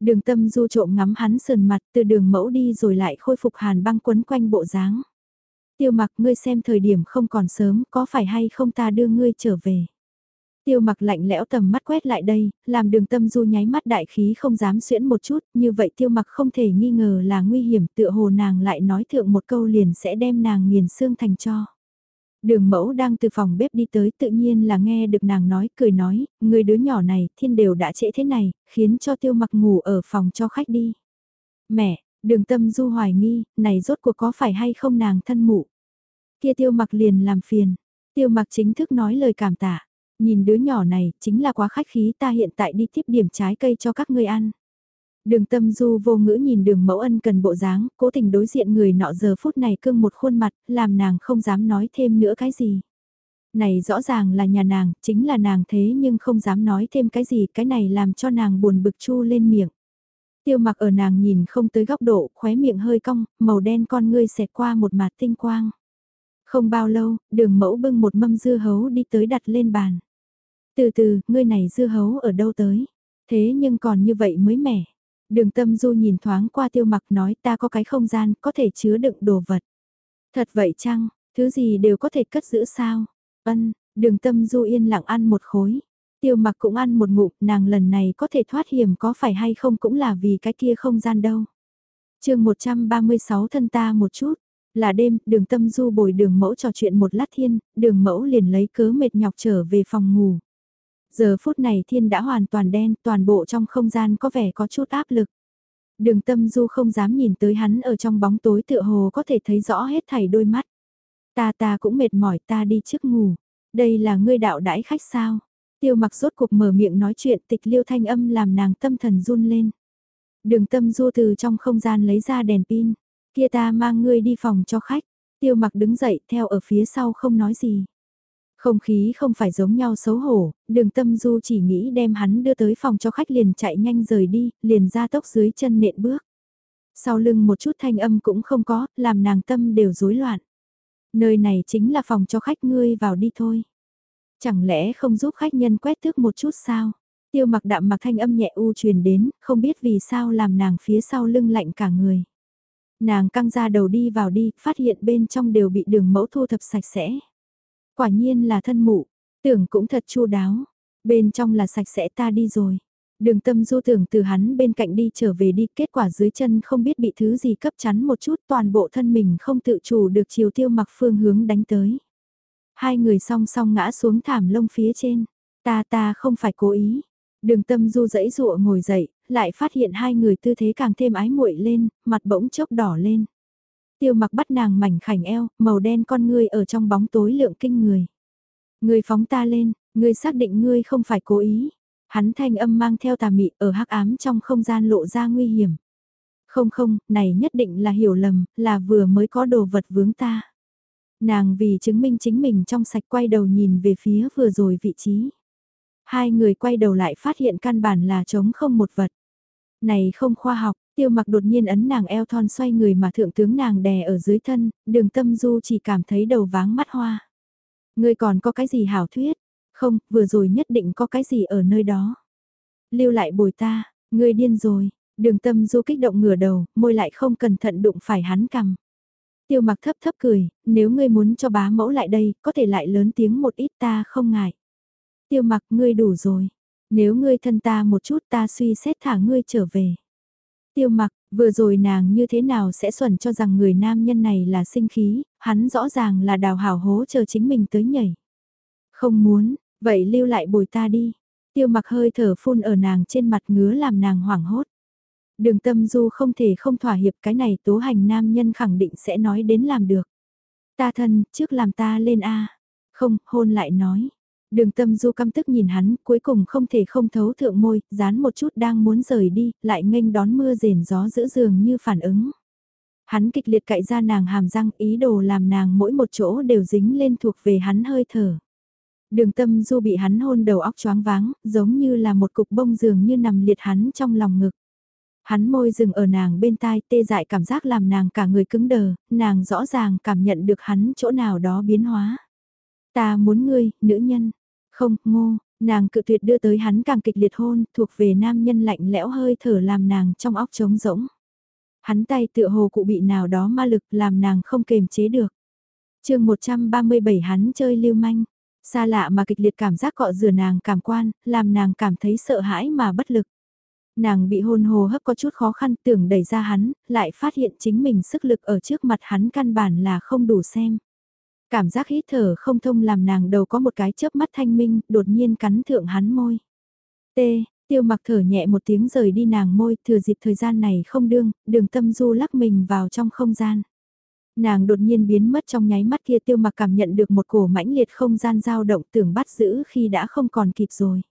Đường tâm du trộm ngắm hắn sườn mặt từ đường mẫu đi rồi lại khôi phục hàn băng quấn quanh bộ dáng. Tiêu mặc ngươi xem thời điểm không còn sớm có phải hay không ta đưa ngươi trở về. Tiêu mặc lạnh lẽo tầm mắt quét lại đây, làm đường tâm du nháy mắt đại khí không dám xuyễn một chút, như vậy tiêu mặc không thể nghi ngờ là nguy hiểm tựa hồ nàng lại nói thượng một câu liền sẽ đem nàng nghiền xương thành cho. Đường mẫu đang từ phòng bếp đi tới tự nhiên là nghe được nàng nói, cười nói, người đứa nhỏ này, thiên đều đã trễ thế này, khiến cho tiêu mặc ngủ ở phòng cho khách đi. Mẹ, đường tâm du hoài nghi, này rốt cuộc có phải hay không nàng thân mụ. Kia tiêu mặc liền làm phiền, tiêu mặc chính thức nói lời cảm tạ, nhìn đứa nhỏ này, chính là quá khách khí ta hiện tại đi tiếp điểm trái cây cho các ngươi ăn. Đường tâm du vô ngữ nhìn đường mẫu ân cần bộ dáng, cố tình đối diện người nọ giờ phút này cương một khuôn mặt, làm nàng không dám nói thêm nữa cái gì. Này rõ ràng là nhà nàng, chính là nàng thế nhưng không dám nói thêm cái gì, cái này làm cho nàng buồn bực chu lên miệng. Tiêu mặc ở nàng nhìn không tới góc độ, khóe miệng hơi cong, màu đen con ngươi xẹt qua một mặt tinh quang. Không bao lâu, đường mẫu bưng một mâm dưa hấu đi tới đặt lên bàn. Từ từ, ngươi này dưa hấu ở đâu tới? Thế nhưng còn như vậy mới mẻ. Đường tâm du nhìn thoáng qua tiêu mặc nói ta có cái không gian có thể chứa đựng đồ vật. Thật vậy chăng, thứ gì đều có thể cất giữ sao? Ân, đường tâm du yên lặng ăn một khối. Tiêu mặc cũng ăn một ngụm, nàng lần này có thể thoát hiểm có phải hay không cũng là vì cái kia không gian đâu. chương 136 thân ta một chút, là đêm, đường tâm du bồi đường mẫu trò chuyện một lát thiên, đường mẫu liền lấy cớ mệt nhọc trở về phòng ngủ. Giờ phút này thiên đã hoàn toàn đen, toàn bộ trong không gian có vẻ có chút áp lực. Đường tâm du không dám nhìn tới hắn ở trong bóng tối tựa hồ có thể thấy rõ hết thảy đôi mắt. Ta ta cũng mệt mỏi ta đi trước ngủ. Đây là ngươi đạo đãi khách sao? Tiêu mặc rốt cuộc mở miệng nói chuyện tịch liêu thanh âm làm nàng tâm thần run lên. Đường tâm du từ trong không gian lấy ra đèn pin. Kia ta mang ngươi đi phòng cho khách. Tiêu mặc đứng dậy theo ở phía sau không nói gì. Không khí không phải giống nhau xấu hổ, đường tâm du chỉ nghĩ đem hắn đưa tới phòng cho khách liền chạy nhanh rời đi, liền ra tốc dưới chân nện bước. Sau lưng một chút thanh âm cũng không có, làm nàng tâm đều rối loạn. Nơi này chính là phòng cho khách ngươi vào đi thôi. Chẳng lẽ không giúp khách nhân quét tước một chút sao? Tiêu mặc đạm mặc thanh âm nhẹ u truyền đến, không biết vì sao làm nàng phía sau lưng lạnh cả người. Nàng căng ra đầu đi vào đi, phát hiện bên trong đều bị đường mẫu thu thập sạch sẽ. Quả nhiên là thân mụ, tưởng cũng thật chu đáo. Bên trong là sạch sẽ ta đi rồi. Đường tâm du tưởng từ hắn bên cạnh đi trở về đi, kết quả dưới chân không biết bị thứ gì cấp chắn một chút toàn bộ thân mình không tự chủ được chiều tiêu mặc phương hướng đánh tới. Hai người song song ngã xuống thảm lông phía trên. Ta ta không phải cố ý. Đường tâm du dãy dụa ngồi dậy, lại phát hiện hai người tư thế càng thêm ái muội lên, mặt bỗng chốc đỏ lên. Tiêu mặc bắt nàng mảnh khảnh eo, màu đen con ngươi ở trong bóng tối lượng kinh người. Ngươi phóng ta lên, ngươi xác định ngươi không phải cố ý. Hắn thanh âm mang theo tà mị ở hắc ám trong không gian lộ ra nguy hiểm. Không không, này nhất định là hiểu lầm, là vừa mới có đồ vật vướng ta. Nàng vì chứng minh chính mình trong sạch quay đầu nhìn về phía vừa rồi vị trí. Hai người quay đầu lại phát hiện căn bản là trống không một vật. Này không khoa học, tiêu mặc đột nhiên ấn nàng eo thon xoay người mà thượng tướng nàng đè ở dưới thân, đường tâm du chỉ cảm thấy đầu váng mắt hoa. Ngươi còn có cái gì hảo thuyết? Không, vừa rồi nhất định có cái gì ở nơi đó. Lưu lại bồi ta, ngươi điên rồi, đường tâm du kích động ngửa đầu, môi lại không cẩn thận đụng phải hắn cầm. Tiêu mặc thấp thấp cười, nếu ngươi muốn cho bá mẫu lại đây, có thể lại lớn tiếng một ít ta không ngại. Tiêu mặc ngươi đủ rồi, nếu ngươi thân ta một chút ta suy xét thả ngươi trở về. Tiêu mặc, vừa rồi nàng như thế nào sẽ xuẩn cho rằng người nam nhân này là sinh khí, hắn rõ ràng là đào hảo hố chờ chính mình tới nhảy. Không muốn, vậy lưu lại bồi ta đi. Tiêu mặc hơi thở phun ở nàng trên mặt ngứa làm nàng hoảng hốt. Đường tâm du không thể không thỏa hiệp cái này tố hành nam nhân khẳng định sẽ nói đến làm được. Ta thân, trước làm ta lên A. Không, hôn lại nói. Đường tâm du căm tức nhìn hắn, cuối cùng không thể không thấu thượng môi, dán một chút đang muốn rời đi, lại nghênh đón mưa rền gió giữ giường như phản ứng. Hắn kịch liệt cậy ra nàng hàm răng ý đồ làm nàng mỗi một chỗ đều dính lên thuộc về hắn hơi thở. Đường tâm du bị hắn hôn đầu óc choáng váng, giống như là một cục bông giường như nằm liệt hắn trong lòng ngực. Hắn môi dừng ở nàng bên tai tê dại cảm giác làm nàng cả người cứng đờ, nàng rõ ràng cảm nhận được hắn chỗ nào đó biến hóa. Ta muốn ngươi, nữ nhân. Không, ngô, nàng cự tuyệt đưa tới hắn càng kịch liệt hôn, thuộc về nam nhân lạnh lẽo hơi thở làm nàng trong óc trống rỗng. Hắn tay tựa hồ cụ bị nào đó ma lực làm nàng không kềm chế được. chương 137 hắn chơi lưu manh. Xa lạ mà kịch liệt cảm giác cọ rửa nàng cảm quan, làm nàng cảm thấy sợ hãi mà bất lực. Nàng bị hôn hồ hấp có chút khó khăn tưởng đẩy ra hắn, lại phát hiện chính mình sức lực ở trước mặt hắn căn bản là không đủ xem. Cảm giác hít thở không thông làm nàng đầu có một cái chớp mắt thanh minh, đột nhiên cắn thượng hắn môi. T, tiêu mặc thở nhẹ một tiếng rời đi nàng môi, thừa dịp thời gian này không đương, đường tâm du lắc mình vào trong không gian. Nàng đột nhiên biến mất trong nháy mắt kia tiêu mặc cảm nhận được một cổ mãnh liệt không gian dao động tưởng bắt giữ khi đã không còn kịp rồi.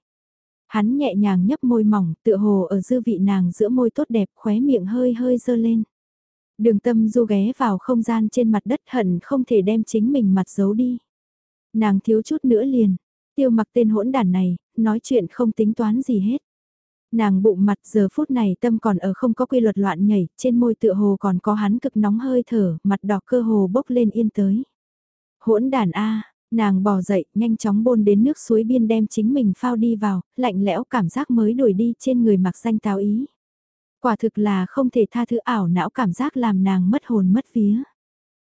Hắn nhẹ nhàng nhấp môi mỏng, tựa hồ ở dư vị nàng giữa môi tốt đẹp khóe miệng hơi hơi dơ lên. Đường tâm du ghé vào không gian trên mặt đất hận không thể đem chính mình mặt giấu đi. Nàng thiếu chút nữa liền, tiêu mặc tên hỗn đàn này, nói chuyện không tính toán gì hết. Nàng bụng mặt giờ phút này tâm còn ở không có quy luật loạn nhảy, trên môi tựa hồ còn có hắn cực nóng hơi thở, mặt đỏ cơ hồ bốc lên yên tới. Hỗn đàn A, nàng bò dậy, nhanh chóng bôn đến nước suối biên đem chính mình phao đi vào, lạnh lẽo cảm giác mới đuổi đi trên người mặc xanh táo ý. Quả thực là không thể tha thứ ảo não cảm giác làm nàng mất hồn mất vía.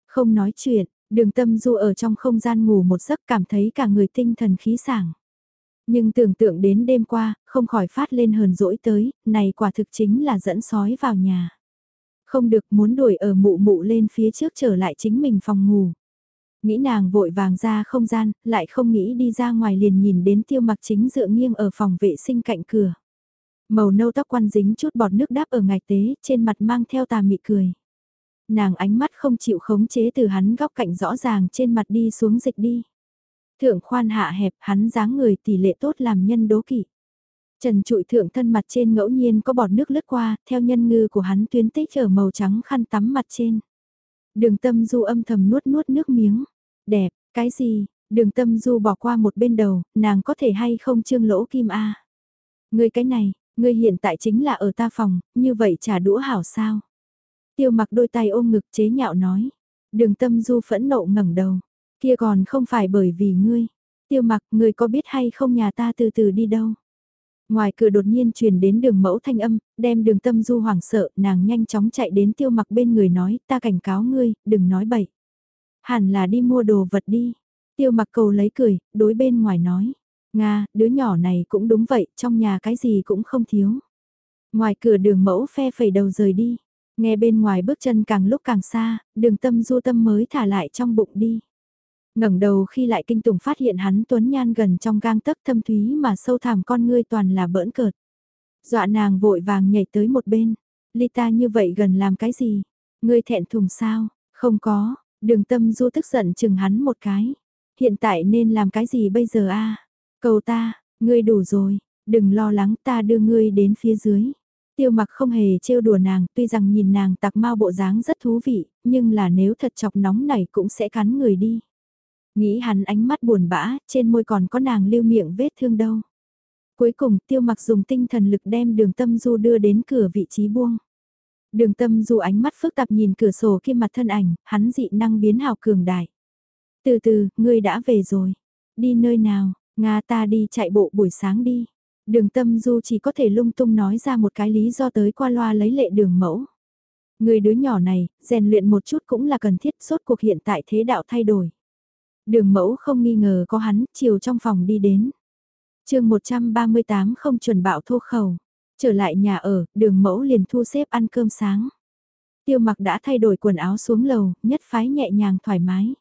Không nói chuyện, đường tâm du ở trong không gian ngủ một giấc cảm thấy cả người tinh thần khí sảng. Nhưng tưởng tượng đến đêm qua, không khỏi phát lên hờn dỗi tới, này quả thực chính là dẫn sói vào nhà. Không được muốn đuổi ở mụ mụ lên phía trước trở lại chính mình phòng ngủ. Nghĩ nàng vội vàng ra không gian, lại không nghĩ đi ra ngoài liền nhìn đến tiêu mặc chính dựa nghiêng ở phòng vệ sinh cạnh cửa. Màu nâu tóc quan dính chút bọt nước đáp ở ngạch tế, trên mặt mang theo tà mị cười. Nàng ánh mắt không chịu khống chế từ hắn góc cạnh rõ ràng trên mặt đi xuống dịch đi. Thượng khoan hạ hẹp, hắn dáng người tỷ lệ tốt làm nhân đố kỵ. Trần trụi thượng thân mặt trên ngẫu nhiên có bọt nước lướt qua, theo nhân ngư của hắn tuyến tích ở màu trắng khăn tắm mặt trên. Đường tâm du âm thầm nuốt nuốt nước miếng. Đẹp, cái gì, đường tâm du bỏ qua một bên đầu, nàng có thể hay không trương lỗ kim a à? Ngươi cái này, ngươi hiện tại chính là ở ta phòng, như vậy trả đũa hảo sao? Tiêu mặc đôi tay ôm ngực chế nhạo nói. Đường tâm du phẫn nộ ngẩng đầu. Kia còn không phải bởi vì ngươi. Tiêu mặc, ngươi có biết hay không nhà ta từ từ đi đâu? Ngoài cửa đột nhiên truyền đến đường mẫu thanh âm, đem đường tâm du hoảng sợ, nàng nhanh chóng chạy đến tiêu mặc bên người nói, ta cảnh cáo ngươi, đừng nói bậy. Hẳn là đi mua đồ vật đi. Tiêu mặc cầu lấy cười, đối bên ngoài nói. Nga, đứa nhỏ này cũng đúng vậy, trong nhà cái gì cũng không thiếu. Ngoài cửa đường mẫu phe phẩy đầu rời đi. Nghe bên ngoài bước chân càng lúc càng xa, đường tâm du tâm mới thả lại trong bụng đi ngẩng đầu khi lại kinh tủng phát hiện hắn tuấn nhan gần trong gang tấc thâm thúy mà sâu thẳm con ngươi toàn là bỡn cợt. Dọa nàng vội vàng nhảy tới một bên, Lita như vậy gần làm cái gì? Ngươi thẹn thùng sao? Không có, đường tâm du tức giận chừng hắn một cái. Hiện tại nên làm cái gì bây giờ a? Cầu ta, ngươi đủ rồi, đừng lo lắng ta đưa ngươi đến phía dưới. Tiêu mặc không hề trêu đùa nàng, tuy rằng nhìn nàng tạc mau bộ dáng rất thú vị, nhưng là nếu thật chọc nóng này cũng sẽ cắn người đi. Nghĩ hắn ánh mắt buồn bã, trên môi còn có nàng lưu miệng vết thương đâu. Cuối cùng tiêu mặc dùng tinh thần lực đem đường tâm du đưa đến cửa vị trí buông. Đường tâm du ánh mắt phức tạp nhìn cửa sổ kia mặt thân ảnh, hắn dị năng biến hào cường đại. Từ từ, ngươi đã về rồi. Đi nơi nào, Nga ta đi chạy bộ buổi sáng đi. Đường tâm du chỉ có thể lung tung nói ra một cái lý do tới qua loa lấy lệ đường mẫu. Người đứa nhỏ này, rèn luyện một chút cũng là cần thiết suốt cuộc hiện tại thế đạo thay đổi. Đường mẫu không nghi ngờ có hắn, chiều trong phòng đi đến. chương 138 không chuẩn bạo thô khẩu. Trở lại nhà ở, đường mẫu liền thu xếp ăn cơm sáng. Tiêu mặc đã thay đổi quần áo xuống lầu, nhất phái nhẹ nhàng thoải mái.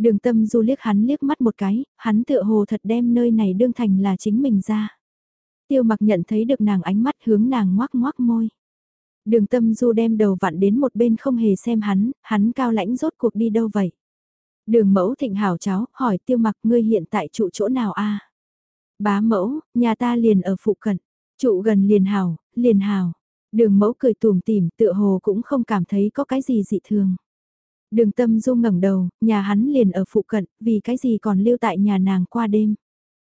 Đường tâm du liếc hắn liếc mắt một cái, hắn tựa hồ thật đem nơi này đương thành là chính mình ra. Tiêu mặc nhận thấy được nàng ánh mắt hướng nàng ngoác ngoác môi. Đường tâm du đem đầu vặn đến một bên không hề xem hắn, hắn cao lãnh rốt cuộc đi đâu vậy. Đường mẫu thịnh hảo cháu, hỏi tiêu mặc ngươi hiện tại trụ chỗ nào a Bá mẫu, nhà ta liền ở phụ cận, trụ gần liền hảo, liền hảo. Đường mẫu cười tùm tìm tựa hồ cũng không cảm thấy có cái gì dị thường. Đường tâm du ngẩng đầu, nhà hắn liền ở phụ cận, vì cái gì còn lưu tại nhà nàng qua đêm.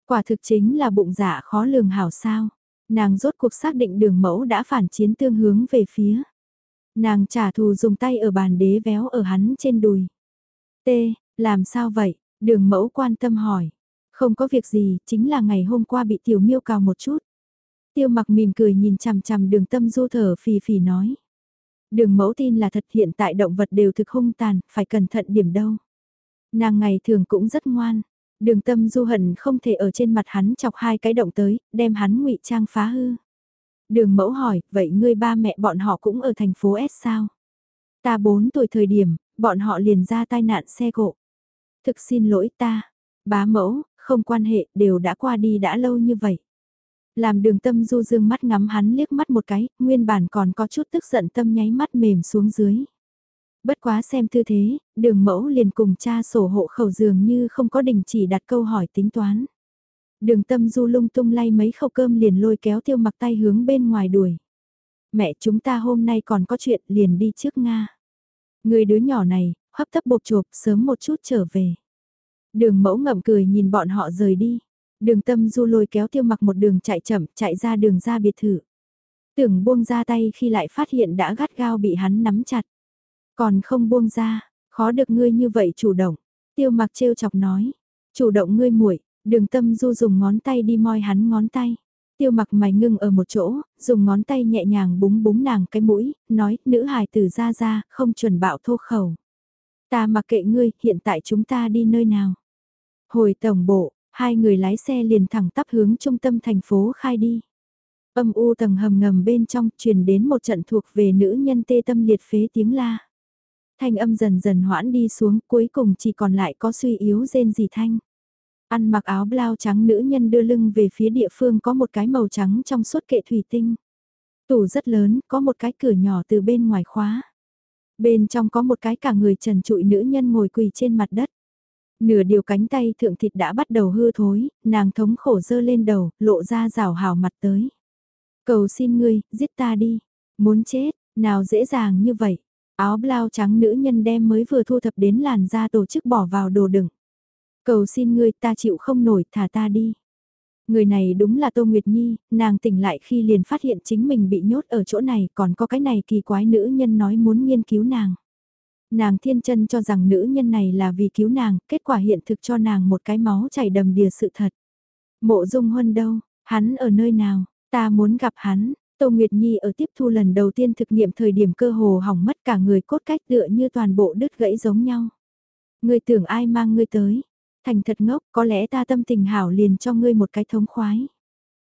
Quả thực chính là bụng dạ khó lường hảo sao. Nàng rốt cuộc xác định đường mẫu đã phản chiến tương hướng về phía. Nàng trả thù dùng tay ở bàn đế véo ở hắn trên đùi. T, làm sao vậy? Đường mẫu quan tâm hỏi. Không có việc gì, chính là ngày hôm qua bị tiểu miêu cào một chút. Tiêu mặc mỉm cười nhìn chằm chằm đường tâm du thở phì phì nói. Đường mẫu tin là thật hiện tại động vật đều thực hung tàn, phải cẩn thận điểm đâu. Nàng ngày thường cũng rất ngoan. Đường tâm du hận không thể ở trên mặt hắn chọc hai cái động tới, đem hắn ngụy trang phá hư. Đường mẫu hỏi, vậy ngươi ba mẹ bọn họ cũng ở thành phố S sao? Ta 4 tuổi thời điểm, bọn họ liền ra tai nạn xe cộ. Thực xin lỗi ta, bá mẫu, không quan hệ, đều đã qua đi đã lâu như vậy. Làm đường tâm du dương mắt ngắm hắn liếc mắt một cái, nguyên bản còn có chút tức giận tâm nháy mắt mềm xuống dưới. Bất quá xem tư thế, đường mẫu liền cùng cha sổ hộ khẩu dường như không có đình chỉ đặt câu hỏi tính toán. Đường tâm du lung tung lay mấy khẩu cơm liền lôi kéo tiêu mặc tay hướng bên ngoài đuổi. Mẹ chúng ta hôm nay còn có chuyện liền đi trước Nga. Người đứa nhỏ này, hấp tấp bột chuộc sớm một chút trở về. Đường mẫu ngậm cười nhìn bọn họ rời đi. Đường tâm du lôi kéo tiêu mặc một đường chạy chậm, chạy ra đường ra biệt thự. Tưởng buông ra tay khi lại phát hiện đã gắt gao bị hắn nắm chặt. Còn không buông ra, khó được ngươi như vậy chủ động. Tiêu mặc trêu chọc nói, chủ động ngươi muội đường tâm du dùng ngón tay đi moi hắn ngón tay. Tiêu mặc mày ngưng ở một chỗ, dùng ngón tay nhẹ nhàng búng búng nàng cái mũi, nói, nữ hài tử ra ra, không chuẩn bạo thô khẩu. Ta mặc kệ ngươi, hiện tại chúng ta đi nơi nào? Hồi tổng bộ, hai người lái xe liền thẳng tắp hướng trung tâm thành phố khai đi. Âm u tầng hầm ngầm bên trong truyền đến một trận thuộc về nữ nhân tê tâm liệt phế tiếng la. Thanh âm dần dần hoãn đi xuống cuối cùng chỉ còn lại có suy yếu rên gì thanh. Ăn mặc áo blau trắng nữ nhân đưa lưng về phía địa phương có một cái màu trắng trong suốt kệ thủy tinh. Tủ rất lớn, có một cái cửa nhỏ từ bên ngoài khóa. Bên trong có một cái cả người trần trụi nữ nhân ngồi quỳ trên mặt đất. Nửa điều cánh tay thượng thịt đã bắt đầu hư thối, nàng thống khổ dơ lên đầu, lộ ra rào hào mặt tới. Cầu xin ngươi, giết ta đi. Muốn chết, nào dễ dàng như vậy. Áo blau trắng nữ nhân đem mới vừa thu thập đến làn da tổ chức bỏ vào đồ đựng. Cầu xin ngươi ta chịu không nổi thả ta đi. Người này đúng là Tô Nguyệt Nhi, nàng tỉnh lại khi liền phát hiện chính mình bị nhốt ở chỗ này còn có cái này kỳ quái nữ nhân nói muốn nghiên cứu nàng. Nàng thiên chân cho rằng nữ nhân này là vì cứu nàng, kết quả hiện thực cho nàng một cái máu chảy đầm đìa sự thật. Mộ dung huân đâu, hắn ở nơi nào, ta muốn gặp hắn, Tô Nguyệt Nhi ở tiếp thu lần đầu tiên thực nghiệm thời điểm cơ hồ hỏng mất cả người cốt cách tựa như toàn bộ đứt gãy giống nhau. Ngươi tưởng ai mang ngươi tới, thành thật ngốc, có lẽ ta tâm tình hảo liền cho ngươi một cái thống khoái.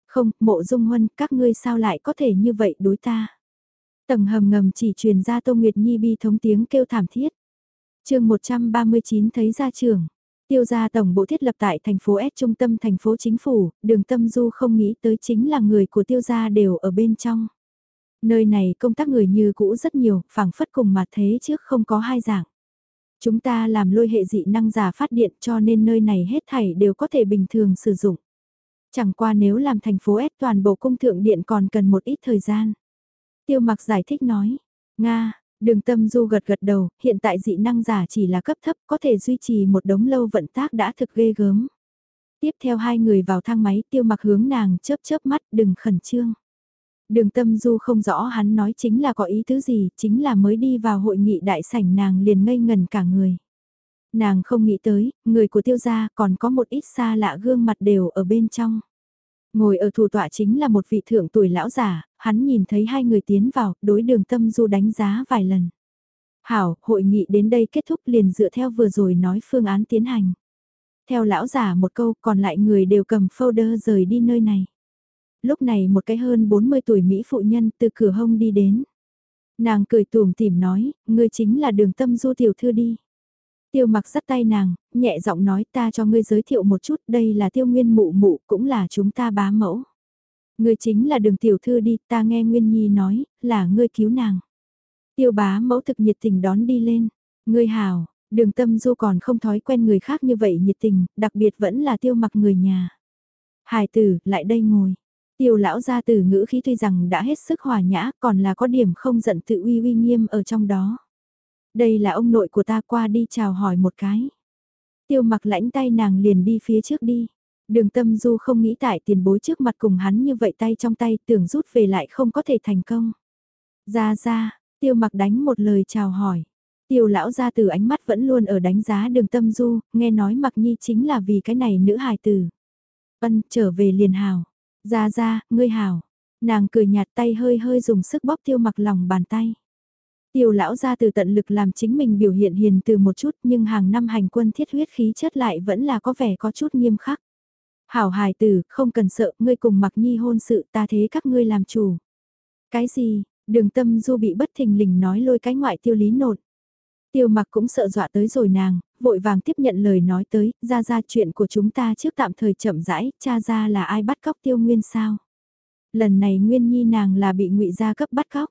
Không, mộ dung huân, các ngươi sao lại có thể như vậy đối ta. Tầng hầm ngầm chỉ truyền ra Tô Nguyệt Nhi bi thống tiếng kêu thảm thiết. chương 139 thấy ra trường. Tiêu gia tổng bộ thiết lập tại thành phố S trung tâm thành phố chính phủ, đường tâm du không nghĩ tới chính là người của tiêu gia đều ở bên trong. Nơi này công tác người như cũ rất nhiều, phảng phất cùng mà thế trước không có hai dạng. Chúng ta làm lôi hệ dị năng giả phát điện cho nên nơi này hết thảy đều có thể bình thường sử dụng. Chẳng qua nếu làm thành phố S toàn bộ cung thượng điện còn cần một ít thời gian. Tiêu mặc giải thích nói, Nga, đường tâm du gật gật đầu, hiện tại dị năng giả chỉ là cấp thấp có thể duy trì một đống lâu vận tác đã thực ghê gớm. Tiếp theo hai người vào thang máy tiêu mặc hướng nàng chớp chớp mắt đừng khẩn trương. Đường tâm du không rõ hắn nói chính là có ý tứ gì, chính là mới đi vào hội nghị đại sảnh nàng liền ngây ngần cả người. Nàng không nghĩ tới, người của tiêu gia còn có một ít xa lạ gương mặt đều ở bên trong. Ngồi ở thủ tọa chính là một vị thượng tuổi lão giả, hắn nhìn thấy hai người tiến vào, đối đường tâm du đánh giá vài lần. Hảo, hội nghị đến đây kết thúc liền dựa theo vừa rồi nói phương án tiến hành. Theo lão giả một câu, còn lại người đều cầm folder rời đi nơi này lúc này một cái hơn 40 tuổi Mỹ phụ nhân từ cửa hông đi đến. Nàng cười tùm tìm nói, ngươi chính là đường tâm du tiểu thư đi. Tiêu mặc dắt tay nàng, nhẹ giọng nói ta cho ngươi giới thiệu một chút, đây là tiêu nguyên mụ mụ, cũng là chúng ta bá mẫu. Ngươi chính là đường tiểu thư đi, ta nghe Nguyên Nhi nói, là ngươi cứu nàng. Tiêu bá mẫu thực nhiệt tình đón đi lên, ngươi hào, đường tâm du còn không thói quen người khác như vậy nhiệt tình, đặc biệt vẫn là tiêu mặc người nhà. Hải tử, lại đây ngồi. Tiêu lão gia từ ngữ khí tuy rằng đã hết sức hòa nhã còn là có điểm không giận tự uy uy nghiêm ở trong đó. Đây là ông nội của ta qua đi chào hỏi một cái. Tiêu mặc lãnh tay nàng liền đi phía trước đi. Đường tâm du không nghĩ tại tiền bối trước mặt cùng hắn như vậy tay trong tay tưởng rút về lại không có thể thành công. Ra ra, tiêu mặc đánh một lời chào hỏi. Tiêu lão ra từ ánh mắt vẫn luôn ở đánh giá đường tâm du, nghe nói mặc nhi chính là vì cái này nữ hài tử. Ân trở về liền hào. Ra ra, ngươi hào Nàng cười nhạt tay hơi hơi dùng sức bóp tiêu mặc lòng bàn tay. Tiêu lão ra từ tận lực làm chính mình biểu hiện hiền từ một chút nhưng hàng năm hành quân thiết huyết khí chất lại vẫn là có vẻ có chút nghiêm khắc. Hảo hài tử, không cần sợ, ngươi cùng mặc nhi hôn sự ta thế các ngươi làm chủ. Cái gì, đường tâm du bị bất thình lình nói lôi cái ngoại tiêu lý nột. Tiêu mặc cũng sợ dọa tới rồi nàng, vội vàng tiếp nhận lời nói tới, ra ra chuyện của chúng ta trước tạm thời chậm rãi, cha ra là ai bắt cóc tiêu nguyên sao. Lần này nguyên nhi nàng là bị ngụy gia cấp bắt cóc.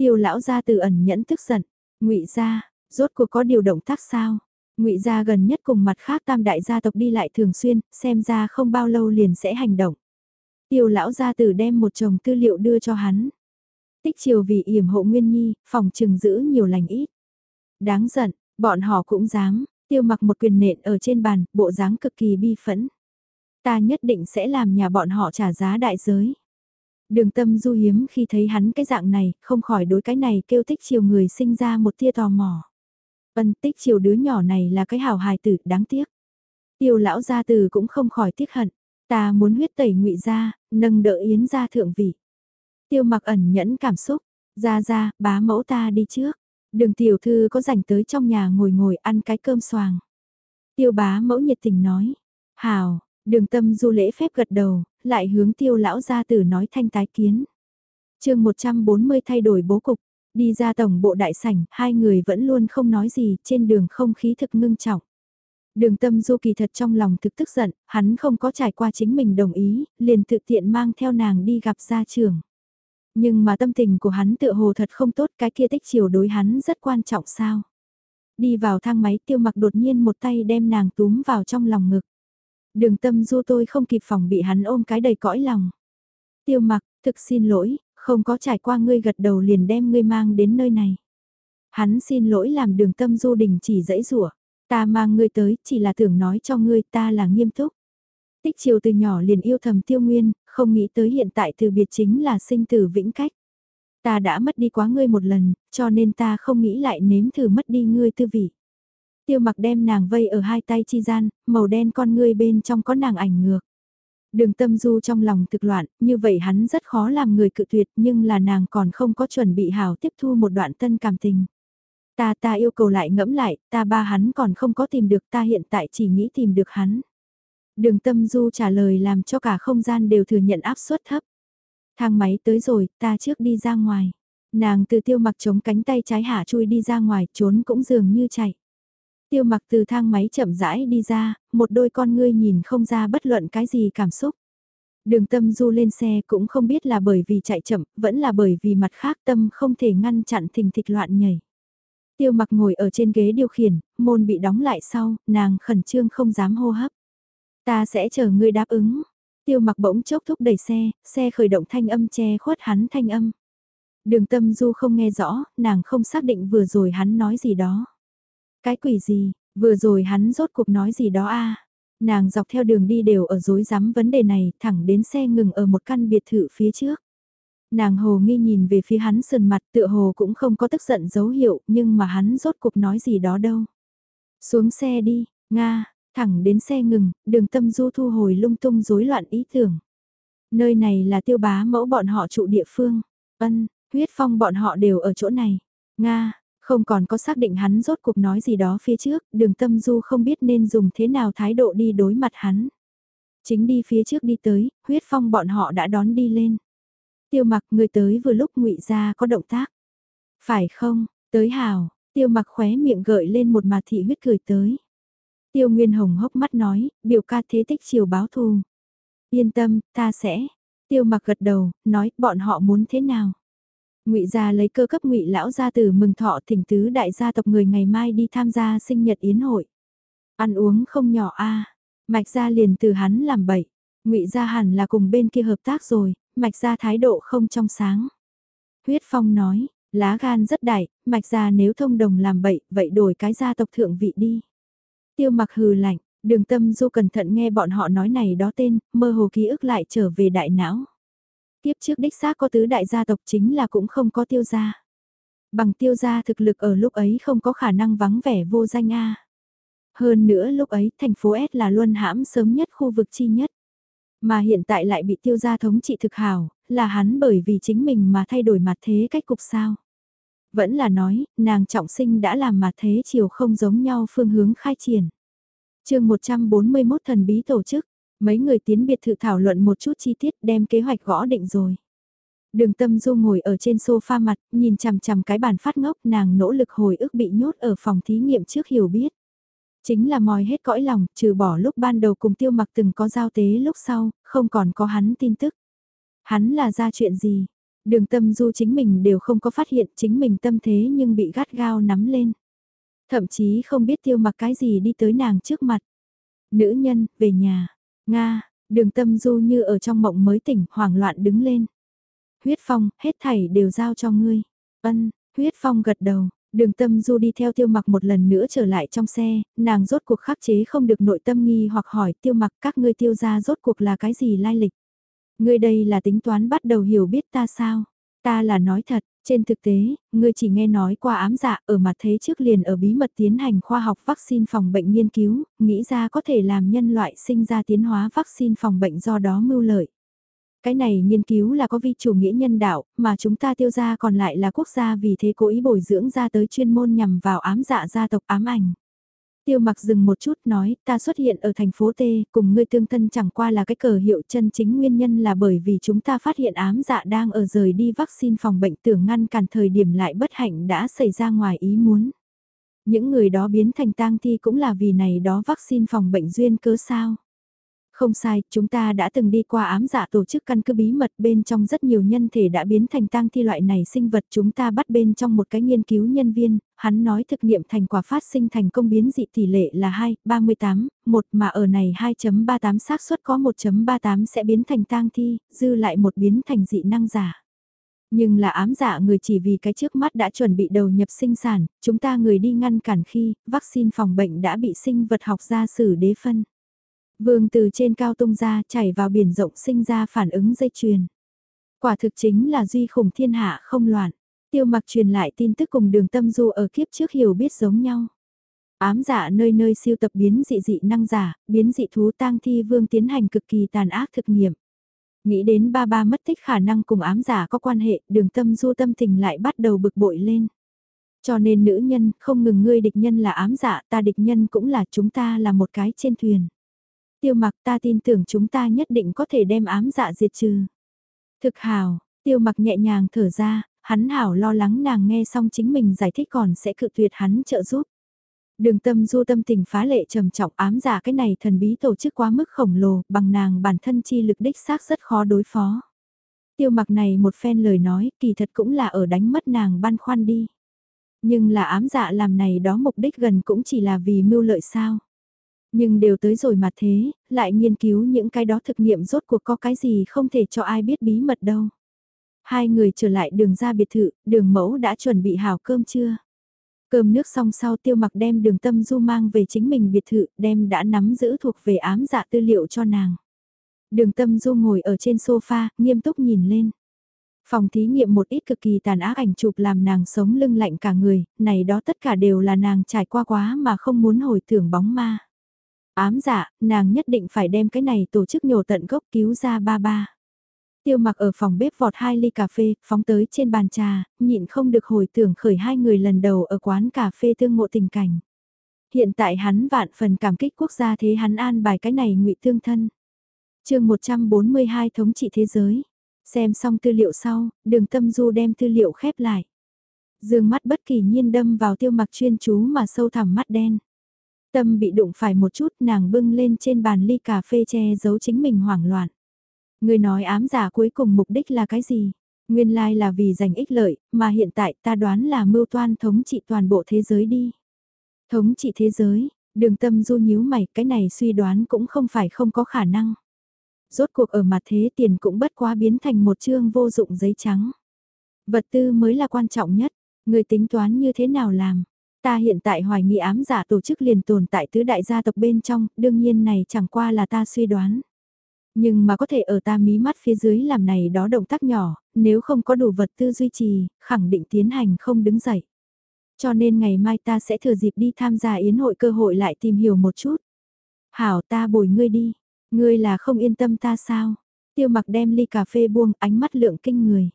Tiêu lão gia từ ẩn nhẫn tức giận, ngụy gia, rốt cuộc có điều động tác sao. Ngụy gia gần nhất cùng mặt khác tam đại gia tộc đi lại thường xuyên, xem ra không bao lâu liền sẽ hành động. Tiêu lão gia tử đem một chồng tư liệu đưa cho hắn. Tích chiều vì yểm hộ Nguyên Nhi, phòng trừng giữ nhiều lành ít. Đáng giận, bọn họ cũng dám, tiêu mặc một quyền nện ở trên bàn, bộ dáng cực kỳ bi phẫn. Ta nhất định sẽ làm nhà bọn họ trả giá đại giới. Đường tâm du hiếm khi thấy hắn cái dạng này, không khỏi đối cái này kêu tích chiều người sinh ra một tia tò mò. Ân tích chiều đứa nhỏ này là cái hảo hài tử, đáng tiếc. Tiêu lão gia từ cũng không khỏi tiếc hận. Ta muốn huyết tẩy ngụy ra, nâng đỡ yến ra thượng vị. Tiêu mặc ẩn nhẫn cảm xúc. Ra ra, bá mẫu ta đi trước. Đường tiểu thư có rảnh tới trong nhà ngồi ngồi ăn cái cơm xoàng. Tiêu bá mẫu nhiệt tình nói. Hào, đường tâm du lễ phép gật đầu, lại hướng tiêu lão gia tử nói thanh tái kiến. chương 140 thay đổi bố cục, đi ra tổng bộ đại sảnh, hai người vẫn luôn không nói gì, trên đường không khí thực ngưng trọng. Đường tâm du kỳ thật trong lòng thực tức giận, hắn không có trải qua chính mình đồng ý, liền tự tiện mang theo nàng đi gặp gia trưởng. Nhưng mà tâm tình của hắn tựa hồ thật không tốt cái kia tích chiều đối hắn rất quan trọng sao. Đi vào thang máy tiêu mặc đột nhiên một tay đem nàng túm vào trong lòng ngực. Đường tâm du tôi không kịp phòng bị hắn ôm cái đầy cõi lòng. Tiêu mặc, thực xin lỗi, không có trải qua ngươi gật đầu liền đem ngươi mang đến nơi này. Hắn xin lỗi làm đường tâm du đình chỉ dãy rủa ta mang ngươi tới chỉ là tưởng nói cho ngươi ta là nghiêm túc. Tích chiều từ nhỏ liền yêu thầm tiêu nguyên, không nghĩ tới hiện tại từ biệt chính là sinh tử vĩnh cách. Ta đã mất đi quá ngươi một lần, cho nên ta không nghĩ lại nếm thử mất đi ngươi tư vị. Tiêu mặc đem nàng vây ở hai tay chi gian, màu đen con ngươi bên trong có nàng ảnh ngược. Đường tâm du trong lòng thực loạn, như vậy hắn rất khó làm người cự tuyệt nhưng là nàng còn không có chuẩn bị hảo tiếp thu một đoạn tân cảm tình. Ta ta yêu cầu lại ngẫm lại, ta ba hắn còn không có tìm được ta hiện tại chỉ nghĩ tìm được hắn. Đường tâm du trả lời làm cho cả không gian đều thừa nhận áp suất thấp. Thang máy tới rồi, ta trước đi ra ngoài. Nàng từ tiêu mặc chống cánh tay trái hạ chui đi ra ngoài, trốn cũng dường như chạy. Tiêu mặc từ thang máy chậm rãi đi ra, một đôi con ngươi nhìn không ra bất luận cái gì cảm xúc. Đường tâm du lên xe cũng không biết là bởi vì chạy chậm, vẫn là bởi vì mặt khác tâm không thể ngăn chặn thình thịch loạn nhảy. Tiêu mặc ngồi ở trên ghế điều khiển, môn bị đóng lại sau, nàng khẩn trương không dám hô hấp. Ta sẽ chờ ngươi đáp ứng. Tiêu mặc bỗng chốc thúc đẩy xe, xe khởi động thanh âm che khuất hắn thanh âm. Đường tâm du không nghe rõ, nàng không xác định vừa rồi hắn nói gì đó. Cái quỷ gì, vừa rồi hắn rốt cuộc nói gì đó a Nàng dọc theo đường đi đều ở dối rắm vấn đề này, thẳng đến xe ngừng ở một căn biệt thự phía trước. Nàng hồ nghi nhìn về phía hắn sườn mặt tựa hồ cũng không có tức giận dấu hiệu, nhưng mà hắn rốt cuộc nói gì đó đâu. Xuống xe đi, Nga, thẳng đến xe ngừng, đường tâm du thu hồi lung tung rối loạn ý tưởng. Nơi này là tiêu bá mẫu bọn họ trụ địa phương. Ân, huyết phong bọn họ đều ở chỗ này. Nga, không còn có xác định hắn rốt cuộc nói gì đó phía trước, đường tâm du không biết nên dùng thế nào thái độ đi đối mặt hắn. Chính đi phía trước đi tới, huyết phong bọn họ đã đón đi lên. Tiêu mặc người tới vừa lúc ngụy ra có động tác. Phải không, tới hào, tiêu mặc khóe miệng gợi lên một mà thị huyết cười tới. Tiêu Nguyên Hồng hốc mắt nói, biểu ca thế tích chiều báo thù. Yên tâm, ta sẽ. Tiêu mặc gật đầu, nói, bọn họ muốn thế nào? Ngụy gia lấy cơ cấp Ngụy lão gia tử mừng thọ thỉnh tứ đại gia tộc người ngày mai đi tham gia sinh nhật yến hội. Ăn uống không nhỏ a. Mạch gia liền từ hắn làm bậy. Ngụy gia hẳn là cùng bên kia hợp tác rồi, mạch gia thái độ không trong sáng. Huyết Phong nói, lá gan rất đại, mạch gia nếu thông đồng làm bậy, vậy đổi cái gia tộc thượng vị đi. Tiêu mặc hừ lạnh, đường tâm du cẩn thận nghe bọn họ nói này đó tên, mơ hồ ký ức lại trở về đại não. Tiếp trước đích xác có tứ đại gia tộc chính là cũng không có tiêu gia. Bằng tiêu gia thực lực ở lúc ấy không có khả năng vắng vẻ vô danh A. Hơn nữa lúc ấy thành phố S là luôn hãm sớm nhất khu vực chi nhất. Mà hiện tại lại bị tiêu gia thống trị thực hảo, là hắn bởi vì chính mình mà thay đổi mặt thế cách cục sao. Vẫn là nói, nàng trọng sinh đã làm mặt thế chiều không giống nhau phương hướng khai triển. chương 141 thần bí tổ chức, mấy người tiến biệt thự thảo luận một chút chi tiết đem kế hoạch gõ định rồi. Đường tâm du ngồi ở trên sofa mặt, nhìn chằm chằm cái bàn phát ngốc nàng nỗ lực hồi ức bị nhốt ở phòng thí nghiệm trước hiểu biết. Chính là mòi hết cõi lòng, trừ bỏ lúc ban đầu cùng tiêu mặc từng có giao tế lúc sau, không còn có hắn tin tức. Hắn là ra chuyện gì? Đường tâm du chính mình đều không có phát hiện chính mình tâm thế nhưng bị gắt gao nắm lên. Thậm chí không biết tiêu mặc cái gì đi tới nàng trước mặt. Nữ nhân, về nhà. Nga, đường tâm du như ở trong mộng mới tỉnh, hoảng loạn đứng lên. Huyết phong, hết thảy đều giao cho ngươi. Ân, huyết phong gật đầu, Đường tâm du đi theo tiêu mặc một lần nữa trở lại trong xe, nàng rốt cuộc khắc chế không được nội tâm nghi hoặc hỏi tiêu mặc các ngươi tiêu ra rốt cuộc là cái gì lai lịch. Ngươi đây là tính toán bắt đầu hiểu biết ta sao? Ta là nói thật, trên thực tế, ngươi chỉ nghe nói qua ám dạ ở mặt thế trước liền ở bí mật tiến hành khoa học vaccine phòng bệnh nghiên cứu, nghĩ ra có thể làm nhân loại sinh ra tiến hóa vaccine phòng bệnh do đó mưu lợi. Cái này nghiên cứu là có vi chủ nghĩa nhân đạo, mà chúng ta tiêu ra còn lại là quốc gia vì thế cố ý bồi dưỡng ra tới chuyên môn nhằm vào ám dạ gia tộc ám ảnh. Tiêu mặc dừng một chút nói, ta xuất hiện ở thành phố T, cùng ngươi tương thân chẳng qua là cái cờ hiệu chân chính nguyên nhân là bởi vì chúng ta phát hiện ám dạ đang ở rời đi vaccine phòng bệnh tưởng ngăn cản thời điểm lại bất hạnh đã xảy ra ngoài ý muốn. Những người đó biến thành tang thi cũng là vì này đó vaccine phòng bệnh duyên cớ sao. Không sai, chúng ta đã từng đi qua ám dạ tổ chức căn cứ bí mật bên trong rất nhiều nhân thể đã biến thành tang thi loại này sinh vật chúng ta bắt bên trong một cái nghiên cứu nhân viên, hắn nói thực nghiệm thành quả phát sinh thành công biến dị tỷ lệ là 2, 38, 1 mà ở này 2.38 xác suất có 1.38 sẽ biến thành tang thi, dư lại một biến thành dị năng giả. Nhưng là ám dạ người chỉ vì cái trước mắt đã chuẩn bị đầu nhập sinh sản, chúng ta người đi ngăn cản khi vaccine phòng bệnh đã bị sinh vật học ra xử đế phân. Vương từ trên cao tung ra chảy vào biển rộng sinh ra phản ứng dây chuyền. Quả thực chính là duy khủng thiên hạ không loạn. Tiêu mặc truyền lại tin tức cùng đường tâm du ở kiếp trước hiểu biết giống nhau. Ám giả nơi nơi siêu tập biến dị dị năng giả, biến dị thú tang thi vương tiến hành cực kỳ tàn ác thực nghiệm. Nghĩ đến ba ba mất tích khả năng cùng ám giả có quan hệ, đường tâm du tâm tình lại bắt đầu bực bội lên. Cho nên nữ nhân, không ngừng ngươi địch nhân là ám giả, ta địch nhân cũng là chúng ta là một cái trên thuyền. Tiêu mặc ta tin tưởng chúng ta nhất định có thể đem ám dạ diệt trừ. Thực hào, tiêu mặc nhẹ nhàng thở ra, hắn hảo lo lắng nàng nghe xong chính mình giải thích còn sẽ cự tuyệt hắn trợ giúp. Đường tâm du tâm tình phá lệ trầm trọng ám giả cái này thần bí tổ chức quá mức khổng lồ, bằng nàng bản thân chi lực đích xác rất khó đối phó. Tiêu mặc này một phen lời nói, kỳ thật cũng là ở đánh mất nàng băn khoăn đi. Nhưng là ám dạ làm này đó mục đích gần cũng chỉ là vì mưu lợi sao. Nhưng đều tới rồi mà thế, lại nghiên cứu những cái đó thực nghiệm rốt cuộc có cái gì không thể cho ai biết bí mật đâu. Hai người trở lại đường ra biệt thự, đường mẫu đã chuẩn bị hào cơm chưa? Cơm nước xong sau tiêu mặc đem đường tâm du mang về chính mình biệt thự, đem đã nắm giữ thuộc về ám dạ tư liệu cho nàng. Đường tâm du ngồi ở trên sofa, nghiêm túc nhìn lên. Phòng thí nghiệm một ít cực kỳ tàn ác ảnh chụp làm nàng sống lưng lạnh cả người, này đó tất cả đều là nàng trải qua quá mà không muốn hồi tưởng bóng ma. Ám dạ, nàng nhất định phải đem cái này tổ chức nhổ tận gốc cứu ra ba ba. Tiêu mặc ở phòng bếp vọt hai ly cà phê, phóng tới trên bàn trà, nhịn không được hồi tưởng khởi hai người lần đầu ở quán cà phê tương ngộ tình cảnh. Hiện tại hắn vạn phần cảm kích quốc gia thế hắn an bài cái này ngụy tương thân. chương 142 thống trị thế giới. Xem xong tư liệu sau, đường tâm du đem tư liệu khép lại. Dương mắt bất kỳ nhiên đâm vào tiêu mặc chuyên chú mà sâu thẳm mắt đen. Tâm bị đụng phải một chút nàng bưng lên trên bàn ly cà phê che giấu chính mình hoảng loạn. Người nói ám giả cuối cùng mục đích là cái gì? Nguyên lai là vì giành ích lợi, mà hiện tại ta đoán là mưu toan thống trị toàn bộ thế giới đi. Thống trị thế giới, đường tâm du nhíu mày, cái này suy đoán cũng không phải không có khả năng. Rốt cuộc ở mặt thế tiền cũng bất quá biến thành một chương vô dụng giấy trắng. Vật tư mới là quan trọng nhất, người tính toán như thế nào làm, Ta hiện tại hoài nghi ám giả tổ chức liền tồn tại tứ đại gia tộc bên trong, đương nhiên này chẳng qua là ta suy đoán. Nhưng mà có thể ở ta mí mắt phía dưới làm này đó động tác nhỏ, nếu không có đủ vật tư duy trì, khẳng định tiến hành không đứng dậy. Cho nên ngày mai ta sẽ thừa dịp đi tham gia yến hội cơ hội lại tìm hiểu một chút. Hảo ta bồi ngươi đi, ngươi là không yên tâm ta sao? Tiêu mặc đem ly cà phê buông ánh mắt lượng kinh người.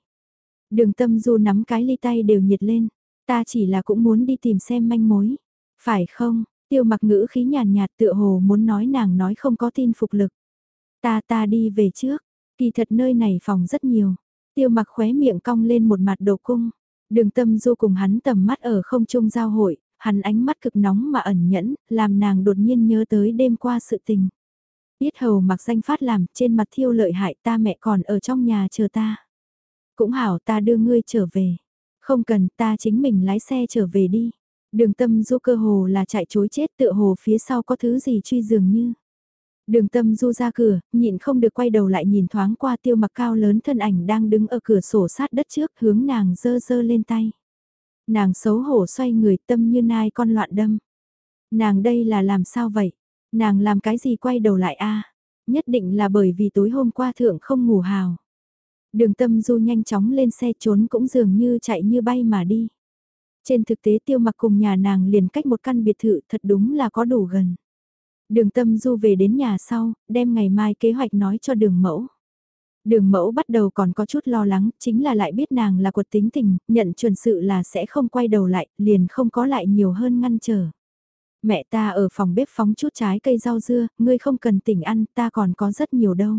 Đường tâm du nắm cái ly tay đều nhiệt lên. Ta chỉ là cũng muốn đi tìm xem manh mối. Phải không, tiêu mặc ngữ khí nhàn nhạt tựa hồ muốn nói nàng nói không có tin phục lực. Ta ta đi về trước, kỳ thật nơi này phòng rất nhiều. Tiêu mặc khóe miệng cong lên một mặt đồ cung. Đường tâm du cùng hắn tầm mắt ở không trung giao hội, hắn ánh mắt cực nóng mà ẩn nhẫn, làm nàng đột nhiên nhớ tới đêm qua sự tình. Biết hầu mặc danh phát làm, trên mặt thiêu lợi hại ta mẹ còn ở trong nhà chờ ta. Cũng hảo ta đưa ngươi trở về. Không cần, ta chính mình lái xe trở về đi. Đường tâm du cơ hồ là chạy chối chết tựa hồ phía sau có thứ gì truy dường như. Đường tâm du ra cửa, nhịn không được quay đầu lại nhìn thoáng qua tiêu mặc cao lớn thân ảnh đang đứng ở cửa sổ sát đất trước hướng nàng dơ dơ lên tay. Nàng xấu hổ xoay người tâm như nai con loạn đâm. Nàng đây là làm sao vậy? Nàng làm cái gì quay đầu lại a Nhất định là bởi vì tối hôm qua thượng không ngủ hào. Đường tâm du nhanh chóng lên xe trốn cũng dường như chạy như bay mà đi. Trên thực tế tiêu mặc cùng nhà nàng liền cách một căn biệt thự thật đúng là có đủ gần. Đường tâm du về đến nhà sau, đem ngày mai kế hoạch nói cho đường mẫu. Đường mẫu bắt đầu còn có chút lo lắng, chính là lại biết nàng là quật tính tình, nhận chuẩn sự là sẽ không quay đầu lại, liền không có lại nhiều hơn ngăn trở. Mẹ ta ở phòng bếp phóng chút trái cây rau dưa, ngươi không cần tỉnh ăn, ta còn có rất nhiều đâu.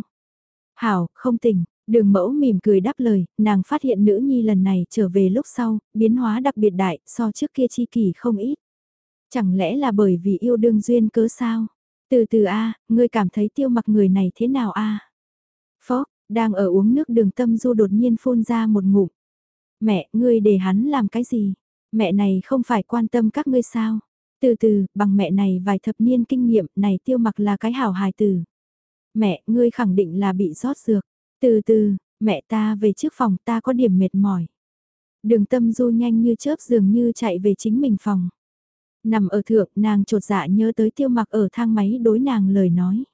Hảo, không tỉnh, Đường mẫu mỉm cười đáp lời, nàng phát hiện nữ nhi lần này trở về lúc sau, biến hóa đặc biệt đại, so trước kia chi kỳ không ít. Chẳng lẽ là bởi vì yêu đương duyên cớ sao? Từ từ a ngươi cảm thấy tiêu mặc người này thế nào a Phó, đang ở uống nước đường tâm du đột nhiên phun ra một ngụm. Mẹ, ngươi để hắn làm cái gì? Mẹ này không phải quan tâm các ngươi sao? Từ từ, bằng mẹ này vài thập niên kinh nghiệm này tiêu mặc là cái hảo hài tử. Mẹ, ngươi khẳng định là bị rót dược. Từ từ, mẹ ta về trước phòng ta có điểm mệt mỏi. Đường tâm du nhanh như chớp dường như chạy về chính mình phòng. Nằm ở thượng nàng trột dạ nhớ tới tiêu mặc ở thang máy đối nàng lời nói.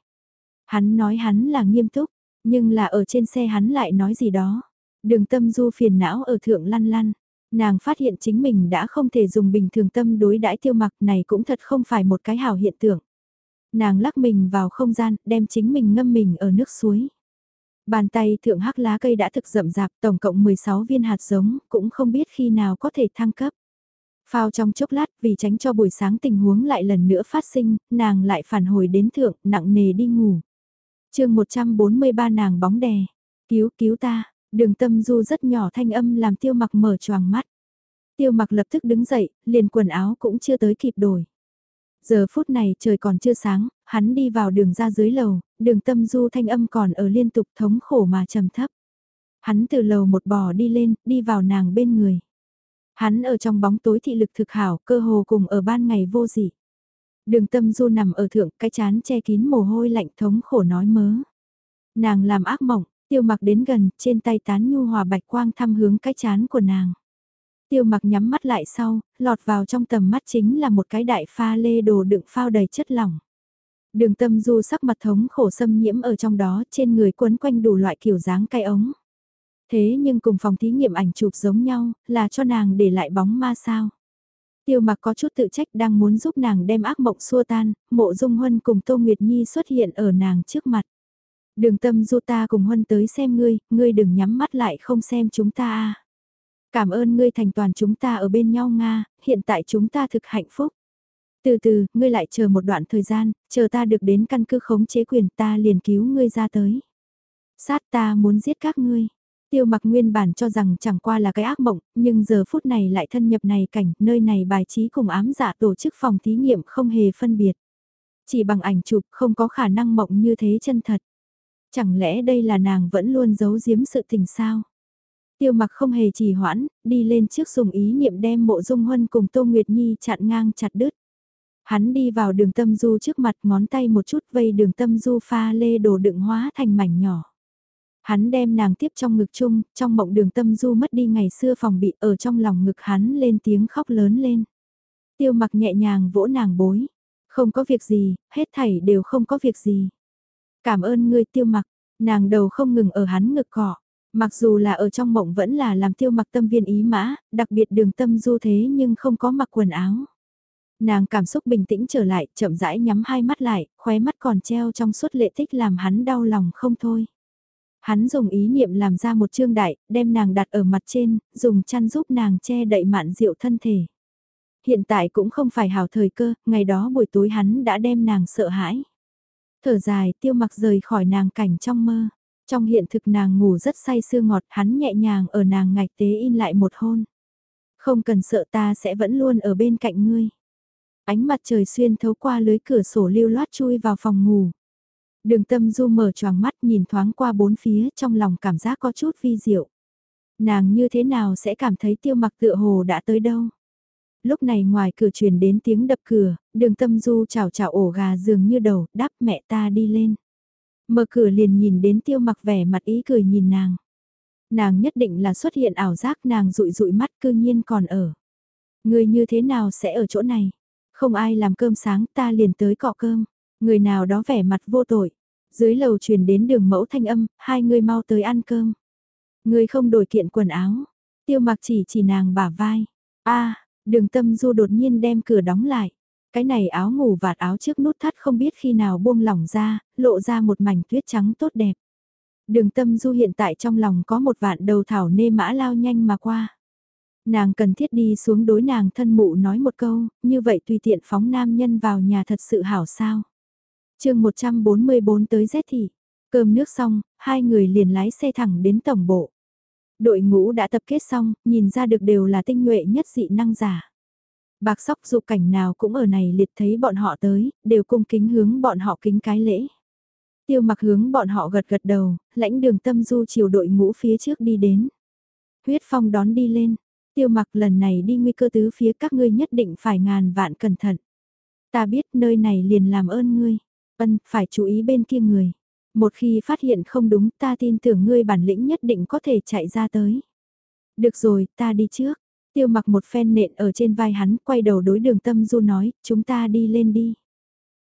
Hắn nói hắn là nghiêm túc, nhưng là ở trên xe hắn lại nói gì đó. Đường tâm du phiền não ở thượng lăn lăn. Nàng phát hiện chính mình đã không thể dùng bình thường tâm đối đãi tiêu mặc này cũng thật không phải một cái hảo hiện tượng. Nàng lắc mình vào không gian, đem chính mình ngâm mình ở nước suối. Bàn tay thượng hắc lá cây đã thực rậm rạp tổng cộng 16 viên hạt giống, cũng không biết khi nào có thể thăng cấp. Phao trong chốc lát vì tránh cho buổi sáng tình huống lại lần nữa phát sinh, nàng lại phản hồi đến thượng, nặng nề đi ngủ. chương 143 nàng bóng đè, cứu cứu ta, đường tâm du rất nhỏ thanh âm làm tiêu mặc mở choàng mắt. Tiêu mặc lập tức đứng dậy, liền quần áo cũng chưa tới kịp đổi. Giờ phút này trời còn chưa sáng, hắn đi vào đường ra dưới lầu, đường tâm du thanh âm còn ở liên tục thống khổ mà trầm thấp. Hắn từ lầu một bò đi lên, đi vào nàng bên người. Hắn ở trong bóng tối thị lực thực hảo, cơ hồ cùng ở ban ngày vô dị. Đường tâm du nằm ở thượng, cái chán che kín mồ hôi lạnh thống khổ nói mớ. Nàng làm ác mộng, tiêu mặc đến gần, trên tay tán nhu hòa bạch quang thăm hướng cái chán của nàng. Tiêu mặc nhắm mắt lại sau, lọt vào trong tầm mắt chính là một cái đại pha lê đồ đựng phao đầy chất lỏng. Đường tâm du sắc mặt thống khổ xâm nhiễm ở trong đó trên người quấn quanh đủ loại kiểu dáng cay ống. Thế nhưng cùng phòng thí nghiệm ảnh chụp giống nhau, là cho nàng để lại bóng ma sao. Tiêu mặc có chút tự trách đang muốn giúp nàng đem ác mộng xua tan, mộ dung huân cùng Tô Nguyệt Nhi xuất hiện ở nàng trước mặt. Đường tâm du ta cùng huân tới xem ngươi, ngươi đừng nhắm mắt lại không xem chúng ta a Cảm ơn ngươi thành toàn chúng ta ở bên nhau Nga, hiện tại chúng ta thực hạnh phúc. Từ từ, ngươi lại chờ một đoạn thời gian, chờ ta được đến căn cứ khống chế quyền ta liền cứu ngươi ra tới. Sát ta muốn giết các ngươi. Tiêu mặc nguyên bản cho rằng chẳng qua là cái ác mộng, nhưng giờ phút này lại thân nhập này cảnh, nơi này bài trí cùng ám giả tổ chức phòng thí nghiệm không hề phân biệt. Chỉ bằng ảnh chụp không có khả năng mộng như thế chân thật. Chẳng lẽ đây là nàng vẫn luôn giấu giếm sự tình sao? Tiêu mặc không hề trì hoãn, đi lên trước dùng ý niệm đem mộ dung huân cùng Tô Nguyệt Nhi chặn ngang chặt đứt. Hắn đi vào đường tâm du trước mặt ngón tay một chút vây đường tâm du pha lê đồ đựng hóa thành mảnh nhỏ. Hắn đem nàng tiếp trong ngực chung, trong mộng đường tâm du mất đi ngày xưa phòng bị ở trong lòng ngực hắn lên tiếng khóc lớn lên. Tiêu mặc nhẹ nhàng vỗ nàng bối. Không có việc gì, hết thảy đều không có việc gì. Cảm ơn ngươi tiêu mặc, nàng đầu không ngừng ở hắn ngực cọ. Mặc dù là ở trong mộng vẫn là làm tiêu mặc tâm viên ý mã, đặc biệt đường tâm du thế nhưng không có mặc quần áo. Nàng cảm xúc bình tĩnh trở lại, chậm rãi nhắm hai mắt lại, khóe mắt còn treo trong suốt lệ tích làm hắn đau lòng không thôi. Hắn dùng ý niệm làm ra một trương đại, đem nàng đặt ở mặt trên, dùng chăn giúp nàng che đậy mạn rượu thân thể. Hiện tại cũng không phải hào thời cơ, ngày đó buổi tối hắn đã đem nàng sợ hãi. Thở dài tiêu mặc rời khỏi nàng cảnh trong mơ. Trong hiện thực nàng ngủ rất say sưa ngọt hắn nhẹ nhàng ở nàng ngạch tế in lại một hôn. Không cần sợ ta sẽ vẫn luôn ở bên cạnh ngươi. Ánh mặt trời xuyên thấu qua lưới cửa sổ lưu loát chui vào phòng ngủ. Đường tâm du mở choàng mắt nhìn thoáng qua bốn phía trong lòng cảm giác có chút vi diệu. Nàng như thế nào sẽ cảm thấy tiêu mặc tựa hồ đã tới đâu. Lúc này ngoài cửa truyền đến tiếng đập cửa, đường tâm du chào chào ổ gà dường như đầu, đáp mẹ ta đi lên. Mở cửa liền nhìn đến tiêu mặc vẻ mặt ý cười nhìn nàng. Nàng nhất định là xuất hiện ảo giác nàng rụi rụi mắt cư nhiên còn ở. Người như thế nào sẽ ở chỗ này? Không ai làm cơm sáng ta liền tới cọ cơm. Người nào đó vẻ mặt vô tội. Dưới lầu truyền đến đường mẫu thanh âm, hai người mau tới ăn cơm. Người không đổi kiện quần áo. Tiêu mặc chỉ chỉ nàng bả vai. a đường tâm du đột nhiên đem cửa đóng lại. Cái này áo ngủ vạt áo trước nút thắt không biết khi nào buông lỏng ra, lộ ra một mảnh tuyết trắng tốt đẹp. Đường tâm du hiện tại trong lòng có một vạn đầu thảo nê mã lao nhanh mà qua. Nàng cần thiết đi xuống đối nàng thân mụ nói một câu, như vậy tùy tiện phóng nam nhân vào nhà thật sự hảo sao. chương 144 tới Z thị, cơm nước xong, hai người liền lái xe thẳng đến tổng bộ. Đội ngũ đã tập kết xong, nhìn ra được đều là tinh nhuệ nhất dị năng giả. Bạc sóc dù cảnh nào cũng ở này liệt thấy bọn họ tới, đều cung kính hướng bọn họ kính cái lễ. Tiêu mặc hướng bọn họ gật gật đầu, lãnh đường tâm du chiều đội ngũ phía trước đi đến. Huyết phong đón đi lên, tiêu mặc lần này đi nguy cơ tứ phía các ngươi nhất định phải ngàn vạn cẩn thận. Ta biết nơi này liền làm ơn ngươi, ân phải chú ý bên kia người. Một khi phát hiện không đúng ta tin tưởng ngươi bản lĩnh nhất định có thể chạy ra tới. Được rồi, ta đi trước. Tiêu mặc một phen nện ở trên vai hắn, quay đầu đối đường tâm du nói, chúng ta đi lên đi.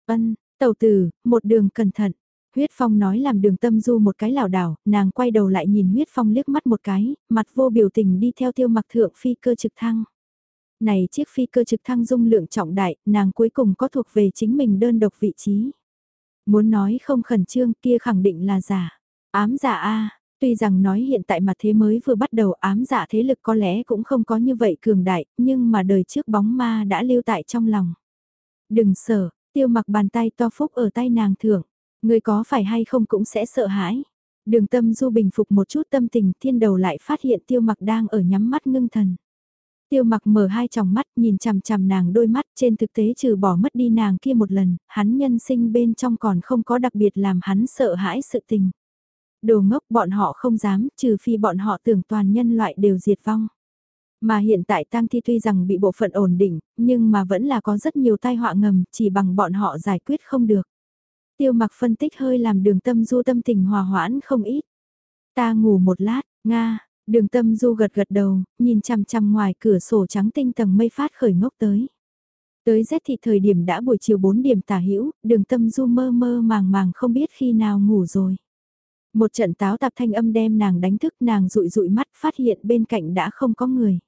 Vâng, Ân, tàu tử, một đường cẩn thận. Huyết Phong nói làm đường tâm du một cái lảo đảo, nàng quay đầu lại nhìn Huyết Phong liếc mắt một cái, mặt vô biểu tình đi theo tiêu mặc thượng phi cơ trực thăng. Này chiếc phi cơ trực thăng dung lượng trọng đại, nàng cuối cùng có thuộc về chính mình đơn độc vị trí. Muốn nói không khẩn trương kia khẳng định là giả. Ám giả A, tuy rằng nói hiện tại mặt thế mới vừa bắt đầu ám giả thế lực có lẽ cũng không có như vậy cường đại, nhưng mà đời trước bóng ma đã lưu tại trong lòng. Đừng sợ, tiêu mặc bàn tay to phúc ở tay nàng thưởng, người có phải hay không cũng sẽ sợ hãi. Đường tâm du bình phục một chút tâm tình thiên đầu lại phát hiện tiêu mặc đang ở nhắm mắt ngưng thần. Tiêu mặc mở hai tròng mắt nhìn chằm chằm nàng đôi mắt trên thực tế trừ bỏ mất đi nàng kia một lần, hắn nhân sinh bên trong còn không có đặc biệt làm hắn sợ hãi sự tình. Đồ ngốc bọn họ không dám trừ phi bọn họ tưởng toàn nhân loại đều diệt vong. Mà hiện tại tang thi tuy rằng bị bộ phận ổn định, nhưng mà vẫn là có rất nhiều tai họa ngầm chỉ bằng bọn họ giải quyết không được. Tiêu mặc phân tích hơi làm đường tâm du tâm tình hòa hoãn không ít. Ta ngủ một lát, Nga, Đường tâm du gật gật đầu, nhìn chằm chằm ngoài cửa sổ trắng tinh tầng mây phát khởi ngốc tới. Tới rét thì thời điểm đã buổi chiều 4 điểm tả hữu đường tâm du mơ mơ màng màng không biết khi nào ngủ rồi. Một trận táo tạp thanh âm đem nàng đánh thức nàng rụi rụi mắt phát hiện bên cạnh đã không có người.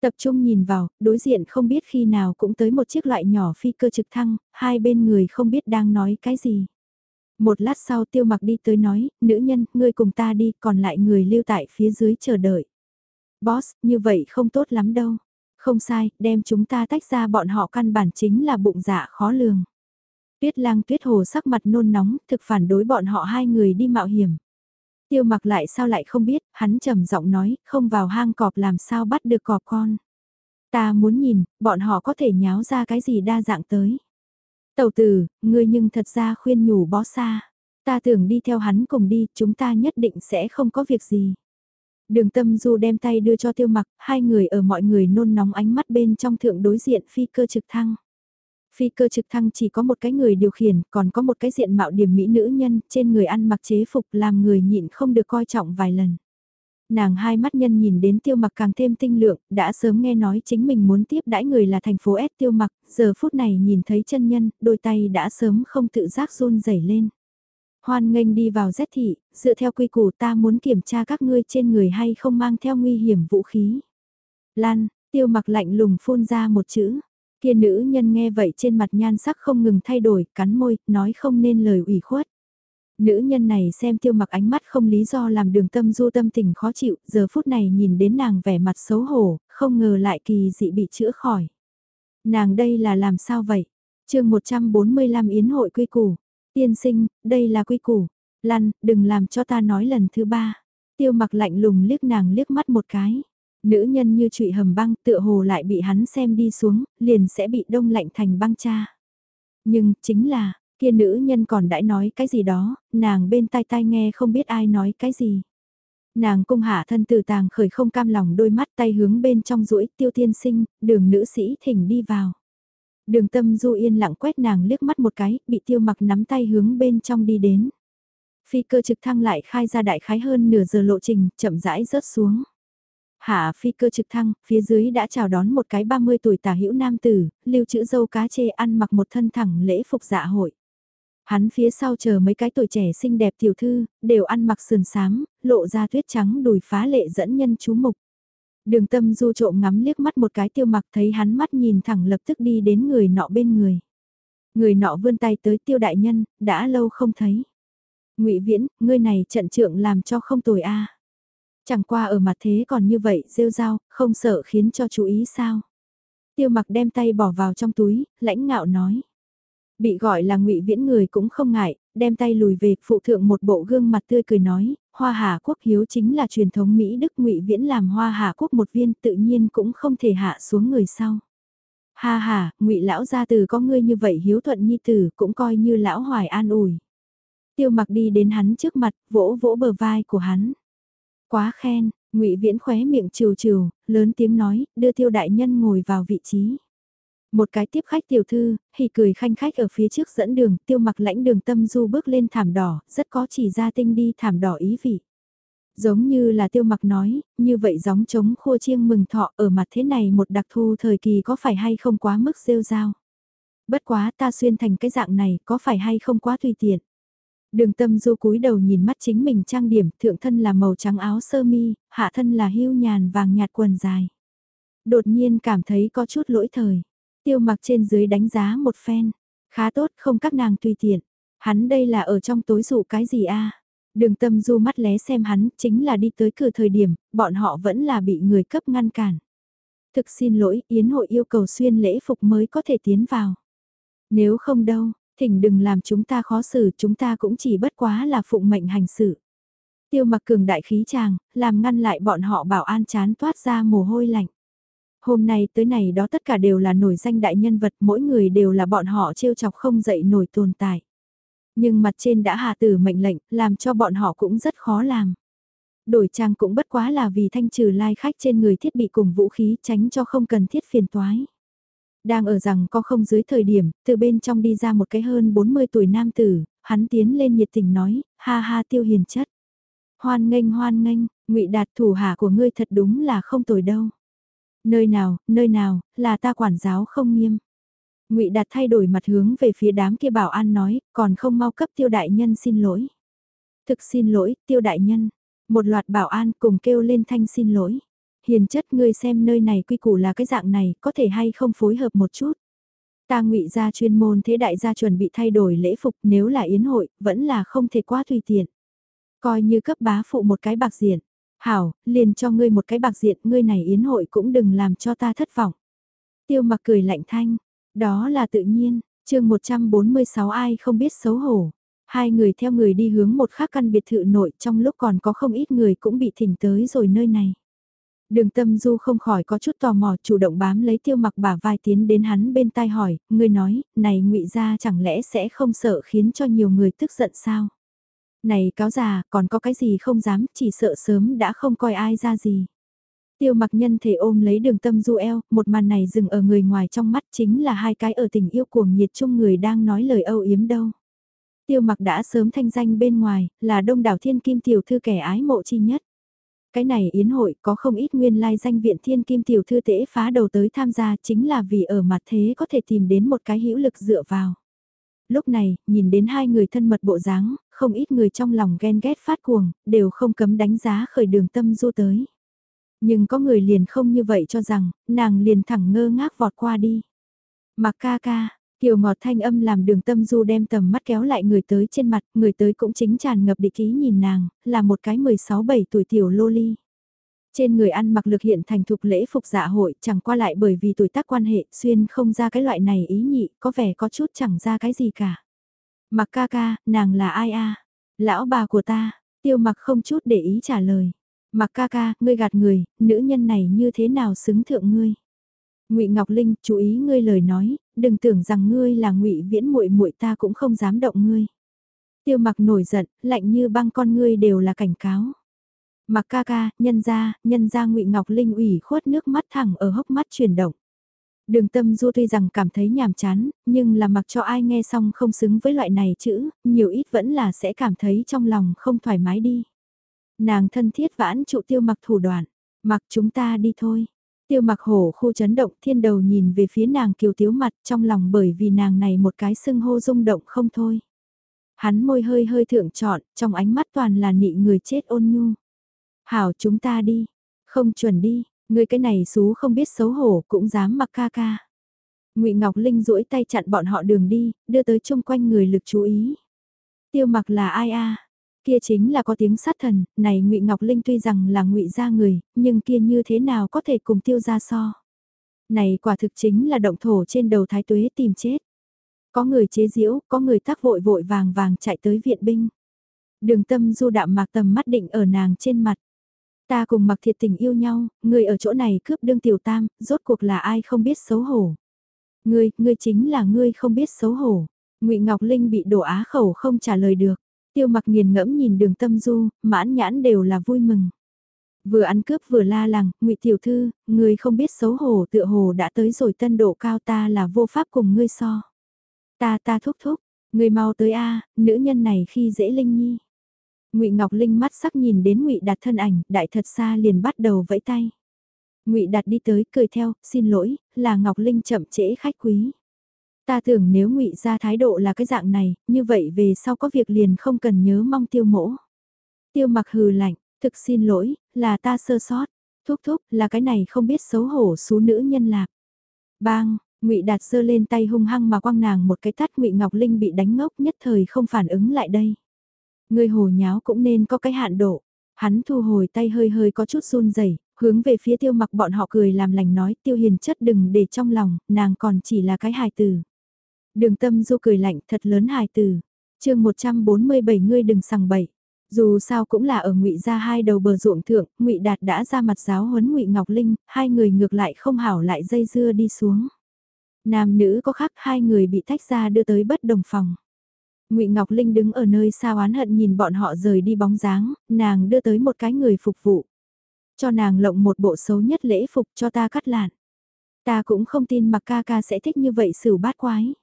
Tập trung nhìn vào, đối diện không biết khi nào cũng tới một chiếc loại nhỏ phi cơ trực thăng, hai bên người không biết đang nói cái gì. Một lát sau tiêu mặc đi tới nói, nữ nhân, ngươi cùng ta đi, còn lại người lưu tại phía dưới chờ đợi. Boss, như vậy không tốt lắm đâu. Không sai, đem chúng ta tách ra bọn họ căn bản chính là bụng dạ khó lường. Tuyết lang tuyết hồ sắc mặt nôn nóng, thực phản đối bọn họ hai người đi mạo hiểm. Tiêu mặc lại sao lại không biết, hắn trầm giọng nói, không vào hang cọp làm sao bắt được cọp con. Ta muốn nhìn, bọn họ có thể nháo ra cái gì đa dạng tới. Tẩu tử, ngươi nhưng thật ra khuyên nhủ bó xa. Ta tưởng đi theo hắn cùng đi, chúng ta nhất định sẽ không có việc gì. Đường tâm du đem tay đưa cho tiêu mặc, hai người ở mọi người nôn nóng ánh mắt bên trong thượng đối diện phi cơ trực thăng. Phi cơ trực thăng chỉ có một cái người điều khiển, còn có một cái diện mạo điểm mỹ nữ nhân, trên người ăn mặc chế phục làm người nhịn không được coi trọng vài lần. Nàng hai mắt nhân nhìn đến tiêu mặc càng thêm tinh lượng, đã sớm nghe nói chính mình muốn tiếp đãi người là thành phố S tiêu mặc, giờ phút này nhìn thấy chân nhân, đôi tay đã sớm không tự giác run rẩy lên. Hoan nghênh đi vào Z thị, dựa theo quy củ ta muốn kiểm tra các ngươi trên người hay không mang theo nguy hiểm vũ khí. Lan, tiêu mặc lạnh lùng phun ra một chữ. Kia nữ nhân nghe vậy trên mặt nhan sắc không ngừng thay đổi, cắn môi, nói không nên lời ủy khuất. Nữ nhân này xem tiêu mặc ánh mắt không lý do làm đường tâm du tâm tình khó chịu, giờ phút này nhìn đến nàng vẻ mặt xấu hổ, không ngờ lại kỳ dị bị chữa khỏi. Nàng đây là làm sao vậy? chương 145 Yến hội quy củ. Tiên sinh, đây là quy củ. Lăn, đừng làm cho ta nói lần thứ ba. Tiêu mặc lạnh lùng liếc nàng liếc mắt một cái. Nữ nhân như trụy hầm băng tựa hồ lại bị hắn xem đi xuống, liền sẽ bị đông lạnh thành băng cha. Nhưng, chính là, Kia nữ nhân còn đã nói cái gì đó, nàng bên tai tai nghe không biết ai nói cái gì. Nàng cung hạ thân từ tàng khởi không cam lòng đôi mắt tay hướng bên trong rũi tiêu tiên sinh, đường nữ sĩ thỉnh đi vào. Đường tâm du yên lặng quét nàng liếc mắt một cái, bị tiêu mặc nắm tay hướng bên trong đi đến. Phi cơ trực thăng lại khai ra đại khái hơn nửa giờ lộ trình, chậm rãi rớt xuống. Hạ phi cơ trực thăng, phía dưới đã chào đón một cái 30 tuổi tả hữu nam tử, lưu trữ dâu cá chê ăn mặc một thân thẳng lễ phục dạ hội. Hắn phía sau chờ mấy cái tuổi trẻ xinh đẹp tiểu thư, đều ăn mặc sườn xám, lộ ra tuyết trắng đùi phá lệ dẫn nhân chú mục. Đường tâm du trộm ngắm liếc mắt một cái tiêu mặc thấy hắn mắt nhìn thẳng lập tức đi đến người nọ bên người. Người nọ vươn tay tới tiêu đại nhân, đã lâu không thấy. ngụy Viễn, ngươi này trận trượng làm cho không tồi a Chẳng qua ở mặt thế còn như vậy, rêu rao, không sợ khiến cho chú ý sao. Tiêu mặc đem tay bỏ vào trong túi, lãnh ngạo nói. Bị gọi là ngụy viễn người cũng không ngại, đem tay lùi về, phụ thượng một bộ gương mặt tươi cười nói, hoa hà quốc hiếu chính là truyền thống Mỹ Đức ngụy viễn làm hoa hà quốc một viên tự nhiên cũng không thể hạ xuống người sau. Ha ha, ngụy lão gia từ có ngươi như vậy hiếu thuận nhi tử cũng coi như lão hoài an ủi. Tiêu mặc đi đến hắn trước mặt, vỗ vỗ bờ vai của hắn. Quá khen, ngụy Viễn khóe miệng trừ trừ, lớn tiếng nói, đưa tiêu đại nhân ngồi vào vị trí. Một cái tiếp khách tiểu thư, hỉ cười khanh khách ở phía trước dẫn đường, tiêu mặc lãnh đường tâm du bước lên thảm đỏ, rất có chỉ ra tinh đi thảm đỏ ý vị. Giống như là tiêu mặc nói, như vậy gióng trống khua chiêng mừng thọ ở mặt thế này một đặc thu thời kỳ có phải hay không quá mức rêu rao. Bất quá ta xuyên thành cái dạng này có phải hay không quá tùy tiện. Đường tâm du cúi đầu nhìn mắt chính mình trang điểm, thượng thân là màu trắng áo sơ mi, hạ thân là hưu nhàn vàng nhạt quần dài. Đột nhiên cảm thấy có chút lỗi thời. Tiêu mặc trên dưới đánh giá một phen. Khá tốt không các nàng tùy tiện. Hắn đây là ở trong tối dụ cái gì a Đường tâm du mắt lé xem hắn chính là đi tới cửa thời điểm, bọn họ vẫn là bị người cấp ngăn cản. Thực xin lỗi, Yến hội yêu cầu xuyên lễ phục mới có thể tiến vào. Nếu không đâu, thỉnh đừng làm chúng ta khó xử, chúng ta cũng chỉ bất quá là phụng mệnh hành xử Tiêu mặc cường đại khí chàng, làm ngăn lại bọn họ bảo an chán toát ra mồ hôi lạnh. Hôm nay tới này đó tất cả đều là nổi danh đại nhân vật, mỗi người đều là bọn họ trêu chọc không dậy nổi tồn tại. Nhưng mặt trên đã hạ tử mệnh lệnh, làm cho bọn họ cũng rất khó làm. Đổi trang cũng bất quá là vì thanh trừ lai khách trên người thiết bị cùng vũ khí tránh cho không cần thiết phiền toái. Đang ở rằng có không dưới thời điểm, từ bên trong đi ra một cái hơn 40 tuổi nam tử, hắn tiến lên nhiệt tình nói, ha ha tiêu hiền chất. Hoan nghênh hoan nghênh, ngụy đạt thủ hạ của ngươi thật đúng là không tồi đâu. Nơi nào, nơi nào, là ta quản giáo không nghiêm. ngụy đạt thay đổi mặt hướng về phía đám kia bảo an nói, còn không mau cấp tiêu đại nhân xin lỗi. Thực xin lỗi, tiêu đại nhân. Một loạt bảo an cùng kêu lên thanh xin lỗi. Hiền chất ngươi xem nơi này quy củ là cái dạng này, có thể hay không phối hợp một chút. Ta ngụy gia chuyên môn thế đại gia chuẩn bị thay đổi lễ phục nếu là yến hội, vẫn là không thể quá tùy tiện. Coi như cấp bá phụ một cái bạc diện. Hảo, liền cho ngươi một cái bạc diện, ngươi này yến hội cũng đừng làm cho ta thất vọng. Tiêu mặc cười lạnh thanh, đó là tự nhiên, chương 146 ai không biết xấu hổ. Hai người theo người đi hướng một khác căn biệt thự nội trong lúc còn có không ít người cũng bị thỉnh tới rồi nơi này. Đường tâm du không khỏi có chút tò mò chủ động bám lấy tiêu mặc bả vai tiến đến hắn bên tai hỏi, người nói, này ngụy ra chẳng lẽ sẽ không sợ khiến cho nhiều người tức giận sao? Này cáo già, còn có cái gì không dám, chỉ sợ sớm đã không coi ai ra gì. Tiêu mặc nhân thể ôm lấy đường tâm du eo, một màn này dừng ở người ngoài trong mắt chính là hai cái ở tình yêu cuồng nhiệt chung người đang nói lời âu yếm đâu. Tiêu mặc đã sớm thanh danh bên ngoài, là đông đảo thiên kim tiểu thư kẻ ái mộ chi nhất. Cái này yến hội có không ít nguyên lai danh viện thiên kim tiểu thư tễ phá đầu tới tham gia chính là vì ở mặt thế có thể tìm đến một cái hữu lực dựa vào. Lúc này, nhìn đến hai người thân mật bộ dáng, không ít người trong lòng ghen ghét phát cuồng, đều không cấm đánh giá khởi đường tâm du tới. Nhưng có người liền không như vậy cho rằng, nàng liền thẳng ngơ ngác vọt qua đi. Mặc ca ca, Kiều ngọt thanh âm làm đường tâm du đem tầm mắt kéo lại người tới trên mặt, người tới cũng chính tràn ngập địch ký nhìn nàng, là một cái 16-17 tuổi tiểu lô ly. Trên người ăn mặc lực hiện thành thục lễ phục dạ hội chẳng qua lại bởi vì tuổi tác quan hệ xuyên không ra cái loại này ý nhị, có vẻ có chút chẳng ra cái gì cả. Mặc ca ca, nàng là ai a Lão bà của ta, tiêu mặc không chút để ý trả lời. Mặc ca ca, ngươi gạt người, nữ nhân này như thế nào xứng thượng ngươi? Ngụy Ngọc Linh, chú ý ngươi lời nói, đừng tưởng rằng ngươi là Ngụy Viễn muội muội ta cũng không dám động ngươi. Tiêu Mặc nổi giận, lạnh như băng con ngươi đều là cảnh cáo. Mặc ca ca, nhân ra, nhân ra Ngụy Ngọc Linh ủy khuất nước mắt thẳng ở hốc mắt chuyển động. Đường tâm du tuy rằng cảm thấy nhàm chán, nhưng là mặc cho ai nghe xong không xứng với loại này chữ, nhiều ít vẫn là sẽ cảm thấy trong lòng không thoải mái đi. Nàng thân thiết vãn trụ tiêu mặc thủ đoạn, mặc chúng ta đi thôi. Tiêu mặc hổ khu chấn động thiên đầu nhìn về phía nàng kiều tiếu mặt trong lòng bởi vì nàng này một cái sưng hô rung động không thôi. Hắn môi hơi hơi thượng trọn, trong ánh mắt toàn là nị người chết ôn nhu. Hảo chúng ta đi, không chuẩn đi, người cái này xú không biết xấu hổ cũng dám mặc ca ca. ngụy Ngọc Linh duỗi tay chặn bọn họ đường đi, đưa tới chung quanh người lực chú ý. Tiêu mặc là ai a kia chính là có tiếng sát thần, này ngụy Ngọc Linh tuy rằng là ngụy gia người, nhưng kia như thế nào có thể cùng tiêu gia so. Này quả thực chính là động thổ trên đầu thái tuế tìm chết. Có người chế diễu, có người tác vội vội vàng vàng chạy tới viện binh. Đường tâm du đạm mạc tầm mắt định ở nàng trên mặt. Ta cùng mặc thiệt tình yêu nhau, người ở chỗ này cướp đương tiểu tam, rốt cuộc là ai không biết xấu hổ. Ngươi, ngươi chính là ngươi không biết xấu hổ. ngụy Ngọc Linh bị đổ á khẩu không trả lời được. Tiêu mặc nghiền ngẫm nhìn đường tâm du, mãn nhãn đều là vui mừng. Vừa ăn cướp vừa la làng, ngụy tiểu thư, người không biết xấu hổ tựa hồ đã tới rồi tân độ cao ta là vô pháp cùng ngươi so. Ta ta thúc thúc, ngươi mau tới a, nữ nhân này khi dễ Linh Nhi. Ngụy Ngọc Linh mắt sắc nhìn đến Ngụy Đạt thân ảnh, đại thật xa liền bắt đầu vẫy tay. Ngụy Đạt đi tới, cười theo, "Xin lỗi, là Ngọc Linh chậm trễ khách quý." Ta tưởng nếu Ngụy ra thái độ là cái dạng này, như vậy về sau có việc liền không cần nhớ mong Tiêu Mỗ. Tiêu Mặc hừ lạnh, "Thực xin lỗi, là ta sơ sót." Thúc thúc, là cái này không biết xấu hổ số nữ nhân lạc. Bang, Ngụy Đạt giơ lên tay hung hăng mà quăng nàng một cái tát Ngụy Ngọc Linh bị đánh ngốc nhất thời không phản ứng lại đây. Người hồ nháo cũng nên có cái hạn độ. Hắn thu hồi tay hơi hơi có chút run rẩy hướng về phía tiêu mặc bọn họ cười làm lành nói tiêu hiền chất đừng để trong lòng, nàng còn chỉ là cái hài tử. Đường tâm du cười lạnh thật lớn hài tử. chương 147 ngươi đừng sằng bậy. Dù sao cũng là ở ngụy ra hai đầu bờ ruộng thượng, ngụy Đạt đã ra mặt giáo huấn ngụy Ngọc Linh, hai người ngược lại không hảo lại dây dưa đi xuống. Nam nữ có khác hai người bị tách ra đưa tới bất đồng phòng. Ngụy Ngọc Linh đứng ở nơi xa oán hận nhìn bọn họ rời đi bóng dáng, nàng đưa tới một cái người phục vụ. Cho nàng lộng một bộ xấu nhất lễ phục cho ta cắt lạn. Ta cũng không tin mặc ca ca sẽ thích như vậy xử bát quái.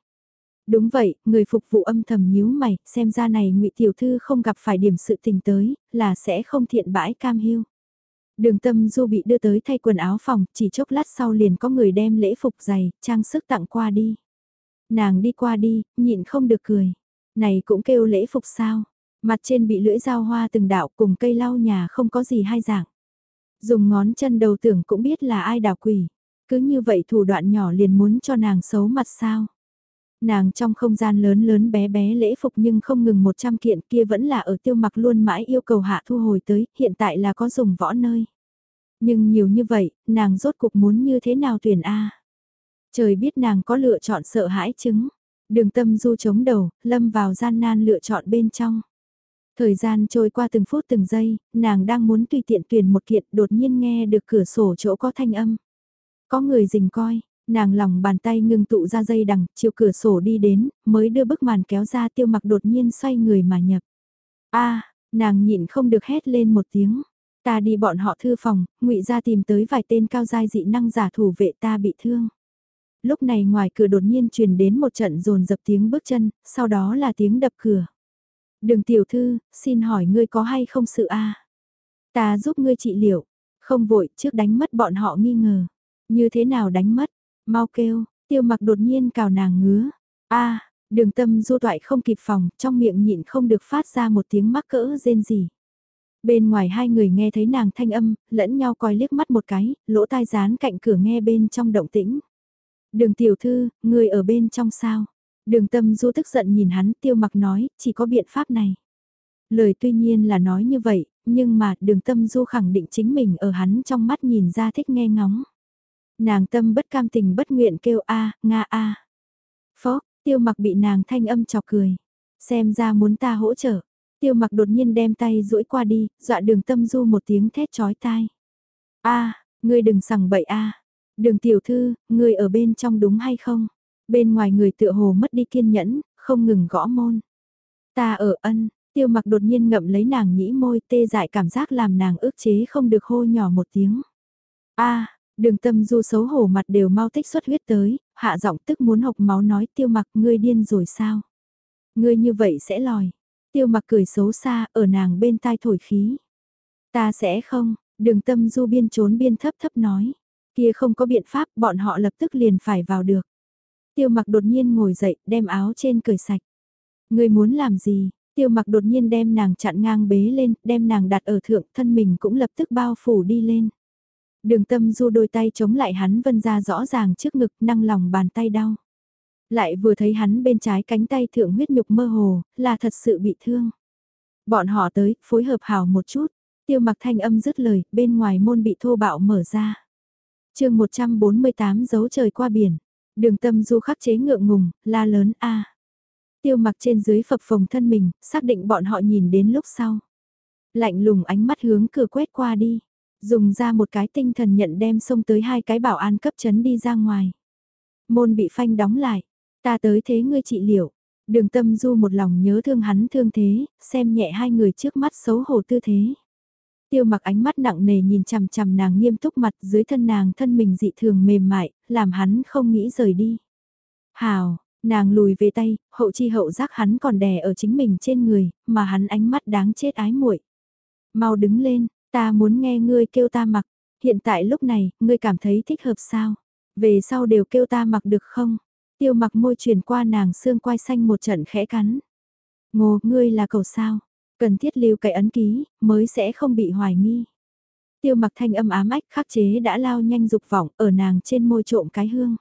Đúng vậy, người phục vụ âm thầm nhíu mày, xem ra này ngụy Tiểu Thư không gặp phải điểm sự tình tới, là sẽ không thiện bãi cam hiu. Đường tâm du bị đưa tới thay quần áo phòng, chỉ chốc lát sau liền có người đem lễ phục giày, trang sức tặng qua đi. Nàng đi qua đi, nhịn không được cười. Này cũng kêu lễ phục sao. Mặt trên bị lưỡi dao hoa từng đạo cùng cây lau nhà không có gì hai dạng. Dùng ngón chân đầu tưởng cũng biết là ai đào quỷ. Cứ như vậy thủ đoạn nhỏ liền muốn cho nàng xấu mặt sao. Nàng trong không gian lớn lớn bé bé lễ phục nhưng không ngừng 100 kiện kia vẫn là ở tiêu mặc luôn mãi yêu cầu hạ thu hồi tới, hiện tại là có dùng võ nơi. Nhưng nhiều như vậy, nàng rốt cuộc muốn như thế nào tuyển A. Trời biết nàng có lựa chọn sợ hãi chứng. Đường tâm du chống đầu, lâm vào gian nan lựa chọn bên trong. Thời gian trôi qua từng phút từng giây, nàng đang muốn tùy tiện tuyển một kiện đột nhiên nghe được cửa sổ chỗ có thanh âm. Có người rình coi, nàng lòng bàn tay ngưng tụ ra dây đằng, chiều cửa sổ đi đến, mới đưa bức màn kéo ra tiêu mặc đột nhiên xoay người mà nhập. a nàng nhịn không được hét lên một tiếng. Ta đi bọn họ thư phòng, ngụy ra tìm tới vài tên cao giai dị năng giả thủ vệ ta bị thương lúc này ngoài cửa đột nhiên truyền đến một trận rồn dập tiếng bước chân, sau đó là tiếng đập cửa. Đường tiểu thư, xin hỏi ngươi có hay không sự a? Ta giúp ngươi trị liệu, không vội trước đánh mất bọn họ nghi ngờ. Như thế nào đánh mất? Mau kêu, tiêu mặc đột nhiên cào nàng ngứa. a đường tâm du toại không kịp phòng, trong miệng nhịn không được phát ra một tiếng mắc cỡ rên gì. Bên ngoài hai người nghe thấy nàng thanh âm, lẫn nhau coi liếc mắt một cái, lỗ tai dán cạnh cửa nghe bên trong động tĩnh. Đường tiểu thư, người ở bên trong sao? Đường tâm du tức giận nhìn hắn tiêu mặc nói, chỉ có biện pháp này. Lời tuy nhiên là nói như vậy, nhưng mà đường tâm du khẳng định chính mình ở hắn trong mắt nhìn ra thích nghe ngóng. Nàng tâm bất cam tình bất nguyện kêu a nga a à. Phó, tiêu mặc bị nàng thanh âm chọc cười. Xem ra muốn ta hỗ trợ. Tiêu mặc đột nhiên đem tay duỗi qua đi, dọa đường tâm du một tiếng thét chói tai. a ngươi đừng sằng bậy a Đường tiểu thư, ngươi ở bên trong đúng hay không? Bên ngoài người tựa hồ mất đi kiên nhẫn, không ngừng gõ môn. Ta ở ân, tiêu mặc đột nhiên ngậm lấy nàng nhĩ môi tê dại cảm giác làm nàng ức chế không được hô nhỏ một tiếng. a đường tâm du xấu hổ mặt đều mau tích xuất huyết tới, hạ giọng tức muốn hộc máu nói tiêu mặc ngươi điên rồi sao? Ngươi như vậy sẽ lòi. Tiêu mặc cười xấu xa ở nàng bên tai thổi khí. Ta sẽ không, đường tâm du biên trốn biên thấp thấp nói. Kia không có biện pháp, bọn họ lập tức liền phải vào được. Tiêu mặc đột nhiên ngồi dậy, đem áo trên cởi sạch. ngươi muốn làm gì? Tiêu mặc đột nhiên đem nàng chặn ngang bế lên, đem nàng đặt ở thượng, thân mình cũng lập tức bao phủ đi lên. Đường tâm du đôi tay chống lại hắn vân ra rõ ràng trước ngực, năng lòng bàn tay đau. Lại vừa thấy hắn bên trái cánh tay thượng huyết nhục mơ hồ, là thật sự bị thương. Bọn họ tới, phối hợp hào một chút. Tiêu mặc thanh âm dứt lời, bên ngoài môn bị thô bạo mở ra chương 148 dấu trời qua biển, đường tâm du khắc chế ngượng ngùng, la lớn a Tiêu mặc trên dưới phập phồng thân mình, xác định bọn họ nhìn đến lúc sau. Lạnh lùng ánh mắt hướng cửa quét qua đi, dùng ra một cái tinh thần nhận đem xông tới hai cái bảo an cấp chấn đi ra ngoài. Môn bị phanh đóng lại. Ta tới thế ngươi trị liệu. Đường tâm du một lòng nhớ thương hắn thương thế, xem nhẹ hai người trước mắt xấu hổ tư thế. Tiêu mặc ánh mắt nặng nề nhìn chằm chằm nàng nghiêm túc mặt dưới thân nàng thân mình dị thường mềm mại, làm hắn không nghĩ rời đi. Hào, nàng lùi về tay, hậu chi hậu giác hắn còn đè ở chính mình trên người, mà hắn ánh mắt đáng chết ái muội. Mau đứng lên, ta muốn nghe ngươi kêu ta mặc, hiện tại lúc này, ngươi cảm thấy thích hợp sao? Về sau đều kêu ta mặc được không? Tiêu mặc môi chuyển qua nàng xương quai xanh một trận khẽ cắn. Ngô, ngươi là cầu sao? Cần thiết lưu cái ấn ký, mới sẽ không bị hoài nghi. Tiêu mặc thanh âm ám ách khắc chế đã lao nhanh dục vọng ở nàng trên môi trộm cái hương.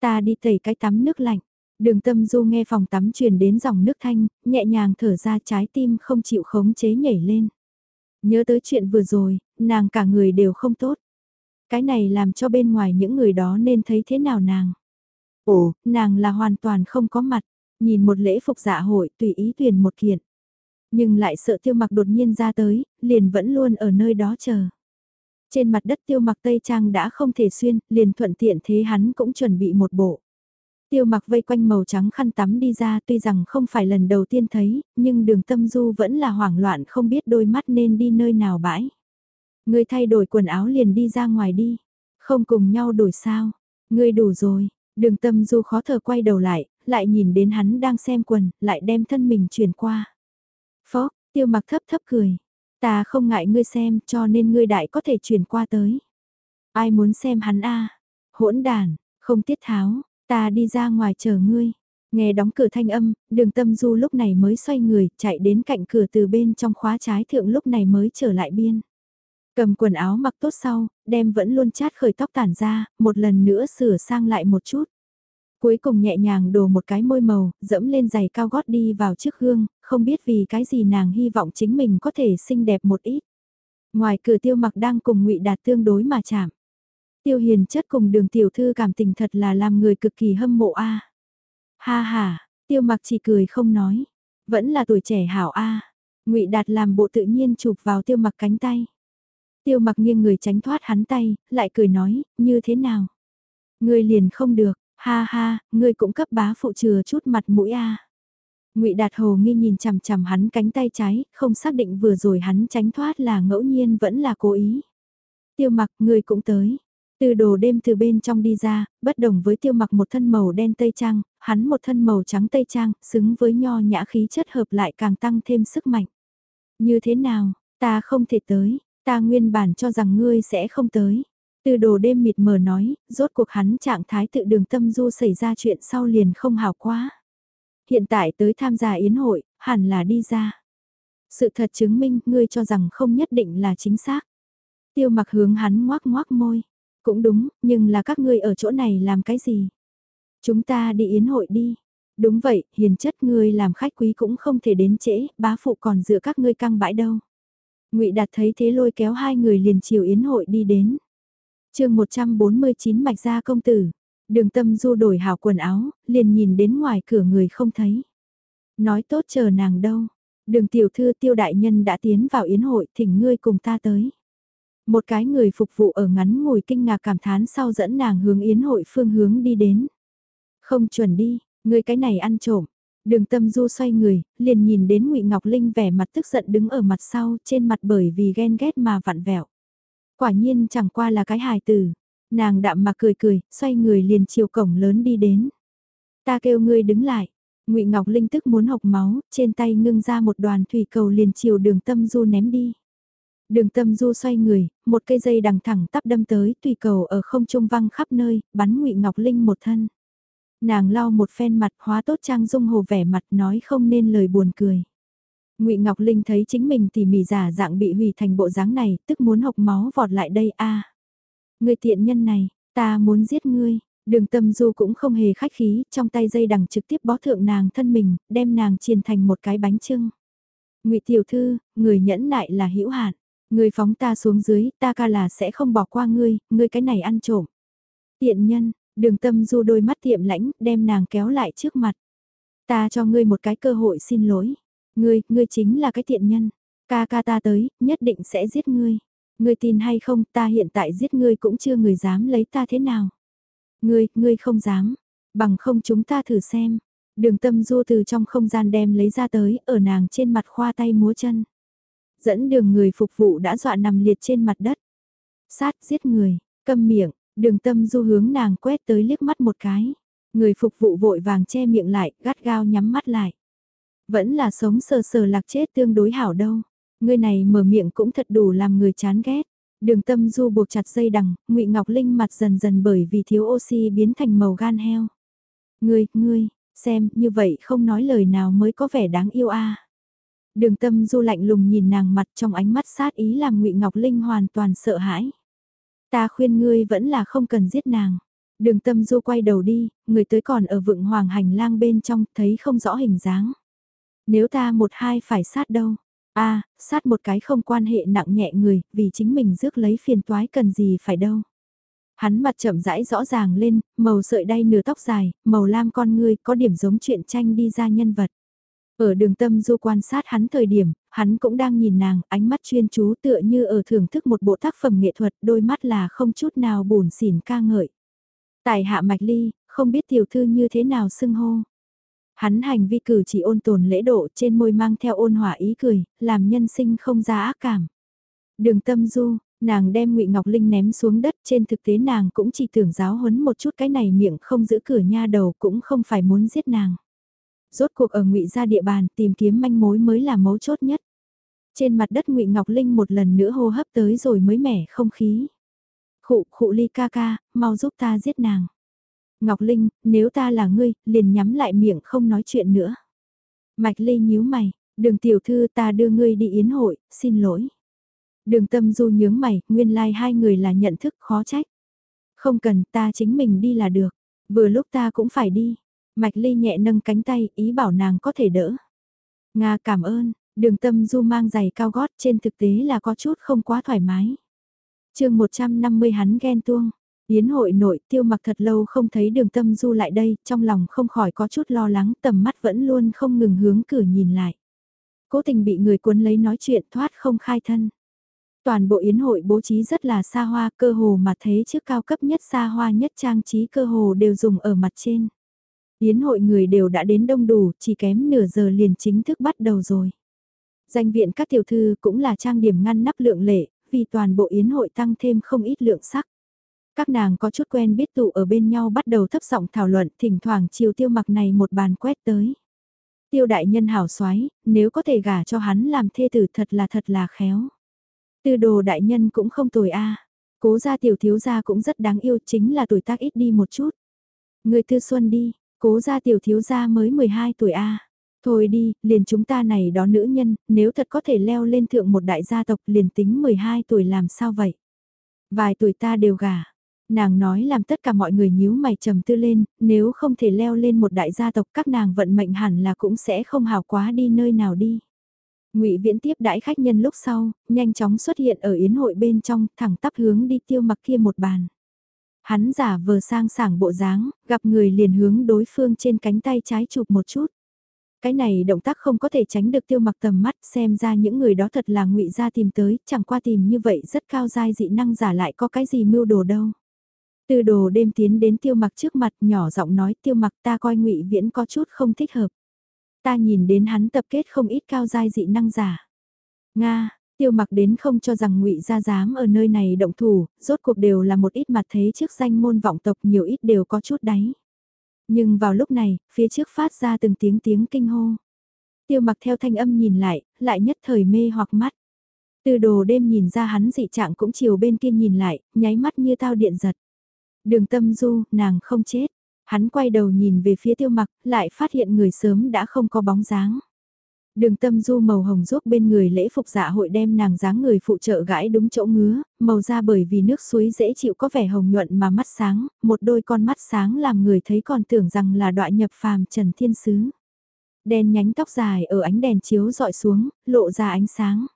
Ta đi tẩy cái tắm nước lạnh. Đường tâm du nghe phòng tắm truyền đến dòng nước thanh, nhẹ nhàng thở ra trái tim không chịu khống chế nhảy lên. Nhớ tới chuyện vừa rồi, nàng cả người đều không tốt. Cái này làm cho bên ngoài những người đó nên thấy thế nào nàng. Ồ, nàng là hoàn toàn không có mặt, nhìn một lễ phục dạ hội tùy ý tuyển một kiện. Nhưng lại sợ tiêu mặc đột nhiên ra tới, liền vẫn luôn ở nơi đó chờ. Trên mặt đất tiêu mặc tây trang đã không thể xuyên, liền thuận tiện thế hắn cũng chuẩn bị một bộ. Tiêu mặc vây quanh màu trắng khăn tắm đi ra tuy rằng không phải lần đầu tiên thấy, nhưng đường tâm du vẫn là hoảng loạn không biết đôi mắt nên đi nơi nào bãi. Người thay đổi quần áo liền đi ra ngoài đi, không cùng nhau đổi sao, người đủ rồi, đường tâm du khó thở quay đầu lại, lại nhìn đến hắn đang xem quần, lại đem thân mình chuyển qua. Phó, tiêu mặc thấp thấp cười, ta không ngại ngươi xem cho nên ngươi đại có thể chuyển qua tới. Ai muốn xem hắn a hỗn đàn, không tiết tháo, Ta đi ra ngoài chờ ngươi. Nghe đóng cửa thanh âm, đường tâm du lúc này mới xoay người, chạy đến cạnh cửa từ bên trong khóa trái thượng lúc này mới trở lại biên. Cầm quần áo mặc tốt sau, đem vẫn luôn chát khởi tóc tản ra, một lần nữa sửa sang lại một chút. Cuối cùng nhẹ nhàng đổ một cái môi màu, dẫm lên giày cao gót đi vào trước gương, không biết vì cái gì nàng hy vọng chính mình có thể xinh đẹp một ít. Ngoài cửa tiêu mặc đang cùng ngụy Đạt tương đối mà chạm. Tiêu hiền chất cùng đường tiểu thư cảm tình thật là làm người cực kỳ hâm mộ a. Ha ha, tiêu mặc chỉ cười không nói. Vẫn là tuổi trẻ hảo a. ngụy Đạt làm bộ tự nhiên chụp vào tiêu mặc cánh tay. Tiêu mặc nghiêng người tránh thoát hắn tay, lại cười nói, như thế nào? Ngươi liền không được, ha ha, ngươi cũng cấp bá phụ chừa chút mặt mũi a. Ngụy Đạt Hồ nghi nhìn chằm chằm hắn cánh tay trái, không xác định vừa rồi hắn tránh thoát là ngẫu nhiên vẫn là cố ý. Tiêu mặc, ngươi cũng tới. Từ đồ đêm từ bên trong đi ra, bất đồng với tiêu mặc một thân màu đen tây trang, hắn một thân màu trắng tây trang, xứng với nho nhã khí chất hợp lại càng tăng thêm sức mạnh. Như thế nào, ta không thể tới, ta nguyên bản cho rằng ngươi sẽ không tới. Từ đồ đêm mịt mờ nói, rốt cuộc hắn trạng thái tự đường tâm du xảy ra chuyện sau liền không hào quá. Hiện tại tới tham gia yến hội, hẳn là đi ra. Sự thật chứng minh ngươi cho rằng không nhất định là chính xác. Tiêu mặc hướng hắn ngoác ngoác môi. Cũng đúng, nhưng là các ngươi ở chỗ này làm cái gì? Chúng ta đi yến hội đi. Đúng vậy, hiền chất ngươi làm khách quý cũng không thể đến trễ, bá phụ còn dựa các ngươi căng bãi đâu. ngụy Đạt thấy thế lôi kéo hai người liền chiều yến hội đi đến. chương 149 mạch gia công tử, đường tâm du đổi hảo quần áo, liền nhìn đến ngoài cửa người không thấy. Nói tốt chờ nàng đâu, đường tiểu thư tiêu đại nhân đã tiến vào yến hội thỉnh ngươi cùng ta tới. Một cái người phục vụ ở ngắn ngồi kinh ngạc cảm thán sau dẫn nàng hướng yến hội phương hướng đi đến. Không chuẩn đi, người cái này ăn trộm. Đường tâm du xoay người, liền nhìn đến ngụy Ngọc Linh vẻ mặt tức giận đứng ở mặt sau, trên mặt bởi vì ghen ghét mà vặn vẹo. Quả nhiên chẳng qua là cái hài tử. Nàng đạm mà cười cười, xoay người liền chiều cổng lớn đi đến. Ta kêu ngươi đứng lại. ngụy Ngọc Linh tức muốn học máu, trên tay ngưng ra một đoàn thủy cầu liền chiều đường tâm du ném đi. Đường tâm du xoay người, một cây dây đằng thẳng tắp đâm tới, tùy cầu ở không trung văng khắp nơi, bắn ngụy Ngọc Linh một thân. Nàng lau một phen mặt hóa tốt trang dung hồ vẻ mặt nói không nên lời buồn cười. ngụy Ngọc Linh thấy chính mình tỉ mỉ giả dạng bị hủy thành bộ dáng này, tức muốn hộc máu vọt lại đây a Người tiện nhân này, ta muốn giết ngươi. Đường tâm du cũng không hề khách khí, trong tay dây đằng trực tiếp bó thượng nàng thân mình, đem nàng chiền thành một cái bánh trưng. ngụy tiểu thư, người nhẫn nại là hữu hạn. Ngươi phóng ta xuống dưới, ta ca là sẽ không bỏ qua ngươi, ngươi cái này ăn trộm. Tiện nhân, đường tâm du đôi mắt tiệm lãnh, đem nàng kéo lại trước mặt. Ta cho ngươi một cái cơ hội xin lỗi. Ngươi, ngươi chính là cái tiện nhân. Ca ca ta tới, nhất định sẽ giết ngươi. Ngươi tin hay không, ta hiện tại giết ngươi cũng chưa người dám lấy ta thế nào. Ngươi, ngươi không dám, bằng không chúng ta thử xem. Đường tâm du từ trong không gian đem lấy ra tới, ở nàng trên mặt khoa tay múa chân. Dẫn đường người phục vụ đã dọa nằm liệt trên mặt đất. Sát giết người, câm miệng, đường tâm du hướng nàng quét tới liếc mắt một cái. Người phục vụ vội vàng che miệng lại, gắt gao nhắm mắt lại. Vẫn là sống sờ sờ lạc chết tương đối hảo đâu. Người này mở miệng cũng thật đủ làm người chán ghét. Đường tâm du buộc chặt dây đằng, ngụy Ngọc Linh mặt dần dần bởi vì thiếu oxy biến thành màu gan heo. Ngươi, ngươi, xem, như vậy không nói lời nào mới có vẻ đáng yêu a. Đường tâm du lạnh lùng nhìn nàng mặt trong ánh mắt sát ý làm ngụy Ngọc Linh hoàn toàn sợ hãi. Ta khuyên ngươi vẫn là không cần giết nàng. Đường tâm du quay đầu đi, người tới còn ở vựng hoàng hành lang bên trong, thấy không rõ hình dáng. Nếu ta một hai phải sát đâu? a sát một cái không quan hệ nặng nhẹ người, vì chính mình rước lấy phiền toái cần gì phải đâu. Hắn mặt chậm rãi rõ ràng lên, màu sợi đay nửa tóc dài, màu lam con ngươi có điểm giống chuyện tranh đi ra nhân vật. Ở đường tâm du quan sát hắn thời điểm, hắn cũng đang nhìn nàng, ánh mắt chuyên chú tựa như ở thưởng thức một bộ tác phẩm nghệ thuật, đôi mắt là không chút nào buồn xỉn ca ngợi. Tài hạ mạch ly, không biết tiểu thư như thế nào xưng hô. Hắn hành vi cử chỉ ôn tồn lễ độ trên môi mang theo ôn hỏa ý cười, làm nhân sinh không ra ác cảm. Đường tâm du, nàng đem ngụy Ngọc Linh ném xuống đất trên thực tế nàng cũng chỉ tưởng giáo huấn một chút cái này miệng không giữ cửa nha đầu cũng không phải muốn giết nàng. Rốt cuộc ở ngụy ra địa bàn tìm kiếm manh mối mới là mấu chốt nhất. Trên mặt đất ngụy Ngọc Linh một lần nữa hô hấp tới rồi mới mẻ không khí. Khụ khụ ly ca ca, mau giúp ta giết nàng. Ngọc Linh, nếu ta là ngươi, liền nhắm lại miệng không nói chuyện nữa. Mạch Ly nhíu mày, đường tiểu thư ta đưa ngươi đi yến hội, xin lỗi. Đường tâm du nhướng mày, nguyên lai like hai người là nhận thức khó trách. Không cần, ta chính mình đi là được. Vừa lúc ta cũng phải đi. Mạch Ly nhẹ nâng cánh tay, ý bảo nàng có thể đỡ. Nga cảm ơn, đường tâm du mang giày cao gót trên thực tế là có chút không quá thoải mái. chương 150 hắn ghen tuông. Yến hội nội tiêu mặc thật lâu không thấy đường tâm du lại đây, trong lòng không khỏi có chút lo lắng, tầm mắt vẫn luôn không ngừng hướng cửa nhìn lại. Cố tình bị người cuốn lấy nói chuyện thoát không khai thân. Toàn bộ yến hội bố trí rất là xa hoa, cơ hồ mà thế trước cao cấp nhất xa hoa nhất trang trí cơ hồ đều dùng ở mặt trên. Yến hội người đều đã đến đông đủ, chỉ kém nửa giờ liền chính thức bắt đầu rồi. Danh viện các tiểu thư cũng là trang điểm ngăn nắp lượng lệ, vì toàn bộ yến hội tăng thêm không ít lượng sắc. Các nàng có chút quen biết tụ ở bên nhau bắt đầu thấp giọng thảo luận, thỉnh thoảng chiều tiêu mặc này một bàn quét tới. Tiêu đại nhân hảo xoái, nếu có thể gả cho hắn làm thê tử thật là thật là khéo. Tư đồ đại nhân cũng không tồi a Cố gia tiểu thiếu gia cũng rất đáng yêu chính là tuổi tác ít đi một chút. Người tư xuân đi, cố gia tiểu thiếu gia mới 12 tuổi a Thôi đi, liền chúng ta này đó nữ nhân, nếu thật có thể leo lên thượng một đại gia tộc liền tính 12 tuổi làm sao vậy? Vài tuổi ta đều gả, Nàng nói làm tất cả mọi người nhíu mày trầm tư lên, nếu không thể leo lên một đại gia tộc các nàng vận mệnh hẳn là cũng sẽ không hào quá đi nơi nào đi. Ngụy Viễn tiếp đãi khách nhân lúc sau, nhanh chóng xuất hiện ở yến hội bên trong, thẳng tắp hướng đi tiêu mặc kia một bàn. Hắn giả vờ sang sảng bộ dáng, gặp người liền hướng đối phương trên cánh tay trái chụp một chút. Cái này động tác không có thể tránh được tiêu mặc tầm mắt xem ra những người đó thật là ngụy ra tìm tới, chẳng qua tìm như vậy rất cao dai dị năng giả lại có cái gì mưu đồ đâu. Tư đồ đêm tiến đến tiêu mặc trước mặt nhỏ giọng nói tiêu mặc ta coi ngụy viễn có chút không thích hợp. Ta nhìn đến hắn tập kết không ít cao giai dị năng giả. Nga, tiêu mặc đến không cho rằng ngụy gia dám ở nơi này động thủ, rốt cuộc đều là một ít mặt thế trước danh môn vọng tộc nhiều ít đều có chút đáy. Nhưng vào lúc này, phía trước phát ra từng tiếng tiếng kinh hô. Tiêu mặc theo thanh âm nhìn lại, lại nhất thời mê hoặc mắt. Từ đồ đêm nhìn ra hắn dị trạng cũng chiều bên kia nhìn lại, nháy mắt như tao điện giật. Đường tâm du, nàng không chết. Hắn quay đầu nhìn về phía tiêu mặc, lại phát hiện người sớm đã không có bóng dáng. Đường tâm du màu hồng giúp bên người lễ phục dạ hội đem nàng dáng người phụ trợ gãi đúng chỗ ngứa, màu da bởi vì nước suối dễ chịu có vẻ hồng nhuận mà mắt sáng, một đôi con mắt sáng làm người thấy còn tưởng rằng là đoạn nhập phàm Trần Thiên Sứ. Đen nhánh tóc dài ở ánh đèn chiếu dọi xuống, lộ ra ánh sáng.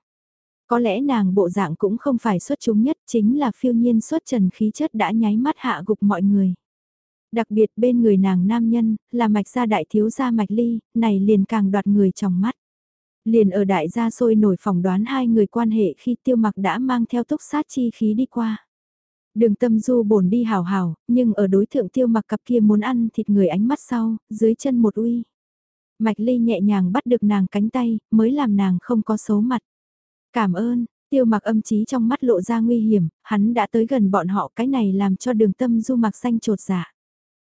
Có lẽ nàng bộ dạng cũng không phải xuất chúng nhất chính là phiêu nhiên xuất trần khí chất đã nháy mắt hạ gục mọi người. Đặc biệt bên người nàng nam nhân, là mạch gia đại thiếu gia mạch ly, này liền càng đoạt người trong mắt. Liền ở đại gia sôi nổi phỏng đoán hai người quan hệ khi tiêu mặc đã mang theo túc sát chi khí đi qua. Đường tâm du bổn đi hào hào, nhưng ở đối thượng tiêu mặc cặp kia muốn ăn thịt người ánh mắt sau, dưới chân một uy. Mạch ly nhẹ nhàng bắt được nàng cánh tay, mới làm nàng không có số mặt. Cảm ơn, tiêu mặc âm trí trong mắt lộ ra nguy hiểm, hắn đã tới gần bọn họ cái này làm cho đường tâm du mặc xanh trột dạ.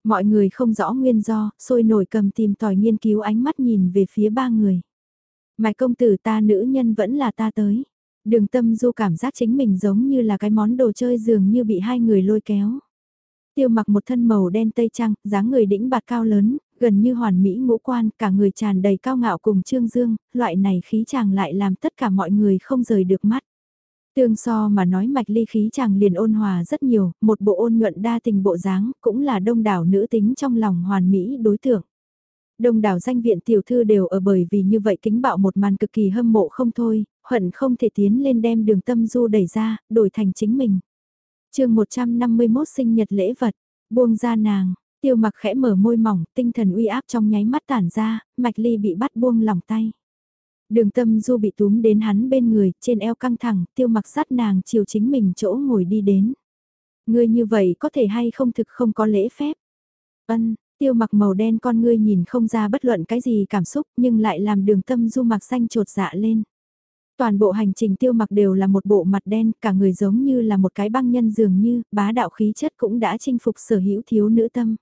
Mọi người không rõ nguyên do, sôi nổi cầm tìm tòi nghiên cứu ánh mắt nhìn về phía ba người. Mạch công tử ta nữ nhân vẫn là ta tới. Đường tâm du cảm giác chính mình giống như là cái món đồ chơi dường như bị hai người lôi kéo. Tiêu mặc một thân màu đen tây trang, dáng người đĩnh bạt cao lớn, gần như hoàn mỹ ngũ quan, cả người tràn đầy cao ngạo cùng trương dương, loại này khí chàng lại làm tất cả mọi người không rời được mắt. Tương so mà nói mạch ly khí chàng liền ôn hòa rất nhiều, một bộ ôn nhuận đa tình bộ dáng, cũng là đông đảo nữ tính trong lòng hoàn mỹ đối tượng. Đông đảo danh viện tiểu thư đều ở bởi vì như vậy kính bạo một màn cực kỳ hâm mộ không thôi, hận không thể tiến lên đem đường tâm du đẩy ra, đổi thành chính mình. chương 151 sinh nhật lễ vật, buông ra nàng, tiêu mặc khẽ mở môi mỏng, tinh thần uy áp trong nháy mắt tản ra, mạch ly bị bắt buông lỏng tay. Đường tâm du bị túm đến hắn bên người, trên eo căng thẳng, tiêu mặc sát nàng chiều chính mình chỗ ngồi đi đến. Ngươi như vậy có thể hay không thực không có lễ phép. Ân, tiêu mặc màu đen con ngươi nhìn không ra bất luận cái gì cảm xúc nhưng lại làm đường tâm du mặc xanh trột dạ lên. Toàn bộ hành trình tiêu mặc đều là một bộ mặt đen, cả người giống như là một cái băng nhân dường như, bá đạo khí chất cũng đã chinh phục sở hữu thiếu nữ tâm.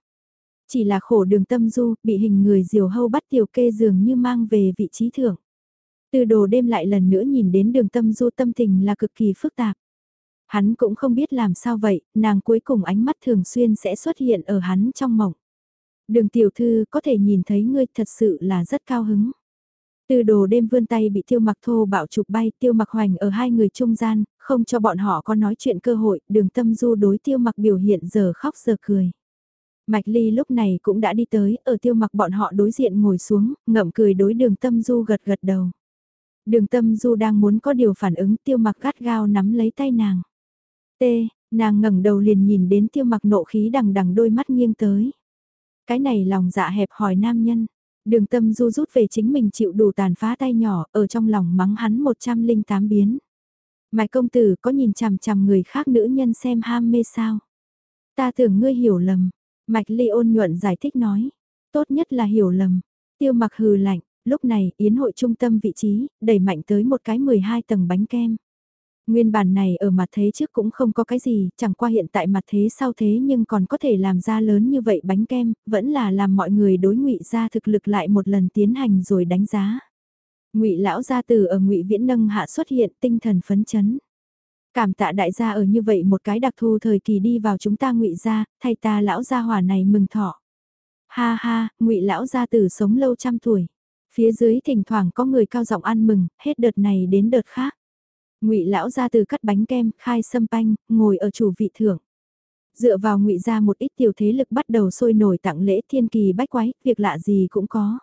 Chỉ là khổ đường tâm du, bị hình người diều hâu bắt tiểu kê dường như mang về vị trí thưởng. Từ đồ đêm lại lần nữa nhìn đến đường tâm du tâm tình là cực kỳ phức tạp. Hắn cũng không biết làm sao vậy, nàng cuối cùng ánh mắt thường xuyên sẽ xuất hiện ở hắn trong mộng. Đường tiểu thư có thể nhìn thấy ngươi thật sự là rất cao hứng. Từ đồ đêm vươn tay bị tiêu mặc thô bạo chụp bay tiêu mặc hoành ở hai người trung gian, không cho bọn họ có nói chuyện cơ hội, đường tâm du đối tiêu mặc biểu hiện giờ khóc giờ cười. Mạch Ly lúc này cũng đã đi tới, ở tiêu mặc bọn họ đối diện ngồi xuống, ngậm cười đối đường tâm du gật gật đầu. Đường tâm du đang muốn có điều phản ứng tiêu mặc gắt gao nắm lấy tay nàng. T, nàng ngẩng đầu liền nhìn đến tiêu mặc nộ khí đằng đằng đôi mắt nghiêng tới. Cái này lòng dạ hẹp hỏi nam nhân. Đường tâm du rút về chính mình chịu đủ tàn phá tay nhỏ ở trong lòng mắng hắn 108 biến. Mạch công tử có nhìn chằm chằm người khác nữ nhân xem ham mê sao? Ta tưởng ngươi hiểu lầm. Mạch ly ôn nhuận giải thích nói. Tốt nhất là hiểu lầm. Tiêu mặc hừ lạnh, Lúc này, yến hội trung tâm vị trí, đẩy mạnh tới một cái 12 tầng bánh kem. Nguyên bản này ở mặt thế trước cũng không có cái gì, chẳng qua hiện tại mặt thế sau thế nhưng còn có thể làm ra lớn như vậy bánh kem, vẫn là làm mọi người đối ngụy ra thực lực lại một lần tiến hành rồi đánh giá. Ngụy lão gia từ ở Ngụy Viễn nâng hạ xuất hiện tinh thần phấn chấn. Cảm tạ đại gia ở như vậy một cái đặc thù thời kỳ đi vào chúng ta Ngụy gia, thay ta lão gia hỏa này mừng thọ. Ha ha, Ngụy lão gia tử sống lâu trăm tuổi. Phía dưới thỉnh thoảng có người cao giọng ăn mừng, hết đợt này đến đợt khác. Ngụy lão ra từ cắt bánh kem, khai sâm panh, ngồi ở chủ vị thưởng. Dựa vào ngụy ra một ít tiểu thế lực bắt đầu sôi nổi tặng lễ thiên kỳ bách quái, việc lạ gì cũng có.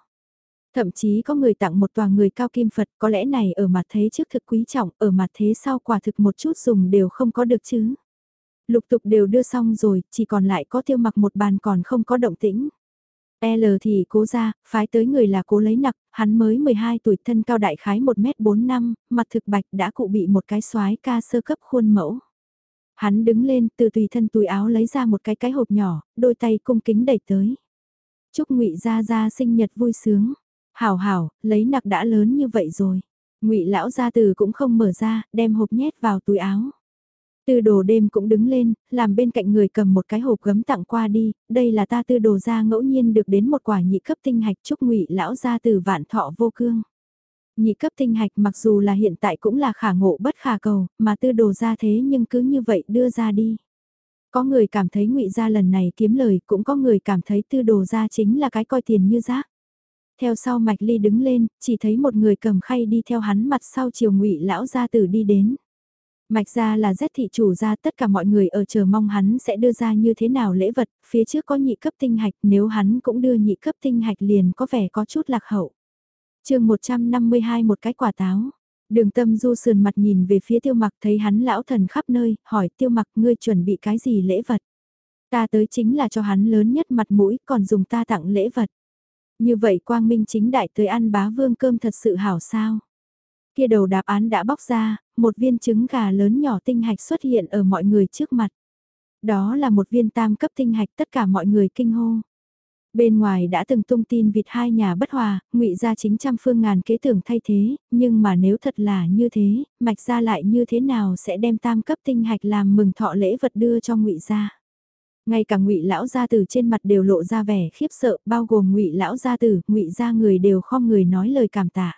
Thậm chí có người tặng một tòa người cao kim Phật, có lẽ này ở mặt thế trước thực quý trọng, ở mặt thế sau quả thực một chút dùng đều không có được chứ. Lục tục đều đưa xong rồi, chỉ còn lại có tiêu mặc một bàn còn không có động tĩnh. L thì cố ra, phái tới người là cố lấy nặc, hắn mới 12 tuổi thân cao đại khái 1m4 năm, mặt thực bạch đã cụ bị một cái xoái ca sơ cấp khuôn mẫu. Hắn đứng lên từ tùy thân túi áo lấy ra một cái cái hộp nhỏ, đôi tay cung kính đẩy tới. Chúc ngụy ra ra sinh nhật vui sướng. Hảo hảo, lấy nặc đã lớn như vậy rồi. ngụy lão gia từ cũng không mở ra, đem hộp nhét vào túi áo. Tư đồ đêm cũng đứng lên, làm bên cạnh người cầm một cái hộp gấm tặng qua đi, đây là ta tư đồ ra ngẫu nhiên được đến một quả nhị cấp tinh hạch chúc ngụy lão ra từ vạn thọ vô cương. Nhị cấp tinh hạch mặc dù là hiện tại cũng là khả ngộ bất khả cầu, mà tư đồ ra thế nhưng cứ như vậy đưa ra đi. Có người cảm thấy ngụy ra lần này kiếm lời, cũng có người cảm thấy tư đồ ra chính là cái coi tiền như rác. Theo sau mạch ly đứng lên, chỉ thấy một người cầm khay đi theo hắn mặt sau chiều ngụy lão gia tử đi đến. Mạch ra là Z thị chủ ra tất cả mọi người ở chờ mong hắn sẽ đưa ra như thế nào lễ vật, phía trước có nhị cấp tinh hạch nếu hắn cũng đưa nhị cấp tinh hạch liền có vẻ có chút lạc hậu. chương 152 một cái quả táo. Đường tâm du sườn mặt nhìn về phía tiêu mặc thấy hắn lão thần khắp nơi, hỏi tiêu mặc ngươi chuẩn bị cái gì lễ vật. Ta tới chính là cho hắn lớn nhất mặt mũi còn dùng ta tặng lễ vật. Như vậy quang minh chính đại tới ăn bá vương cơm thật sự hảo sao. Kia đầu đáp án đã bóc ra, một viên trứng gà lớn nhỏ tinh hạch xuất hiện ở mọi người trước mặt. Đó là một viên tam cấp tinh hạch tất cả mọi người kinh hô. Bên ngoài đã từng tung tin vịt hai nhà bất hòa, ngụy gia chính trăm phương ngàn kế tưởng thay thế, nhưng mà nếu thật là như thế, mạch gia lại như thế nào sẽ đem tam cấp tinh hạch làm mừng thọ lễ vật đưa cho ngụy gia. Ngay cả ngụy lão gia tử trên mặt đều lộ ra vẻ khiếp sợ, bao gồm ngụy lão gia tử, ngụy gia người đều không người nói lời cảm tạ.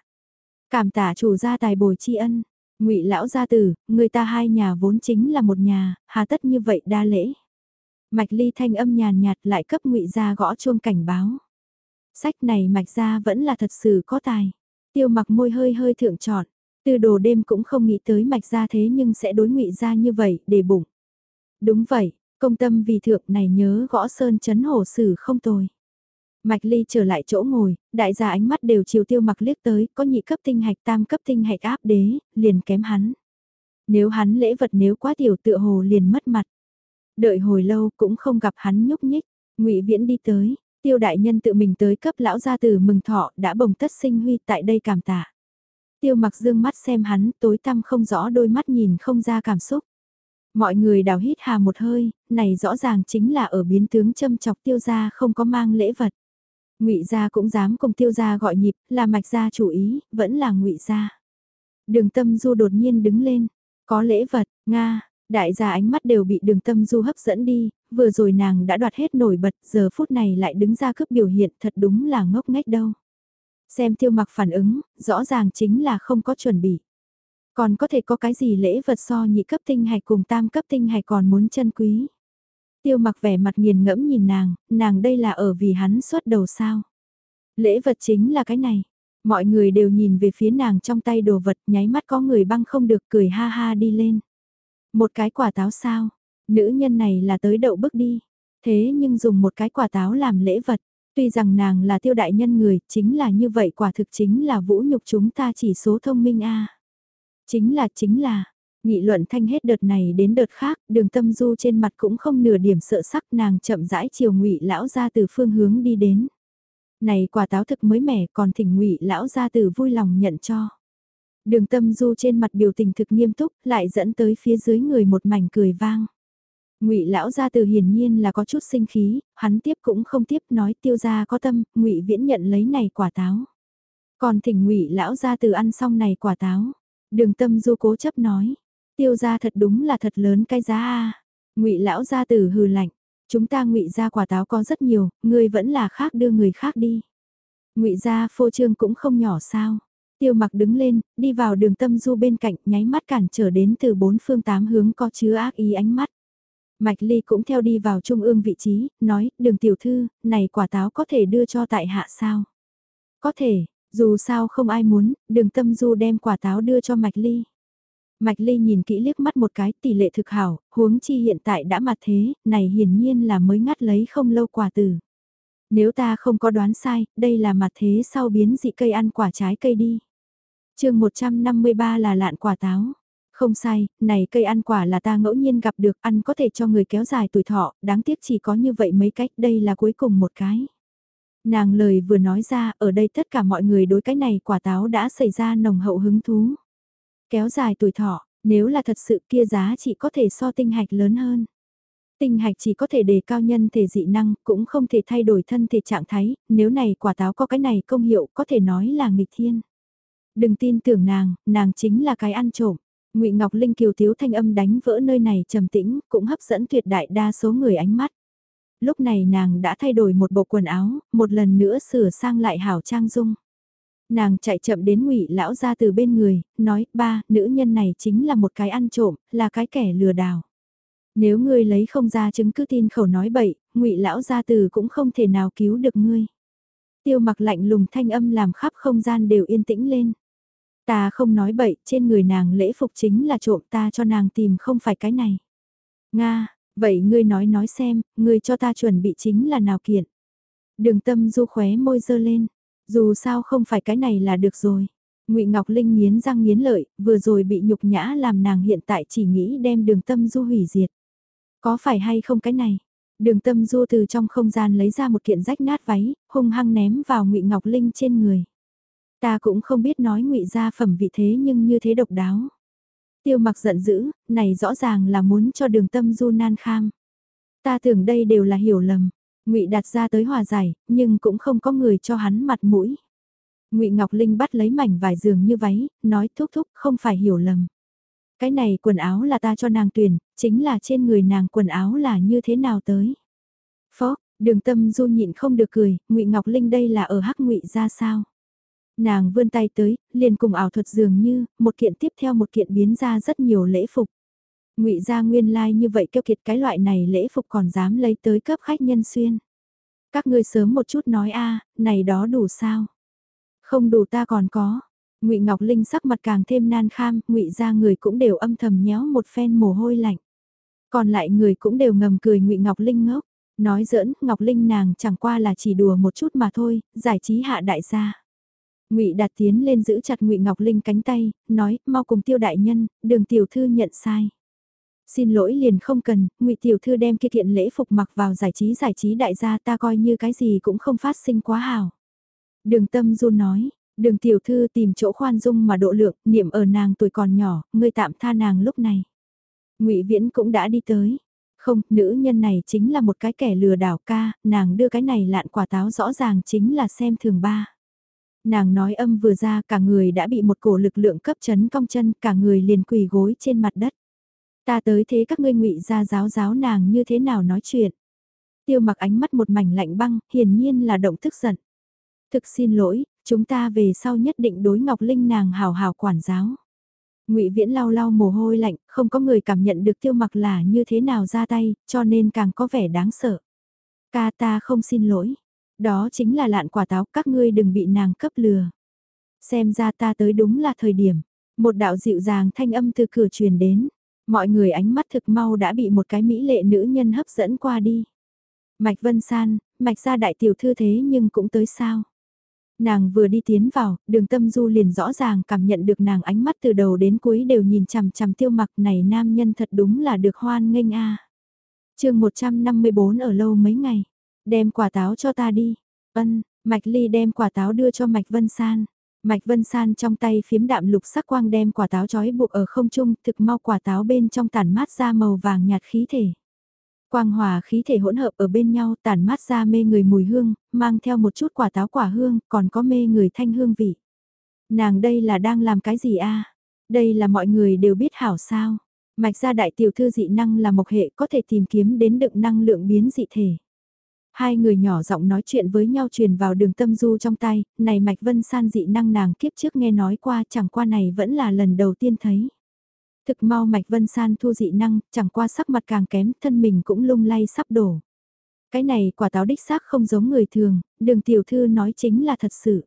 Cảm tạ chủ gia tài bồi tri ân, ngụy lão gia tử, người ta hai nhà vốn chính là một nhà, hà tất như vậy đa lễ. Mạch ly thanh âm nhàn nhạt lại cấp ngụy gia gõ chuông cảnh báo. Sách này mạch gia vẫn là thật sự có tài. Tiêu mặc môi hơi hơi thượng trọn. Từ đồ đêm cũng không nghĩ tới mạch gia thế nhưng sẽ đối ngụy gia như vậy, để bụng. Đúng vậy, công tâm vì thượng này nhớ gõ sơn chấn hổ sử không tồi. Mạch Ly trở lại chỗ ngồi, đại gia ánh mắt đều chiều tiêu mặc liếc tới, có nhị cấp tinh hạch tam cấp tinh hạch áp đế, liền kém hắn. Nếu hắn lễ vật nếu quá tiểu tựa hồ liền mất mặt. Đợi hồi lâu cũng không gặp hắn nhúc nhích, ngụy Viễn đi tới, tiêu đại nhân tự mình tới cấp lão gia tử mừng thọ đã bồng tất sinh huy tại đây cảm tạ. Tiêu mặc dương mắt xem hắn tối tăm không rõ đôi mắt nhìn không ra cảm xúc. Mọi người đào hít hà một hơi, này rõ ràng chính là ở biến tướng châm chọc tiêu gia không có mang lễ vật. Ngụy gia cũng dám cùng tiêu gia gọi nhịp, là mạch gia chủ ý, vẫn là ngụy gia. Đường tâm du đột nhiên đứng lên, có lễ vật, Nga, đại gia ánh mắt đều bị đường tâm du hấp dẫn đi, vừa rồi nàng đã đoạt hết nổi bật, giờ phút này lại đứng ra cướp biểu hiện thật đúng là ngốc nghếch đâu. Xem tiêu mặc phản ứng, rõ ràng chính là không có chuẩn bị. Còn có thể có cái gì lễ vật so nhị cấp tinh hạch cùng tam cấp tinh hạch còn muốn chân quý. Tiêu mặc vẻ mặt nghiền ngẫm nhìn nàng, nàng đây là ở vì hắn xuất đầu sao. Lễ vật chính là cái này. Mọi người đều nhìn về phía nàng trong tay đồ vật nháy mắt có người băng không được cười ha ha đi lên. Một cái quả táo sao? Nữ nhân này là tới đậu bước đi. Thế nhưng dùng một cái quả táo làm lễ vật. Tuy rằng nàng là tiêu đại nhân người, chính là như vậy quả thực chính là vũ nhục chúng ta chỉ số thông minh a. Chính là chính là, nghị luận thanh hết đợt này đến đợt khác, đường tâm du trên mặt cũng không nửa điểm sợ sắc nàng chậm rãi chiều ngụy lão ra từ phương hướng đi đến. Này quả táo thực mới mẻ còn thỉnh ngụy lão ra từ vui lòng nhận cho. Đường tâm du trên mặt biểu tình thực nghiêm túc lại dẫn tới phía dưới người một mảnh cười vang. Ngụy lão gia từ hiển nhiên là có chút sinh khí, hắn tiếp cũng không tiếp nói tiêu gia có tâm, Ngụy Viễn nhận lấy này quả táo. Còn thỉnh Ngụy lão gia từ ăn xong này quả táo. Đường tâm du cố chấp nói, tiêu gia thật đúng là thật lớn cái giá a. Ngụy lão gia tử hừ lạnh, chúng ta ngụy gia quả táo có rất nhiều, ngươi vẫn là khác đưa người khác đi. Ngụy gia phô trương cũng không nhỏ sao? Tiêu mặc đứng lên, đi vào đường tâm du bên cạnh, nháy mắt cản trở đến từ bốn phương tám hướng có chứa ác ý ánh mắt. Mạch Ly cũng theo đi vào trung ương vị trí, nói, đường tiểu thư, này quả táo có thể đưa cho tại hạ sao? Có thể, dù sao không ai muốn, đường tâm du đem quả táo đưa cho Mạch Ly. Mạch Ly nhìn kỹ liếc mắt một cái tỷ lệ thực hảo, huống chi hiện tại đã mặt thế, này hiển nhiên là mới ngắt lấy không lâu quả tử. Nếu ta không có đoán sai, đây là mặt thế sau biến dị cây ăn quả trái cây đi. chương 153 là lạn quả táo. Không sai, này cây ăn quả là ta ngẫu nhiên gặp được ăn có thể cho người kéo dài tuổi thọ, đáng tiếc chỉ có như vậy mấy cách, đây là cuối cùng một cái. Nàng lời vừa nói ra, ở đây tất cả mọi người đối cái này quả táo đã xảy ra nồng hậu hứng thú. Kéo dài tuổi thọ, nếu là thật sự kia giá chỉ có thể so tinh hạch lớn hơn. Tinh hạch chỉ có thể đề cao nhân thể dị năng, cũng không thể thay đổi thân thể trạng thái, nếu này quả táo có cái này công hiệu có thể nói là nghịch thiên. Đừng tin tưởng nàng, nàng chính là cái ăn trộm. ngụy Ngọc Linh kiều thiếu thanh âm đánh vỡ nơi này trầm tĩnh, cũng hấp dẫn tuyệt đại đa số người ánh mắt lúc này nàng đã thay đổi một bộ quần áo, một lần nữa sửa sang lại hảo trang dung. Nàng chạy chậm đến ngụy lão ra từ bên người, nói, ba, nữ nhân này chính là một cái ăn trộm, là cái kẻ lừa đảo. Nếu ngươi lấy không ra chứng cứ tin khẩu nói bậy, ngụy lão gia từ cũng không thể nào cứu được ngươi. Tiêu mặc lạnh lùng thanh âm làm khắp không gian đều yên tĩnh lên. Ta không nói bậy, trên người nàng lễ phục chính là trộm ta cho nàng tìm không phải cái này. Nga, Vậy ngươi nói nói xem, ngươi cho ta chuẩn bị chính là nào kiện. Đường tâm du khóe môi dơ lên, dù sao không phải cái này là được rồi. ngụy Ngọc Linh nghiến răng nghiến lợi, vừa rồi bị nhục nhã làm nàng hiện tại chỉ nghĩ đem đường tâm du hủy diệt. Có phải hay không cái này? Đường tâm du từ trong không gian lấy ra một kiện rách nát váy, hung hăng ném vào ngụy Ngọc Linh trên người. Ta cũng không biết nói ngụy gia phẩm vị thế nhưng như thế độc đáo. Tiêu mặc giận dữ, này rõ ràng là muốn cho đường tâm du nan kham. Ta tưởng đây đều là hiểu lầm. Ngụy đặt ra tới hòa giải, nhưng cũng không có người cho hắn mặt mũi. Ngụy Ngọc Linh bắt lấy mảnh vải giường như váy, nói thúc thúc không phải hiểu lầm. Cái này quần áo là ta cho nàng tuyển, chính là trên người nàng quần áo là như thế nào tới. Phó, đường tâm du nhịn không được cười, ngụy Ngọc Linh đây là ở hắc ngụy ra sao. Nàng vươn tay tới, liền cùng ảo thuật dường như, một kiện tiếp theo một kiện biến ra rất nhiều lễ phục ngụy gia nguyên lai like như vậy kêu kiệt cái loại này lễ phục còn dám lấy tới cấp khách nhân xuyên. Các ngươi sớm một chút nói a này đó đủ sao? Không đủ ta còn có. Ngụy Ngọc Linh sắc mặt càng thêm nan kham, ngụy gia người cũng đều âm thầm nhéo một phen mồ hôi lạnh. Còn lại người cũng đều ngầm cười ngụy Ngọc Linh ngốc. Nói giỡn, Ngọc Linh nàng chẳng qua là chỉ đùa một chút mà thôi, giải trí hạ đại gia. Ngụy Đạt tiến lên giữ chặt Ngụy Ngọc Linh cánh tay, nói, mau cùng Tiêu đại nhân, Đường tiểu thư nhận sai. Xin lỗi liền không cần, Ngụy tiểu thư đem kia kiện lễ phục mặc vào giải trí giải trí đại gia ta coi như cái gì cũng không phát sinh quá hảo. Đường Tâm Du nói, Đường tiểu thư tìm chỗ khoan dung mà độ lượng, niệm ở nàng tuổi còn nhỏ, ngươi tạm tha nàng lúc này. Ngụy Viễn cũng đã đi tới. Không, nữ nhân này chính là một cái kẻ lừa đảo ca, nàng đưa cái này lạn quả táo rõ ràng chính là xem thường ba. Nàng nói âm vừa ra cả người đã bị một cổ lực lượng cấp chấn cong chân cả người liền quỳ gối trên mặt đất. Ta tới thế các ngươi ngụy ra giáo giáo nàng như thế nào nói chuyện. Tiêu mặc ánh mắt một mảnh lạnh băng, hiển nhiên là động thức giận. Thực xin lỗi, chúng ta về sau nhất định đối Ngọc Linh nàng hào hào quản giáo. Ngụy Viễn lau lau mồ hôi lạnh, không có người cảm nhận được tiêu mặc là như thế nào ra tay, cho nên càng có vẻ đáng sợ. Ca ta không xin lỗi. Đó chính là lạn quả táo, các ngươi đừng bị nàng cấp lừa. Xem ra ta tới đúng là thời điểm. Một đạo dịu dàng thanh âm từ cửa truyền đến. Mọi người ánh mắt thực mau đã bị một cái mỹ lệ nữ nhân hấp dẫn qua đi. Mạch Vân San, Mạch gia đại tiểu thư thế nhưng cũng tới sao? Nàng vừa đi tiến vào, đường tâm du liền rõ ràng cảm nhận được nàng ánh mắt từ đầu đến cuối đều nhìn chằm chằm tiêu mặc này nam nhân thật đúng là được hoan nghênh a. À. chương 154 ở lâu mấy ngày, đem quả táo cho ta đi. Ân, Mạch Ly đem quả táo đưa cho Mạch Vân San. Mạch Vân San trong tay phiếm đạm lục sắc quang đem quả táo trói buộc ở không trung, thực mau quả táo bên trong tản mát ra màu vàng nhạt khí thể. Quang hòa khí thể hỗn hợp ở bên nhau tản mát ra mê người mùi hương, mang theo một chút quả táo quả hương, còn có mê người thanh hương vị. Nàng đây là đang làm cái gì a? Đây là mọi người đều biết hảo sao. Mạch gia đại tiểu thư dị năng là mộc hệ có thể tìm kiếm đến đựng năng lượng biến dị thể. Hai người nhỏ giọng nói chuyện với nhau truyền vào đường tâm du trong tay, này Mạch Vân San dị năng nàng kiếp trước nghe nói qua chẳng qua này vẫn là lần đầu tiên thấy. Thực mau Mạch Vân San thu dị năng, chẳng qua sắc mặt càng kém, thân mình cũng lung lay sắp đổ. Cái này quả táo đích xác không giống người thường, đường tiểu thư nói chính là thật sự.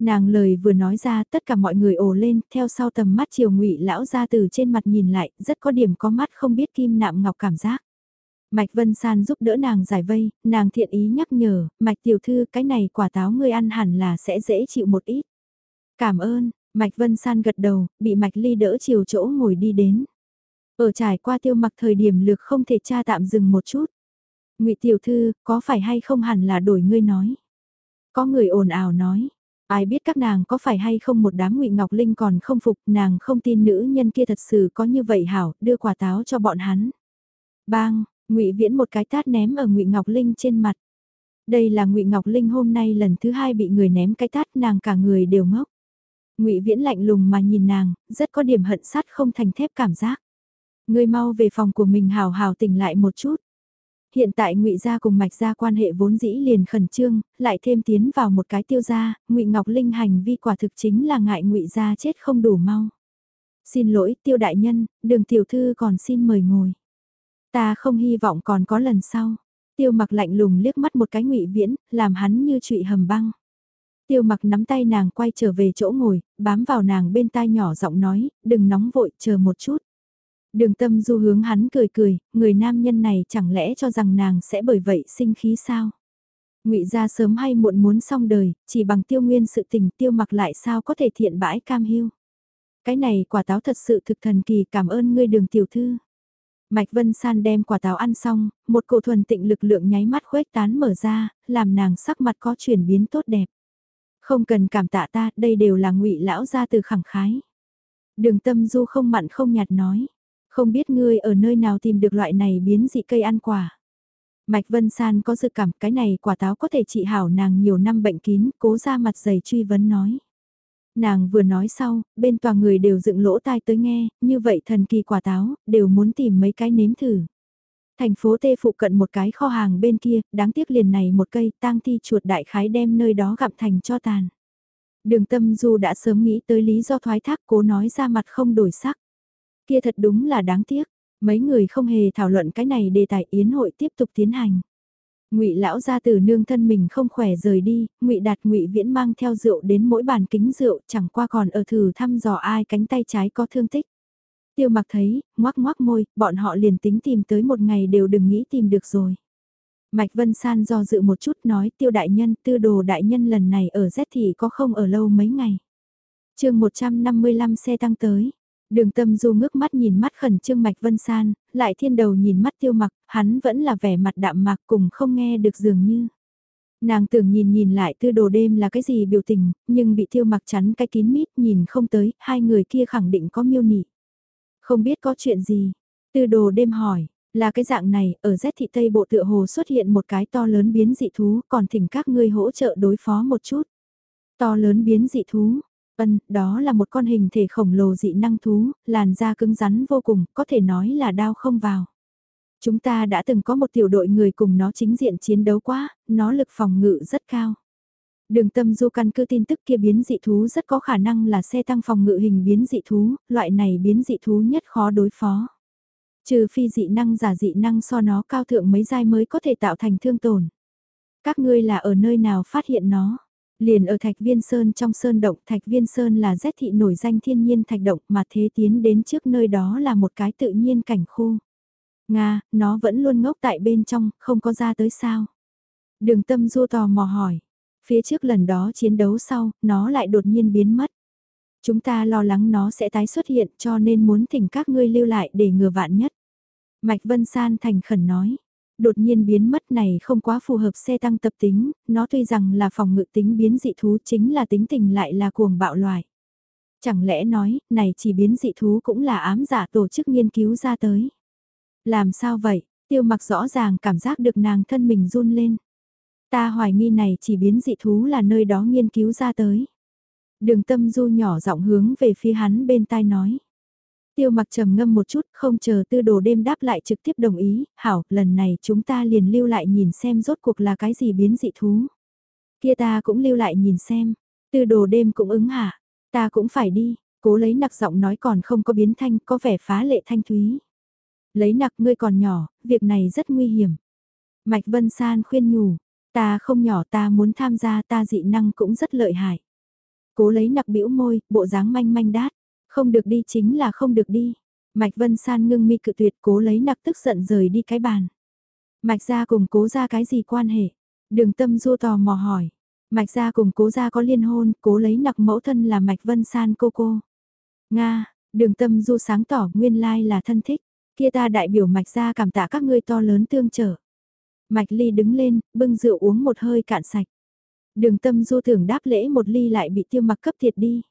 Nàng lời vừa nói ra tất cả mọi người ồ lên, theo sau tầm mắt chiều ngụy lão ra từ trên mặt nhìn lại, rất có điểm có mắt không biết kim nạm ngọc cảm giác. Mạch Vân San giúp đỡ nàng giải vây, nàng thiện ý nhắc nhở, Mạch tiểu thư cái này quả táo ngươi ăn hẳn là sẽ dễ chịu một ít. Cảm ơn, Mạch Vân San gật đầu, bị Mạch Ly đỡ chiều chỗ ngồi đi đến. Ở trải qua tiêu mặc thời điểm lược không thể tra tạm dừng một chút. ngụy tiểu thư, có phải hay không hẳn là đổi ngươi nói. Có người ồn ào nói, ai biết các nàng có phải hay không một đám ngụy Ngọc Linh còn không phục, nàng không tin nữ nhân kia thật sự có như vậy hảo, đưa quả táo cho bọn hắn. Bang, ngụy Viễn một cái tát ném ở ngụy Ngọc Linh trên mặt. Đây là ngụy Ngọc Linh hôm nay lần thứ hai bị người ném cái tát nàng cả người đều ngốc ngụy Viễn lạnh lùng mà nhìn nàng, rất có điểm hận sát không thành thép cảm giác. Ngươi mau về phòng của mình hào hào tỉnh lại một chút. Hiện tại ngụy gia cùng mạch gia quan hệ vốn dĩ liền khẩn trương, lại thêm tiến vào một cái tiêu gia, ngụy Ngọc Linh hành vi quả thực chính là ngại ngụy gia chết không đủ mau. Xin lỗi tiêu đại nhân, đường tiểu thư còn xin mời ngồi. Ta không hy vọng còn có lần sau. Tiêu mặc lạnh lùng liếc mắt một cái ngụy viễn, làm hắn như trụy hầm băng. Tiêu mặc nắm tay nàng quay trở về chỗ ngồi, bám vào nàng bên tai nhỏ giọng nói, đừng nóng vội, chờ một chút. Đường tâm du hướng hắn cười cười, người nam nhân này chẳng lẽ cho rằng nàng sẽ bởi vậy sinh khí sao? ngụy ra sớm hay muộn muốn xong đời, chỉ bằng tiêu nguyên sự tình tiêu mặc lại sao có thể thiện bãi cam hiu. Cái này quả táo thật sự thực thần kỳ cảm ơn ngươi đường tiểu thư. Mạch Vân San đem quả táo ăn xong, một cổ thuần tịnh lực lượng nháy mắt khuếch tán mở ra, làm nàng sắc mặt có chuyển biến tốt đẹp. Không cần cảm tạ ta, đây đều là ngụy lão ra từ khẳng khái. Đường tâm du không mặn không nhạt nói. Không biết ngươi ở nơi nào tìm được loại này biến dị cây ăn quả. Mạch Vân San có dự cảm cái này quả táo có thể trị hảo nàng nhiều năm bệnh kín, cố ra mặt dày truy vấn nói. Nàng vừa nói sau, bên tòa người đều dựng lỗ tai tới nghe, như vậy thần kỳ quả táo, đều muốn tìm mấy cái nếm thử. Thành phố Tê phụ cận một cái kho hàng bên kia, đáng tiếc liền này một cây tang thi chuột đại khái đem nơi đó gặm thành cho tàn. Đường tâm du đã sớm nghĩ tới lý do thoái thác cố nói ra mặt không đổi sắc. Kia thật đúng là đáng tiếc, mấy người không hề thảo luận cái này đề tài yến hội tiếp tục tiến hành. Ngụy lão gia tử nương thân mình không khỏe rời đi, Ngụy Đạt Ngụy Viễn mang theo rượu đến mỗi bàn kính rượu, chẳng qua còn ở thử thăm dò ai cánh tay trái có thương tích. Tiêu Mặc thấy, ngoác ngoác môi, bọn họ liền tính tìm tới một ngày đều đừng nghĩ tìm được rồi. Mạch Vân San do dự một chút nói tiêu đại nhân, tư đồ đại nhân lần này ở Z thì có không ở lâu mấy ngày. chương 155 xe tăng tới. Đường tâm du ngước mắt nhìn mắt khẩn trương Mạch Vân San, lại thiên đầu nhìn mắt tiêu mặc, hắn vẫn là vẻ mặt đạm mạc cùng không nghe được dường như. Nàng tưởng nhìn nhìn lại tư đồ đêm là cái gì biểu tình, nhưng bị tiêu mặc chắn cái kín mít nhìn không tới, hai người kia khẳng định có miêu nị. Không biết có chuyện gì, tư đồ đêm hỏi, là cái dạng này, ở Z thị Tây Bộ tựa hồ xuất hiện một cái to lớn biến dị thú, còn thỉnh các ngươi hỗ trợ đối phó một chút. To lớn biến dị thú, Ân, đó là một con hình thể khổng lồ dị năng thú, làn da cứng rắn vô cùng, có thể nói là đao không vào. Chúng ta đã từng có một tiểu đội người cùng nó chính diện chiến đấu quá, nó lực phòng ngự rất cao. Đường tâm du căn cứ tin tức kia biến dị thú rất có khả năng là xe tăng phòng ngự hình biến dị thú, loại này biến dị thú nhất khó đối phó. Trừ phi dị năng giả dị năng so nó cao thượng mấy giai mới có thể tạo thành thương tổn. Các ngươi là ở nơi nào phát hiện nó? Liền ở Thạch Viên Sơn trong Sơn Động, Thạch Viên Sơn là rét thị nổi danh thiên nhiên thạch động mà thế tiến đến trước nơi đó là một cái tự nhiên cảnh khu. Nga, nó vẫn luôn ngốc tại bên trong, không có ra tới sao. Đường tâm du tò mò hỏi. Phía trước lần đó chiến đấu sau, nó lại đột nhiên biến mất. Chúng ta lo lắng nó sẽ tái xuất hiện cho nên muốn thỉnh các ngươi lưu lại để ngừa vạn nhất. Mạch Vân San thành khẩn nói đột nhiên biến mất này không quá phù hợp xe tăng tập tính, nó tuy rằng là phòng ngự tính biến dị thú chính là tính tình lại là cuồng bạo loài. Chẳng lẽ nói, này chỉ biến dị thú cũng là ám giả tổ chức nghiên cứu ra tới. Làm sao vậy, tiêu mặc rõ ràng cảm giác được nàng thân mình run lên. Ta hoài nghi này chỉ biến dị thú là nơi đó nghiên cứu ra tới. Đường tâm du nhỏ giọng hướng về phía hắn bên tai nói. Tiêu mặc trầm ngâm một chút, không chờ tư đồ đêm đáp lại trực tiếp đồng ý, hảo, lần này chúng ta liền lưu lại nhìn xem rốt cuộc là cái gì biến dị thú. Kia ta cũng lưu lại nhìn xem, tư đồ đêm cũng ứng hả, ta cũng phải đi, cố lấy nặc giọng nói còn không có biến thanh, có vẻ phá lệ thanh thúy. Lấy nặc ngươi còn nhỏ, việc này rất nguy hiểm. Mạch Vân San khuyên nhủ, ta không nhỏ ta muốn tham gia ta dị năng cũng rất lợi hại. Cố lấy nặc bĩu môi, bộ dáng manh manh đát. Không được đi chính là không được đi. Mạch Vân San ngưng mi cự tuyệt cố lấy nặc tức giận rời đi cái bàn. Mạch gia cùng cố ra cái gì quan hệ? Đường tâm du tò mò hỏi. Mạch gia cùng cố gia có liên hôn, cố lấy nặc mẫu thân là Mạch Vân San cô cô. Nga, đường tâm du sáng tỏ nguyên lai là thân thích. Kia ta đại biểu Mạch gia cảm tạ các ngươi to lớn tương trở. Mạch ly đứng lên, bưng rượu uống một hơi cạn sạch. Đường tâm du thưởng đáp lễ một ly lại bị tiêu mặc cấp thiệt đi.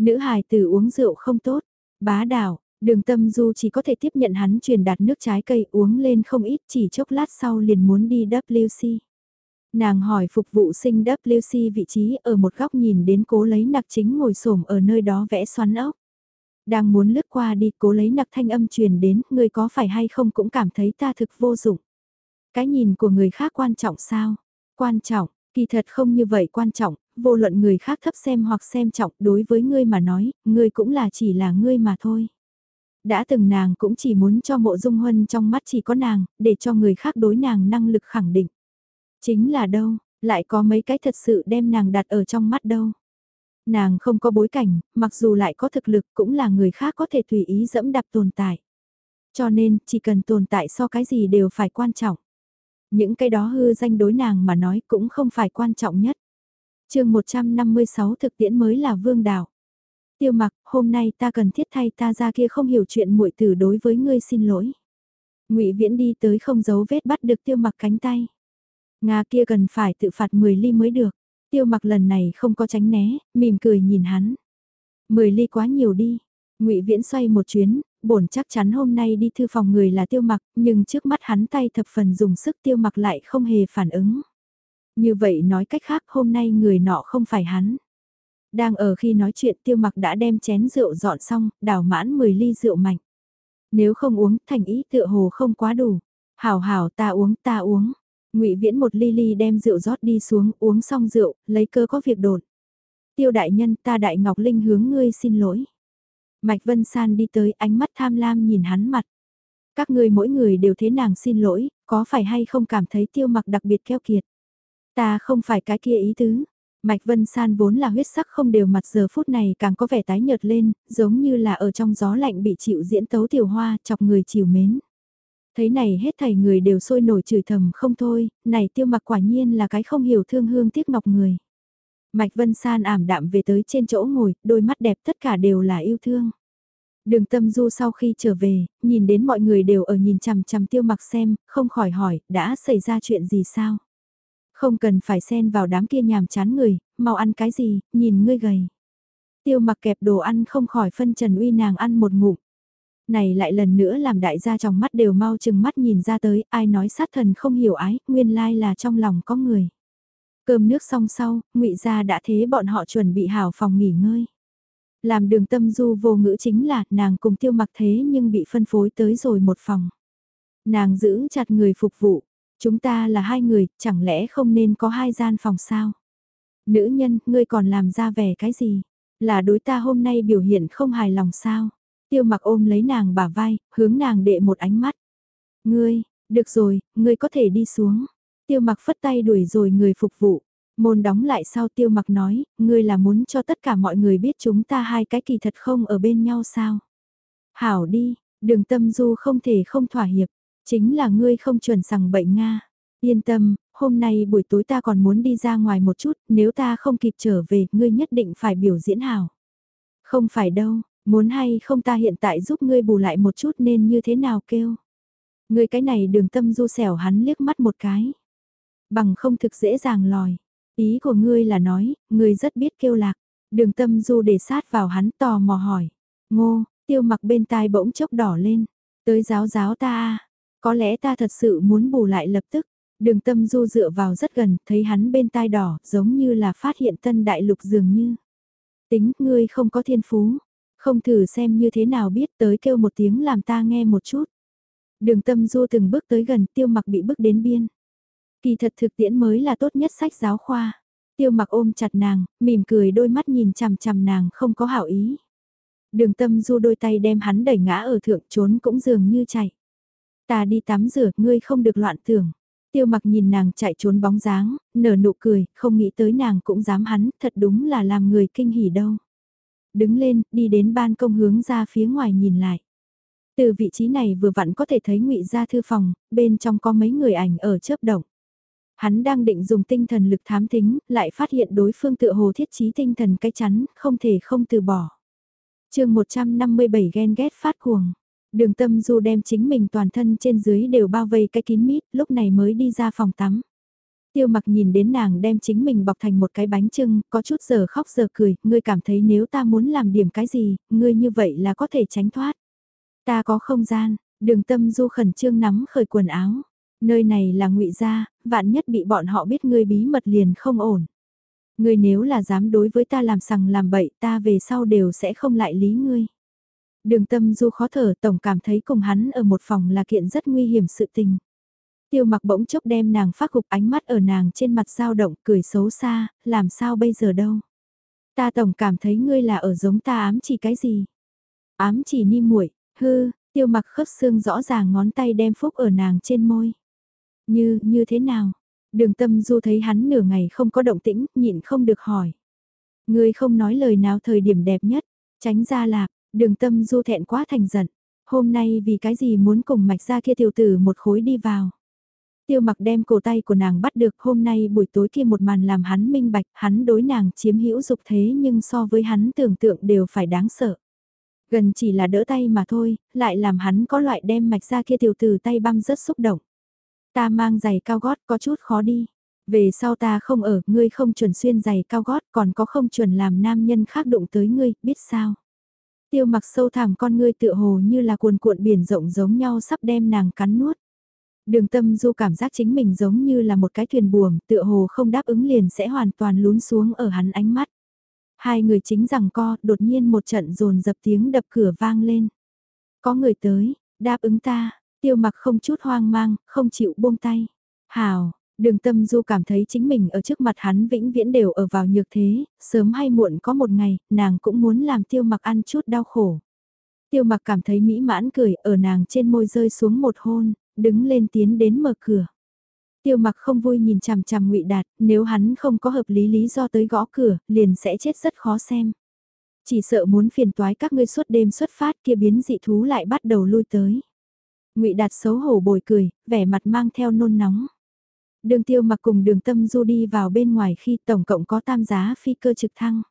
Nữ hài tử uống rượu không tốt, bá đảo, đường tâm du chỉ có thể tiếp nhận hắn truyền đạt nước trái cây uống lên không ít chỉ chốc lát sau liền muốn đi WC. Nàng hỏi phục vụ sinh WC vị trí ở một góc nhìn đến cố lấy nặc chính ngồi xổm ở nơi đó vẽ xoắn ốc. Đang muốn lướt qua đi cố lấy nặc thanh âm truyền đến, người có phải hay không cũng cảm thấy ta thực vô dụng. Cái nhìn của người khác quan trọng sao? Quan trọng, kỳ thật không như vậy quan trọng, vô luận người khác thấp xem hoặc xem trọng đối với ngươi mà nói, ngươi cũng là chỉ là ngươi mà thôi. Đã từng nàng cũng chỉ muốn cho mộ dung huân trong mắt chỉ có nàng, để cho người khác đối nàng năng lực khẳng định. Chính là đâu, lại có mấy cái thật sự đem nàng đặt ở trong mắt đâu. Nàng không có bối cảnh, mặc dù lại có thực lực cũng là người khác có thể tùy ý dẫm đạp tồn tại. Cho nên, chỉ cần tồn tại so cái gì đều phải quan trọng. Những cái đó hư danh đối nàng mà nói cũng không phải quan trọng nhất chương 156 thực tiễn mới là vương đạo. Tiêu mặc, hôm nay ta cần thiết thay ta ra kia không hiểu chuyện muội tử đối với ngươi xin lỗi. ngụy Viễn đi tới không giấu vết bắt được tiêu mặc cánh tay. Nga kia cần phải tự phạt 10 ly mới được. Tiêu mặc lần này không có tránh né, mỉm cười nhìn hắn. 10 ly quá nhiều đi. ngụy Viễn xoay một chuyến, bổn chắc chắn hôm nay đi thư phòng người là tiêu mặc, nhưng trước mắt hắn tay thập phần dùng sức tiêu mặc lại không hề phản ứng. Như vậy nói cách khác hôm nay người nọ không phải hắn. Đang ở khi nói chuyện tiêu mặc đã đem chén rượu dọn xong, đảo mãn 10 ly rượu mạnh. Nếu không uống, thành ý tựa hồ không quá đủ. Hảo hảo ta uống ta uống. ngụy Viễn một ly ly đem rượu rót đi xuống, uống xong rượu, lấy cơ có việc đột. Tiêu đại nhân ta đại ngọc linh hướng ngươi xin lỗi. Mạch Vân San đi tới ánh mắt tham lam nhìn hắn mặt. Các ngươi mỗi người đều thế nàng xin lỗi, có phải hay không cảm thấy tiêu mặc đặc biệt keo kiệt. Ta không phải cái kia ý tứ. Mạch Vân San vốn là huyết sắc không đều mặt giờ phút này càng có vẻ tái nhợt lên, giống như là ở trong gió lạnh bị chịu diễn tấu tiểu hoa chọc người chiều mến. Thấy này hết thảy người đều sôi nổi chửi thầm không thôi, này tiêu mặc quả nhiên là cái không hiểu thương hương tiếc ngọc người. Mạch Vân San ảm đạm về tới trên chỗ ngồi, đôi mắt đẹp tất cả đều là yêu thương. Đường tâm du sau khi trở về, nhìn đến mọi người đều ở nhìn chằm chằm tiêu mặc xem, không khỏi hỏi, đã xảy ra chuyện gì sao? Không cần phải xen vào đám kia nhàm chán người, mau ăn cái gì, nhìn ngươi gầy. Tiêu mặc kẹp đồ ăn không khỏi phân trần uy nàng ăn một ngụm. Này lại lần nữa làm đại gia trong mắt đều mau chừng mắt nhìn ra tới, ai nói sát thần không hiểu ái, nguyên lai là trong lòng có người. Cơm nước xong sau, ngụy gia đã thế bọn họ chuẩn bị hảo phòng nghỉ ngơi. Làm đường tâm du vô ngữ chính là nàng cùng tiêu mặc thế nhưng bị phân phối tới rồi một phòng. Nàng giữ chặt người phục vụ, chúng ta là hai người, chẳng lẽ không nên có hai gian phòng sao? Nữ nhân, ngươi còn làm ra vẻ cái gì? Là đối ta hôm nay biểu hiện không hài lòng sao? Tiêu mặc ôm lấy nàng bả vai, hướng nàng đệ một ánh mắt. Ngươi, được rồi, ngươi có thể đi xuống. Tiêu mặc phất tay đuổi rồi người phục vụ. Môn đóng lại sau tiêu mặc nói, ngươi là muốn cho tất cả mọi người biết chúng ta hai cái kỳ thật không ở bên nhau sao. Hảo đi, đường tâm du không thể không thỏa hiệp, chính là ngươi không chuẩn sằng bệnh Nga. Yên tâm, hôm nay buổi tối ta còn muốn đi ra ngoài một chút, nếu ta không kịp trở về, ngươi nhất định phải biểu diễn hảo. Không phải đâu, muốn hay không ta hiện tại giúp ngươi bù lại một chút nên như thế nào kêu. Ngươi cái này đường tâm du xẻo hắn liếc mắt một cái bằng không thực dễ dàng lòi. Ý của ngươi là nói, ngươi rất biết kêu lạc. Đường tâm du để sát vào hắn tò mò hỏi. Ngô, tiêu mặc bên tai bỗng chốc đỏ lên. Tới giáo giáo ta có lẽ ta thật sự muốn bù lại lập tức. Đường tâm du dựa vào rất gần, thấy hắn bên tai đỏ, giống như là phát hiện tân đại lục dường như. Tính, ngươi không có thiên phú. Không thử xem như thế nào biết tới kêu một tiếng làm ta nghe một chút. Đường tâm du từng bước tới gần tiêu mặc bị bước đến biên. Kỳ thật thực tiễn mới là tốt nhất sách giáo khoa. Tiêu mặc ôm chặt nàng, mỉm cười đôi mắt nhìn chằm chằm nàng không có hảo ý. Đường tâm du đôi tay đem hắn đẩy ngã ở thượng trốn cũng dường như chạy. Ta đi tắm rửa, ngươi không được loạn tưởng. Tiêu mặc nhìn nàng chạy trốn bóng dáng, nở nụ cười, không nghĩ tới nàng cũng dám hắn, thật đúng là làm người kinh hỉ đâu. Đứng lên, đi đến ban công hướng ra phía ngoài nhìn lại. Từ vị trí này vừa vặn có thể thấy ngụy ra thư phòng, bên trong có mấy người ảnh ở chớp động. Hắn đang định dùng tinh thần lực thám thính, lại phát hiện đối phương tựa hồ thiết trí tinh thần cái chắn, không thể không từ bỏ. chương 157 ghen ghét phát cuồng. Đường tâm du đem chính mình toàn thân trên dưới đều bao vây cái kín mít, lúc này mới đi ra phòng tắm. Tiêu mặc nhìn đến nàng đem chính mình bọc thành một cái bánh trưng, có chút giờ khóc giờ cười, ngươi cảm thấy nếu ta muốn làm điểm cái gì, ngươi như vậy là có thể tránh thoát. Ta có không gian, đường tâm du khẩn trương nắm khởi quần áo. Nơi này là ngụy gia, vạn nhất bị bọn họ biết ngươi bí mật liền không ổn. Ngươi nếu là dám đối với ta làm sằng làm bậy ta về sau đều sẽ không lại lý ngươi. Đường tâm du khó thở tổng cảm thấy cùng hắn ở một phòng là kiện rất nguy hiểm sự tình. Tiêu mặc bỗng chốc đem nàng phát gục ánh mắt ở nàng trên mặt dao động cười xấu xa, làm sao bây giờ đâu. Ta tổng cảm thấy ngươi là ở giống ta ám chỉ cái gì. Ám chỉ ni muội hư, tiêu mặc khớp xương rõ ràng ngón tay đem phúc ở nàng trên môi. Như, như thế nào? Đường tâm du thấy hắn nửa ngày không có động tĩnh, nhịn không được hỏi. ngươi không nói lời nào thời điểm đẹp nhất, tránh ra lạc, đường tâm du thẹn quá thành giận. Hôm nay vì cái gì muốn cùng mạch ra kia tiểu tử một khối đi vào. Tiêu mặc đem cổ tay của nàng bắt được hôm nay buổi tối kia một màn làm hắn minh bạch, hắn đối nàng chiếm hữu dục thế nhưng so với hắn tưởng tượng đều phải đáng sợ. Gần chỉ là đỡ tay mà thôi, lại làm hắn có loại đem mạch ra kia tiểu tử tay băm rất xúc động. Ta mang giày cao gót có chút khó đi. Về sau ta không ở, ngươi không chuẩn xuyên giày cao gót còn có không chuẩn làm nam nhân khác đụng tới ngươi, biết sao? Tiêu mặc sâu thẳm con ngươi tựa hồ như là cuồn cuộn biển rộng giống nhau sắp đem nàng cắn nuốt. Đường tâm du cảm giác chính mình giống như là một cái thuyền buồm tựa hồ không đáp ứng liền sẽ hoàn toàn lún xuống ở hắn ánh mắt. Hai người chính rằng co, đột nhiên một trận rồn dập tiếng đập cửa vang lên. Có người tới, đáp ứng ta, tiêu mặc không chút hoang mang, không chịu buông tay. Hào, đường tâm du cảm thấy chính mình ở trước mặt hắn vĩnh viễn đều ở vào nhược thế, sớm hay muộn có một ngày, nàng cũng muốn làm tiêu mặc ăn chút đau khổ. Tiêu mặc cảm thấy mỹ mãn cười ở nàng trên môi rơi xuống một hôn, đứng lên tiến đến mở cửa. Tiêu mặc không vui nhìn chằm chằm ngụy Đạt, nếu hắn không có hợp lý lý do tới gõ cửa, liền sẽ chết rất khó xem. Chỉ sợ muốn phiền toái các ngươi suốt đêm xuất phát kia biến dị thú lại bắt đầu lui tới. ngụy Đạt xấu hổ bồi cười, vẻ mặt mang theo nôn nóng. Đường tiêu mặc cùng đường tâm du đi vào bên ngoài khi tổng cộng có tam giá phi cơ trực thăng.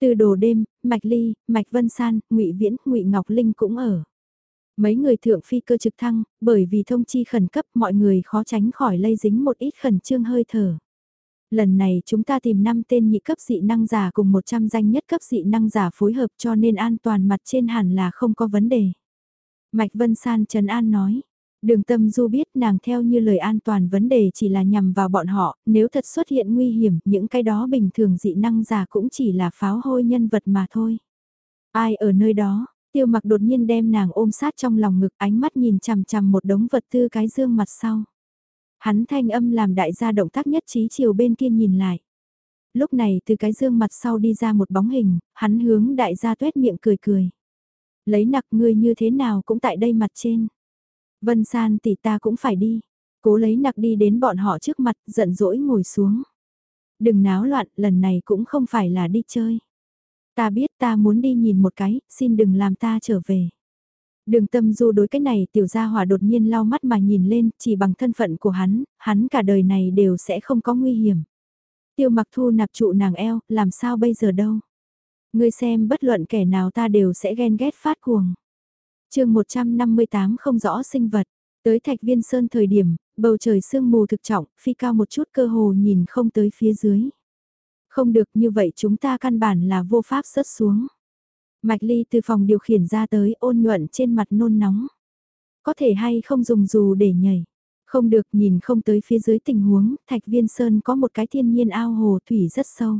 Từ đồ đêm, Mạch Ly, Mạch Vân San, ngụy Viễn, ngụy Ngọc Linh cũng ở. Mấy người thượng phi cơ trực thăng, bởi vì thông chi khẩn cấp mọi người khó tránh khỏi lây dính một ít khẩn trương hơi thở. Lần này chúng ta tìm 5 tên nhị cấp dị năng giả cùng 100 danh nhất cấp dị năng giả phối hợp cho nên an toàn mặt trên hẳn là không có vấn đề. Mạch Vân San Trần An nói. Đường tâm du biết nàng theo như lời an toàn vấn đề chỉ là nhằm vào bọn họ, nếu thật xuất hiện nguy hiểm, những cái đó bình thường dị năng giả cũng chỉ là pháo hôi nhân vật mà thôi. Ai ở nơi đó, Tiêu mặc đột nhiên đem nàng ôm sát trong lòng ngực ánh mắt nhìn chằm chằm một đống vật tư cái dương mặt sau. Hắn thanh âm làm đại gia động tác nhất trí chiều bên kia nhìn lại. Lúc này từ cái dương mặt sau đi ra một bóng hình, hắn hướng đại gia tuét miệng cười cười. Lấy nặc ngươi như thế nào cũng tại đây mặt trên. Vân san tỷ ta cũng phải đi. Cố lấy nặc đi đến bọn họ trước mặt, giận dỗi ngồi xuống. Đừng náo loạn, lần này cũng không phải là đi chơi. Ta biết ta muốn đi nhìn một cái, xin đừng làm ta trở về. Đường tâm du đối cái này tiểu gia hỏa đột nhiên lau mắt mà nhìn lên, chỉ bằng thân phận của hắn, hắn cả đời này đều sẽ không có nguy hiểm. Tiêu mặc thu nạp trụ nàng eo, làm sao bây giờ đâu. Ngươi xem bất luận kẻ nào ta đều sẽ ghen ghét phát cuồng chương 158 không rõ sinh vật, tới thạch viên sơn thời điểm, bầu trời sương mù thực trọng, phi cao một chút cơ hồ nhìn không tới phía dưới. Không được như vậy chúng ta căn bản là vô pháp rớt xuống. Mạch Ly từ phòng điều khiển ra tới ôn nhuận trên mặt nôn nóng. Có thể hay không dùng dù để nhảy. Không được nhìn không tới phía dưới tình huống, Thạch Viên Sơn có một cái thiên nhiên ao hồ thủy rất sâu.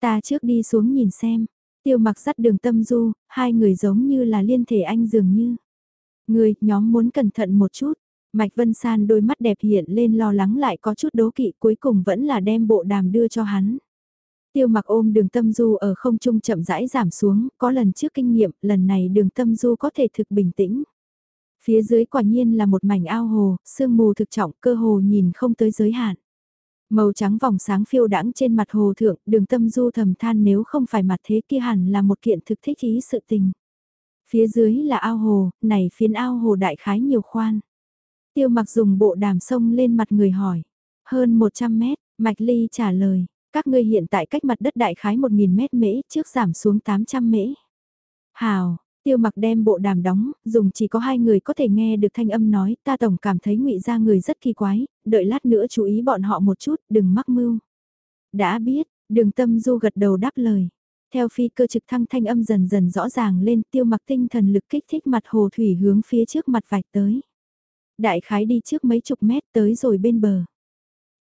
Ta trước đi xuống nhìn xem, tiêu mặc dắt đường tâm du, hai người giống như là liên thể anh dường như. Người, nhóm muốn cẩn thận một chút. Mạch Vân San đôi mắt đẹp hiện lên lo lắng lại có chút đố kỵ cuối cùng vẫn là đem bộ đàm đưa cho hắn. Tiêu mặc ôm đường tâm du ở không trung chậm rãi giảm xuống, có lần trước kinh nghiệm, lần này đường tâm du có thể thực bình tĩnh. Phía dưới quả nhiên là một mảnh ao hồ, sương mù thực trọng, cơ hồ nhìn không tới giới hạn. Màu trắng vòng sáng phiêu đãng trên mặt hồ thượng, đường tâm du thầm than nếu không phải mặt thế kia hẳn là một kiện thực thích ý sự tình. Phía dưới là ao hồ, này phiến ao hồ đại khái nhiều khoan. Tiêu mặc dùng bộ đàm sông lên mặt người hỏi. Hơn 100 mét, Mạch Ly trả lời. Các ngươi hiện tại cách mặt đất đại khái 1.000 mét mễ trước giảm xuống 800 mễ. Hào, tiêu mặc đem bộ đàm đóng, dùng chỉ có hai người có thể nghe được thanh âm nói, ta tổng cảm thấy ngụy ra người rất kỳ quái, đợi lát nữa chú ý bọn họ một chút, đừng mắc mưu. Đã biết, đường tâm du gật đầu đáp lời. Theo phi cơ trực thăng thanh âm dần dần rõ ràng lên tiêu mặc tinh thần lực kích thích mặt hồ thủy hướng phía trước mặt vạch tới. Đại khái đi trước mấy chục mét tới rồi bên bờ.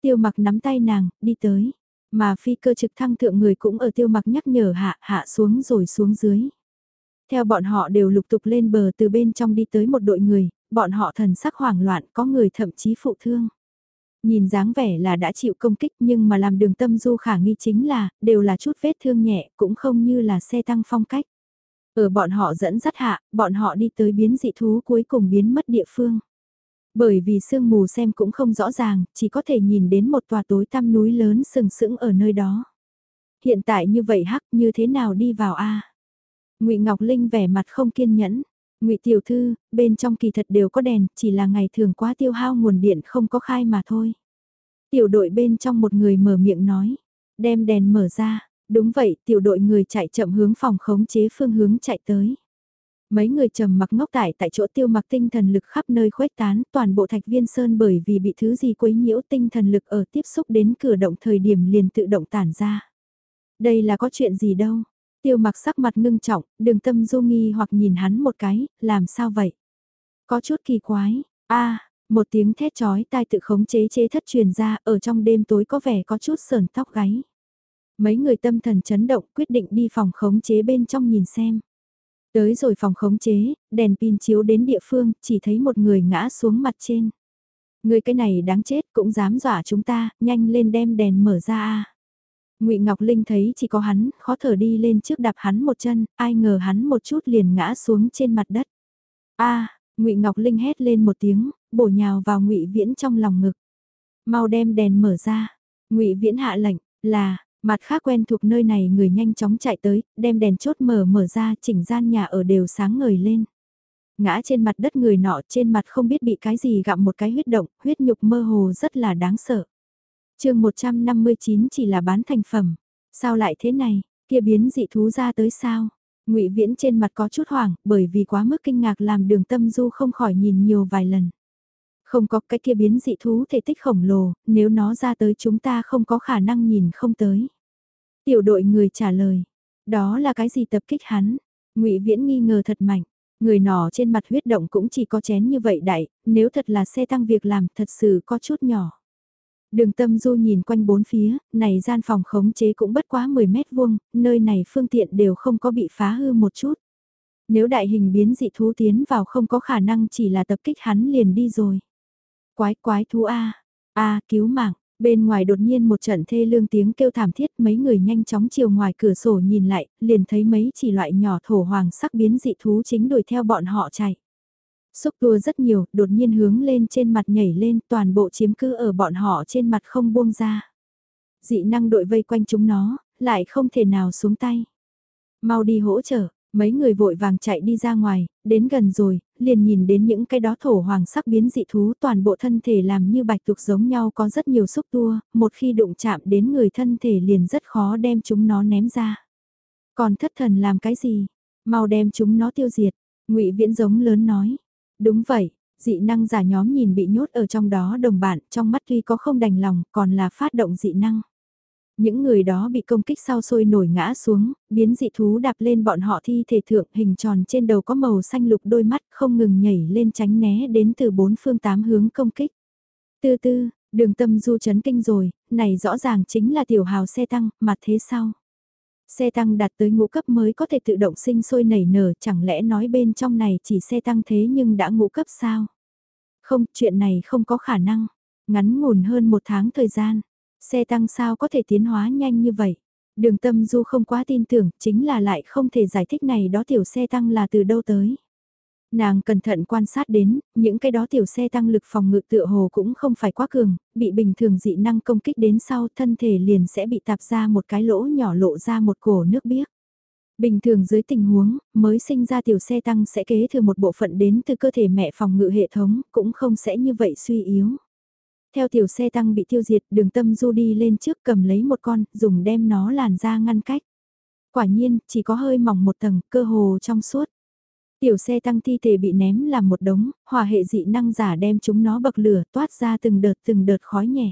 Tiêu mặc nắm tay nàng, đi tới. Mà phi cơ trực thăng thượng người cũng ở tiêu mặc nhắc nhở hạ hạ xuống rồi xuống dưới. Theo bọn họ đều lục tục lên bờ từ bên trong đi tới một đội người, bọn họ thần sắc hoảng loạn có người thậm chí phụ thương. Nhìn dáng vẻ là đã chịu công kích nhưng mà làm đường tâm du khả nghi chính là, đều là chút vết thương nhẹ, cũng không như là xe tăng phong cách. Ở bọn họ dẫn dắt hạ, bọn họ đi tới biến dị thú cuối cùng biến mất địa phương. Bởi vì sương mù xem cũng không rõ ràng, chỉ có thể nhìn đến một tòa tối tăm núi lớn sừng sững ở nơi đó. Hiện tại như vậy hắc như thế nào đi vào a? Ngụy Ngọc Linh vẻ mặt không kiên nhẫn. Ngụy tiểu thư, bên trong kỳ thật đều có đèn, chỉ là ngày thường quá tiêu hao nguồn điện không có khai mà thôi. Tiểu đội bên trong một người mở miệng nói, đem đèn mở ra, đúng vậy, tiểu đội người chạy chậm hướng phòng khống chế phương hướng chạy tới. Mấy người trầm mặc ngốc tại tại chỗ tiêu mặc tinh thần lực khắp nơi khuếch tán, toàn bộ thạch viên sơn bởi vì bị thứ gì quấy nhiễu tinh thần lực ở tiếp xúc đến cửa động thời điểm liền tự động tản ra. Đây là có chuyện gì đâu? Tiêu mặc sắc mặt ngưng trọng, đường tâm du nghi hoặc nhìn hắn một cái, làm sao vậy? Có chút kỳ quái, a một tiếng thét chói tai tự khống chế chế thất truyền ra ở trong đêm tối có vẻ có chút sờn tóc gáy. Mấy người tâm thần chấn động quyết định đi phòng khống chế bên trong nhìn xem. Tới rồi phòng khống chế, đèn pin chiếu đến địa phương, chỉ thấy một người ngã xuống mặt trên. Người cái này đáng chết cũng dám dọa chúng ta, nhanh lên đem đèn mở ra a. Ngụy Ngọc Linh thấy chỉ có hắn, khó thở đi lên trước đạp hắn một chân, ai ngờ hắn một chút liền ngã xuống trên mặt đất. A, Ngụy Ngọc Linh hét lên một tiếng, bổ nhào vào Ngụy Viễn trong lòng ngực. Mau đem đèn mở ra. Ngụy Viễn hạ lệnh, là, mặt khác quen thuộc nơi này người nhanh chóng chạy tới, đem đèn chốt mở mở ra, chỉnh gian nhà ở đều sáng ngời lên. Ngã trên mặt đất người nọ trên mặt không biết bị cái gì gặm một cái huyết động, huyết nhục mơ hồ rất là đáng sợ chương 159 chỉ là bán thành phẩm. Sao lại thế này, kia biến dị thú ra tới sao? ngụy Viễn trên mặt có chút hoảng, bởi vì quá mức kinh ngạc làm đường tâm du không khỏi nhìn nhiều vài lần. Không có cái kia biến dị thú thể tích khổng lồ, nếu nó ra tới chúng ta không có khả năng nhìn không tới. Tiểu đội người trả lời, đó là cái gì tập kích hắn? ngụy Viễn nghi ngờ thật mạnh, người nọ trên mặt huyết động cũng chỉ có chén như vậy đại, nếu thật là xe tăng việc làm thật sự có chút nhỏ. Đường tâm du nhìn quanh bốn phía, này gian phòng khống chế cũng bất quá 10 mét vuông, nơi này phương tiện đều không có bị phá hư một chút. Nếu đại hình biến dị thú tiến vào không có khả năng chỉ là tập kích hắn liền đi rồi. Quái quái thú A, A cứu mạng, bên ngoài đột nhiên một trận thê lương tiếng kêu thảm thiết mấy người nhanh chóng chiều ngoài cửa sổ nhìn lại, liền thấy mấy chỉ loại nhỏ thổ hoàng sắc biến dị thú chính đuổi theo bọn họ chạy. Xúc tua rất nhiều, đột nhiên hướng lên trên mặt nhảy lên, toàn bộ chiếm cứ ở bọn họ trên mặt không buông ra. Dị năng đội vây quanh chúng nó, lại không thể nào xuống tay. Mau đi hỗ trợ, mấy người vội vàng chạy đi ra ngoài, đến gần rồi, liền nhìn đến những cái đó thổ hoàng sắc biến dị thú toàn bộ thân thể làm như bạch tuộc giống nhau có rất nhiều xúc tua, một khi đụng chạm đến người thân thể liền rất khó đem chúng nó ném ra. Còn thất thần làm cái gì? Mau đem chúng nó tiêu diệt, ngụy Viễn giống lớn nói. Đúng vậy, dị năng giả nhóm nhìn bị nhốt ở trong đó đồng bạn trong mắt tuy có không đành lòng còn là phát động dị năng. Những người đó bị công kích sau sôi nổi ngã xuống, biến dị thú đạp lên bọn họ thi thể thượng hình tròn trên đầu có màu xanh lục đôi mắt không ngừng nhảy lên tránh né đến từ bốn phương tám hướng công kích. Tư tư, đường tâm du chấn kinh rồi, này rõ ràng chính là tiểu hào xe tăng, mà thế sau Xe tăng đạt tới ngũ cấp mới có thể tự động sinh sôi nảy nở, chẳng lẽ nói bên trong này chỉ xe tăng thế nhưng đã ngũ cấp sao? Không, chuyện này không có khả năng. Ngắn ngủn hơn một tháng thời gian, xe tăng sao có thể tiến hóa nhanh như vậy? Đường tâm du không quá tin tưởng, chính là lại không thể giải thích này đó tiểu xe tăng là từ đâu tới. Nàng cẩn thận quan sát đến, những cái đó tiểu xe tăng lực phòng ngự tựa hồ cũng không phải quá cường, bị bình thường dị năng công kích đến sau thân thể liền sẽ bị tạp ra một cái lỗ nhỏ lộ ra một cổ nước biếc. Bình thường dưới tình huống, mới sinh ra tiểu xe tăng sẽ kế thừa một bộ phận đến từ cơ thể mẹ phòng ngự hệ thống, cũng không sẽ như vậy suy yếu. Theo tiểu xe tăng bị tiêu diệt, đường tâm du đi lên trước cầm lấy một con, dùng đem nó làn ra ngăn cách. Quả nhiên, chỉ có hơi mỏng một tầng, cơ hồ trong suốt. Tiểu xe tăng thi thể bị ném làm một đống, hòa hệ dị năng giả đem chúng nó bậc lửa toát ra từng đợt từng đợt khói nhẹ.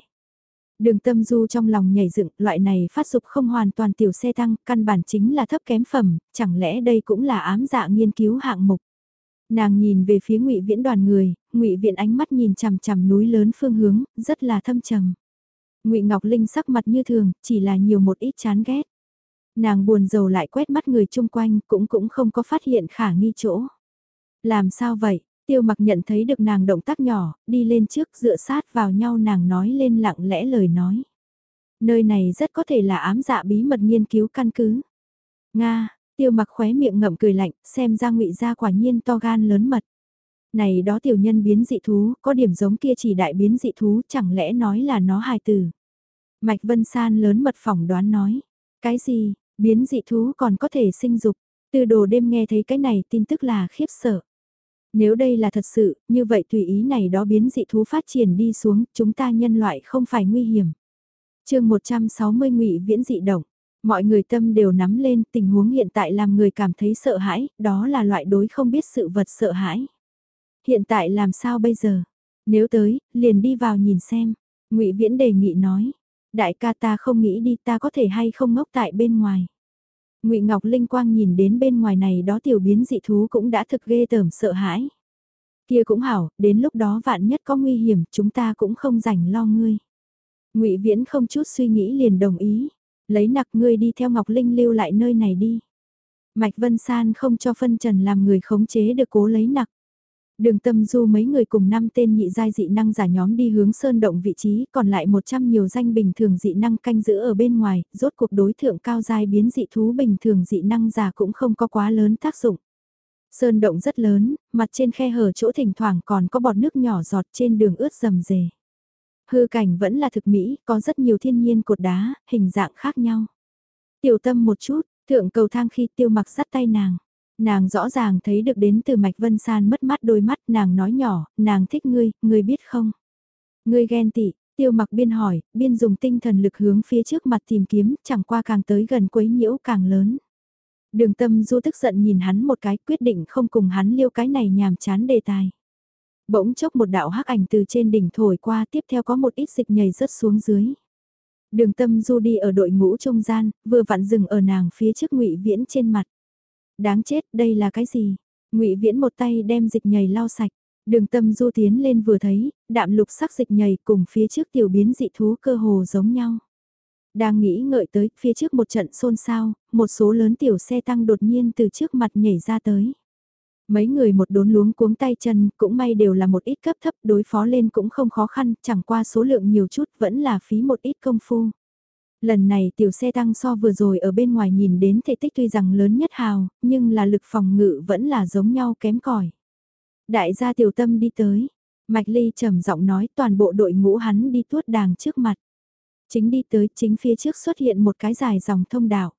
Đường tâm du trong lòng nhảy dựng, loại này phát dục không hoàn toàn tiểu xe tăng, căn bản chính là thấp kém phẩm, chẳng lẽ đây cũng là ám dạ nghiên cứu hạng mục. Nàng nhìn về phía ngụy viễn đoàn người, ngụy viện ánh mắt nhìn chằm chằm núi lớn phương hướng, rất là thâm trầm. ngụy Ngọc Linh sắc mặt như thường, chỉ là nhiều một ít chán ghét. Nàng buồn rầu lại quét mắt người chung quanh cũng cũng không có phát hiện khả nghi chỗ. Làm sao vậy? Tiêu mặc nhận thấy được nàng động tác nhỏ, đi lên trước dựa sát vào nhau nàng nói lên lặng lẽ lời nói. Nơi này rất có thể là ám dạ bí mật nghiên cứu căn cứ. Nga, tiêu mặc khóe miệng ngậm cười lạnh, xem ra ngụy ra quả nhiên to gan lớn mật. Này đó tiểu nhân biến dị thú, có điểm giống kia chỉ đại biến dị thú, chẳng lẽ nói là nó hài tử. Mạch Vân San lớn mật phỏng đoán nói. Cái gì, Biến dị thú còn có thể sinh dục, từ đồ đêm nghe thấy cái này tin tức là khiếp sợ. Nếu đây là thật sự, như vậy tùy ý này đó biến dị thú phát triển đi xuống, chúng ta nhân loại không phải nguy hiểm. chương 160 ngụy viễn dị động, mọi người tâm đều nắm lên tình huống hiện tại làm người cảm thấy sợ hãi, đó là loại đối không biết sự vật sợ hãi. Hiện tại làm sao bây giờ? Nếu tới, liền đi vào nhìn xem. ngụy Viễn đề nghị nói, đại ca ta không nghĩ đi ta có thể hay không ngốc tại bên ngoài. Ngụy Ngọc Linh Quang nhìn đến bên ngoài này đó tiểu biến dị thú cũng đã thực ghê tởm sợ hãi. Kia cũng hảo, đến lúc đó vạn nhất có nguy hiểm, chúng ta cũng không rảnh lo ngươi. Ngụy Viễn không chút suy nghĩ liền đồng ý, lấy nặc ngươi đi theo Ngọc Linh lưu lại nơi này đi. Mạch Vân San không cho phân trần làm người khống chế được cố lấy nặc. Đường tâm du mấy người cùng năm tên nhị giai dị năng giả nhóm đi hướng sơn động vị trí, còn lại 100 nhiều danh bình thường dị năng canh giữ ở bên ngoài, rốt cuộc đối thượng cao giai biến dị thú bình thường dị năng giả cũng không có quá lớn tác dụng. Sơn động rất lớn, mặt trên khe hở chỗ thỉnh thoảng còn có bọt nước nhỏ giọt trên đường ướt rầm rề. Hư cảnh vẫn là thực mỹ, có rất nhiều thiên nhiên cột đá, hình dạng khác nhau. Tiểu tâm một chút, thượng cầu thang khi tiêu mặc sắt tay nàng. Nàng rõ ràng thấy được đến từ Mạch Vân San mất mắt đôi mắt, nàng nói nhỏ, nàng thích ngươi, ngươi biết không? Ngươi ghen tị, tiêu mặc biên hỏi, biên dùng tinh thần lực hướng phía trước mặt tìm kiếm, chẳng qua càng tới gần quấy nhiễu càng lớn. Đường tâm du tức giận nhìn hắn một cái quyết định không cùng hắn liêu cái này nhàm chán đề tài. Bỗng chốc một đạo hắc ảnh từ trên đỉnh thổi qua tiếp theo có một ít dịch nhảy rớt xuống dưới. Đường tâm du đi ở đội ngũ trung gian, vừa vặn dừng ở nàng phía trước ngụy viễn trên mặt. Đáng chết, đây là cái gì? ngụy Viễn một tay đem dịch nhầy lau sạch. Đường tâm du tiến lên vừa thấy, đạm lục sắc dịch nhầy cùng phía trước tiểu biến dị thú cơ hồ giống nhau. Đang nghĩ ngợi tới, phía trước một trận xôn xao, một số lớn tiểu xe tăng đột nhiên từ trước mặt nhảy ra tới. Mấy người một đốn luống cuống tay chân, cũng may đều là một ít cấp thấp, đối phó lên cũng không khó khăn, chẳng qua số lượng nhiều chút vẫn là phí một ít công phu. Lần này tiểu xe tăng so vừa rồi ở bên ngoài nhìn đến thể tích tuy rằng lớn nhất hào, nhưng là lực phòng ngự vẫn là giống nhau kém cỏi. Đại gia tiểu tâm đi tới. Mạch Ly trầm giọng nói toàn bộ đội ngũ hắn đi tuốt đàng trước mặt. Chính đi tới chính phía trước xuất hiện một cái dài dòng thông đạo.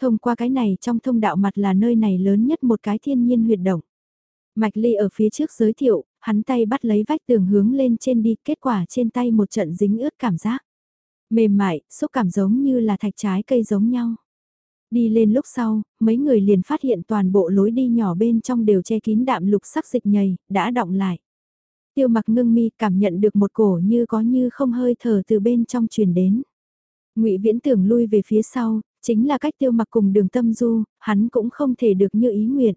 Thông qua cái này trong thông đạo mặt là nơi này lớn nhất một cái thiên nhiên huyệt động. Mạch Ly ở phía trước giới thiệu, hắn tay bắt lấy vách tường hướng lên trên đi, kết quả trên tay một trận dính ướt cảm giác. Mềm mại, xúc cảm giống như là thạch trái cây giống nhau. Đi lên lúc sau, mấy người liền phát hiện toàn bộ lối đi nhỏ bên trong đều che kín đạm lục sắc dịch nhầy, đã động lại. Tiêu mặc ngưng mi cảm nhận được một cổ như có như không hơi thở từ bên trong truyền đến. ngụy Viễn tưởng lui về phía sau, chính là cách tiêu mặc cùng đường tâm du, hắn cũng không thể được như ý nguyện.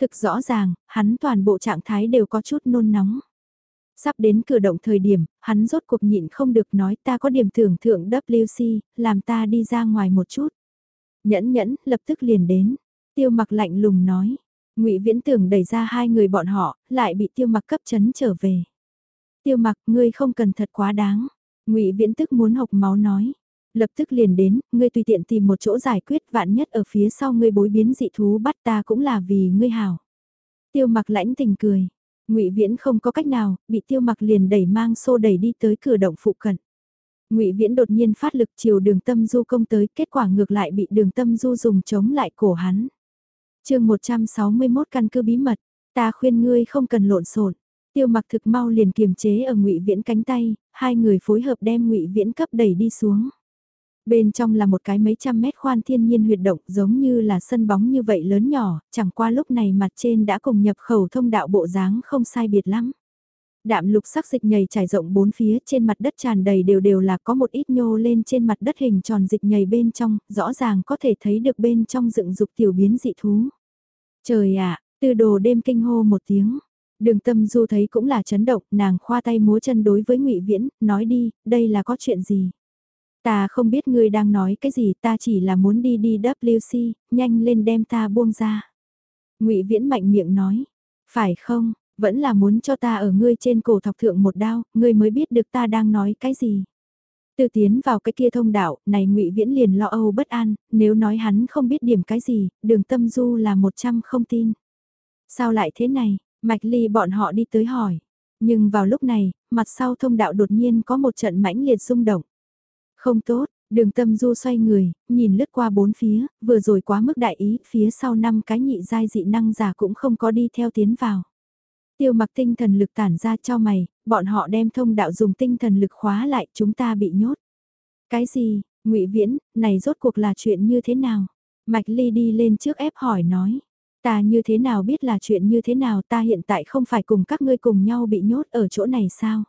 Thực rõ ràng, hắn toàn bộ trạng thái đều có chút nôn nóng. Sắp đến cửa động thời điểm, hắn rốt cuộc nhịn không được nói ta có điểm thưởng thượng WC, làm ta đi ra ngoài một chút. Nhẫn nhẫn, lập tức liền đến. Tiêu mặc lạnh lùng nói. ngụy Viễn tưởng đẩy ra hai người bọn họ, lại bị tiêu mặc cấp chấn trở về. Tiêu mặc, ngươi không cần thật quá đáng. ngụy Viễn tức muốn hộc máu nói. Lập tức liền đến, ngươi tùy tiện tìm một chỗ giải quyết vạn nhất ở phía sau ngươi bối biến dị thú bắt ta cũng là vì ngươi hảo. Tiêu mặc lãnh tình cười Ngụy Viễn không có cách nào, bị Tiêu Mặc liền đẩy mang xô đẩy đi tới cửa động phụ cận. Ngụy Viễn đột nhiên phát lực chiều Đường Tâm Du công tới, kết quả ngược lại bị Đường Tâm Du dùng chống lại cổ hắn. Chương 161 căn cứ bí mật, ta khuyên ngươi không cần lộn xộn. Tiêu Mặc thực mau liền kiềm chế ở Ngụy Viễn cánh tay, hai người phối hợp đem Ngụy Viễn cấp đẩy đi xuống. Bên trong là một cái mấy trăm mét khoan thiên nhiên huyệt động giống như là sân bóng như vậy lớn nhỏ, chẳng qua lúc này mặt trên đã cùng nhập khẩu thông đạo bộ dáng không sai biệt lắm. Đạm lục sắc dịch nhầy trải rộng bốn phía trên mặt đất tràn đầy đều đều là có một ít nhô lên trên mặt đất hình tròn dịch nhầy bên trong, rõ ràng có thể thấy được bên trong dựng dục tiểu biến dị thú. Trời ạ, từ đồ đêm kinh hô một tiếng. Đường tâm du thấy cũng là chấn động, nàng khoa tay múa chân đối với ngụy Viễn, nói đi, đây là có chuyện gì? Ta không biết ngươi đang nói cái gì ta chỉ là muốn đi đi WC, nhanh lên đem ta buông ra. ngụy Viễn mạnh miệng nói, phải không, vẫn là muốn cho ta ở ngươi trên cổ thọc thượng một đao, ngươi mới biết được ta đang nói cái gì. Từ tiến vào cái kia thông đạo, này ngụy Viễn liền lo âu bất an, nếu nói hắn không biết điểm cái gì, đường tâm du là một trăm không tin. Sao lại thế này, Mạch Ly bọn họ đi tới hỏi. Nhưng vào lúc này, mặt sau thông đạo đột nhiên có một trận mãnh liệt rung động. Không tốt, đường tâm du xoay người, nhìn lướt qua bốn phía, vừa rồi quá mức đại ý, phía sau năm cái nhị giai dị năng giả cũng không có đi theo tiến vào. Tiêu mặc tinh thần lực tản ra cho mày, bọn họ đem thông đạo dùng tinh thần lực khóa lại chúng ta bị nhốt. Cái gì, ngụy Viễn, này rốt cuộc là chuyện như thế nào? Mạch Ly đi lên trước ép hỏi nói. Ta như thế nào biết là chuyện như thế nào ta hiện tại không phải cùng các ngươi cùng nhau bị nhốt ở chỗ này sao?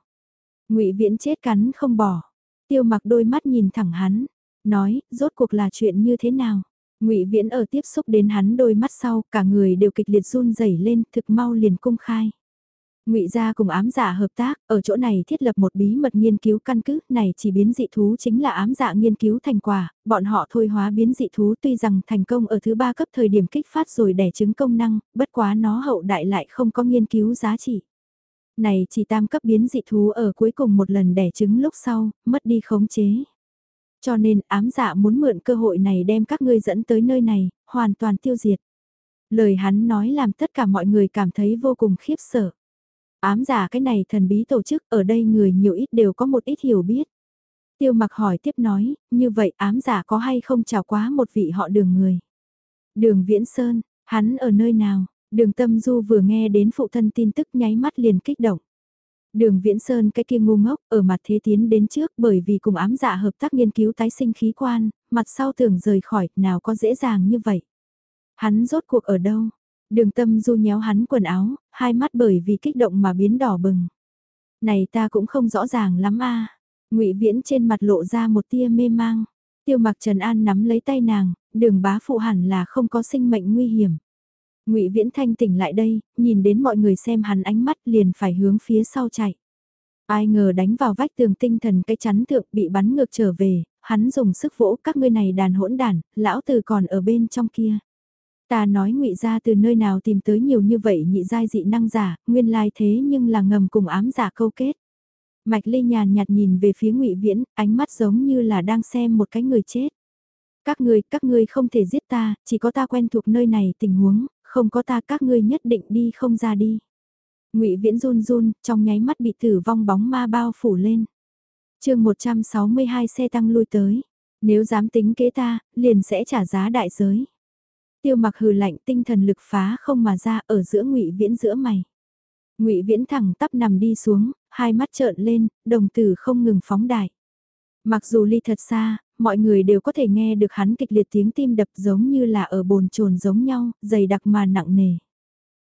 ngụy Viễn chết cắn không bỏ. Tiêu mặc đôi mắt nhìn thẳng hắn, nói, rốt cuộc là chuyện như thế nào? Ngụy Viễn ở tiếp xúc đến hắn đôi mắt sau, cả người đều kịch liệt run rẩy lên, thực mau liền cung khai. Ngụy gia cùng ám giả hợp tác, ở chỗ này thiết lập một bí mật nghiên cứu căn cứ, này chỉ biến dị thú chính là ám giả nghiên cứu thành quả, bọn họ thôi hóa biến dị thú tuy rằng thành công ở thứ ba cấp thời điểm kích phát rồi đẻ trứng công năng, bất quá nó hậu đại lại không có nghiên cứu giá trị. Này chỉ tam cấp biến dị thú ở cuối cùng một lần đẻ trứng lúc sau, mất đi khống chế. Cho nên ám dạ muốn mượn cơ hội này đem các ngươi dẫn tới nơi này, hoàn toàn tiêu diệt. Lời hắn nói làm tất cả mọi người cảm thấy vô cùng khiếp sợ. Ám giả cái này thần bí tổ chức ở đây người nhiều ít đều có một ít hiểu biết. Tiêu mặc hỏi tiếp nói, như vậy ám giả có hay không chào quá một vị họ đường người. Đường Viễn Sơn, hắn ở nơi nào? Đường Tâm Du vừa nghe đến phụ thân tin tức nháy mắt liền kích động. Đường Viễn Sơn cái kia ngu ngốc ở mặt thế tiến đến trước bởi vì cùng ám dạ hợp tác nghiên cứu tái sinh khí quan, mặt sau tưởng rời khỏi nào có dễ dàng như vậy. Hắn rốt cuộc ở đâu? Đường tâm du nhéo hắn quần áo, hai mắt bởi vì kích động mà biến đỏ bừng. Này ta cũng không rõ ràng lắm a. Ngụy Viễn trên mặt lộ ra một tia mê mang. Tiêu Mặc Trần An nắm lấy tay nàng, đường bá phụ hẳn là không có sinh mệnh nguy hiểm. Ngụy Viễn thanh tỉnh lại đây, nhìn đến mọi người xem hắn ánh mắt liền phải hướng phía sau chạy. Ai ngờ đánh vào vách tường tinh thần cái chắn thượng bị bắn ngược trở về, hắn dùng sức vỗ các ngươi này đàn hỗn đàn, lão tử còn ở bên trong kia. Ta nói ngụy ra từ nơi nào tìm tới nhiều như vậy nhị giai dị năng giả, nguyên lai thế nhưng là ngầm cùng ám giả câu kết. Mạch Lê nhàn nhạt nhìn về phía ngụy Viễn, ánh mắt giống như là đang xem một cái người chết. Các ngươi, các ngươi không thể giết ta, chỉ có ta quen thuộc nơi này tình huống, không có ta các ngươi nhất định đi không ra đi. Ngụy Viễn run run, trong nháy mắt bị tử vong bóng ma bao phủ lên. Chương 162 xe tăng lui tới, nếu dám tính kế ta, liền sẽ trả giá đại giới. Tiêu mặc hừ lạnh tinh thần lực phá không mà ra ở giữa ngụy viễn giữa mày. ngụy viễn thẳng tắp nằm đi xuống, hai mắt trợn lên, đồng tử không ngừng phóng đại. Mặc dù ly thật xa, mọi người đều có thể nghe được hắn kịch liệt tiếng tim đập giống như là ở bồn chồn giống nhau, dày đặc mà nặng nề.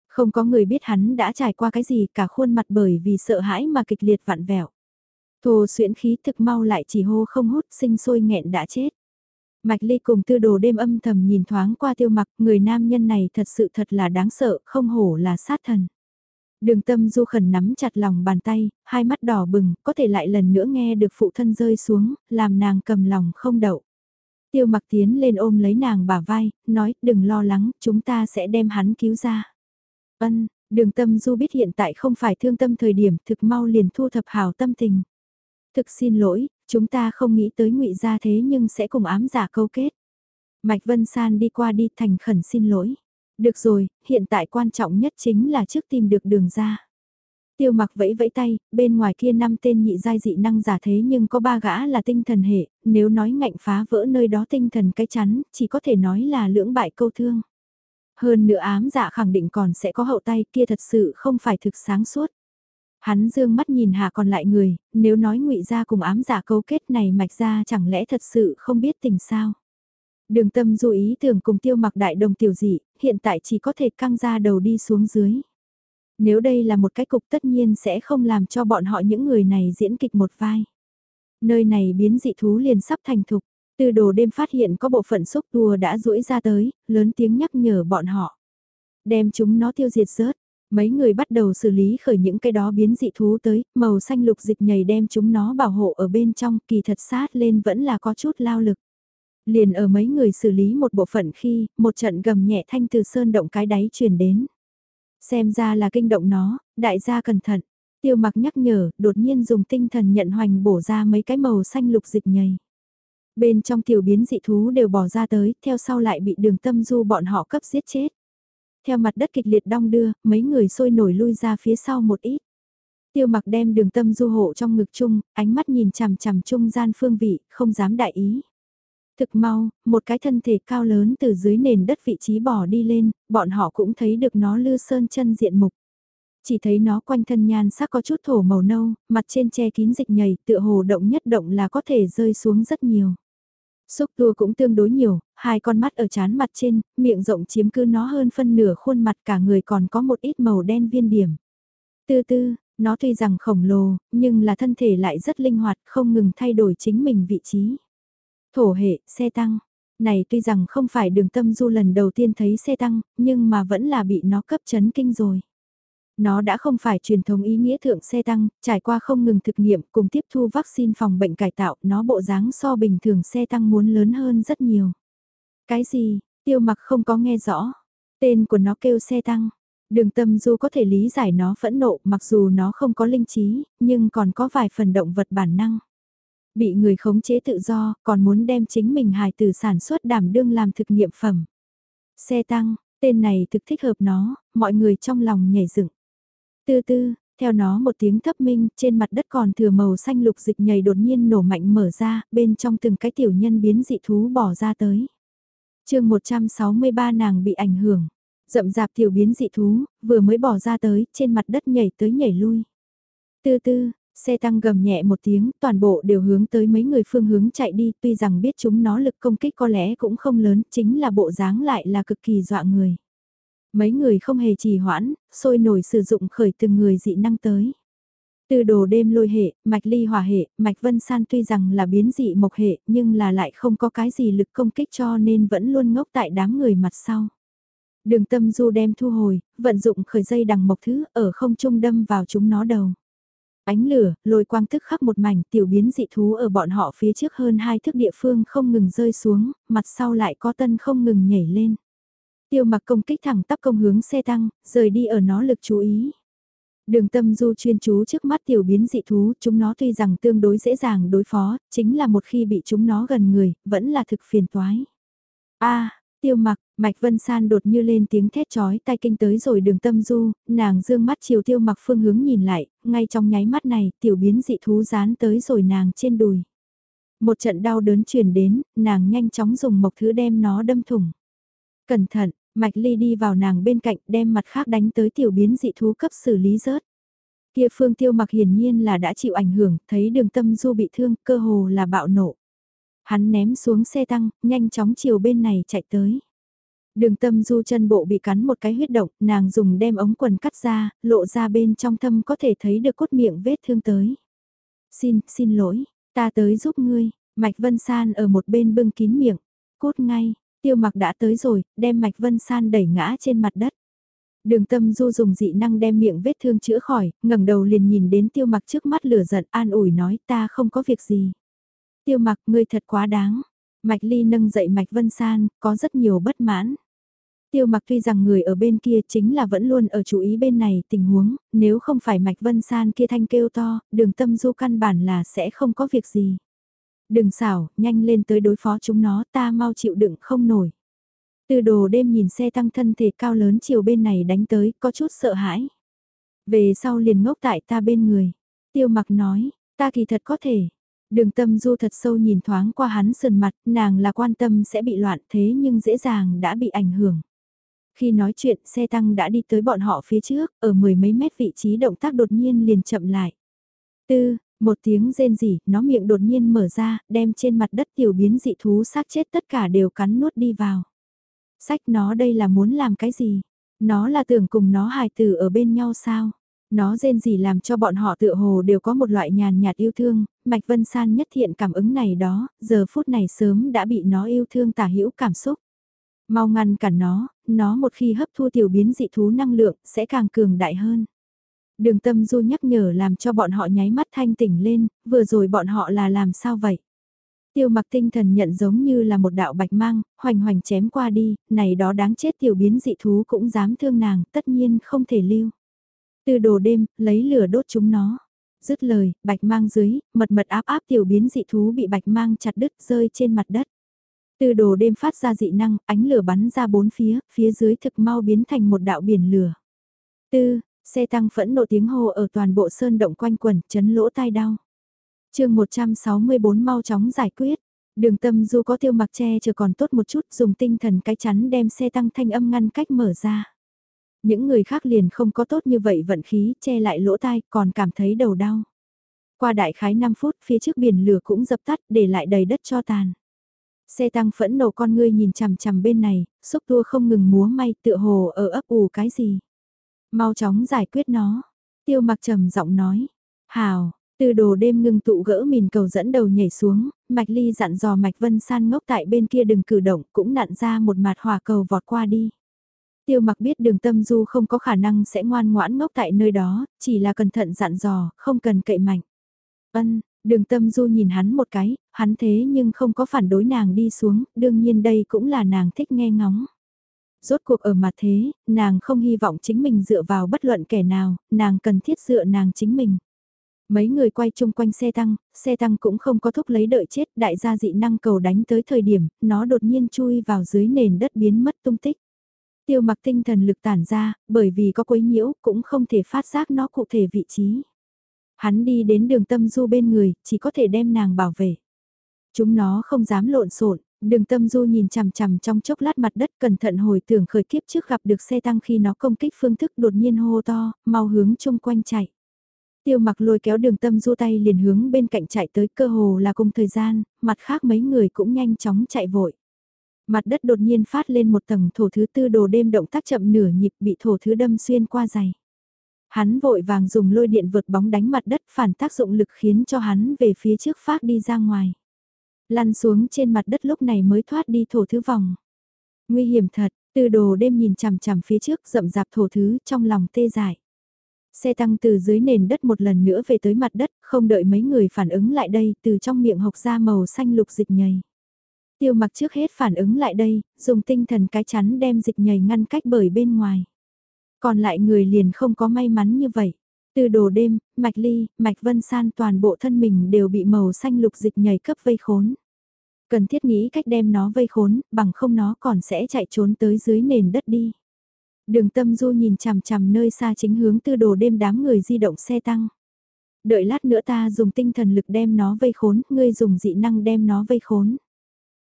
Không có người biết hắn đã trải qua cái gì cả khuôn mặt bởi vì sợ hãi mà kịch liệt vặn vẹo. Thồ xuyễn khí thực mau lại chỉ hô không hút sinh sôi nghẹn đã chết. Mạch Ly cùng tư đồ đêm âm thầm nhìn thoáng qua tiêu mặc, người nam nhân này thật sự thật là đáng sợ, không hổ là sát thần. Đường tâm du khẩn nắm chặt lòng bàn tay, hai mắt đỏ bừng, có thể lại lần nữa nghe được phụ thân rơi xuống, làm nàng cầm lòng không đậu. Tiêu mặc tiến lên ôm lấy nàng bả vai, nói đừng lo lắng, chúng ta sẽ đem hắn cứu ra. Ân, đường tâm du biết hiện tại không phải thương tâm thời điểm thực mau liền thu thập hào tâm tình. Thực xin lỗi, Chúng ta không nghĩ tới ngụy ra thế nhưng sẽ cùng ám giả câu kết. Mạch Vân San đi qua đi thành khẩn xin lỗi. Được rồi, hiện tại quan trọng nhất chính là trước tìm được đường ra. Tiêu mặc vẫy vẫy tay, bên ngoài kia năm tên nhị giai dị năng giả thế nhưng có ba gã là tinh thần hệ, nếu nói ngạnh phá vỡ nơi đó tinh thần cái chắn, chỉ có thể nói là lưỡng bại câu thương. Hơn nữa ám dạ khẳng định còn sẽ có hậu tay kia thật sự không phải thực sáng suốt. Hắn dương mắt nhìn hạ còn lại người, nếu nói ngụy ra cùng ám dạ giả câu kết này mạch ra chẳng lẽ thật sự không biết tình sao. Đường tâm du ý tưởng cùng tiêu mặc đại đồng tiểu dị, hiện tại chỉ có thể căng ra đầu đi xuống dưới. Nếu đây là một cái cục tất nhiên sẽ không làm cho bọn họ những người này diễn kịch một vai. Nơi này biến dị thú liền sắp thành thục, từ đồ đêm phát hiện có bộ phận xúc tua đã rũi ra tới, lớn tiếng nhắc nhở bọn họ. Đem chúng nó tiêu diệt rớt, Mấy người bắt đầu xử lý khởi những cái đó biến dị thú tới, màu xanh lục dịch nhầy đem chúng nó bảo hộ ở bên trong, kỳ thật sát lên vẫn là có chút lao lực. Liền ở mấy người xử lý một bộ phận khi, một trận gầm nhẹ thanh từ sơn động cái đáy truyền đến. Xem ra là kinh động nó, đại gia cẩn thận. Tiêu mặc nhắc nhở, đột nhiên dùng tinh thần nhận hoành bổ ra mấy cái màu xanh lục dịch nhầy. Bên trong tiểu biến dị thú đều bỏ ra tới, theo sau lại bị đường tâm du bọn họ cấp giết chết. Theo mặt đất kịch liệt đong đưa, mấy người sôi nổi lui ra phía sau một ít. Tiêu mặc đem đường tâm du hộ trong ngực chung, ánh mắt nhìn chằm chằm chung gian phương vị, không dám đại ý. Thực mau, một cái thân thể cao lớn từ dưới nền đất vị trí bỏ đi lên, bọn họ cũng thấy được nó lư sơn chân diện mục. Chỉ thấy nó quanh thân nhan sắc có chút thổ màu nâu, mặt trên che kín dịch nhầy, tựa hồ động nhất động là có thể rơi xuống rất nhiều. Xúc tua cũng tương đối nhiều, hai con mắt ở chán mặt trên, miệng rộng chiếm cứ nó hơn phân nửa khuôn mặt cả người còn có một ít màu đen viên điểm. Tư tư, nó tuy rằng khổng lồ, nhưng là thân thể lại rất linh hoạt, không ngừng thay đổi chính mình vị trí. Thổ hệ, xe tăng. Này tuy rằng không phải đường tâm du lần đầu tiên thấy xe tăng, nhưng mà vẫn là bị nó cấp chấn kinh rồi. Nó đã không phải truyền thống ý nghĩa thượng xe tăng, trải qua không ngừng thực nghiệm cùng tiếp thu vaccine phòng bệnh cải tạo, nó bộ dáng so bình thường xe tăng muốn lớn hơn rất nhiều. Cái gì, tiêu mặc không có nghe rõ, tên của nó kêu xe tăng. Đường tâm du có thể lý giải nó phẫn nộ mặc dù nó không có linh trí, nhưng còn có vài phần động vật bản năng. Bị người khống chế tự do, còn muốn đem chính mình hài tử sản xuất đảm đương làm thực nghiệm phẩm. Xe tăng, tên này thực thích hợp nó, mọi người trong lòng nhảy dựng. Tư tư, theo nó một tiếng thấp minh, trên mặt đất còn thừa màu xanh lục dịch nhảy đột nhiên nổ mạnh mở ra, bên trong từng cái tiểu nhân biến dị thú bỏ ra tới. chương 163 nàng bị ảnh hưởng, rậm rạp tiểu biến dị thú, vừa mới bỏ ra tới, trên mặt đất nhảy tới nhảy lui. Tư tư, xe tăng gầm nhẹ một tiếng, toàn bộ đều hướng tới mấy người phương hướng chạy đi, tuy rằng biết chúng nó lực công kích có lẽ cũng không lớn, chính là bộ dáng lại là cực kỳ dọa người. Mấy người không hề trì hoãn, sôi nổi sử dụng khởi từng người dị năng tới. Từ đồ đêm lôi hệ, mạch ly hỏa hệ, mạch vân san tuy rằng là biến dị mộc hệ nhưng là lại không có cái gì lực công kích cho nên vẫn luôn ngốc tại đám người mặt sau. Đường tâm du đem thu hồi, vận dụng khởi dây đằng mộc thứ ở không trung đâm vào chúng nó đầu. Ánh lửa, lôi quang tức khắc một mảnh tiểu biến dị thú ở bọn họ phía trước hơn hai thước địa phương không ngừng rơi xuống, mặt sau lại có tân không ngừng nhảy lên. Tiêu mặc công kích thẳng tắp công hướng xe tăng, rời đi ở nó lực chú ý. Đường tâm du chuyên chú trước mắt tiểu biến dị thú, chúng nó tuy rằng tương đối dễ dàng đối phó, chính là một khi bị chúng nó gần người, vẫn là thực phiền toái. a tiêu mặc, Mạch Vân San đột như lên tiếng thét chói tai kinh tới rồi đường tâm du, nàng dương mắt chiều tiêu mặc phương hướng nhìn lại, ngay trong nháy mắt này, tiểu biến dị thú dán tới rồi nàng trên đùi. Một trận đau đớn truyền đến, nàng nhanh chóng dùng mộc thứ đem nó đâm thủng. Cẩn thận, Mạch Ly đi vào nàng bên cạnh đem mặt khác đánh tới tiểu biến dị thú cấp xử lý rớt. Kia phương tiêu mặc hiển nhiên là đã chịu ảnh hưởng, thấy đường tâm du bị thương, cơ hồ là bạo nộ. Hắn ném xuống xe tăng, nhanh chóng chiều bên này chạy tới. Đường tâm du chân bộ bị cắn một cái huyết động, nàng dùng đem ống quần cắt ra, lộ ra bên trong thâm có thể thấy được cốt miệng vết thương tới. Xin, xin lỗi, ta tới giúp ngươi, Mạch Vân San ở một bên bưng kín miệng, cốt ngay, tiêu mặc đã tới rồi, đem Mạch Vân San đẩy ngã trên mặt đất. Đường tâm du dùng dị năng đem miệng vết thương chữa khỏi, ngẩng đầu liền nhìn đến tiêu mặc trước mắt lửa giận an ủi nói ta không có việc gì. Tiêu mặc ngươi thật quá đáng. Mạch ly nâng dậy Mạch Vân San, có rất nhiều bất mãn. Tiêu mặc tuy rằng người ở bên kia chính là vẫn luôn ở chú ý bên này tình huống, nếu không phải Mạch Vân San kia thanh kêu to, đường tâm du căn bản là sẽ không có việc gì. Đừng xảo, nhanh lên tới đối phó chúng nó, ta mau chịu đựng không nổi. Từ đồ đêm nhìn xe tăng thân thể cao lớn chiều bên này đánh tới, có chút sợ hãi. Về sau liền ngốc tại ta bên người. Tiêu mặc nói, ta kỳ thật có thể. Đường tâm du thật sâu nhìn thoáng qua hắn sườn mặt, nàng là quan tâm sẽ bị loạn thế nhưng dễ dàng đã bị ảnh hưởng. Khi nói chuyện xe tăng đã đi tới bọn họ phía trước, ở mười mấy mét vị trí động tác đột nhiên liền chậm lại. Tư, một tiếng rên rỉ, nó miệng đột nhiên mở ra, đem trên mặt đất tiểu biến dị thú xác chết tất cả đều cắn nuốt đi vào. Sách nó đây là muốn làm cái gì? Nó là tưởng cùng nó hài tử ở bên nhau sao? Nó rên gì làm cho bọn họ tựa hồ đều có một loại nhàn nhạt yêu thương, Mạch Vân San nhất thiện cảm ứng này đó, giờ phút này sớm đã bị nó yêu thương tả hữu cảm xúc. Mau ngăn cản nó, nó một khi hấp thu tiểu biến dị thú năng lượng sẽ càng cường đại hơn. Đường tâm du nhắc nhở làm cho bọn họ nháy mắt thanh tỉnh lên, vừa rồi bọn họ là làm sao vậy? Tiêu mặc tinh thần nhận giống như là một đạo bạch mang, hoành hoành chém qua đi, này đó đáng chết tiểu biến dị thú cũng dám thương nàng, tất nhiên không thể lưu tư đồ đêm, lấy lửa đốt chúng nó. Dứt lời, bạch mang dưới, mật mật áp áp tiểu biến dị thú bị bạch mang chặt đứt rơi trên mặt đất. tư đồ đêm phát ra dị năng, ánh lửa bắn ra bốn phía, phía dưới thực mau biến thành một đạo biển lửa. Tư, xe tăng phẫn nộ tiếng hô ở toàn bộ sơn động quanh quẩn, chấn lỗ tai đau. chương 164 mau chóng giải quyết. Đường tâm du có tiêu mặc che chờ còn tốt một chút dùng tinh thần cái chắn đem xe tăng thanh âm ngăn cách mở ra. Những người khác liền không có tốt như vậy vận khí che lại lỗ tai còn cảm thấy đầu đau. Qua đại khái 5 phút phía trước biển lửa cũng dập tắt để lại đầy đất cho tàn. Xe tăng phẫn nộ con ngươi nhìn chằm chằm bên này, xúc tua không ngừng múa may tựa hồ ở ấp ủ cái gì. Mau chóng giải quyết nó. Tiêu mặc trầm giọng nói. Hào, Từ đồ đêm ngưng tụ gỡ mìn cầu dẫn đầu nhảy xuống, Mạch Ly dặn dò Mạch Vân San ngốc tại bên kia đừng cử động cũng nặn ra một mặt hỏa cầu vọt qua đi. Tiêu mặc biết đường tâm du không có khả năng sẽ ngoan ngoãn ngốc tại nơi đó, chỉ là cẩn thận dặn dò, không cần cậy mạnh. Ân, đường tâm du nhìn hắn một cái, hắn thế nhưng không có phản đối nàng đi xuống, đương nhiên đây cũng là nàng thích nghe ngóng. Rốt cuộc ở mặt thế, nàng không hy vọng chính mình dựa vào bất luận kẻ nào, nàng cần thiết dựa nàng chính mình. Mấy người quay chung quanh xe tăng, xe tăng cũng không có thúc lấy đợi chết, đại gia dị năng cầu đánh tới thời điểm, nó đột nhiên chui vào dưới nền đất biến mất tung tích. Tiêu mặc tinh thần lực tản ra, bởi vì có quấy nhiễu, cũng không thể phát giác nó cụ thể vị trí. Hắn đi đến đường tâm du bên người, chỉ có thể đem nàng bảo vệ. Chúng nó không dám lộn xộn Đường tâm du nhìn chằm chằm trong chốc lát mặt đất cẩn thận hồi tưởng khởi kiếp trước gặp được xe tăng khi nó công kích phương thức đột nhiên hô to, mau hướng chung quanh chạy. Tiêu mặc lôi kéo đường tâm du tay liền hướng bên cạnh chạy tới cơ hồ là cùng thời gian, mặt khác mấy người cũng nhanh chóng chạy vội. Mặt đất đột nhiên phát lên một tầng thổ thứ tư đồ đêm động tác chậm nửa nhịp bị thổ thứ đâm xuyên qua giày. Hắn vội vàng dùng lôi điện vượt bóng đánh mặt đất phản tác dụng lực khiến cho hắn về phía trước phát đi ra ngoài. Lăn xuống trên mặt đất lúc này mới thoát đi thổ thứ vòng. Nguy hiểm thật, tư đồ đêm nhìn chằm chằm phía trước rậm rạp thổ thứ trong lòng tê dại. Xe tăng từ dưới nền đất một lần nữa về tới mặt đất, không đợi mấy người phản ứng lại đây, từ trong miệng hộc ra màu xanh lục dịch nhầy. Tiêu mặc trước hết phản ứng lại đây, dùng tinh thần cái chắn đem dịch nhầy ngăn cách bởi bên ngoài. Còn lại người liền không có may mắn như vậy. Từ đồ đêm, Mạch Ly, Mạch Vân San toàn bộ thân mình đều bị màu xanh lục dịch nhảy cấp vây khốn. Cần thiết nghĩ cách đem nó vây khốn, bằng không nó còn sẽ chạy trốn tới dưới nền đất đi. Đường tâm du nhìn chằm chằm nơi xa chính hướng tư đồ đêm đám người di động xe tăng. Đợi lát nữa ta dùng tinh thần lực đem nó vây khốn, ngươi dùng dị năng đem nó vây khốn.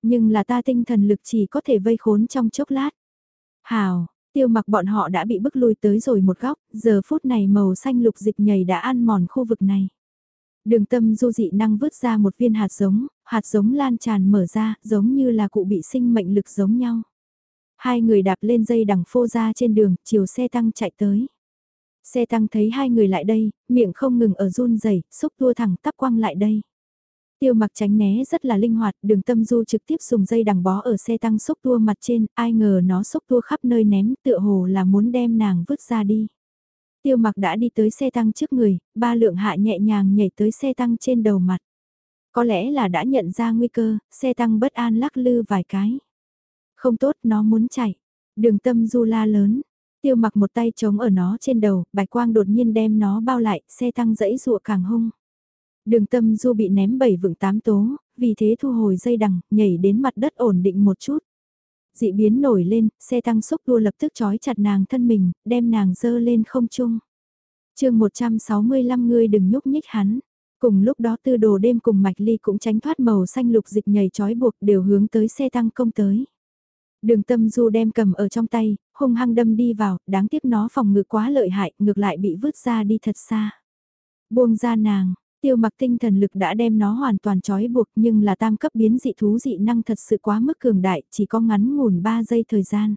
Nhưng là ta tinh thần lực chỉ có thể vây khốn trong chốc lát. Hào, tiêu mặc bọn họ đã bị bức lui tới rồi một góc, giờ phút này màu xanh lục dịch nhầy đã ăn mòn khu vực này. Đường tâm du dị năng vứt ra một viên hạt giống, hạt giống lan tràn mở ra, giống như là cụ bị sinh mệnh lực giống nhau. Hai người đạp lên dây đằng phô ra trên đường, chiều xe tăng chạy tới. Xe tăng thấy hai người lại đây, miệng không ngừng ở run rẩy xúc tua thẳng tắp quăng lại đây. Tiêu mặc tránh né rất là linh hoạt, đường tâm du trực tiếp dùng dây đằng bó ở xe tăng xúc tua mặt trên, ai ngờ nó xúc tua khắp nơi ném tựa hồ là muốn đem nàng vứt ra đi. Tiêu mặc đã đi tới xe tăng trước người, ba lượng hạ nhẹ nhàng nhảy tới xe tăng trên đầu mặt. Có lẽ là đã nhận ra nguy cơ, xe tăng bất an lắc lư vài cái. Không tốt, nó muốn chạy. Đường tâm du la lớn. Tiêu mặc một tay chống ở nó trên đầu, bạch quang đột nhiên đem nó bao lại, xe tăng dẫy dụa càng hung. Đường tâm du bị ném bảy vượng tám tố, vì thế thu hồi dây đằng, nhảy đến mặt đất ổn định một chút. Dị biến nổi lên, xe tăng xúc đua lập tức trói chặt nàng thân mình, đem nàng dơ lên không trung. chương 165 người đừng nhúc nhích hắn. Cùng lúc đó tư đồ đêm cùng mạch ly cũng tránh thoát màu xanh lục dịch nhảy trói buộc đều hướng tới xe tăng công tới. Đường tâm du đem cầm ở trong tay, hung hăng đâm đi vào, đáng tiếc nó phòng ngự quá lợi hại, ngược lại bị vứt ra đi thật xa. Buông ra nàng, tiêu mặc tinh thần lực đã đem nó hoàn toàn trói buộc nhưng là tam cấp biến dị thú dị năng thật sự quá mức cường đại, chỉ có ngắn ngủn 3 giây thời gian.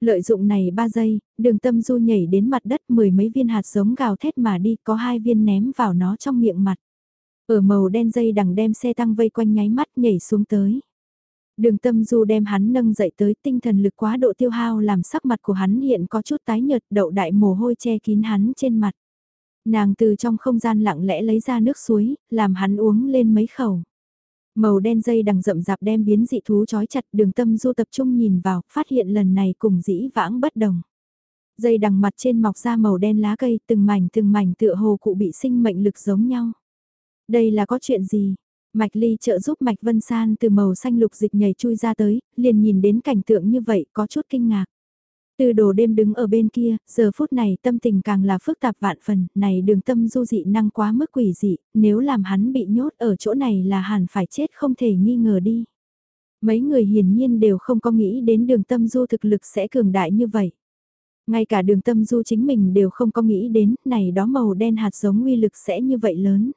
Lợi dụng này 3 giây, đường tâm du nhảy đến mặt đất mười mấy viên hạt giống gào thét mà đi có hai viên ném vào nó trong miệng mặt. Ở màu đen dây đằng đem xe tăng vây quanh nháy mắt nhảy xuống tới. Đường tâm du đem hắn nâng dậy tới tinh thần lực quá độ tiêu hao làm sắc mặt của hắn hiện có chút tái nhợt đậu đại mồ hôi che kín hắn trên mặt. Nàng từ trong không gian lặng lẽ lấy ra nước suối, làm hắn uống lên mấy khẩu. Màu đen dây đằng rậm rạp đem biến dị thú chói chặt đường tâm du tập trung nhìn vào, phát hiện lần này cùng dĩ vãng bất đồng. Dây đằng mặt trên mọc ra màu đen lá cây từng mảnh từng mảnh tựa hồ cụ bị sinh mệnh lực giống nhau. Đây là có chuyện gì? Mạch Ly trợ giúp Mạch Vân San từ màu xanh lục dịch nhảy chui ra tới, liền nhìn đến cảnh tượng như vậy có chút kinh ngạc. Từ đồ đêm đứng ở bên kia, giờ phút này tâm tình càng là phức tạp vạn phần, này đường tâm du dị năng quá mức quỷ dị, nếu làm hắn bị nhốt ở chỗ này là hẳn phải chết không thể nghi ngờ đi. Mấy người hiển nhiên đều không có nghĩ đến đường tâm du thực lực sẽ cường đại như vậy. Ngay cả đường tâm du chính mình đều không có nghĩ đến, này đó màu đen hạt giống uy lực sẽ như vậy lớn.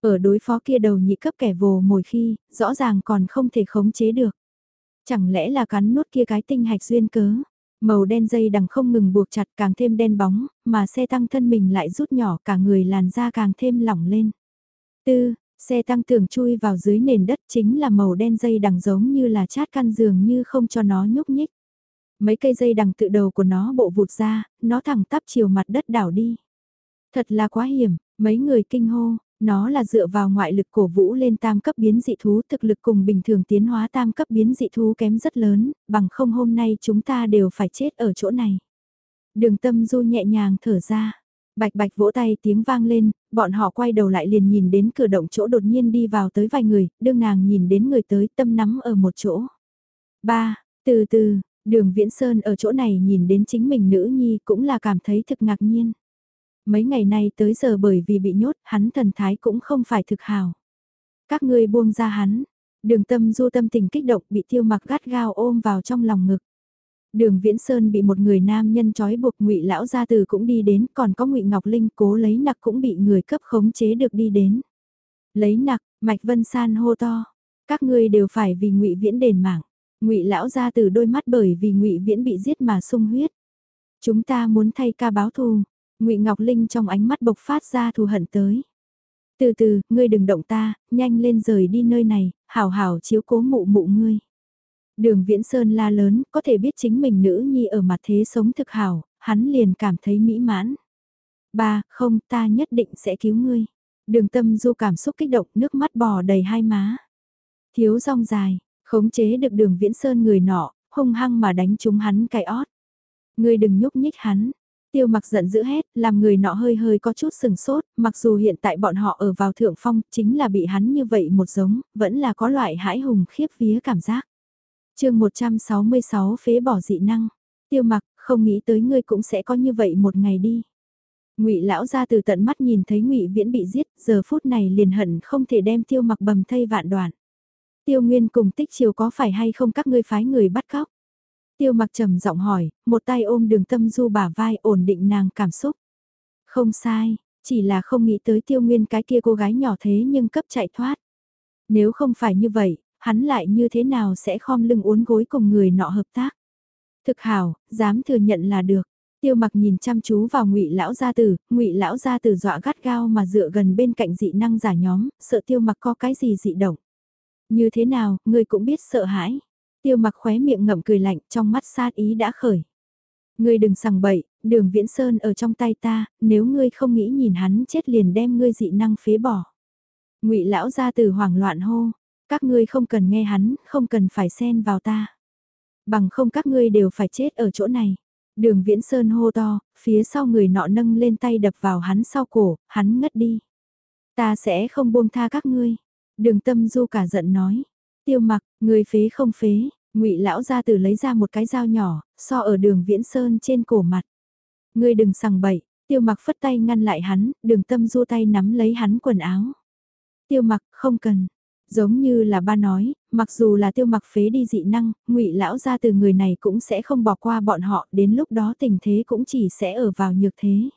Ở đối phó kia đầu nhị cấp kẻ vồ mồi khi, rõ ràng còn không thể khống chế được. Chẳng lẽ là cắn nuốt kia cái tinh hạch duyên cớ? Màu đen dây đằng không ngừng buộc chặt càng thêm đen bóng, mà xe tăng thân mình lại rút nhỏ cả người làn da càng thêm lỏng lên. Tư, xe tăng tưởng chui vào dưới nền đất chính là màu đen dây đằng giống như là chát căn giường như không cho nó nhúc nhích. Mấy cây dây đằng tự đầu của nó bộ vụt ra, nó thẳng tắp chiều mặt đất đảo đi. Thật là quá hiểm, mấy người kinh hô, nó là dựa vào ngoại lực cổ vũ lên tam cấp biến dị thú thực lực cùng bình thường tiến hóa tam cấp biến dị thú kém rất lớn, bằng không hôm nay chúng ta đều phải chết ở chỗ này. Đường tâm du nhẹ nhàng thở ra, bạch bạch vỗ tay tiếng vang lên, bọn họ quay đầu lại liền nhìn đến cửa động chỗ đột nhiên đi vào tới vài người, đương nàng nhìn đến người tới tâm nắm ở một chỗ. Ba, từ từ, đường Viễn Sơn ở chỗ này nhìn đến chính mình nữ nhi cũng là cảm thấy thực ngạc nhiên. Mấy ngày nay tới giờ bởi vì bị nhốt, hắn thần thái cũng không phải thực hào. Các ngươi buông ra hắn, đường tâm du tâm tình kích động bị tiêu mặc gắt gao ôm vào trong lòng ngực. Đường Viễn Sơn bị một người nam nhân trói buộc ngụy lão gia từ cũng đi đến, còn có ngụy Ngọc Linh cố lấy nặc cũng bị người cấp khống chế được đi đến. Lấy nặc, Mạch Vân San hô to, các ngươi đều phải vì ngụy Viễn đền mạng. Ngụy lão gia từ đôi mắt bởi vì ngụy Viễn bị giết mà sung huyết. Chúng ta muốn thay ca báo thù, ngụy Ngọc Linh trong ánh mắt bộc phát ra thù hận tới. Từ từ, ngươi đừng động ta, nhanh lên rời đi nơi này, hảo hảo chiếu cố mụ mụ ngươi. Đường Viễn Sơn la lớn, có thể biết chính mình nữ nhi ở mặt thế sống thực hảo, hắn liền cảm thấy mỹ mãn. Ba, không, ta nhất định sẽ cứu ngươi. Đường tâm du cảm xúc kích động, nước mắt bò đầy hai má. Thiếu rong dài, khống chế được đường Viễn Sơn người nọ, hung hăng mà đánh trúng hắn cái ót. Ngươi đừng nhúc nhích hắn, Tiêu mặc giận dữ hét, làm người nọ hơi hơi có chút sừng sốt, mặc dù hiện tại bọn họ ở vào thượng phong, chính là bị hắn như vậy một giống, vẫn là có loại hãi hùng khiếp vía cảm giác. chương 166 phế bỏ dị năng. Tiêu mặc, không nghĩ tới ngươi cũng sẽ có như vậy một ngày đi. Ngụy lão ra từ tận mắt nhìn thấy Ngụy Viễn bị giết, giờ phút này liền hận không thể đem Tiêu Mặc bầm thây vạn đoạn. Tiêu Nguyên cùng Tích Chiều có phải hay không các ngươi phái người bắt cóc? Tiêu mặc trầm giọng hỏi, một tay ôm đường tâm du bả vai ổn định nàng cảm xúc. Không sai, chỉ là không nghĩ tới tiêu nguyên cái kia cô gái nhỏ thế nhưng cấp chạy thoát. Nếu không phải như vậy, hắn lại như thế nào sẽ khom lưng uốn gối cùng người nọ hợp tác. Thực hảo, dám thừa nhận là được. Tiêu mặc nhìn chăm chú vào ngụy lão gia tử, ngụy lão gia tử dọa gắt gao mà dựa gần bên cạnh dị năng giả nhóm, sợ tiêu mặc có cái gì dị động. Như thế nào, người cũng biết sợ hãi. Tiêu mặc khóe miệng ngậm cười lạnh trong mắt sát ý đã khởi. Ngươi đừng sằng bậy, đường viễn sơn ở trong tay ta, nếu ngươi không nghĩ nhìn hắn chết liền đem ngươi dị năng phế bỏ. ngụy lão ra từ hoảng loạn hô, các ngươi không cần nghe hắn, không cần phải xen vào ta. Bằng không các ngươi đều phải chết ở chỗ này. Đường viễn sơn hô to, phía sau người nọ nâng lên tay đập vào hắn sau cổ, hắn ngất đi. Ta sẽ không buông tha các ngươi. Đường tâm du cả giận nói. Tiêu mặc, người phế không phế, ngụy lão gia từ lấy ra một cái dao nhỏ, so ở đường viễn sơn trên cổ mặt. Ngươi đừng sằng bậy, tiêu mặc phất tay ngăn lại hắn, đường tâm du tay nắm lấy hắn quần áo. Tiêu mặc không cần, giống như là ba nói, mặc dù là tiêu mặc phế đi dị năng, ngụy lão gia từ người này cũng sẽ không bỏ qua bọn họ, đến lúc đó tình thế cũng chỉ sẽ ở vào nhược thế.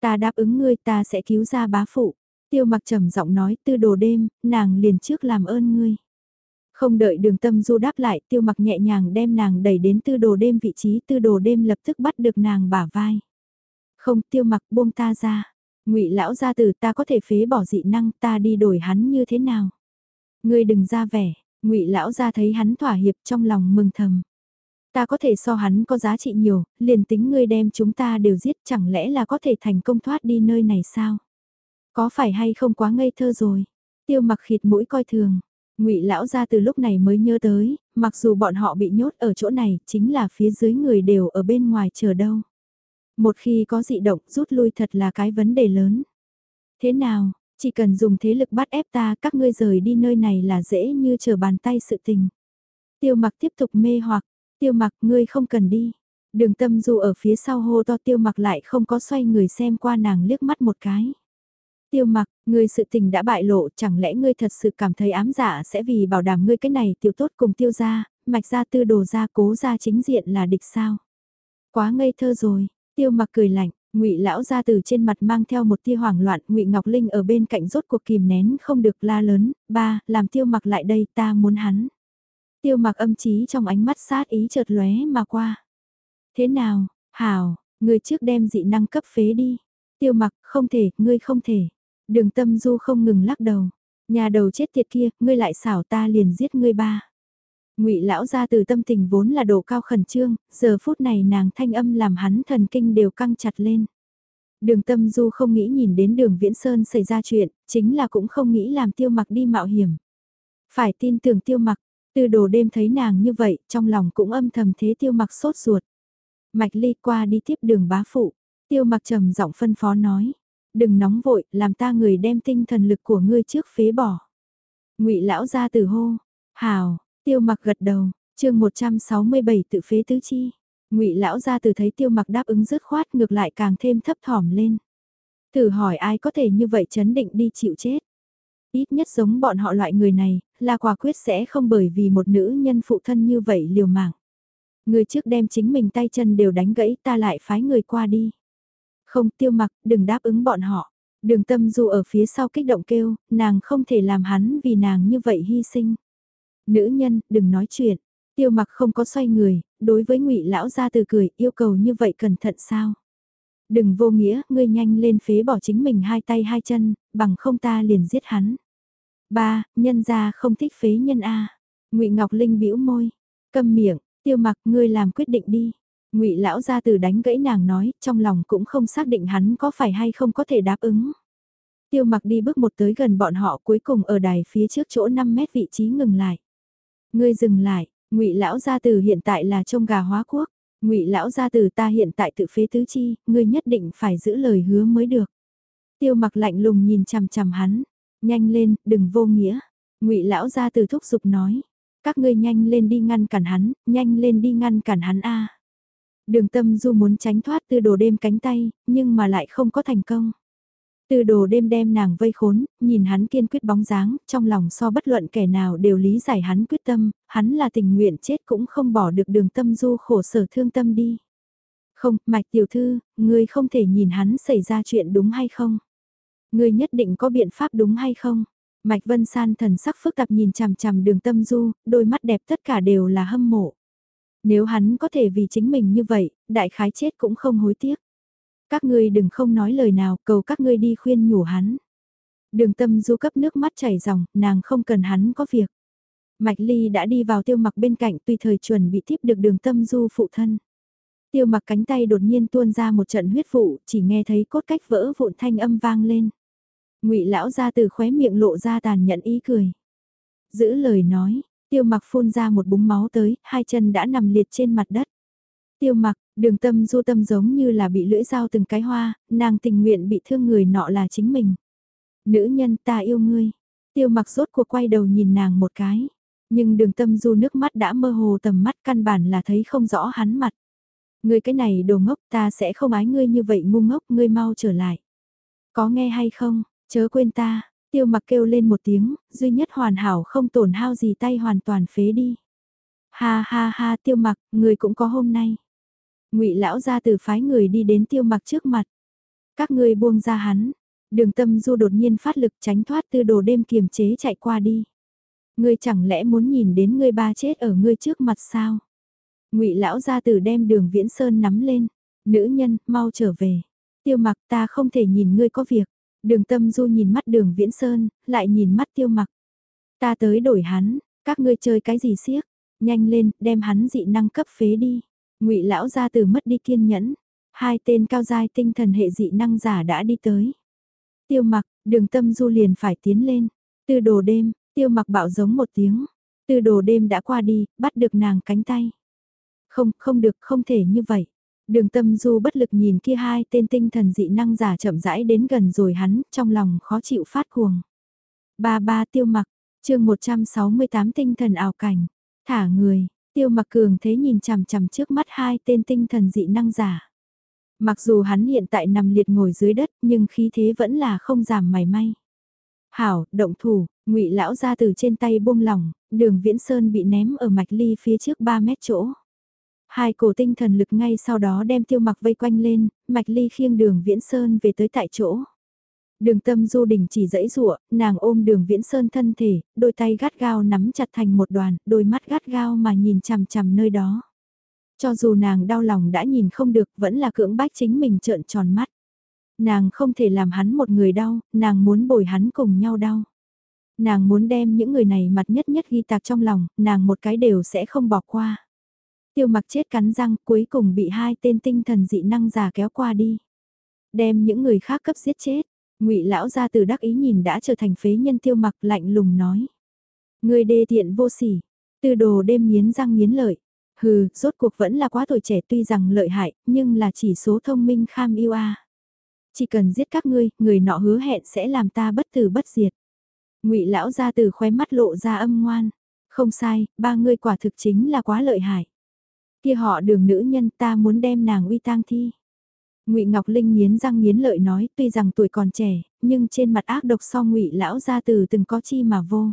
Ta đáp ứng ngươi ta sẽ cứu ra bá phụ. Tiêu mặc trầm giọng nói tư đồ đêm, nàng liền trước làm ơn ngươi. Không đợi đường tâm du đáp lại tiêu mặc nhẹ nhàng đem nàng đẩy đến tư đồ đêm vị trí tư đồ đêm lập tức bắt được nàng bả vai. Không tiêu mặc buông ta ra. ngụy lão gia từ ta có thể phế bỏ dị năng ta đi đổi hắn như thế nào. Ngươi đừng ra vẻ, ngụy lão gia thấy hắn thỏa hiệp trong lòng mừng thầm. Ta có thể so hắn có giá trị nhiều, liền tính ngươi đem chúng ta đều giết chẳng lẽ là có thể thành công thoát đi nơi này sao? Có phải hay không quá ngây thơ rồi? Tiêu mặc khịt mũi coi thường, ngụy lão ra từ lúc này mới nhớ tới, mặc dù bọn họ bị nhốt ở chỗ này, chính là phía dưới người đều ở bên ngoài chờ đâu. Một khi có dị động rút lui thật là cái vấn đề lớn. Thế nào, chỉ cần dùng thế lực bắt ép ta các ngươi rời đi nơi này là dễ như chờ bàn tay sự tình. Tiêu mặc tiếp tục mê hoặc, tiêu mặc ngươi không cần đi. Đường tâm du ở phía sau hô to tiêu mặc lại không có xoay người xem qua nàng liếc mắt một cái. Tiêu mặc, ngươi sự tình đã bại lộ, chẳng lẽ ngươi thật sự cảm thấy ám giả sẽ vì bảo đảm ngươi cái này tiêu tốt cùng tiêu gia, mạch gia tư đồ gia cố gia chính diện là địch sao? Quá ngây thơ rồi, tiêu mặc cười lạnh, ngụy lão gia từ trên mặt mang theo một tia hoảng loạn, ngụy Ngọc Linh ở bên cạnh rốt cuộc kìm nén không được la lớn, ba, làm tiêu mặc lại đây ta muốn hắn. Tiêu mặc âm trí trong ánh mắt sát ý chợt lóe mà qua. Thế nào, hảo, người trước đem dị năng cấp phế đi. Tiêu mặc, không thể, ngươi không thể. Đường tâm du không ngừng lắc đầu. Nhà đầu chết tiệt kia, ngươi lại xảo ta liền giết ngươi ba. ngụy lão ra từ tâm tình vốn là độ cao khẩn trương, giờ phút này nàng thanh âm làm hắn thần kinh đều căng chặt lên. Đường tâm du không nghĩ nhìn đến đường Viễn Sơn xảy ra chuyện, chính là cũng không nghĩ làm tiêu mặc đi mạo hiểm. Phải tin tưởng tiêu mặc, từ đồ đêm thấy nàng như vậy, trong lòng cũng âm thầm thế tiêu mặc sốt ruột. Mạch ly qua đi tiếp đường bá phụ, tiêu mặc trầm giọng phân phó nói. Đừng nóng vội, làm ta người đem tinh thần lực của ngươi trước phế bỏ. ngụy lão ra từ hô, hào, tiêu mặc gật đầu, chương 167 tự phế tứ chi. ngụy lão ra từ thấy tiêu mặc đáp ứng dứt khoát ngược lại càng thêm thấp thỏm lên. Thử hỏi ai có thể như vậy chấn định đi chịu chết. Ít nhất giống bọn họ loại người này, là quả quyết sẽ không bởi vì một nữ nhân phụ thân như vậy liều mạng. Người trước đem chính mình tay chân đều đánh gãy ta lại phái người qua đi. Không tiêu mặc, đừng đáp ứng bọn họ. Đường tâm du ở phía sau kích động kêu, nàng không thể làm hắn vì nàng như vậy hy sinh. Nữ nhân, đừng nói chuyện. Tiêu mặc không có xoay người, đối với ngụy lão ra từ cười, yêu cầu như vậy cẩn thận sao? Đừng vô nghĩa, ngươi nhanh lên phế bỏ chính mình hai tay hai chân, bằng không ta liền giết hắn. Ba, nhân gia không thích phế nhân A. ngụy Ngọc Linh bĩu môi, cầm miệng, tiêu mặc ngươi làm quyết định đi ngụy lão gia từ đánh gãy nàng nói, trong lòng cũng không xác định hắn có phải hay không có thể đáp ứng. Tiêu mặc đi bước một tới gần bọn họ cuối cùng ở đài phía trước chỗ 5 mét vị trí ngừng lại. Ngươi dừng lại, ngụy lão gia từ hiện tại là trông gà hóa quốc. ngụy lão gia từ ta hiện tại tự phế tứ chi, ngươi nhất định phải giữ lời hứa mới được. Tiêu mặc lạnh lùng nhìn chằm chằm hắn, Nhanh lên, đừng vô nghĩa. ngụy lão gia từ thúc giục nói. Các ngươi nhanh lên đi ngăn cản hắn, nhanh lên đi ngăn cản hắn a. Đường tâm du muốn tránh thoát từ đồ đêm cánh tay, nhưng mà lại không có thành công. Từ đồ đêm đem nàng vây khốn, nhìn hắn kiên quyết bóng dáng, trong lòng so bất luận kẻ nào đều lý giải hắn quyết tâm, hắn là tình nguyện chết cũng không bỏ được đường tâm du khổ sở thương tâm đi. Không, mạch tiểu thư, ngươi không thể nhìn hắn xảy ra chuyện đúng hay không? Ngươi nhất định có biện pháp đúng hay không? Mạch Vân San thần sắc phức tạp nhìn chằm chằm đường tâm du, đôi mắt đẹp tất cả đều là hâm mộ. Nếu hắn có thể vì chính mình như vậy, đại khái chết cũng không hối tiếc. Các ngươi đừng không nói lời nào, cầu các ngươi đi khuyên nhủ hắn. Đường tâm du cấp nước mắt chảy ròng, nàng không cần hắn có việc. Mạch Ly đã đi vào tiêu mặc bên cạnh tùy thời chuẩn bị tiếp được đường tâm du phụ thân. Tiêu mặc cánh tay đột nhiên tuôn ra một trận huyết vụ, chỉ nghe thấy cốt cách vỡ vụn thanh âm vang lên ngụy lão ra từ khóe miệng lộ ra tàn nhẫn ý cười. Giữ lời nói, tiêu mặc phun ra một búng máu tới, hai chân đã nằm liệt trên mặt đất. Tiêu mặc, đường tâm du tâm giống như là bị lưỡi dao từng cái hoa, nàng tình nguyện bị thương người nọ là chính mình. Nữ nhân ta yêu ngươi. Tiêu mặc rốt cuộc quay đầu nhìn nàng một cái. Nhưng đường tâm du nước mắt đã mơ hồ tầm mắt căn bản là thấy không rõ hắn mặt. Ngươi cái này đồ ngốc ta sẽ không ái ngươi như vậy ngu ngốc ngươi mau trở lại. Có nghe hay không? Chớ quên ta, tiêu mặc kêu lên một tiếng, duy nhất hoàn hảo không tổn hao gì tay hoàn toàn phế đi. Ha ha ha tiêu mặc, người cũng có hôm nay. ngụy lão ra từ phái người đi đến tiêu mặc trước mặt. Các ngươi buông ra hắn, đường tâm du đột nhiên phát lực tránh thoát tư đồ đêm kiềm chế chạy qua đi. Ngươi chẳng lẽ muốn nhìn đến ngươi ba chết ở ngươi trước mặt sao? ngụy lão ra từ đem đường viễn sơn nắm lên. Nữ nhân, mau trở về. Tiêu mặc ta không thể nhìn ngươi có việc. Đường tâm du nhìn mắt đường viễn sơn, lại nhìn mắt tiêu mặc. Ta tới đổi hắn, các ngươi chơi cái gì siếc, nhanh lên, đem hắn dị năng cấp phế đi. ngụy lão ra từ mất đi kiên nhẫn, hai tên cao giai tinh thần hệ dị năng giả đã đi tới. Tiêu mặc, đường tâm du liền phải tiến lên. Từ đồ đêm, tiêu mặc bạo giống một tiếng. Từ đồ đêm đã qua đi, bắt được nàng cánh tay. Không, không được, không thể như vậy. Đường tâm du bất lực nhìn kia hai tên tinh thần dị năng giả chậm rãi đến gần rồi hắn, trong lòng khó chịu phát cuồng. Ba ba tiêu mặc, chương 168 tinh thần ảo cảnh, thả người, tiêu mặc cường thế nhìn chằm chằm trước mắt hai tên tinh thần dị năng giả. Mặc dù hắn hiện tại nằm liệt ngồi dưới đất nhưng khí thế vẫn là không giảm mảy may. Hảo, động thủ, ngụy lão ra từ trên tay buông lỏng, đường viễn sơn bị ném ở mạch ly phía trước 3 mét chỗ. Hai cổ tinh thần lực ngay sau đó đem tiêu mặc vây quanh lên, mạch ly khiêng đường viễn sơn về tới tại chỗ. Đường tâm du đình chỉ dãy rụa, nàng ôm đường viễn sơn thân thể, đôi tay gắt gao nắm chặt thành một đoàn, đôi mắt gắt gao mà nhìn chằm chằm nơi đó. Cho dù nàng đau lòng đã nhìn không được vẫn là cưỡng bách chính mình trợn tròn mắt. Nàng không thể làm hắn một người đau, nàng muốn bồi hắn cùng nhau đau. Nàng muốn đem những người này mặt nhất nhất ghi tạc trong lòng, nàng một cái đều sẽ không bỏ qua. Tiêu mặc chết cắn răng cuối cùng bị hai tên tinh thần dị năng giả kéo qua đi. Đem những người khác cấp giết chết. ngụy lão ra từ đắc ý nhìn đã trở thành phế nhân tiêu mặc lạnh lùng nói. Người đê tiện vô sỉ. Từ đồ đêm nghiến răng nghiến lợi. Hừ, rốt cuộc vẫn là quá tuổi trẻ tuy rằng lợi hại, nhưng là chỉ số thông minh kham yêu a. Chỉ cần giết các ngươi, người nọ hứa hẹn sẽ làm ta bất tử bất diệt. Ngụy lão ra từ khóe mắt lộ ra âm ngoan. Không sai, ba ngươi quả thực chính là quá lợi hại. Kia họ đường nữ nhân ta muốn đem nàng uy tang thi. Ngụy Ngọc Linh nghiến răng nghiến lợi nói, tuy rằng tuổi còn trẻ, nhưng trên mặt ác độc so Ngụy lão gia từ từng có chi mà vô.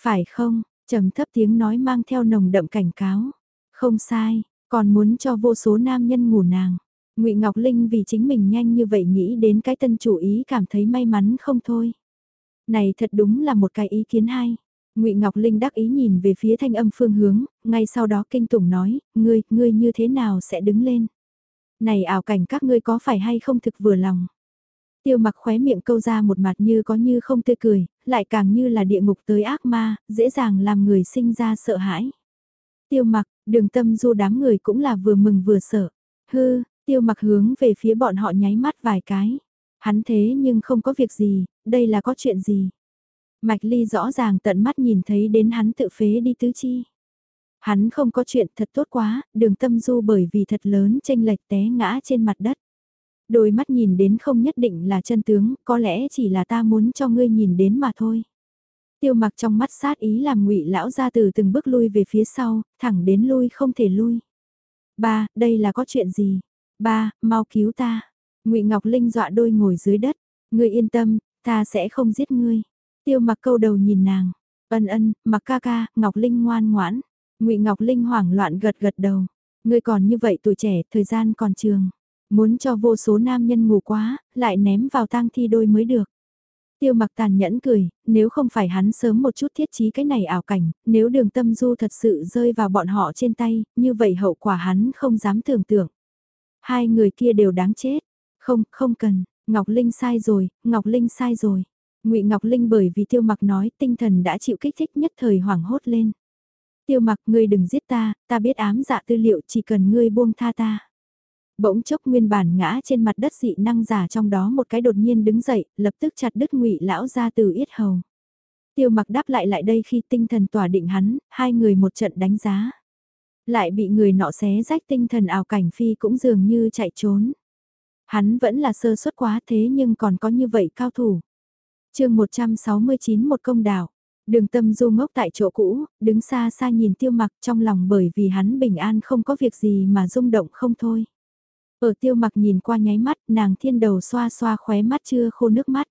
Phải không? Trầm thấp tiếng nói mang theo nồng đậm cảnh cáo. Không sai, còn muốn cho vô số nam nhân ngủ nàng. Ngụy Ngọc Linh vì chính mình nhanh như vậy nghĩ đến cái tân chủ ý cảm thấy may mắn không thôi. Này thật đúng là một cái ý kiến hay. Ngụy Ngọc Linh đắc ý nhìn về phía thanh âm phương hướng, ngay sau đó kinh tủng nói, ngươi, ngươi như thế nào sẽ đứng lên? Này ảo cảnh các ngươi có phải hay không thực vừa lòng? Tiêu mặc khóe miệng câu ra một mặt như có như không tươi cười, lại càng như là địa ngục tới ác ma, dễ dàng làm người sinh ra sợ hãi. Tiêu mặc, đường tâm du đám người cũng là vừa mừng vừa sợ. Hư, tiêu mặc hướng về phía bọn họ nháy mắt vài cái. Hắn thế nhưng không có việc gì, đây là có chuyện gì. Mạch Ly rõ ràng tận mắt nhìn thấy đến hắn tự phế đi tứ chi. Hắn không có chuyện thật tốt quá, đường tâm du bởi vì thật lớn tranh lệch té ngã trên mặt đất. Đôi mắt nhìn đến không nhất định là chân tướng, có lẽ chỉ là ta muốn cho ngươi nhìn đến mà thôi. Tiêu mặc trong mắt sát ý làm ngụy lão ra từ từng bước lui về phía sau, thẳng đến lui không thể lui. Ba, đây là có chuyện gì? Ba, mau cứu ta. ngụy Ngọc Linh dọa đôi ngồi dưới đất. Ngươi yên tâm, ta sẽ không giết ngươi. Tiêu mặc câu đầu nhìn nàng. Ân ân, mặc ca ca, Ngọc Linh ngoan ngoãn. ngụy Ngọc Linh hoảng loạn gật gật đầu. Ngươi còn như vậy tuổi trẻ, thời gian còn trường. Muốn cho vô số nam nhân ngủ quá, lại ném vào tang thi đôi mới được. Tiêu mặc tàn nhẫn cười, nếu không phải hắn sớm một chút thiết trí cái này ảo cảnh, nếu đường tâm du thật sự rơi vào bọn họ trên tay, như vậy hậu quả hắn không dám tưởng tượng. Hai người kia đều đáng chết. Không, không cần, Ngọc Linh sai rồi, Ngọc Linh sai rồi ngụy Ngọc Linh bởi vì tiêu mặc nói tinh thần đã chịu kích thích nhất thời hoảng hốt lên. Tiêu mặc ngươi đừng giết ta, ta biết ám dạ tư liệu chỉ cần ngươi buông tha ta. Bỗng chốc nguyên bản ngã trên mặt đất dị năng giả trong đó một cái đột nhiên đứng dậy, lập tức chặt đứt ngụy lão ra từ yết hầu. Tiêu mặc đáp lại lại đây khi tinh thần tỏa định hắn, hai người một trận đánh giá. Lại bị người nọ xé rách tinh thần ảo cảnh phi cũng dường như chạy trốn. Hắn vẫn là sơ suất quá thế nhưng còn có như vậy cao thủ chương 169 một công đảo. Đường tâm du ngốc tại chỗ cũ, đứng xa xa nhìn tiêu mặc trong lòng bởi vì hắn bình an không có việc gì mà rung động không thôi. Ở tiêu mặc nhìn qua nháy mắt, nàng thiên đầu xoa xoa khóe mắt chưa khô nước mắt.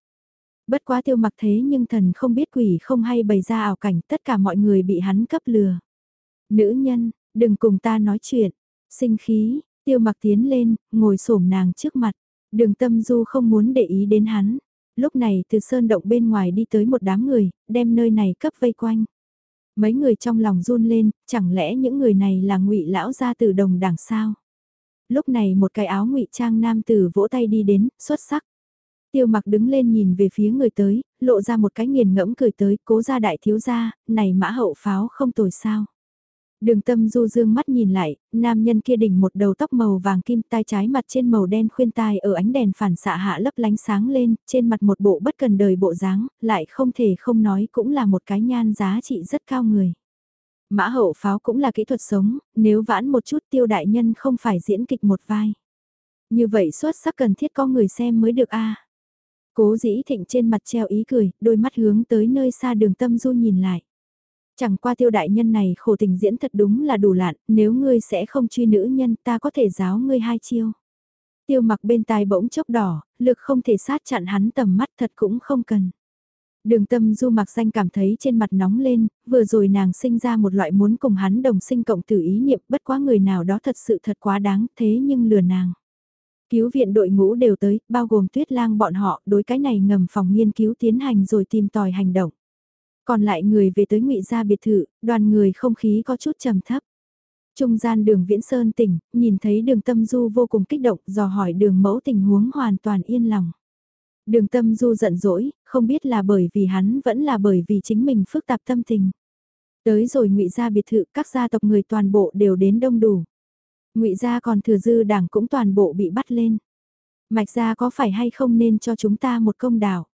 Bất quá tiêu mặc thế nhưng thần không biết quỷ không hay bày ra ảo cảnh tất cả mọi người bị hắn cấp lừa. Nữ nhân, đừng cùng ta nói chuyện. Sinh khí, tiêu mặc tiến lên, ngồi xổm nàng trước mặt. Đường tâm du không muốn để ý đến hắn. Lúc này từ sơn động bên ngoài đi tới một đám người, đem nơi này cấp vây quanh. Mấy người trong lòng run lên, chẳng lẽ những người này là ngụy lão gia từ đồng đảng sao? lúc này một cái áo ngụy trang nam tử vỗ tay đi đến, xuất sắc. Tiêu mặc đứng lên nhìn về phía người tới, lộ ra một cái nghiền ngẫm cười tới, cố ra đại thiếu gia, này mã hậu pháo không tồi sao. Đường tâm du dương mắt nhìn lại, nam nhân kia đỉnh một đầu tóc màu vàng kim tai trái mặt trên màu đen khuyên tai ở ánh đèn phản xạ hạ lấp lánh sáng lên, trên mặt một bộ bất cần đời bộ dáng, lại không thể không nói cũng là một cái nhan giá trị rất cao người. Mã hậu pháo cũng là kỹ thuật sống, nếu vãn một chút tiêu đại nhân không phải diễn kịch một vai. Như vậy xuất sắc cần thiết có người xem mới được a Cố dĩ thịnh trên mặt treo ý cười, đôi mắt hướng tới nơi xa đường tâm du nhìn lại. Chẳng qua tiêu đại nhân này khổ tình diễn thật đúng là đủ lạn, nếu ngươi sẽ không truy nữ nhân ta có thể giáo ngươi hai chiêu. Tiêu mặc bên tai bỗng chốc đỏ, lực không thể sát chặn hắn tầm mắt thật cũng không cần. Đường tâm du mặc danh cảm thấy trên mặt nóng lên, vừa rồi nàng sinh ra một loại muốn cùng hắn đồng sinh cộng tử ý niệm bất quá người nào đó thật sự thật quá đáng thế nhưng lừa nàng. Cứu viện đội ngũ đều tới, bao gồm tuyết lang bọn họ, đối cái này ngầm phòng nghiên cứu tiến hành rồi tìm tòi hành động. Còn lại người về tới ngụy gia biệt thự, đoàn người không khí có chút trầm thấp. Trung gian đường Viễn Sơn tỉnh, nhìn thấy đường tâm du vô cùng kích động, dò hỏi đường mẫu tình huống hoàn toàn yên lòng. Đường tâm du giận dỗi, không biết là bởi vì hắn vẫn là bởi vì chính mình phức tạp tâm tình. Tới rồi ngụy gia biệt thự các gia tộc người toàn bộ đều đến đông đủ. ngụy gia còn thừa dư đảng cũng toàn bộ bị bắt lên. Mạch gia có phải hay không nên cho chúng ta một công đảo.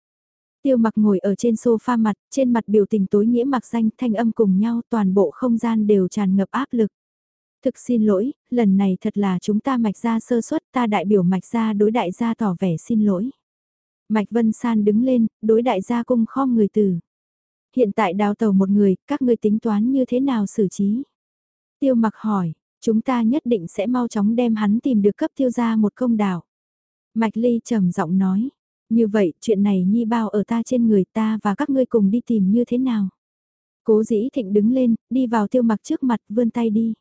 Tiêu mặc ngồi ở trên sofa mặt, trên mặt biểu tình tối nghĩa mặc danh thanh âm cùng nhau toàn bộ không gian đều tràn ngập áp lực. Thực xin lỗi, lần này thật là chúng ta mạch gia sơ suất ta đại biểu mạch gia đối đại gia tỏ vẻ xin lỗi. Mạch Vân San đứng lên, đối đại gia cung khom người từ. Hiện tại đào tàu một người, các ngươi tính toán như thế nào xử trí? Tiêu mặc hỏi, chúng ta nhất định sẽ mau chóng đem hắn tìm được cấp tiêu gia một công đảo. Mạch Ly trầm giọng nói, như vậy chuyện này nhi bao ở ta trên người ta và các ngươi cùng đi tìm như thế nào? Cố dĩ thịnh đứng lên, đi vào tiêu mặc trước mặt vươn tay đi.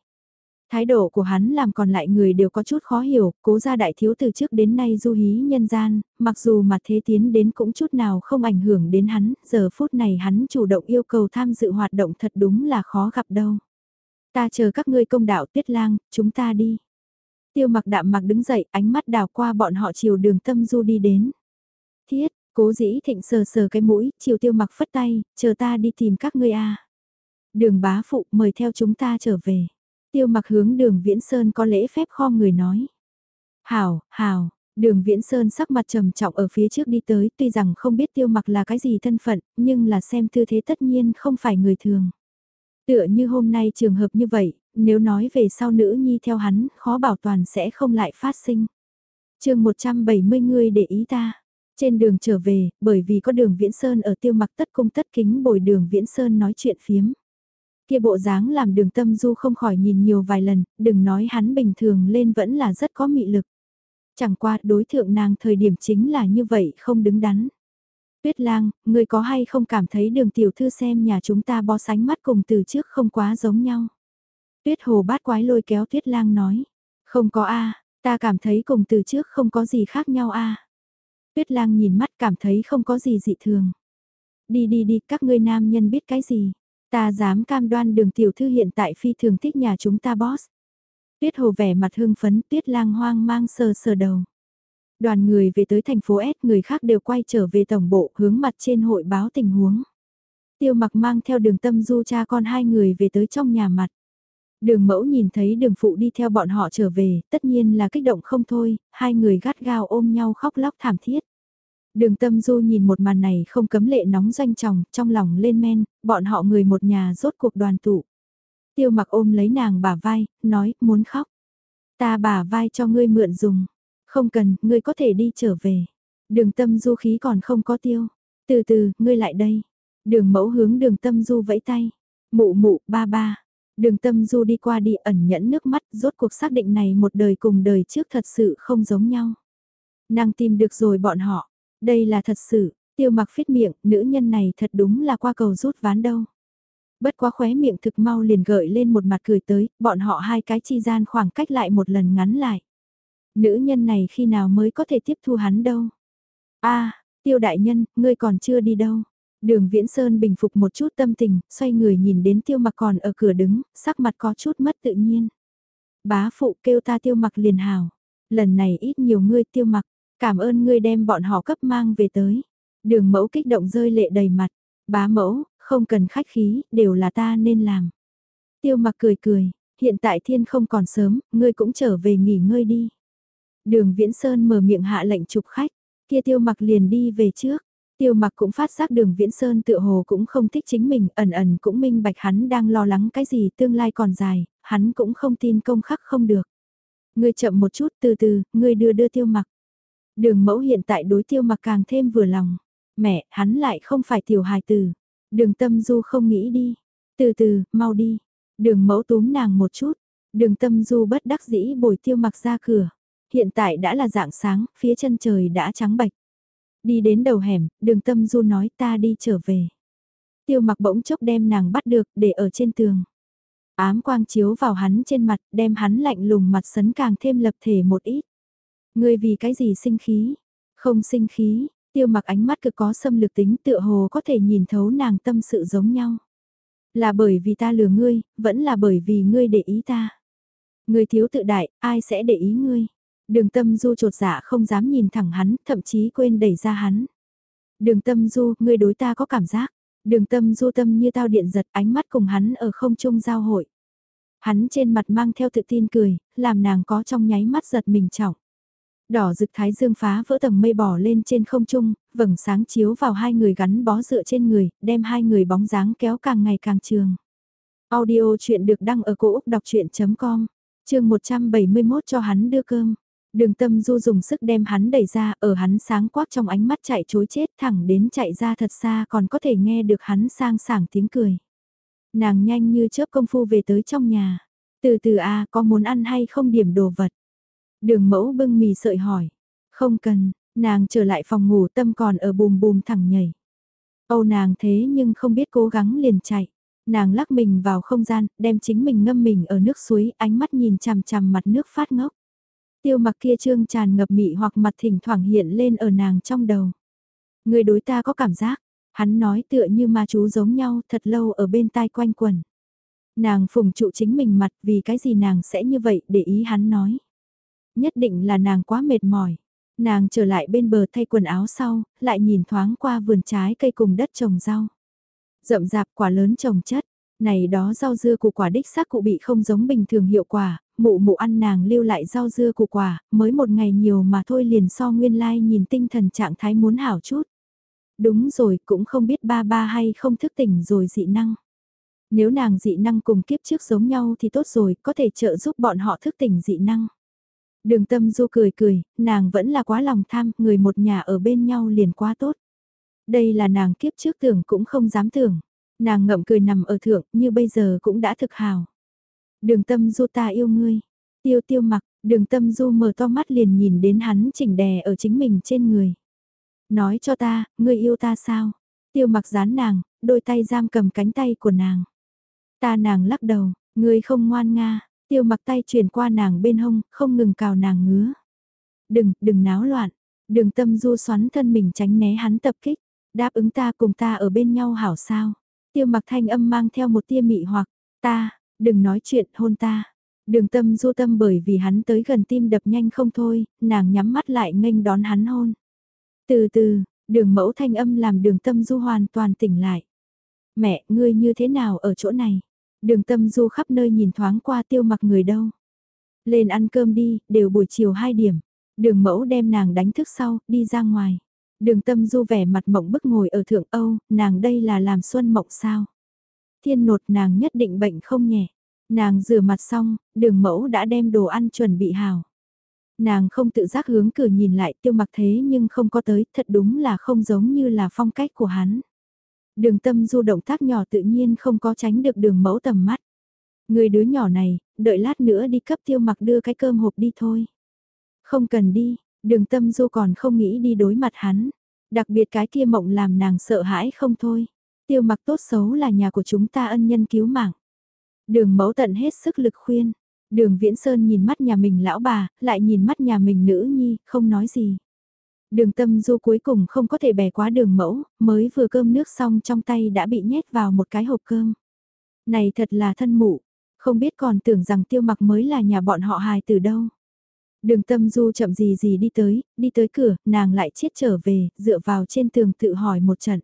Thái độ của hắn làm còn lại người đều có chút khó hiểu, cố gia đại thiếu từ trước đến nay du hí nhân gian, mặc dù mà thế tiến đến cũng chút nào không ảnh hưởng đến hắn, giờ phút này hắn chủ động yêu cầu tham dự hoạt động thật đúng là khó gặp đâu. Ta chờ các ngươi công đạo tiết lang, chúng ta đi. Tiêu mặc đạm mặc đứng dậy, ánh mắt đào qua bọn họ chiều đường tâm du đi đến. Cố dĩ thịnh sờ sờ cái mũi, chiều tiêu mặc phất tay, chờ ta đi tìm các ngươi a Đường bá phụ mời theo chúng ta trở về. Tiêu mặc hướng đường Viễn Sơn có lễ phép kho người nói. Hảo, hảo, đường Viễn Sơn sắc mặt trầm trọng ở phía trước đi tới tuy rằng không biết tiêu mặc là cái gì thân phận, nhưng là xem tư thế tất nhiên không phải người thường. Tựa như hôm nay trường hợp như vậy, nếu nói về sau nữ nhi theo hắn, khó bảo toàn sẽ không lại phát sinh. chương 170 người để ý ta. Trên đường trở về, bởi vì có đường Viễn Sơn ở tiêu mặc tất cung tất kính bồi đường Viễn Sơn nói chuyện phiếm. Kia bộ dáng làm đường tâm du không khỏi nhìn nhiều vài lần, đừng nói hắn bình thường lên vẫn là rất có mị lực. Chẳng qua đối thượng nàng thời điểm chính là như vậy không đứng đắn. Tuyết lang, người có hay không cảm thấy đường tiểu thư xem nhà chúng ta bó sánh mắt cùng từ trước không quá giống nhau. Tuyết hồ bát quái lôi kéo tuyết lang nói. Không có a ta cảm thấy cùng từ trước không có gì khác nhau a Tuyết lang nhìn mắt cảm thấy không có gì dị thường. Đi đi đi, các ngươi nam nhân biết cái gì. Ta dám cam đoan đường tiểu thư hiện tại phi thường thích nhà chúng ta boss. Tuyết hồ vẻ mặt hưng phấn, tuyết lang hoang mang sờ sờ đầu. Đoàn người về tới thành phố S, người khác đều quay trở về tổng bộ, hướng mặt trên hội báo tình huống. Tiêu mặc mang theo đường tâm du cha con hai người về tới trong nhà mặt. Đường mẫu nhìn thấy đường phụ đi theo bọn họ trở về, tất nhiên là kích động không thôi, hai người gắt gao ôm nhau khóc lóc thảm thiết. Đường tâm du nhìn một màn này không cấm lệ nóng doanh tròng, trong lòng lên men, bọn họ người một nhà rốt cuộc đoàn tụ. Tiêu mặc ôm lấy nàng bả vai, nói, muốn khóc. Ta bả vai cho ngươi mượn dùng. Không cần, ngươi có thể đi trở về. Đường tâm du khí còn không có tiêu. Từ từ, ngươi lại đây. Đường mẫu hướng đường tâm du vẫy tay. Mụ mụ, ba ba. Đường tâm du đi qua đi ẩn nhẫn nước mắt, rốt cuộc xác định này một đời cùng đời trước thật sự không giống nhau. Nàng tìm được rồi bọn họ. Đây là thật sự, tiêu mặc phết miệng, nữ nhân này thật đúng là qua cầu rút ván đâu. Bất quá khóe miệng thực mau liền gợi lên một mặt cười tới, bọn họ hai cái chi gian khoảng cách lại một lần ngắn lại. Nữ nhân này khi nào mới có thể tiếp thu hắn đâu. a tiêu đại nhân, ngươi còn chưa đi đâu. Đường Viễn Sơn bình phục một chút tâm tình, xoay người nhìn đến tiêu mặc còn ở cửa đứng, sắc mặt có chút mất tự nhiên. Bá phụ kêu ta tiêu mặc liền hào. Lần này ít nhiều ngươi tiêu mặc, Cảm ơn ngươi đem bọn họ cấp mang về tới. Đường mẫu kích động rơi lệ đầy mặt. Bá mẫu, không cần khách khí, đều là ta nên làm. Tiêu mặc cười cười, hiện tại thiên không còn sớm, ngươi cũng trở về nghỉ ngơi đi. Đường Viễn Sơn mở miệng hạ lệnh chụp khách, kia tiêu mặc liền đi về trước. Tiêu mặc cũng phát giác đường Viễn Sơn tựa hồ cũng không thích chính mình, ẩn ẩn cũng minh bạch hắn đang lo lắng cái gì tương lai còn dài, hắn cũng không tin công khắc không được. Ngươi chậm một chút từ từ, ngươi đưa đưa tiêu mặc. Đường mẫu hiện tại đối tiêu mặc càng thêm vừa lòng. Mẹ, hắn lại không phải tiểu hài tử. Đường tâm du không nghĩ đi. Từ từ, mau đi. Đường mẫu túm nàng một chút. Đường tâm du bất đắc dĩ bồi tiêu mặc ra cửa. Hiện tại đã là dạng sáng, phía chân trời đã trắng bạch. Đi đến đầu hẻm, đường tâm du nói ta đi trở về. Tiêu mặc bỗng chốc đem nàng bắt được để ở trên tường. Ám quang chiếu vào hắn trên mặt đem hắn lạnh lùng mặt sấn càng thêm lập thể một ít. Ngươi vì cái gì sinh khí? Không sinh khí, tiêu mặc ánh mắt cực có xâm lược tính tựa hồ có thể nhìn thấu nàng tâm sự giống nhau. Là bởi vì ta lừa ngươi, vẫn là bởi vì ngươi để ý ta. Ngươi thiếu tự đại, ai sẽ để ý ngươi? Đường tâm du trột dạ không dám nhìn thẳng hắn, thậm chí quên đẩy ra hắn. Đường tâm du, ngươi đối ta có cảm giác. Đường tâm du tâm như tao điện giật ánh mắt cùng hắn ở không trung giao hội. Hắn trên mặt mang theo tự tin cười, làm nàng có trong nháy mắt giật mình trọng. Đỏ rực thái dương phá vỡ tầng mây bỏ lên trên không trung, vầng sáng chiếu vào hai người gắn bó dựa trên người, đem hai người bóng dáng kéo càng ngày càng trường. Audio chuyện được đăng ở cổ Úc đọc chuyện.com, chương 171 cho hắn đưa cơm. Đường tâm du dùng sức đem hắn đẩy ra, ở hắn sáng quắc trong ánh mắt chạy chối chết thẳng đến chạy ra thật xa còn có thể nghe được hắn sang sảng tiếng cười. Nàng nhanh như chớp công phu về tới trong nhà. Từ từ a có muốn ăn hay không điểm đồ vật. Đường mẫu bưng mì sợi hỏi. Không cần, nàng trở lại phòng ngủ tâm còn ở bùm bùm thẳng nhảy. Âu nàng thế nhưng không biết cố gắng liền chạy. Nàng lắc mình vào không gian, đem chính mình ngâm mình ở nước suối, ánh mắt nhìn chằm chằm mặt nước phát ngốc. Tiêu mặc kia trương tràn ngập mị hoặc mặt thỉnh thoảng hiện lên ở nàng trong đầu. Người đối ta có cảm giác, hắn nói tựa như ma chú giống nhau thật lâu ở bên tai quanh quần. Nàng phùng trụ chính mình mặt vì cái gì nàng sẽ như vậy để ý hắn nói. Nhất định là nàng quá mệt mỏi. Nàng trở lại bên bờ thay quần áo sau, lại nhìn thoáng qua vườn trái cây cùng đất trồng rau. Rậm rạp quả lớn trồng chất, này đó rau dưa của quả đích xác cụ bị không giống bình thường hiệu quả, mụ mụ ăn nàng lưu lại rau dưa củ quả, mới một ngày nhiều mà thôi liền so nguyên lai like nhìn tinh thần trạng thái muốn hảo chút. Đúng rồi, cũng không biết ba ba hay không thức tỉnh rồi dị năng. Nếu nàng dị năng cùng kiếp trước giống nhau thì tốt rồi, có thể trợ giúp bọn họ thức tỉnh dị năng. Đường tâm du cười cười, nàng vẫn là quá lòng tham, người một nhà ở bên nhau liền quá tốt. Đây là nàng kiếp trước tưởng cũng không dám tưởng. Nàng ngậm cười nằm ở thượng như bây giờ cũng đã thực hào. Đường tâm du ta yêu ngươi. Tiêu tiêu mặc, đường tâm du mở to mắt liền nhìn đến hắn chỉnh đè ở chính mình trên người. Nói cho ta, ngươi yêu ta sao? Tiêu mặc dán nàng, đôi tay giam cầm cánh tay của nàng. Ta nàng lắc đầu, ngươi không ngoan nga, tiêu mặc tay chuyển qua nàng bên hông, không ngừng cào nàng ngứa. Đừng, đừng náo loạn, đường tâm du xoắn thân mình tránh né hắn tập kích, đáp ứng ta cùng ta ở bên nhau hảo sao. Tiêu mặc thanh âm mang theo một tia mị hoặc, ta, đừng nói chuyện hôn ta. Đường tâm du tâm bởi vì hắn tới gần tim đập nhanh không thôi, nàng nhắm mắt lại nghênh đón hắn hôn. Từ từ, đường mẫu thanh âm làm đường tâm du hoàn toàn tỉnh lại. Mẹ, ngươi như thế nào ở chỗ này? Đường tâm du khắp nơi nhìn thoáng qua tiêu mặc người đâu. Lên ăn cơm đi, đều buổi chiều 2 điểm. Đường mẫu đem nàng đánh thức sau, đi ra ngoài. Đường tâm du vẻ mặt mộng bức ngồi ở thượng Âu, nàng đây là làm xuân mộng sao. Thiên nột nàng nhất định bệnh không nhẹ. Nàng rửa mặt xong, đường mẫu đã đem đồ ăn chuẩn bị hào. Nàng không tự giác hướng cửa nhìn lại tiêu mặc thế nhưng không có tới, thật đúng là không giống như là phong cách của hắn. Đường tâm du động tác nhỏ tự nhiên không có tránh được đường mẫu tầm mắt. Người đứa nhỏ này, đợi lát nữa đi cấp tiêu mặc đưa cái cơm hộp đi thôi. Không cần đi, đường tâm du còn không nghĩ đi đối mặt hắn. Đặc biệt cái kia mộng làm nàng sợ hãi không thôi. Tiêu mặc tốt xấu là nhà của chúng ta ân nhân cứu mạng. Đường mẫu tận hết sức lực khuyên. Đường Viễn Sơn nhìn mắt nhà mình lão bà, lại nhìn mắt nhà mình nữ nhi, không nói gì. Đường tâm du cuối cùng không có thể bẻ quá đường mẫu, mới vừa cơm nước xong trong tay đã bị nhét vào một cái hộp cơm. Này thật là thân mụ, không biết còn tưởng rằng tiêu mặc mới là nhà bọn họ hài từ đâu. Đường tâm du chậm gì gì đi tới, đi tới cửa, nàng lại chết trở về, dựa vào trên tường tự hỏi một trận.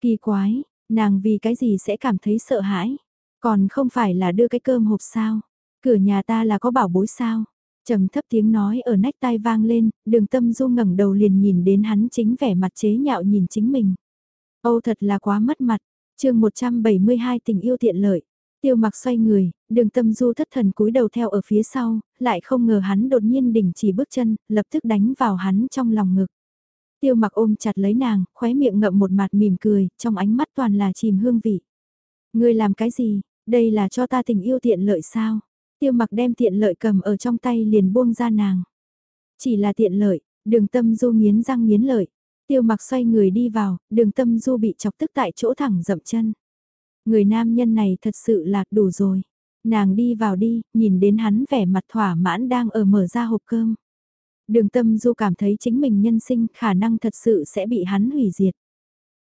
Kỳ quái, nàng vì cái gì sẽ cảm thấy sợ hãi, còn không phải là đưa cái cơm hộp sao. Cửa nhà ta là có bảo bối sao? trầm thấp tiếng nói ở nách tai vang lên, đường tâm du ngẩng đầu liền nhìn đến hắn chính vẻ mặt chế nhạo nhìn chính mình. Âu thật là quá mất mặt, chương 172 tình yêu tiện lợi. Tiêu mặc xoay người, đường tâm du thất thần cúi đầu theo ở phía sau, lại không ngờ hắn đột nhiên đình chỉ bước chân, lập tức đánh vào hắn trong lòng ngực. Tiêu mặc ôm chặt lấy nàng, khóe miệng ngậm một mặt mỉm cười, trong ánh mắt toàn là chìm hương vị. Ngươi làm cái gì, đây là cho ta tình yêu tiện lợi sao? Tiêu mặc đem tiện lợi cầm ở trong tay liền buông ra nàng. Chỉ là tiện lợi, đường tâm du nghiến răng nghiến lợi. Tiêu mặc xoay người đi vào, đường tâm du bị chọc tức tại chỗ thẳng dậm chân. Người nam nhân này thật sự là đủ rồi. Nàng đi vào đi, nhìn đến hắn vẻ mặt thỏa mãn đang ở mở ra hộp cơm. Đường tâm du cảm thấy chính mình nhân sinh khả năng thật sự sẽ bị hắn hủy diệt.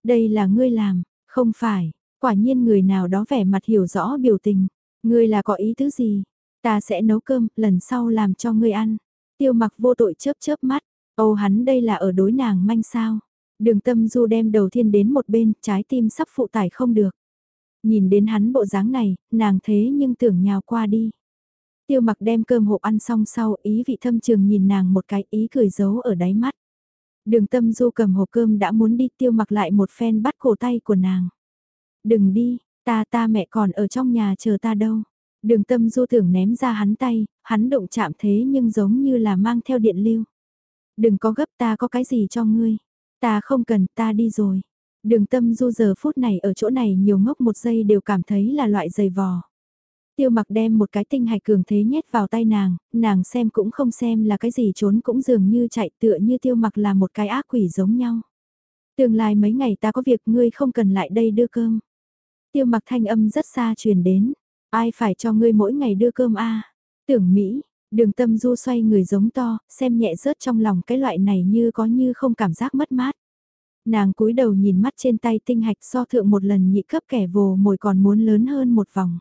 Đây là ngươi làm, không phải, quả nhiên người nào đó vẻ mặt hiểu rõ biểu tình. Ngươi là có ý tứ gì? Ta sẽ nấu cơm, lần sau làm cho ngươi ăn. Tiêu mặc vô tội chớp chớp mắt, ô hắn đây là ở đối nàng manh sao. Đường tâm du đem đầu thiên đến một bên, trái tim sắp phụ tải không được. Nhìn đến hắn bộ dáng này, nàng thế nhưng tưởng nhào qua đi. Tiêu mặc đem cơm hộp ăn xong sau, ý vị thâm trường nhìn nàng một cái ý cười giấu ở đáy mắt. Đường tâm du cầm hộp cơm đã muốn đi tiêu mặc lại một phen bắt cổ tay của nàng. Đừng đi, ta ta mẹ còn ở trong nhà chờ ta đâu. Đường tâm du tưởng ném ra hắn tay, hắn động chạm thế nhưng giống như là mang theo điện lưu. Đừng có gấp ta có cái gì cho ngươi. Ta không cần ta đi rồi. Đường tâm du giờ phút này ở chỗ này nhiều ngốc một giây đều cảm thấy là loại dày vò. Tiêu mặc đem một cái tinh hạch cường thế nhét vào tay nàng, nàng xem cũng không xem là cái gì trốn cũng dường như chạy tựa như tiêu mặc là một cái ác quỷ giống nhau. Tương lai mấy ngày ta có việc ngươi không cần lại đây đưa cơm. Tiêu mặc thanh âm rất xa truyền đến, ai phải cho ngươi mỗi ngày đưa cơm a Tưởng Mỹ, đường tâm du xoay người giống to, xem nhẹ rớt trong lòng cái loại này như có như không cảm giác mất mát. Nàng cúi đầu nhìn mắt trên tay tinh hạch so thượng một lần nhị cấp kẻ vồ mồi còn muốn lớn hơn một vòng.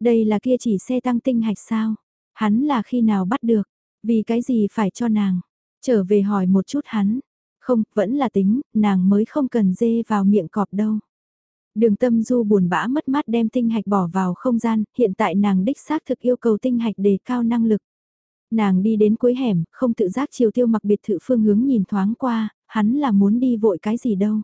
Đây là kia chỉ xe tăng tinh hạch sao? Hắn là khi nào bắt được? Vì cái gì phải cho nàng? Trở về hỏi một chút hắn. Không, vẫn là tính, nàng mới không cần dê vào miệng cọp đâu. Đường tâm du buồn bã mất mát đem tinh hạch bỏ vào không gian, hiện tại nàng đích xác thực yêu cầu tinh hạch đề cao năng lực. Nàng đi đến cuối hẻm, không tự giác chiều tiêu mặc biệt thự phương hướng nhìn thoáng qua, hắn là muốn đi vội cái gì đâu.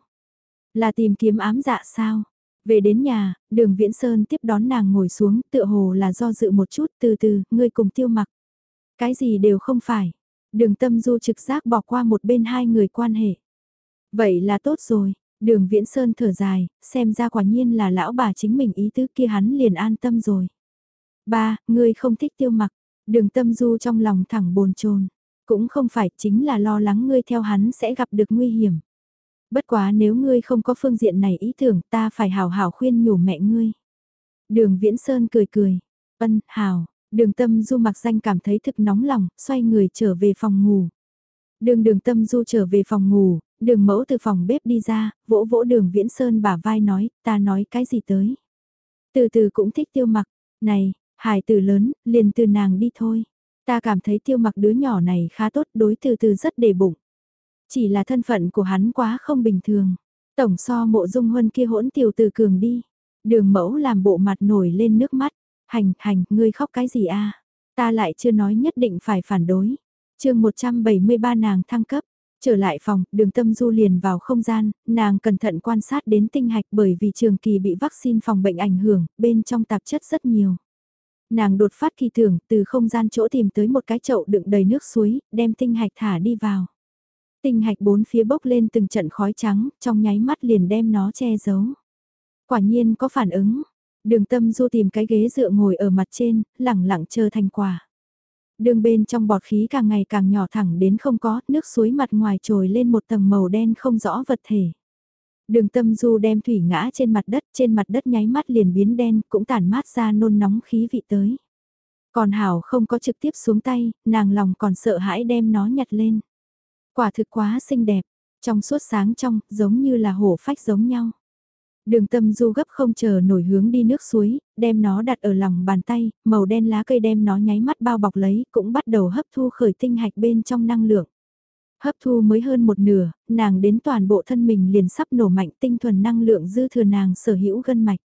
Là tìm kiếm ám dạ sao? Về đến nhà, đường Viễn Sơn tiếp đón nàng ngồi xuống, tựa hồ là do dự một chút, từ từ, ngươi cùng tiêu mặc. Cái gì đều không phải. Đường tâm du trực giác bỏ qua một bên hai người quan hệ. Vậy là tốt rồi, đường Viễn Sơn thở dài, xem ra quả nhiên là lão bà chính mình ý tứ kia hắn liền an tâm rồi. Ba, ngươi không thích tiêu mặc, đường tâm du trong lòng thẳng bồn chồn cũng không phải chính là lo lắng ngươi theo hắn sẽ gặp được nguy hiểm. Bất quá nếu ngươi không có phương diện này ý tưởng ta phải hào hào khuyên nhủ mẹ ngươi. Đường Viễn Sơn cười cười. Ân, hào, đường tâm du mặc danh cảm thấy thực nóng lòng, xoay người trở về phòng ngủ. Đường đường tâm du trở về phòng ngủ, đường mẫu từ phòng bếp đi ra, vỗ vỗ đường Viễn Sơn bả vai nói, ta nói cái gì tới. Từ từ cũng thích tiêu mặc, này, hải từ lớn, liền từ nàng đi thôi. Ta cảm thấy tiêu mặc đứa nhỏ này khá tốt đối từ từ rất đề bụng. Chỉ là thân phận của hắn quá không bình thường. Tổng so mộ dung huân kia hỗn tiểu từ cường đi. Đường mẫu làm bộ mặt nổi lên nước mắt. Hành, hành, ngươi khóc cái gì a Ta lại chưa nói nhất định phải phản đối. chương 173 nàng thăng cấp. Trở lại phòng, đường tâm du liền vào không gian, nàng cẩn thận quan sát đến tinh hạch bởi vì trường kỳ bị vaccine phòng bệnh ảnh hưởng, bên trong tạp chất rất nhiều. Nàng đột phát kỳ tưởng từ không gian chỗ tìm tới một cái chậu đựng đầy nước suối, đem tinh hạch thả đi vào. Tinh hạch bốn phía bốc lên từng trận khói trắng, trong nháy mắt liền đem nó che giấu. Quả nhiên có phản ứng. Đường tâm du tìm cái ghế dựa ngồi ở mặt trên, lẳng lặng chờ thành quả. Đường bên trong bọt khí càng ngày càng nhỏ thẳng đến không có, nước suối mặt ngoài trồi lên một tầng màu đen không rõ vật thể. Đường tâm du đem thủy ngã trên mặt đất, trên mặt đất nháy mắt liền biến đen, cũng tản mát ra nôn nóng khí vị tới. Còn Hảo không có trực tiếp xuống tay, nàng lòng còn sợ hãi đem nó nhặt lên. Quả thực quá xinh đẹp, trong suốt sáng trong, giống như là hổ phách giống nhau. Đường tâm du gấp không chờ nổi hướng đi nước suối, đem nó đặt ở lòng bàn tay, màu đen lá cây đem nó nháy mắt bao bọc lấy, cũng bắt đầu hấp thu khởi tinh hạch bên trong năng lượng. Hấp thu mới hơn một nửa, nàng đến toàn bộ thân mình liền sắp nổ mạnh tinh thuần năng lượng dư thừa nàng sở hữu gân mạch.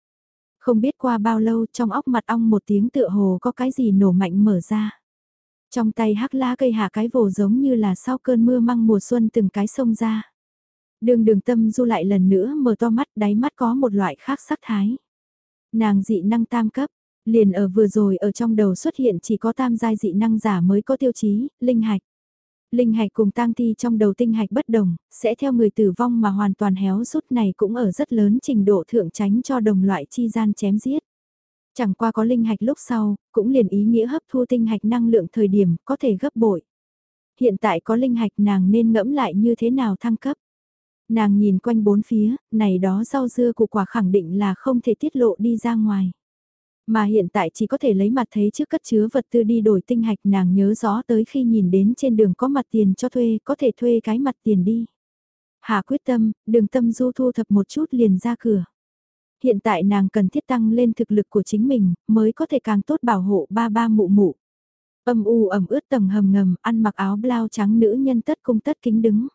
Không biết qua bao lâu trong óc mặt ong một tiếng tựa hồ có cái gì nổ mạnh mở ra. Trong tay hắc lá cây hạ cái vồ giống như là sau cơn mưa măng mùa xuân từng cái sông ra. Đường đường tâm du lại lần nữa mở to mắt đáy mắt có một loại khác sắc thái. Nàng dị năng tam cấp, liền ở vừa rồi ở trong đầu xuất hiện chỉ có tam giai dị năng giả mới có tiêu chí, linh hạch. Linh hạch cùng tang thi trong đầu tinh hạch bất đồng, sẽ theo người tử vong mà hoàn toàn héo rút này cũng ở rất lớn trình độ thượng tránh cho đồng loại chi gian chém giết. Chẳng qua có linh hạch lúc sau, cũng liền ý nghĩa hấp thu tinh hạch năng lượng thời điểm có thể gấp bội. Hiện tại có linh hạch nàng nên ngẫm lại như thế nào thăng cấp. Nàng nhìn quanh bốn phía, này đó rau dưa của quả khẳng định là không thể tiết lộ đi ra ngoài. Mà hiện tại chỉ có thể lấy mặt thấy trước cất chứa vật tư đi đổi tinh hạch nàng nhớ rõ tới khi nhìn đến trên đường có mặt tiền cho thuê, có thể thuê cái mặt tiền đi. Hạ quyết tâm, đường tâm du thu thập một chút liền ra cửa. Hiện tại nàng cần thiết tăng lên thực lực của chính mình, mới có thể càng tốt bảo hộ ba ba mụ mụ. Âm u ẩm ướt tầng hầm ngầm, ăn mặc áo blau trắng nữ nhân tất cung tất kính đứng.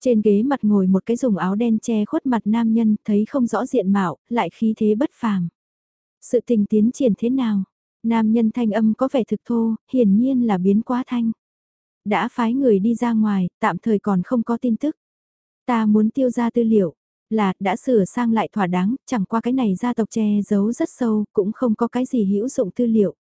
Trên ghế mặt ngồi một cái dùng áo đen che khuất mặt nam nhân, thấy không rõ diện mạo, lại khí thế bất phàm. Sự tình tiến triển thế nào? Nam nhân thanh âm có vẻ thực thô, hiển nhiên là biến quá thanh. Đã phái người đi ra ngoài, tạm thời còn không có tin tức. Ta muốn tiêu ra tư liệu, là đã sửa sang lại thỏa đáng, chẳng qua cái này gia tộc che giấu rất sâu, cũng không có cái gì hữu dụng tư liệu.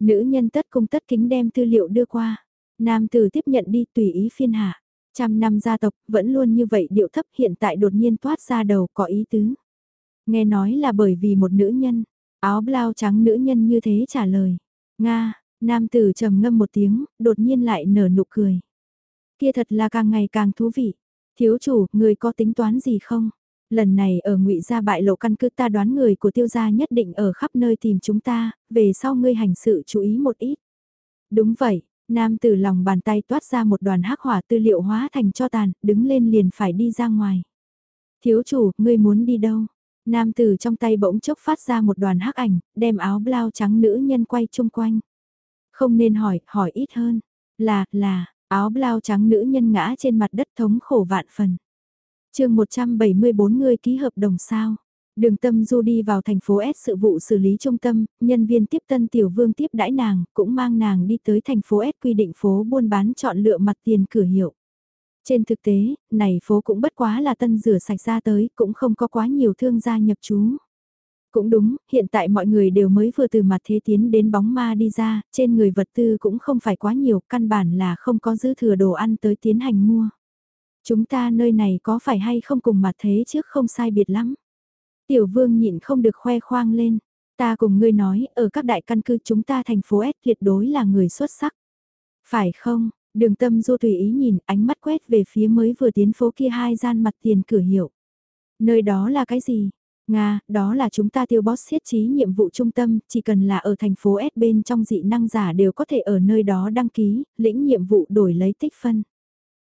Nữ nhân tất cung tất kính đem tư liệu đưa qua. Nam tử tiếp nhận đi tùy ý phiên hạ. Trăm năm gia tộc vẫn luôn như vậy điệu thấp hiện tại đột nhiên toát ra đầu có ý tứ. Nghe nói là bởi vì một nữ nhân, áo blau trắng nữ nhân như thế trả lời. Nga, nam tử trầm ngâm một tiếng, đột nhiên lại nở nụ cười. Kia thật là càng ngày càng thú vị. Thiếu chủ, người có tính toán gì không? Lần này ở ngụy gia bại lộ căn cứ ta đoán người của tiêu gia nhất định ở khắp nơi tìm chúng ta, về sau ngươi hành sự chú ý một ít. Đúng vậy, nam từ lòng bàn tay toát ra một đoàn hắc hỏa tư liệu hóa thành cho tàn, đứng lên liền phải đi ra ngoài. Thiếu chủ, ngươi muốn đi đâu? Nam tử trong tay bỗng chốc phát ra một đoàn hắc ảnh, đem áo blau trắng nữ nhân quay chung quanh. Không nên hỏi, hỏi ít hơn. Là, là, áo blau trắng nữ nhân ngã trên mặt đất thống khổ vạn phần chương 174 người ký hợp đồng sao. Đường tâm du đi vào thành phố S sự vụ xử lý trung tâm, nhân viên tiếp tân tiểu vương tiếp đãi nàng, cũng mang nàng đi tới thành phố S quy định phố buôn bán chọn lựa mặt tiền cửa hiệu. Trên thực tế, này phố cũng bất quá là tân rửa sạch ra tới, cũng không có quá nhiều thương gia nhập chú. Cũng đúng, hiện tại mọi người đều mới vừa từ mặt thế tiến đến bóng ma đi ra, trên người vật tư cũng không phải quá nhiều, căn bản là không có dư thừa đồ ăn tới tiến hành mua. Chúng ta nơi này có phải hay không cùng mặt thế trước không sai biệt lắm. Tiểu vương nhịn không được khoe khoang lên. Ta cùng ngươi nói, ở các đại căn cứ chúng ta thành phố S tuyệt đối là người xuất sắc. Phải không, đường tâm du tùy ý nhìn ánh mắt quét về phía mới vừa tiến phố kia hai gian mặt tiền cửa hiệu. Nơi đó là cái gì? Nga, đó là chúng ta tiêu boss thiết trí nhiệm vụ trung tâm, chỉ cần là ở thành phố S bên trong dị năng giả đều có thể ở nơi đó đăng ký, lĩnh nhiệm vụ đổi lấy tích phân.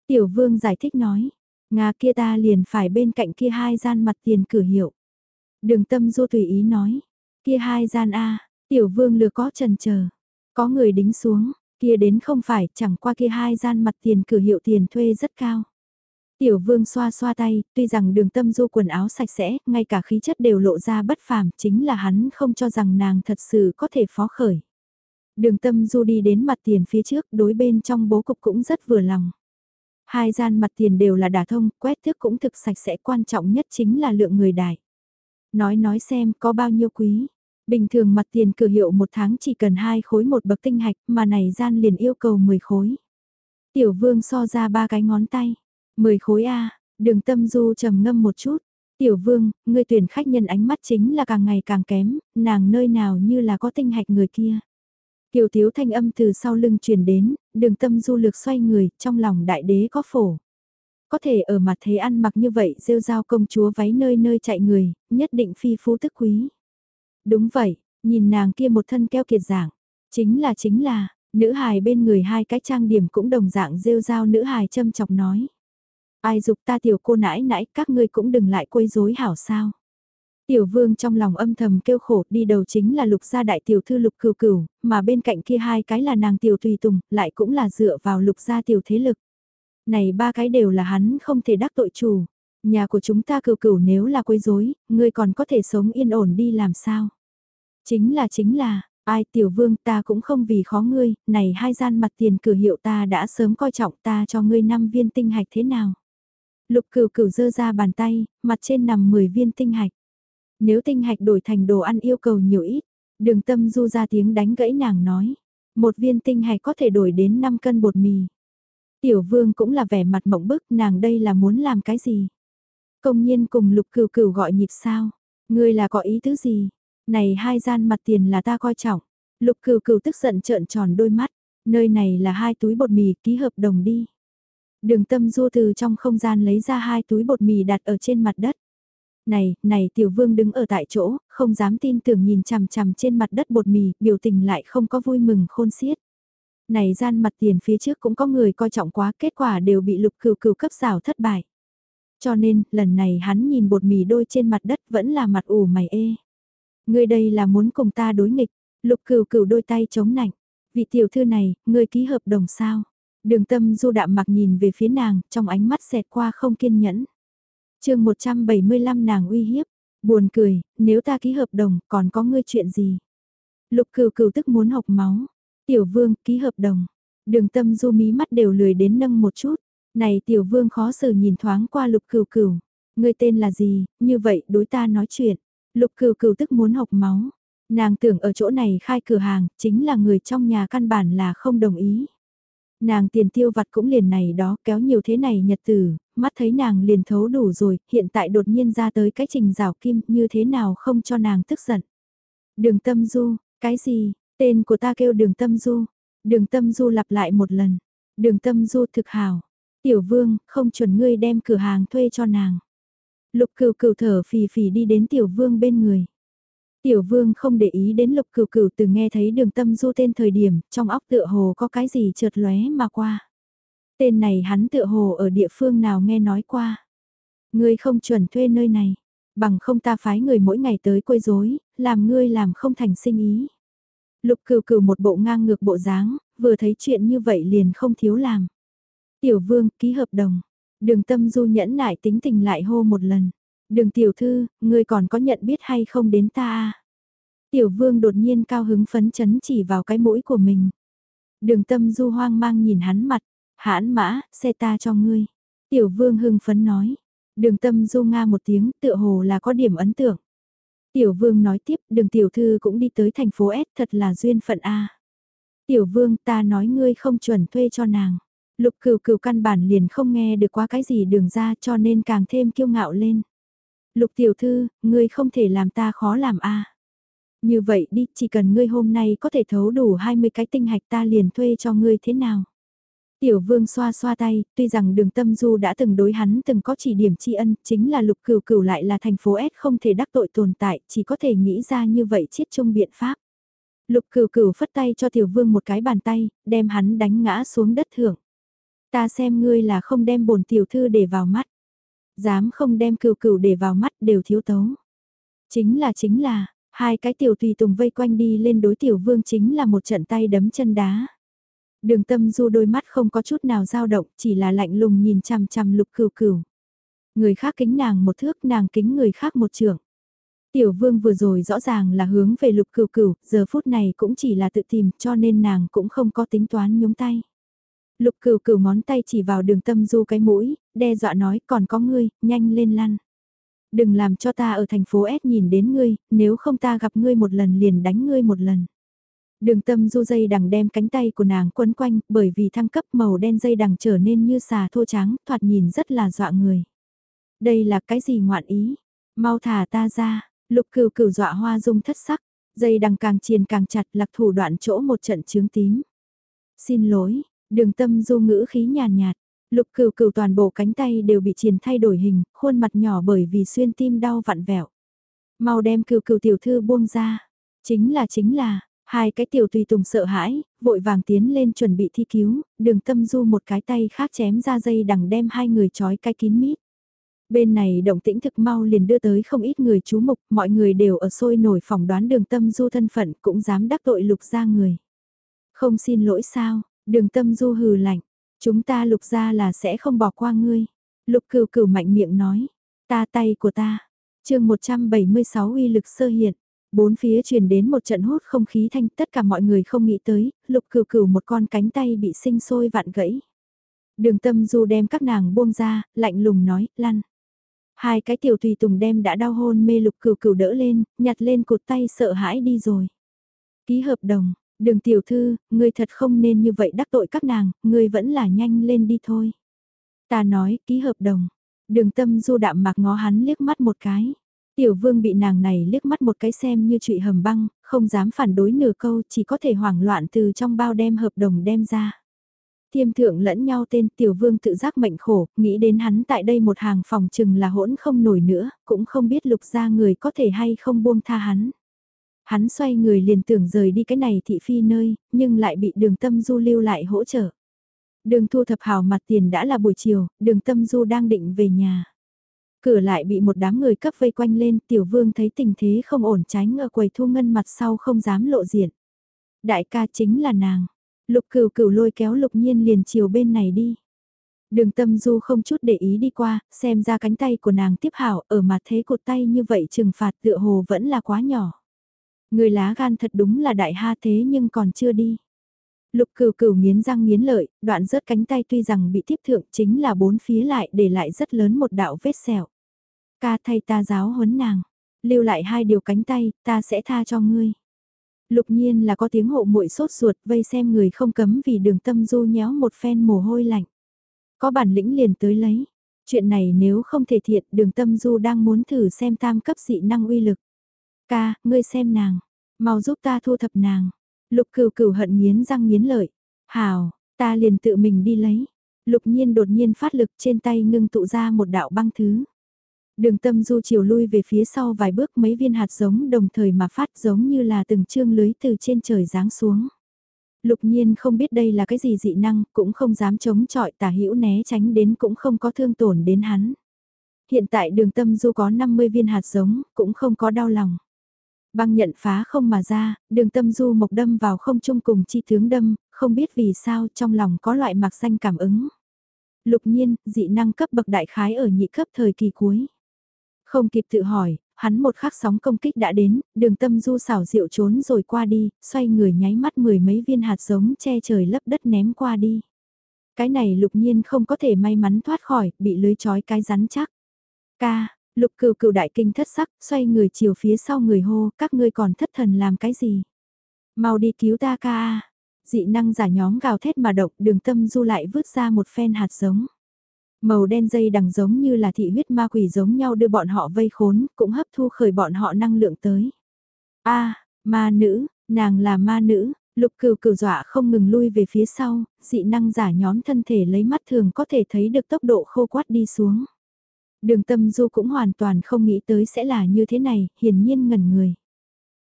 Tiểu vương giải thích nói, Nga kia ta liền phải bên cạnh kia hai gian mặt tiền cửa hiệu. Đường tâm du tùy ý nói, kia hai gian A, tiểu vương lừa có trần chờ Có người đính xuống, kia đến không phải chẳng qua kia hai gian mặt tiền cửa hiệu tiền thuê rất cao. Tiểu vương xoa xoa tay, tuy rằng đường tâm du quần áo sạch sẽ, ngay cả khí chất đều lộ ra bất phàm, chính là hắn không cho rằng nàng thật sự có thể phó khởi. Đường tâm du đi đến mặt tiền phía trước, đối bên trong bố cục cũng rất vừa lòng. Hai gian mặt tiền đều là đả thông, quét thước cũng thực sạch sẽ quan trọng nhất chính là lượng người đại. Nói nói xem có bao nhiêu quý. Bình thường mặt tiền cửa hiệu một tháng chỉ cần hai khối một bậc tinh hạch mà này gian liền yêu cầu 10 khối. Tiểu vương so ra ba cái ngón tay. 10 khối A, đường tâm du trầm ngâm một chút. Tiểu vương, người tuyển khách nhân ánh mắt chính là càng ngày càng kém, nàng nơi nào như là có tinh hạch người kia. Kiều thiếu thanh âm từ sau lưng truyền đến, đường tâm du lược xoay người, trong lòng đại đế có phổ. Có thể ở mặt thế ăn mặc như vậy rêu rao công chúa váy nơi nơi chạy người, nhất định phi phú tức quý. Đúng vậy, nhìn nàng kia một thân keo kiệt dạng, chính là chính là, nữ hài bên người hai cái trang điểm cũng đồng dạng rêu rao nữ hài châm chọc nói. Ai dục ta tiểu cô nãi nãi các ngươi cũng đừng lại quấy rối hảo sao. Tiểu vương trong lòng âm thầm kêu khổ đi đầu chính là lục gia đại tiểu thư lục cửu cửu, mà bên cạnh kia hai cái là nàng tiểu tùy tùng, lại cũng là dựa vào lục gia tiểu thế lực. Này ba cái đều là hắn không thể đắc tội chủ. Nhà của chúng ta cửu cửu nếu là quấy rối, ngươi còn có thể sống yên ổn đi làm sao? Chính là chính là, ai tiểu vương ta cũng không vì khó ngươi, này hai gian mặt tiền cửa hiệu ta đã sớm coi trọng ta cho ngươi năm viên tinh hạch thế nào? Lục cửu cửu giơ ra bàn tay, mặt trên nằm 10 viên tinh hạch. Nếu tinh hạch đổi thành đồ ăn yêu cầu nhiều ít, đường tâm du ra tiếng đánh gãy nàng nói. Một viên tinh hạch có thể đổi đến 5 cân bột mì. Tiểu vương cũng là vẻ mặt mộng bức nàng đây là muốn làm cái gì. Công nhiên cùng lục cửu cửu gọi nhịp sao. Ngươi là có ý tứ gì? Này hai gian mặt tiền là ta coi trọng. Lục cửu cửu tức giận trợn tròn đôi mắt. Nơi này là hai túi bột mì ký hợp đồng đi. Đường tâm du từ trong không gian lấy ra hai túi bột mì đặt ở trên mặt đất. Này, này tiểu vương đứng ở tại chỗ, không dám tin tưởng nhìn chằm chằm trên mặt đất bột mì, biểu tình lại không có vui mừng khôn xiết. Này gian mặt tiền phía trước cũng có người coi trọng quá, kết quả đều bị lục cừu cừu cấp xảo thất bại. Cho nên, lần này hắn nhìn bột mì đôi trên mặt đất vẫn là mặt ủ mày ê. Ngươi đây là muốn cùng ta đối nghịch, lục cừu cừu đôi tay chống nạnh. Vị tiểu thư này, ngươi ký hợp đồng sao? Đường tâm du đạm mặc nhìn về phía nàng, trong ánh mắt xẹt qua không kiên nhẫn. chương 175 nàng uy hiếp, buồn cười, nếu ta ký hợp đồng, còn có ngươi chuyện gì? Lục cừu cừu tức muốn học máu. Tiểu vương, ký hợp đồng. Đường tâm du mí mắt đều lười đến nâng một chút. Này tiểu vương khó xử nhìn thoáng qua lục cừu cừu Ngươi tên là gì, như vậy đối ta nói chuyện. Lục cừu cừu tức muốn học máu. Nàng tưởng ở chỗ này khai cửa hàng, chính là người trong nhà căn bản là không đồng ý. Nàng tiền tiêu vặt cũng liền này đó kéo nhiều thế này nhật tử, mắt thấy nàng liền thấu đủ rồi, hiện tại đột nhiên ra tới cái trình rào kim như thế nào không cho nàng tức giận. Đường tâm du, cái gì, tên của ta kêu đường tâm du, đường tâm du lặp lại một lần, đường tâm du thực hào, tiểu vương, không chuẩn ngươi đem cửa hàng thuê cho nàng. Lục cừu cừu thở phì phì đi đến tiểu vương bên người. Tiểu vương không để ý đến lục cửu cửu từ nghe thấy đường tâm du tên thời điểm, trong óc tựa hồ có cái gì chợt lóe mà qua. Tên này hắn tựa hồ ở địa phương nào nghe nói qua. Ngươi không chuẩn thuê nơi này, bằng không ta phái người mỗi ngày tới quấy rối, làm ngươi làm không thành sinh ý. Lục cửu cửu một bộ ngang ngược bộ dáng, vừa thấy chuyện như vậy liền không thiếu làm. Tiểu vương ký hợp đồng, đường tâm du nhẫn nại tính tình lại hô một lần. Đường tiểu thư, ngươi còn có nhận biết hay không đến ta à? Tiểu vương đột nhiên cao hứng phấn chấn chỉ vào cái mũi của mình. Đường tâm du hoang mang nhìn hắn mặt, hãn mã, xe ta cho ngươi. Tiểu vương hưng phấn nói. Đường tâm du nga một tiếng tựa hồ là có điểm ấn tượng. Tiểu vương nói tiếp đường tiểu thư cũng đi tới thành phố S thật là duyên phận A. Tiểu vương ta nói ngươi không chuẩn thuê cho nàng. Lục cừu cừu căn bản liền không nghe được quá cái gì đường ra cho nên càng thêm kiêu ngạo lên. Lục tiểu thư, ngươi không thể làm ta khó làm a. Như vậy đi, chỉ cần ngươi hôm nay có thể thấu đủ 20 cái tinh hạch ta liền thuê cho ngươi thế nào. Tiểu vương xoa xoa tay, tuy rằng đường tâm du đã từng đối hắn từng có chỉ điểm tri ân, chính là lục cửu cửu lại là thành phố S không thể đắc tội tồn tại, chỉ có thể nghĩ ra như vậy chiết chung biện pháp. Lục cửu cửu phất tay cho tiểu vương một cái bàn tay, đem hắn đánh ngã xuống đất thưởng. Ta xem ngươi là không đem bổn tiểu thư để vào mắt. Dám không đem cừu cừu để vào mắt đều thiếu tấu. Chính là chính là, hai cái tiểu tùy tùng vây quanh đi lên đối tiểu vương chính là một trận tay đấm chân đá. Đường tâm du đôi mắt không có chút nào dao động, chỉ là lạnh lùng nhìn chằm chằm lục cừu cừu. Người khác kính nàng một thước, nàng kính người khác một trưởng. Tiểu vương vừa rồi rõ ràng là hướng về lục cừu cừu, giờ phút này cũng chỉ là tự tìm cho nên nàng cũng không có tính toán nhúng tay. Lục cửu cửu ngón tay chỉ vào đường tâm du cái mũi, đe dọa nói còn có ngươi, nhanh lên lăn. Đừng làm cho ta ở thành phố S nhìn đến ngươi, nếu không ta gặp ngươi một lần liền đánh ngươi một lần. Đường tâm du dây đằng đem cánh tay của nàng quấn quanh, bởi vì thăng cấp màu đen dây đằng trở nên như xà thô trắng, thoạt nhìn rất là dọa người. Đây là cái gì ngoạn ý? Mau thả ta ra, lục cửu cửu dọa hoa dung thất sắc, dây đằng càng chiền càng chặt lạc thủ đoạn chỗ một trận chướng tím. Xin lỗi, Đường tâm du ngữ khí nhàn nhạt, lục cửu cửu toàn bộ cánh tay đều bị triền thay đổi hình, khuôn mặt nhỏ bởi vì xuyên tim đau vặn vẹo. Mau đem cửu cửu tiểu thư buông ra. Chính là chính là, hai cái tiểu tùy tùng sợ hãi, vội vàng tiến lên chuẩn bị thi cứu, đường tâm du một cái tay khác chém ra dây đằng đem hai người trói cái kín mít. Bên này động tĩnh thực mau liền đưa tới không ít người chú mục, mọi người đều ở sôi nổi phỏng đoán đường tâm du thân phận cũng dám đắc tội lục ra người. Không xin lỗi sao, Đường tâm du hừ lạnh, chúng ta lục ra là sẽ không bỏ qua ngươi. Lục cửu cửu mạnh miệng nói, ta tay của ta. chương 176 uy lực sơ hiện, bốn phía truyền đến một trận hút không khí thanh tất cả mọi người không nghĩ tới, lục cửu cửu một con cánh tay bị sinh sôi vạn gãy. Đường tâm du đem các nàng buông ra, lạnh lùng nói, lăn. Hai cái tiểu tùy tùng đem đã đau hôn mê lục cửu cửu đỡ lên, nhặt lên cụt tay sợ hãi đi rồi. Ký hợp đồng, Đường tiểu thư, ngươi thật không nên như vậy đắc tội các nàng, ngươi vẫn là nhanh lên đi thôi. Ta nói, ký hợp đồng. Đường tâm du đạm mạc ngó hắn liếc mắt một cái. Tiểu vương bị nàng này liếc mắt một cái xem như trụy hầm băng, không dám phản đối nửa câu chỉ có thể hoảng loạn từ trong bao đem hợp đồng đem ra. tiêm thượng lẫn nhau tên tiểu vương tự giác mệnh khổ, nghĩ đến hắn tại đây một hàng phòng chừng là hỗn không nổi nữa, cũng không biết lục ra người có thể hay không buông tha hắn. Hắn xoay người liền tưởng rời đi cái này thị phi nơi, nhưng lại bị đường tâm du lưu lại hỗ trợ. Đường thu thập hào mặt tiền đã là buổi chiều, đường tâm du đang định về nhà. Cửa lại bị một đám người cấp vây quanh lên, tiểu vương thấy tình thế không ổn tránh ở quầy thu ngân mặt sau không dám lộ diện. Đại ca chính là nàng. Lục cửu cửu lôi kéo lục nhiên liền chiều bên này đi. Đường tâm du không chút để ý đi qua, xem ra cánh tay của nàng tiếp hảo ở mặt thế cột tay như vậy trừng phạt tựa hồ vẫn là quá nhỏ. Người lá gan thật đúng là đại ha thế nhưng còn chưa đi. Lục cửu cửu nghiến răng nghiến lợi, đoạn rớt cánh tay tuy rằng bị tiếp thượng chính là bốn phía lại để lại rất lớn một đạo vết sẹo. Ca thay ta giáo huấn nàng, lưu lại hai điều cánh tay, ta sẽ tha cho ngươi. Lục nhiên là có tiếng hộ muội sốt ruột vây xem người không cấm vì đường tâm du nhéo một phen mồ hôi lạnh. Có bản lĩnh liền tới lấy. Chuyện này nếu không thể thiện đường tâm du đang muốn thử xem tam cấp dị năng uy lực. Ca, ngươi xem nàng, mau giúp ta thu thập nàng. Lục cửu cửu hận nghiến răng nghiến lợi. Hào, ta liền tự mình đi lấy. Lục nhiên đột nhiên phát lực trên tay ngưng tụ ra một đạo băng thứ. Đường tâm du chiều lui về phía sau vài bước mấy viên hạt giống đồng thời mà phát giống như là từng chương lưới từ trên trời giáng xuống. Lục nhiên không biết đây là cái gì dị năng, cũng không dám chống chọi tả hữu né tránh đến cũng không có thương tổn đến hắn. Hiện tại đường tâm du có 50 viên hạt giống, cũng không có đau lòng. Băng nhận phá không mà ra, đường tâm du mộc đâm vào không chung cùng chi tướng đâm, không biết vì sao trong lòng có loại mạc xanh cảm ứng. Lục nhiên, dị năng cấp bậc đại khái ở nhị cấp thời kỳ cuối. Không kịp tự hỏi, hắn một khắc sóng công kích đã đến, đường tâm du xảo diệu trốn rồi qua đi, xoay người nháy mắt mười mấy viên hạt giống che trời lấp đất ném qua đi. Cái này lục nhiên không có thể may mắn thoát khỏi, bị lưới chói cái rắn chắc. Ca, lục cừu cừu đại kinh thất sắc, xoay người chiều phía sau người hô, các ngươi còn thất thần làm cái gì? Mau đi cứu ta ca Dị năng giả nhóm gào thét mà động, đường tâm du lại vứt ra một phen hạt giống. Màu đen dây đằng giống như là thị huyết ma quỷ giống nhau đưa bọn họ vây khốn, cũng hấp thu khởi bọn họ năng lượng tới. a ma nữ, nàng là ma nữ, lục cừu cừu dọa không ngừng lui về phía sau, dị năng giả nhóm thân thể lấy mắt thường có thể thấy được tốc độ khô quát đi xuống. Đường tâm du cũng hoàn toàn không nghĩ tới sẽ là như thế này, hiển nhiên ngẩn người.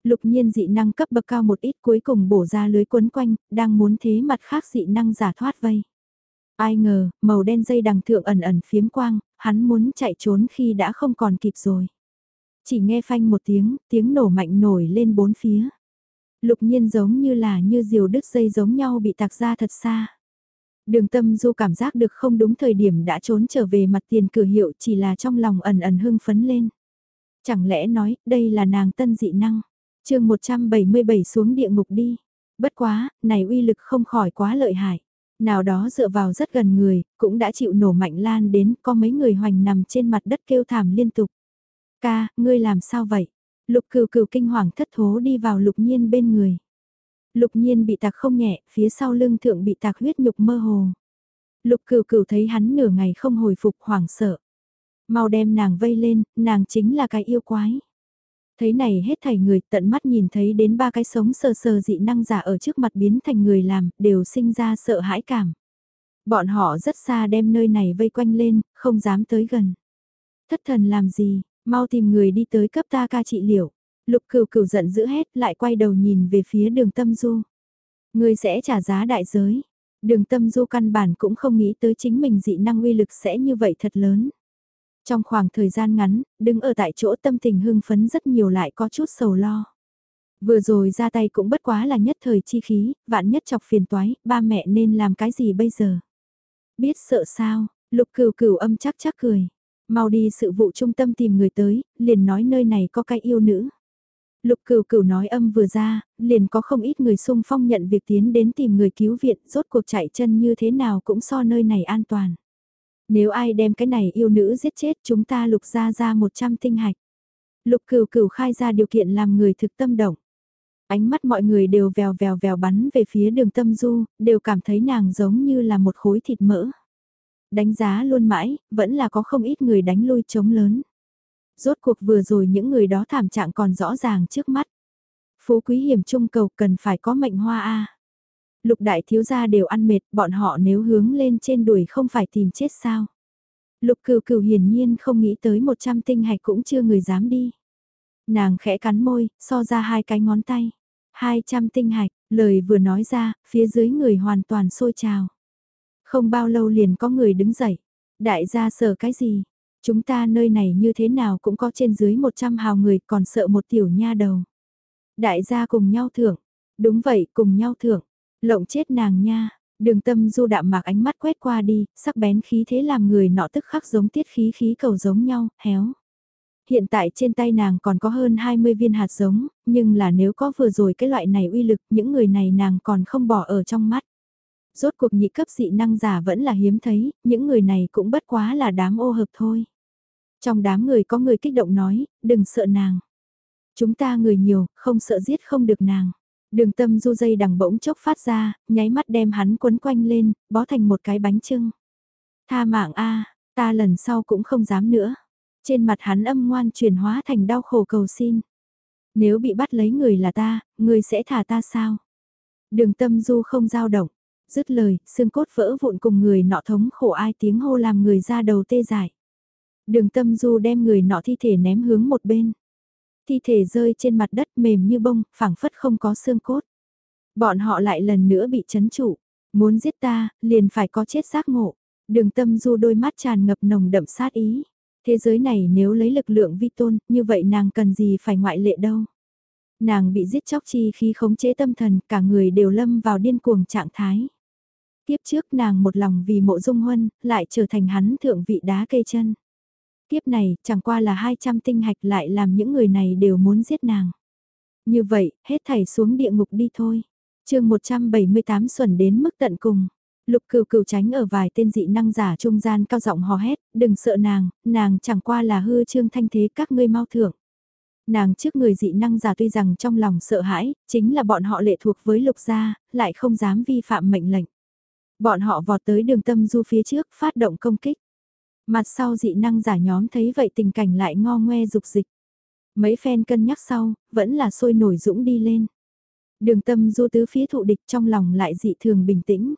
Lục nhiên dị năng cấp bậc cao một ít cuối cùng bổ ra lưới quấn quanh, đang muốn thế mặt khác dị năng giả thoát vây. Ai ngờ, màu đen dây đằng thượng ẩn ẩn phiếm quang, hắn muốn chạy trốn khi đã không còn kịp rồi. Chỉ nghe phanh một tiếng, tiếng nổ mạnh nổi lên bốn phía. Lục nhiên giống như là như diều đứt dây giống nhau bị tạc ra thật xa. Đường tâm du cảm giác được không đúng thời điểm đã trốn trở về mặt tiền cửa hiệu chỉ là trong lòng ẩn ẩn hưng phấn lên. Chẳng lẽ nói, đây là nàng tân dị năng. chương 177 xuống địa ngục đi. Bất quá, này uy lực không khỏi quá lợi hại. Nào đó dựa vào rất gần người, cũng đã chịu nổ mạnh lan đến, có mấy người hoành nằm trên mặt đất kêu thảm liên tục. Ca, ngươi làm sao vậy? Lục cừu cừu kinh hoàng thất thố đi vào lục nhiên bên người. Lục nhiên bị tạc không nhẹ, phía sau lưng thượng bị tạc huyết nhục mơ hồ. Lục Cửu Cửu thấy hắn nửa ngày không hồi phục hoảng sợ. Mau đem nàng vây lên, nàng chính là cái yêu quái. Thấy này hết thảy người tận mắt nhìn thấy đến ba cái sống sờ sờ dị năng giả ở trước mặt biến thành người làm, đều sinh ra sợ hãi cảm. Bọn họ rất xa đem nơi này vây quanh lên, không dám tới gần. Thất thần làm gì, mau tìm người đi tới cấp ta ca trị liệu. Lục cửu cửu giận dữ hết lại quay đầu nhìn về phía đường tâm du. Người sẽ trả giá đại giới. Đường tâm du căn bản cũng không nghĩ tới chính mình dị năng uy lực sẽ như vậy thật lớn. Trong khoảng thời gian ngắn, đứng ở tại chỗ tâm tình hưng phấn rất nhiều lại có chút sầu lo. Vừa rồi ra tay cũng bất quá là nhất thời chi khí, vạn nhất chọc phiền toái, ba mẹ nên làm cái gì bây giờ? Biết sợ sao, lục cửu cửu âm chắc chắc cười. Mau đi sự vụ trung tâm tìm người tới, liền nói nơi này có cái yêu nữ. Lục cửu cửu nói âm vừa ra, liền có không ít người xung phong nhận việc tiến đến tìm người cứu viện, rốt cuộc chạy chân như thế nào cũng so nơi này an toàn. Nếu ai đem cái này yêu nữ giết chết chúng ta lục ra ra 100 tinh hạch. Lục cửu cửu khai ra điều kiện làm người thực tâm động. Ánh mắt mọi người đều vèo vèo vèo bắn về phía đường tâm du, đều cảm thấy nàng giống như là một khối thịt mỡ. Đánh giá luôn mãi, vẫn là có không ít người đánh lui chống lớn. Rốt cuộc vừa rồi những người đó thảm trạng còn rõ ràng trước mắt. Phú quý hiểm trung cầu cần phải có mệnh hoa A. Lục đại thiếu gia đều ăn mệt, bọn họ nếu hướng lên trên đuổi không phải tìm chết sao. Lục cừu cừu hiển nhiên không nghĩ tới 100 tinh hạch cũng chưa người dám đi. Nàng khẽ cắn môi, so ra hai cái ngón tay. 200 tinh hạch, lời vừa nói ra, phía dưới người hoàn toàn sôi trào. Không bao lâu liền có người đứng dậy. Đại gia sợ cái gì? Chúng ta nơi này như thế nào cũng có trên dưới 100 hào người còn sợ một tiểu nha đầu. Đại gia cùng nhau thưởng. Đúng vậy, cùng nhau thưởng. Lộng chết nàng nha. Đường tâm du đạm mạc ánh mắt quét qua đi, sắc bén khí thế làm người nọ tức khắc giống tiết khí khí cầu giống nhau, héo. Hiện tại trên tay nàng còn có hơn 20 viên hạt giống, nhưng là nếu có vừa rồi cái loại này uy lực, những người này nàng còn không bỏ ở trong mắt. Rốt cuộc nhị cấp dị năng giả vẫn là hiếm thấy, những người này cũng bất quá là đám ô hợp thôi. Trong đám người có người kích động nói, đừng sợ nàng. Chúng ta người nhiều, không sợ giết không được nàng. Đường tâm du dây đằng bỗng chốc phát ra, nháy mắt đem hắn quấn quanh lên, bó thành một cái bánh trưng. Tha mạng a ta lần sau cũng không dám nữa. Trên mặt hắn âm ngoan chuyển hóa thành đau khổ cầu xin. Nếu bị bắt lấy người là ta, người sẽ thả ta sao? Đường tâm du không giao động. Dứt lời, xương cốt vỡ vụn cùng người nọ thống khổ ai tiếng hô làm người ra đầu tê dại. Đường tâm du đem người nọ thi thể ném hướng một bên. Thi thể rơi trên mặt đất mềm như bông, phẳng phất không có xương cốt. Bọn họ lại lần nữa bị chấn trụ. Muốn giết ta, liền phải có chết giác ngộ. Đường tâm du đôi mắt tràn ngập nồng đậm sát ý. Thế giới này nếu lấy lực lượng vi tôn, như vậy nàng cần gì phải ngoại lệ đâu. Nàng bị giết chóc chi khi khống chế tâm thần, cả người đều lâm vào điên cuồng trạng thái. Tiếp trước nàng một lòng vì mộ dung huân, lại trở thành hắn thượng vị đá cây chân. Tiếp này, chẳng qua là 200 tinh hạch lại làm những người này đều muốn giết nàng. Như vậy, hết thảy xuống địa ngục đi thôi. chương 178 xuẩn đến mức tận cùng. Lục cừu cừu tránh ở vài tên dị năng giả trung gian cao giọng hò hét, đừng sợ nàng, nàng chẳng qua là hư trương thanh thế các ngươi mau thưởng. Nàng trước người dị năng giả tuy rằng trong lòng sợ hãi, chính là bọn họ lệ thuộc với lục gia, lại không dám vi phạm mệnh lệnh. Bọn họ vọt tới đường tâm du phía trước, phát động công kích. Mặt sau dị năng giả nhóm thấy vậy tình cảnh lại ngo ngoe dục dịch. Mấy phen cân nhắc sau, vẫn là sôi nổi dũng đi lên. Đường tâm du tứ phía thụ địch trong lòng lại dị thường bình tĩnh.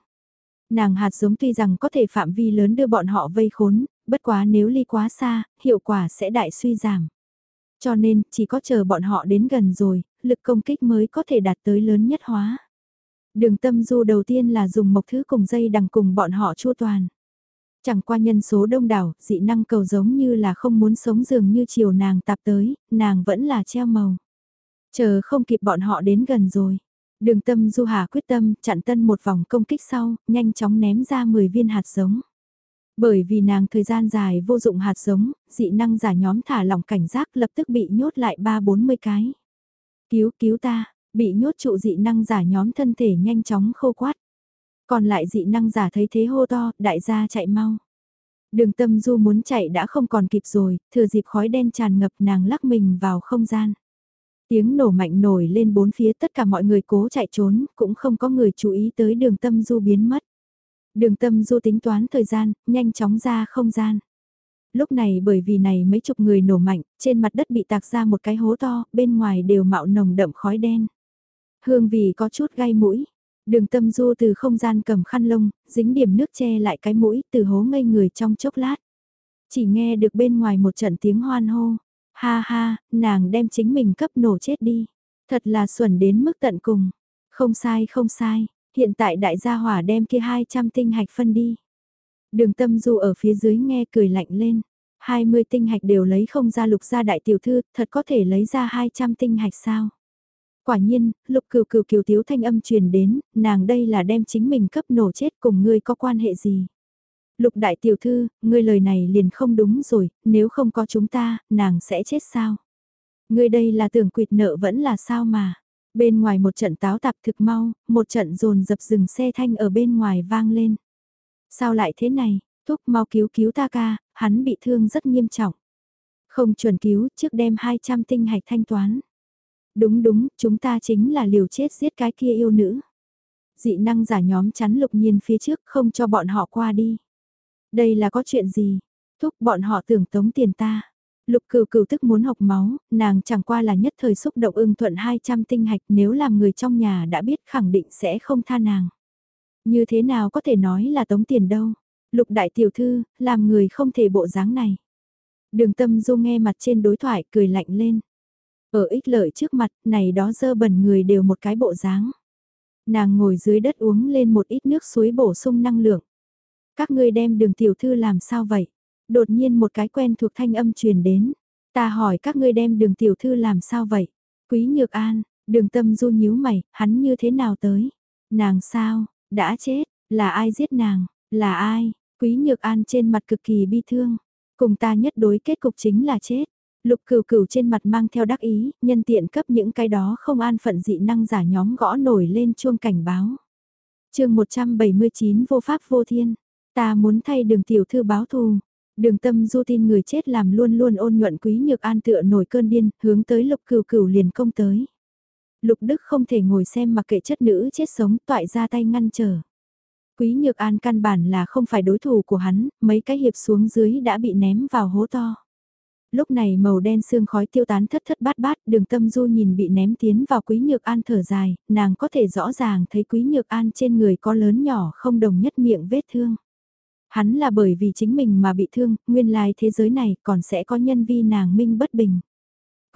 Nàng hạt giống tuy rằng có thể phạm vi lớn đưa bọn họ vây khốn, bất quá nếu ly quá xa, hiệu quả sẽ đại suy giảm. Cho nên, chỉ có chờ bọn họ đến gần rồi, lực công kích mới có thể đạt tới lớn nhất hóa. Đường tâm du đầu tiên là dùng mộc thứ cùng dây đằng cùng bọn họ chua toàn. Chẳng qua nhân số đông đảo, dị năng cầu giống như là không muốn sống dường như chiều nàng tạp tới, nàng vẫn là treo màu. Chờ không kịp bọn họ đến gần rồi. Đường tâm du hà quyết tâm chặn tân một vòng công kích sau, nhanh chóng ném ra 10 viên hạt giống. Bởi vì nàng thời gian dài vô dụng hạt giống, dị năng giả nhóm thả lỏng cảnh giác lập tức bị nhốt lại 3-40 cái. Cứu cứu ta, bị nhốt trụ dị năng giả nhóm thân thể nhanh chóng khô quát. Còn lại dị năng giả thấy thế hô to, đại gia chạy mau. Đường tâm du muốn chạy đã không còn kịp rồi, thừa dịp khói đen tràn ngập nàng lắc mình vào không gian. Tiếng nổ mạnh nổi lên bốn phía tất cả mọi người cố chạy trốn, cũng không có người chú ý tới đường tâm du biến mất. Đường tâm du tính toán thời gian, nhanh chóng ra không gian. Lúc này bởi vì này mấy chục người nổ mạnh, trên mặt đất bị tạc ra một cái hố to, bên ngoài đều mạo nồng đậm khói đen. Hương vị có chút gai mũi, Đường tâm du từ không gian cầm khăn lông, dính điểm nước che lại cái mũi từ hố ngây người trong chốc lát. Chỉ nghe được bên ngoài một trận tiếng hoan hô. Ha ha, nàng đem chính mình cấp nổ chết đi. Thật là xuẩn đến mức tận cùng. Không sai không sai, hiện tại đại gia hỏa đem kia 200 tinh hạch phân đi. Đường tâm du ở phía dưới nghe cười lạnh lên. 20 tinh hạch đều lấy không ra lục gia đại tiểu thư, thật có thể lấy ra 200 tinh hạch sao? Quả nhiên, lục cừu cừu kiều thiếu thanh âm truyền đến, nàng đây là đem chính mình cấp nổ chết cùng ngươi có quan hệ gì. Lục đại tiểu thư, ngươi lời này liền không đúng rồi, nếu không có chúng ta, nàng sẽ chết sao? Ngươi đây là tưởng quyệt nợ vẫn là sao mà? Bên ngoài một trận táo tạp thực mau, một trận rồn dập rừng xe thanh ở bên ngoài vang lên. Sao lại thế này? Thúc mau cứu cứu ta ca, hắn bị thương rất nghiêm trọng. Không chuẩn cứu, trước đem 200 tinh hạch thanh toán. Đúng đúng, chúng ta chính là liều chết giết cái kia yêu nữ. Dị năng giả nhóm chắn lục nhiên phía trước không cho bọn họ qua đi. Đây là có chuyện gì? Thúc bọn họ tưởng tống tiền ta. Lục cửu cửu tức muốn học máu, nàng chẳng qua là nhất thời xúc động ưng thuận 200 tinh hạch nếu làm người trong nhà đã biết khẳng định sẽ không tha nàng. Như thế nào có thể nói là tống tiền đâu? Lục đại tiểu thư, làm người không thể bộ dáng này. Đường tâm du nghe mặt trên đối thoại cười lạnh lên. Ở ích lợi trước mặt, này đó dơ bẩn người đều một cái bộ dáng. Nàng ngồi dưới đất uống lên một ít nước suối bổ sung năng lượng. Các ngươi đem đường tiểu thư làm sao vậy? Đột nhiên một cái quen thuộc thanh âm truyền đến. Ta hỏi các ngươi đem đường tiểu thư làm sao vậy? Quý Nhược An, đường tâm du nhíu mày, hắn như thế nào tới? Nàng sao, đã chết, là ai giết nàng, là ai? Quý Nhược An trên mặt cực kỳ bi thương, cùng ta nhất đối kết cục chính là chết. Lục cửu cửu trên mặt mang theo đắc ý, nhân tiện cấp những cái đó không an phận dị năng giả nhóm gõ nổi lên chuông cảnh báo. chương 179 vô pháp vô thiên, ta muốn thay đường tiểu thư báo thù. Đường tâm du tin người chết làm luôn luôn ôn nhuận quý nhược an tựa nổi cơn điên, hướng tới lục cửu cửu liền công tới. Lục Đức không thể ngồi xem mặc kệ chất nữ chết sống toại ra tay ngăn trở. Quý Nhược An căn bản là không phải đối thủ của hắn, mấy cái hiệp xuống dưới đã bị ném vào hố to. Lúc này màu đen sương khói tiêu tán thất thất bát bát, đường tâm du nhìn bị ném tiến vào Quý Nhược An thở dài, nàng có thể rõ ràng thấy Quý Nhược An trên người có lớn nhỏ không đồng nhất miệng vết thương. Hắn là bởi vì chính mình mà bị thương, nguyên lai thế giới này còn sẽ có nhân vi nàng minh bất bình.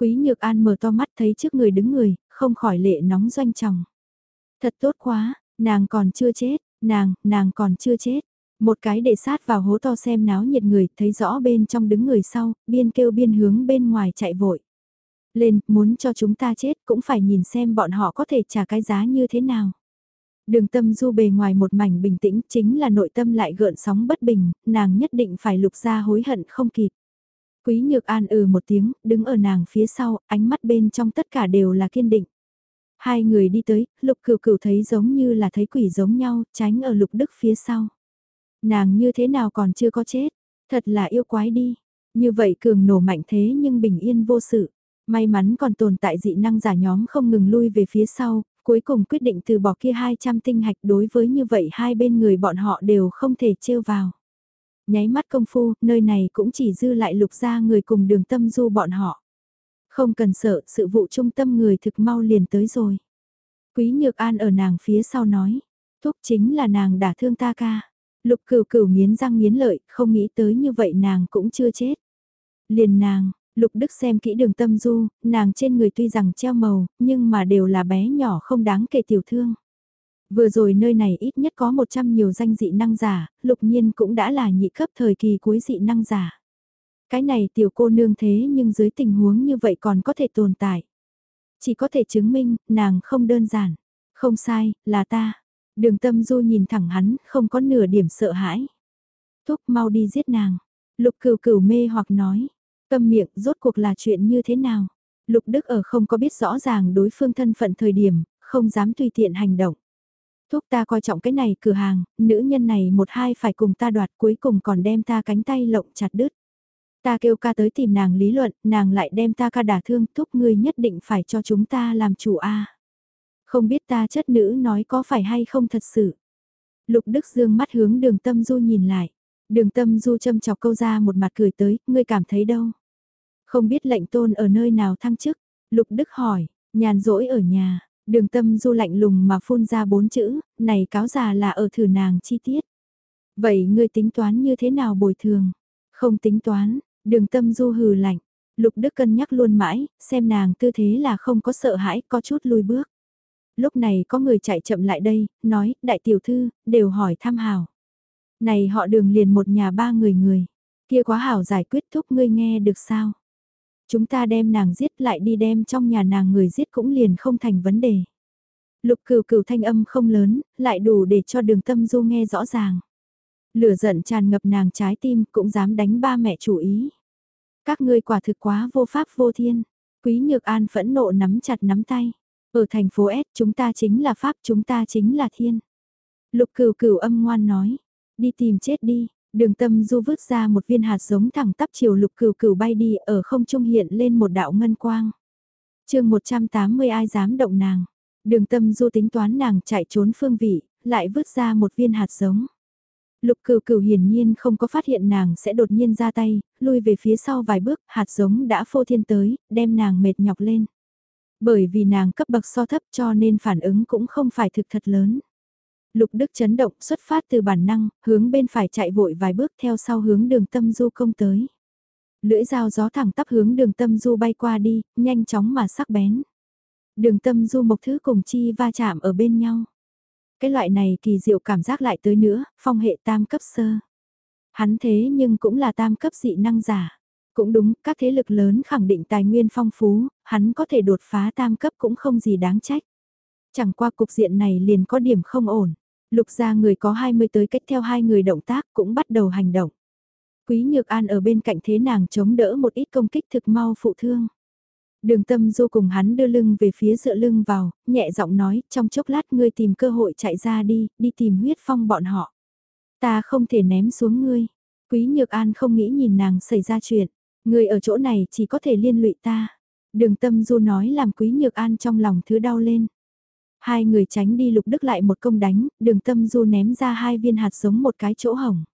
Quý Nhược An mở to mắt thấy trước người đứng người, không khỏi lệ nóng doanh chồng Thật tốt quá, nàng còn chưa chết, nàng, nàng còn chưa chết. Một cái để sát vào hố to xem náo nhiệt người, thấy rõ bên trong đứng người sau, biên kêu biên hướng bên ngoài chạy vội. Lên, muốn cho chúng ta chết cũng phải nhìn xem bọn họ có thể trả cái giá như thế nào. Đường tâm du bề ngoài một mảnh bình tĩnh chính là nội tâm lại gợn sóng bất bình, nàng nhất định phải lục ra hối hận không kịp. Quý nhược an ừ một tiếng, đứng ở nàng phía sau, ánh mắt bên trong tất cả đều là kiên định. Hai người đi tới, lục cửu cửu thấy giống như là thấy quỷ giống nhau, tránh ở lục đức phía sau. Nàng như thế nào còn chưa có chết, thật là yêu quái đi. Như vậy cường nổ mạnh thế nhưng bình yên vô sự. May mắn còn tồn tại dị năng giả nhóm không ngừng lui về phía sau, cuối cùng quyết định từ bỏ kia 200 tinh hạch đối với như vậy hai bên người bọn họ đều không thể trêu vào. Nháy mắt công phu, nơi này cũng chỉ dư lại lục ra người cùng đường tâm du bọn họ. Không cần sợ, sự vụ trung tâm người thực mau liền tới rồi. Quý Nhược An ở nàng phía sau nói, thúc chính là nàng đã thương ta ca. Lục cửu cửu nghiến răng nghiến lợi, không nghĩ tới như vậy nàng cũng chưa chết. Liền nàng, Lục Đức xem kỹ đường tâm du, nàng trên người tuy rằng treo màu, nhưng mà đều là bé nhỏ không đáng kể tiểu thương. Vừa rồi nơi này ít nhất có 100 nhiều danh dị năng giả, lục nhiên cũng đã là nhị cấp thời kỳ cuối dị năng giả. Cái này tiểu cô nương thế nhưng dưới tình huống như vậy còn có thể tồn tại. Chỉ có thể chứng minh, nàng không đơn giản. Không sai, là ta. Đường tâm du nhìn thẳng hắn, không có nửa điểm sợ hãi. Thúc mau đi giết nàng. Lục cửu cửu mê hoặc nói. Câm miệng, rốt cuộc là chuyện như thế nào? Lục Đức ở không có biết rõ ràng đối phương thân phận thời điểm, không dám tùy tiện hành động. Thúc ta coi trọng cái này cửa hàng, nữ nhân này một hai phải cùng ta đoạt cuối cùng còn đem ta cánh tay lộng chặt đứt. Ta kêu ca tới tìm nàng lý luận, nàng lại đem ta ca đả thương thúc ngươi nhất định phải cho chúng ta làm chủ a không biết ta chất nữ nói có phải hay không thật sự. Lục Đức Dương mắt hướng đường tâm du nhìn lại. Đường tâm du châm chọc câu ra một mặt cười tới, ngươi cảm thấy đâu? Không biết lệnh tôn ở nơi nào thăng chức? Lục Đức hỏi, nhàn rỗi ở nhà, đường tâm du lạnh lùng mà phun ra bốn chữ, này cáo già là ở thử nàng chi tiết. Vậy ngươi tính toán như thế nào bồi thường? Không tính toán, đường tâm du hừ lạnh. Lục Đức cân nhắc luôn mãi, xem nàng tư thế là không có sợ hãi, có chút lùi bước. Lúc này có người chạy chậm lại đây, nói, đại tiểu thư, đều hỏi tham hào. Này họ đường liền một nhà ba người người. Kia quá hảo giải quyết thúc ngươi nghe được sao? Chúng ta đem nàng giết lại đi đem trong nhà nàng người giết cũng liền không thành vấn đề. Lục cửu cửu thanh âm không lớn, lại đủ để cho đường tâm du nghe rõ ràng. Lửa giận tràn ngập nàng trái tim cũng dám đánh ba mẹ chủ ý. Các ngươi quả thực quá vô pháp vô thiên. Quý Nhược An phẫn nộ nắm chặt nắm tay. Ở thành phố S chúng ta chính là Pháp chúng ta chính là thiên. Lục cửu cửu âm ngoan nói. Đi tìm chết đi, đường tâm du vứt ra một viên hạt giống thẳng tắp chiều lục cửu cửu bay đi ở không trung hiện lên một đạo ngân quang. chương 180 ai dám động nàng. Đường tâm du tính toán nàng chạy trốn phương vị, lại vứt ra một viên hạt giống. Lục cửu cửu hiển nhiên không có phát hiện nàng sẽ đột nhiên ra tay, lui về phía sau vài bước, hạt giống đã phô thiên tới, đem nàng mệt nhọc lên. Bởi vì nàng cấp bậc so thấp cho nên phản ứng cũng không phải thực thật lớn. Lục Đức chấn động xuất phát từ bản năng, hướng bên phải chạy vội vài bước theo sau hướng đường tâm du công tới. Lưỡi dao gió thẳng tắp hướng đường tâm du bay qua đi, nhanh chóng mà sắc bén. Đường tâm du mộc thứ cùng chi va chạm ở bên nhau. Cái loại này kỳ diệu cảm giác lại tới nữa, phong hệ tam cấp sơ. Hắn thế nhưng cũng là tam cấp dị năng giả. Cũng đúng, các thế lực lớn khẳng định tài nguyên phong phú, hắn có thể đột phá tam cấp cũng không gì đáng trách. Chẳng qua cục diện này liền có điểm không ổn. Lục ra người có 20 tới cách theo hai người động tác cũng bắt đầu hành động. Quý Nhược An ở bên cạnh thế nàng chống đỡ một ít công kích thực mau phụ thương. Đường tâm du cùng hắn đưa lưng về phía dựa lưng vào, nhẹ giọng nói, trong chốc lát ngươi tìm cơ hội chạy ra đi, đi tìm huyết phong bọn họ. Ta không thể ném xuống ngươi. Quý Nhược An không nghĩ nhìn nàng xảy ra chuyện người ở chỗ này chỉ có thể liên lụy ta. Đường tâm du nói làm Quý Nhược An trong lòng thứ đau lên. Hai người tránh đi lục đức lại một công đánh, đường tâm du ném ra hai viên hạt giống một cái chỗ hỏng.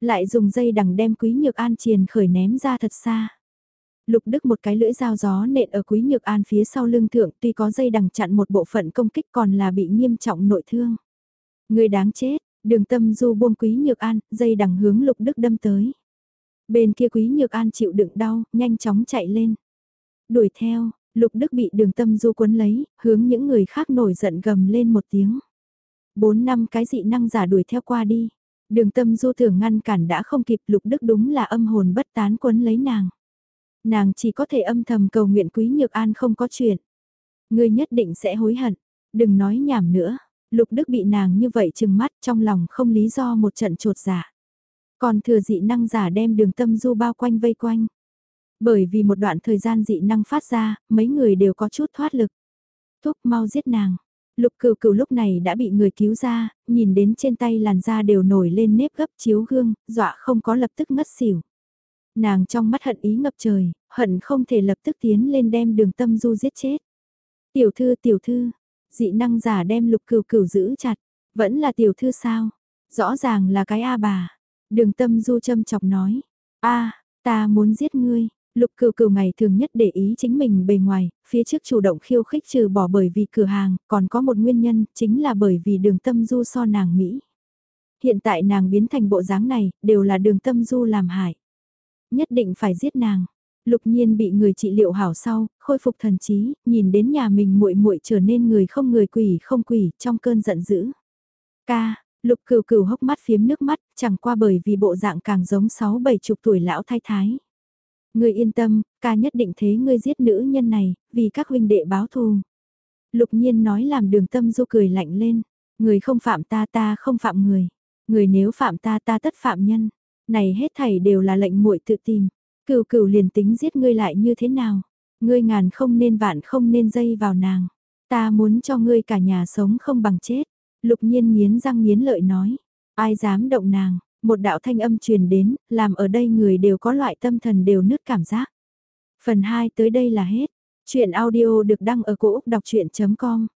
Lại dùng dây đằng đem Quý Nhược An triền khởi ném ra thật xa. Lục Đức một cái lưỡi dao gió nện ở Quý Nhược An phía sau lưng thượng tuy có dây đằng chặn một bộ phận công kích còn là bị nghiêm trọng nội thương. Người đáng chết, đường tâm du buông Quý Nhược An, dây đằng hướng Lục Đức đâm tới. Bên kia Quý Nhược An chịu đựng đau, nhanh chóng chạy lên. Đuổi theo, Lục Đức bị đường tâm du cuốn lấy, hướng những người khác nổi giận gầm lên một tiếng. Bốn năm cái dị năng giả đuổi theo qua đi. Đường tâm du thường ngăn cản đã không kịp Lục Đức đúng là âm hồn bất tán cuốn lấy nàng. Nàng chỉ có thể âm thầm cầu nguyện quý nhược an không có chuyện. Ngươi nhất định sẽ hối hận. Đừng nói nhảm nữa. Lục Đức bị nàng như vậy chừng mắt trong lòng không lý do một trận trột giả. Dạ. Còn thừa dị năng giả đem đường tâm du bao quanh vây quanh. Bởi vì một đoạn thời gian dị năng phát ra, mấy người đều có chút thoát lực. Thúc mau giết nàng. Lục cửu cửu lúc này đã bị người cứu ra, nhìn đến trên tay làn da đều nổi lên nếp gấp chiếu gương, dọa không có lập tức ngất xỉu. Nàng trong mắt hận ý ngập trời, hận không thể lập tức tiến lên đem đường tâm du giết chết. Tiểu thư tiểu thư, dị năng giả đem lục cửu cửu giữ chặt, vẫn là tiểu thư sao? Rõ ràng là cái A bà. Đường tâm du châm chọc nói, a ta muốn giết ngươi, Lục cửu cửu ngày thường nhất để ý chính mình bề ngoài, phía trước chủ động khiêu khích trừ bỏ bởi vì cửa hàng, còn có một nguyên nhân, chính là bởi vì đường tâm du so nàng Mỹ. Hiện tại nàng biến thành bộ dáng này, đều là đường tâm du làm hại. Nhất định phải giết nàng. Lục nhiên bị người trị liệu hảo sau, khôi phục thần trí, nhìn đến nhà mình muội muội trở nên người không người quỷ không quỷ, trong cơn giận dữ. Ca, lục cửu cửu hốc mắt phiếm nước mắt, chẳng qua bởi vì bộ dạng càng giống sáu bảy chục tuổi lão thái thái. Ngươi yên tâm, ca nhất định thế ngươi giết nữ nhân này, vì các huynh đệ báo thù. Lục nhiên nói làm đường tâm du cười lạnh lên. Người không phạm ta ta không phạm người. Người nếu phạm ta ta tất phạm nhân. Này hết thảy đều là lệnh muội tự tìm. Cửu cửu liền tính giết ngươi lại như thế nào. Ngươi ngàn không nên vạn không nên dây vào nàng. Ta muốn cho ngươi cả nhà sống không bằng chết. Lục nhiên nghiến răng nghiến lợi nói. Ai dám động nàng, một đạo thanh âm truyền đến, làm ở đây người đều có loại tâm thần đều nứt cảm giác. Phần 2 tới đây là hết. Chuyện audio được đăng ở cổ Úc đọc chuyện.com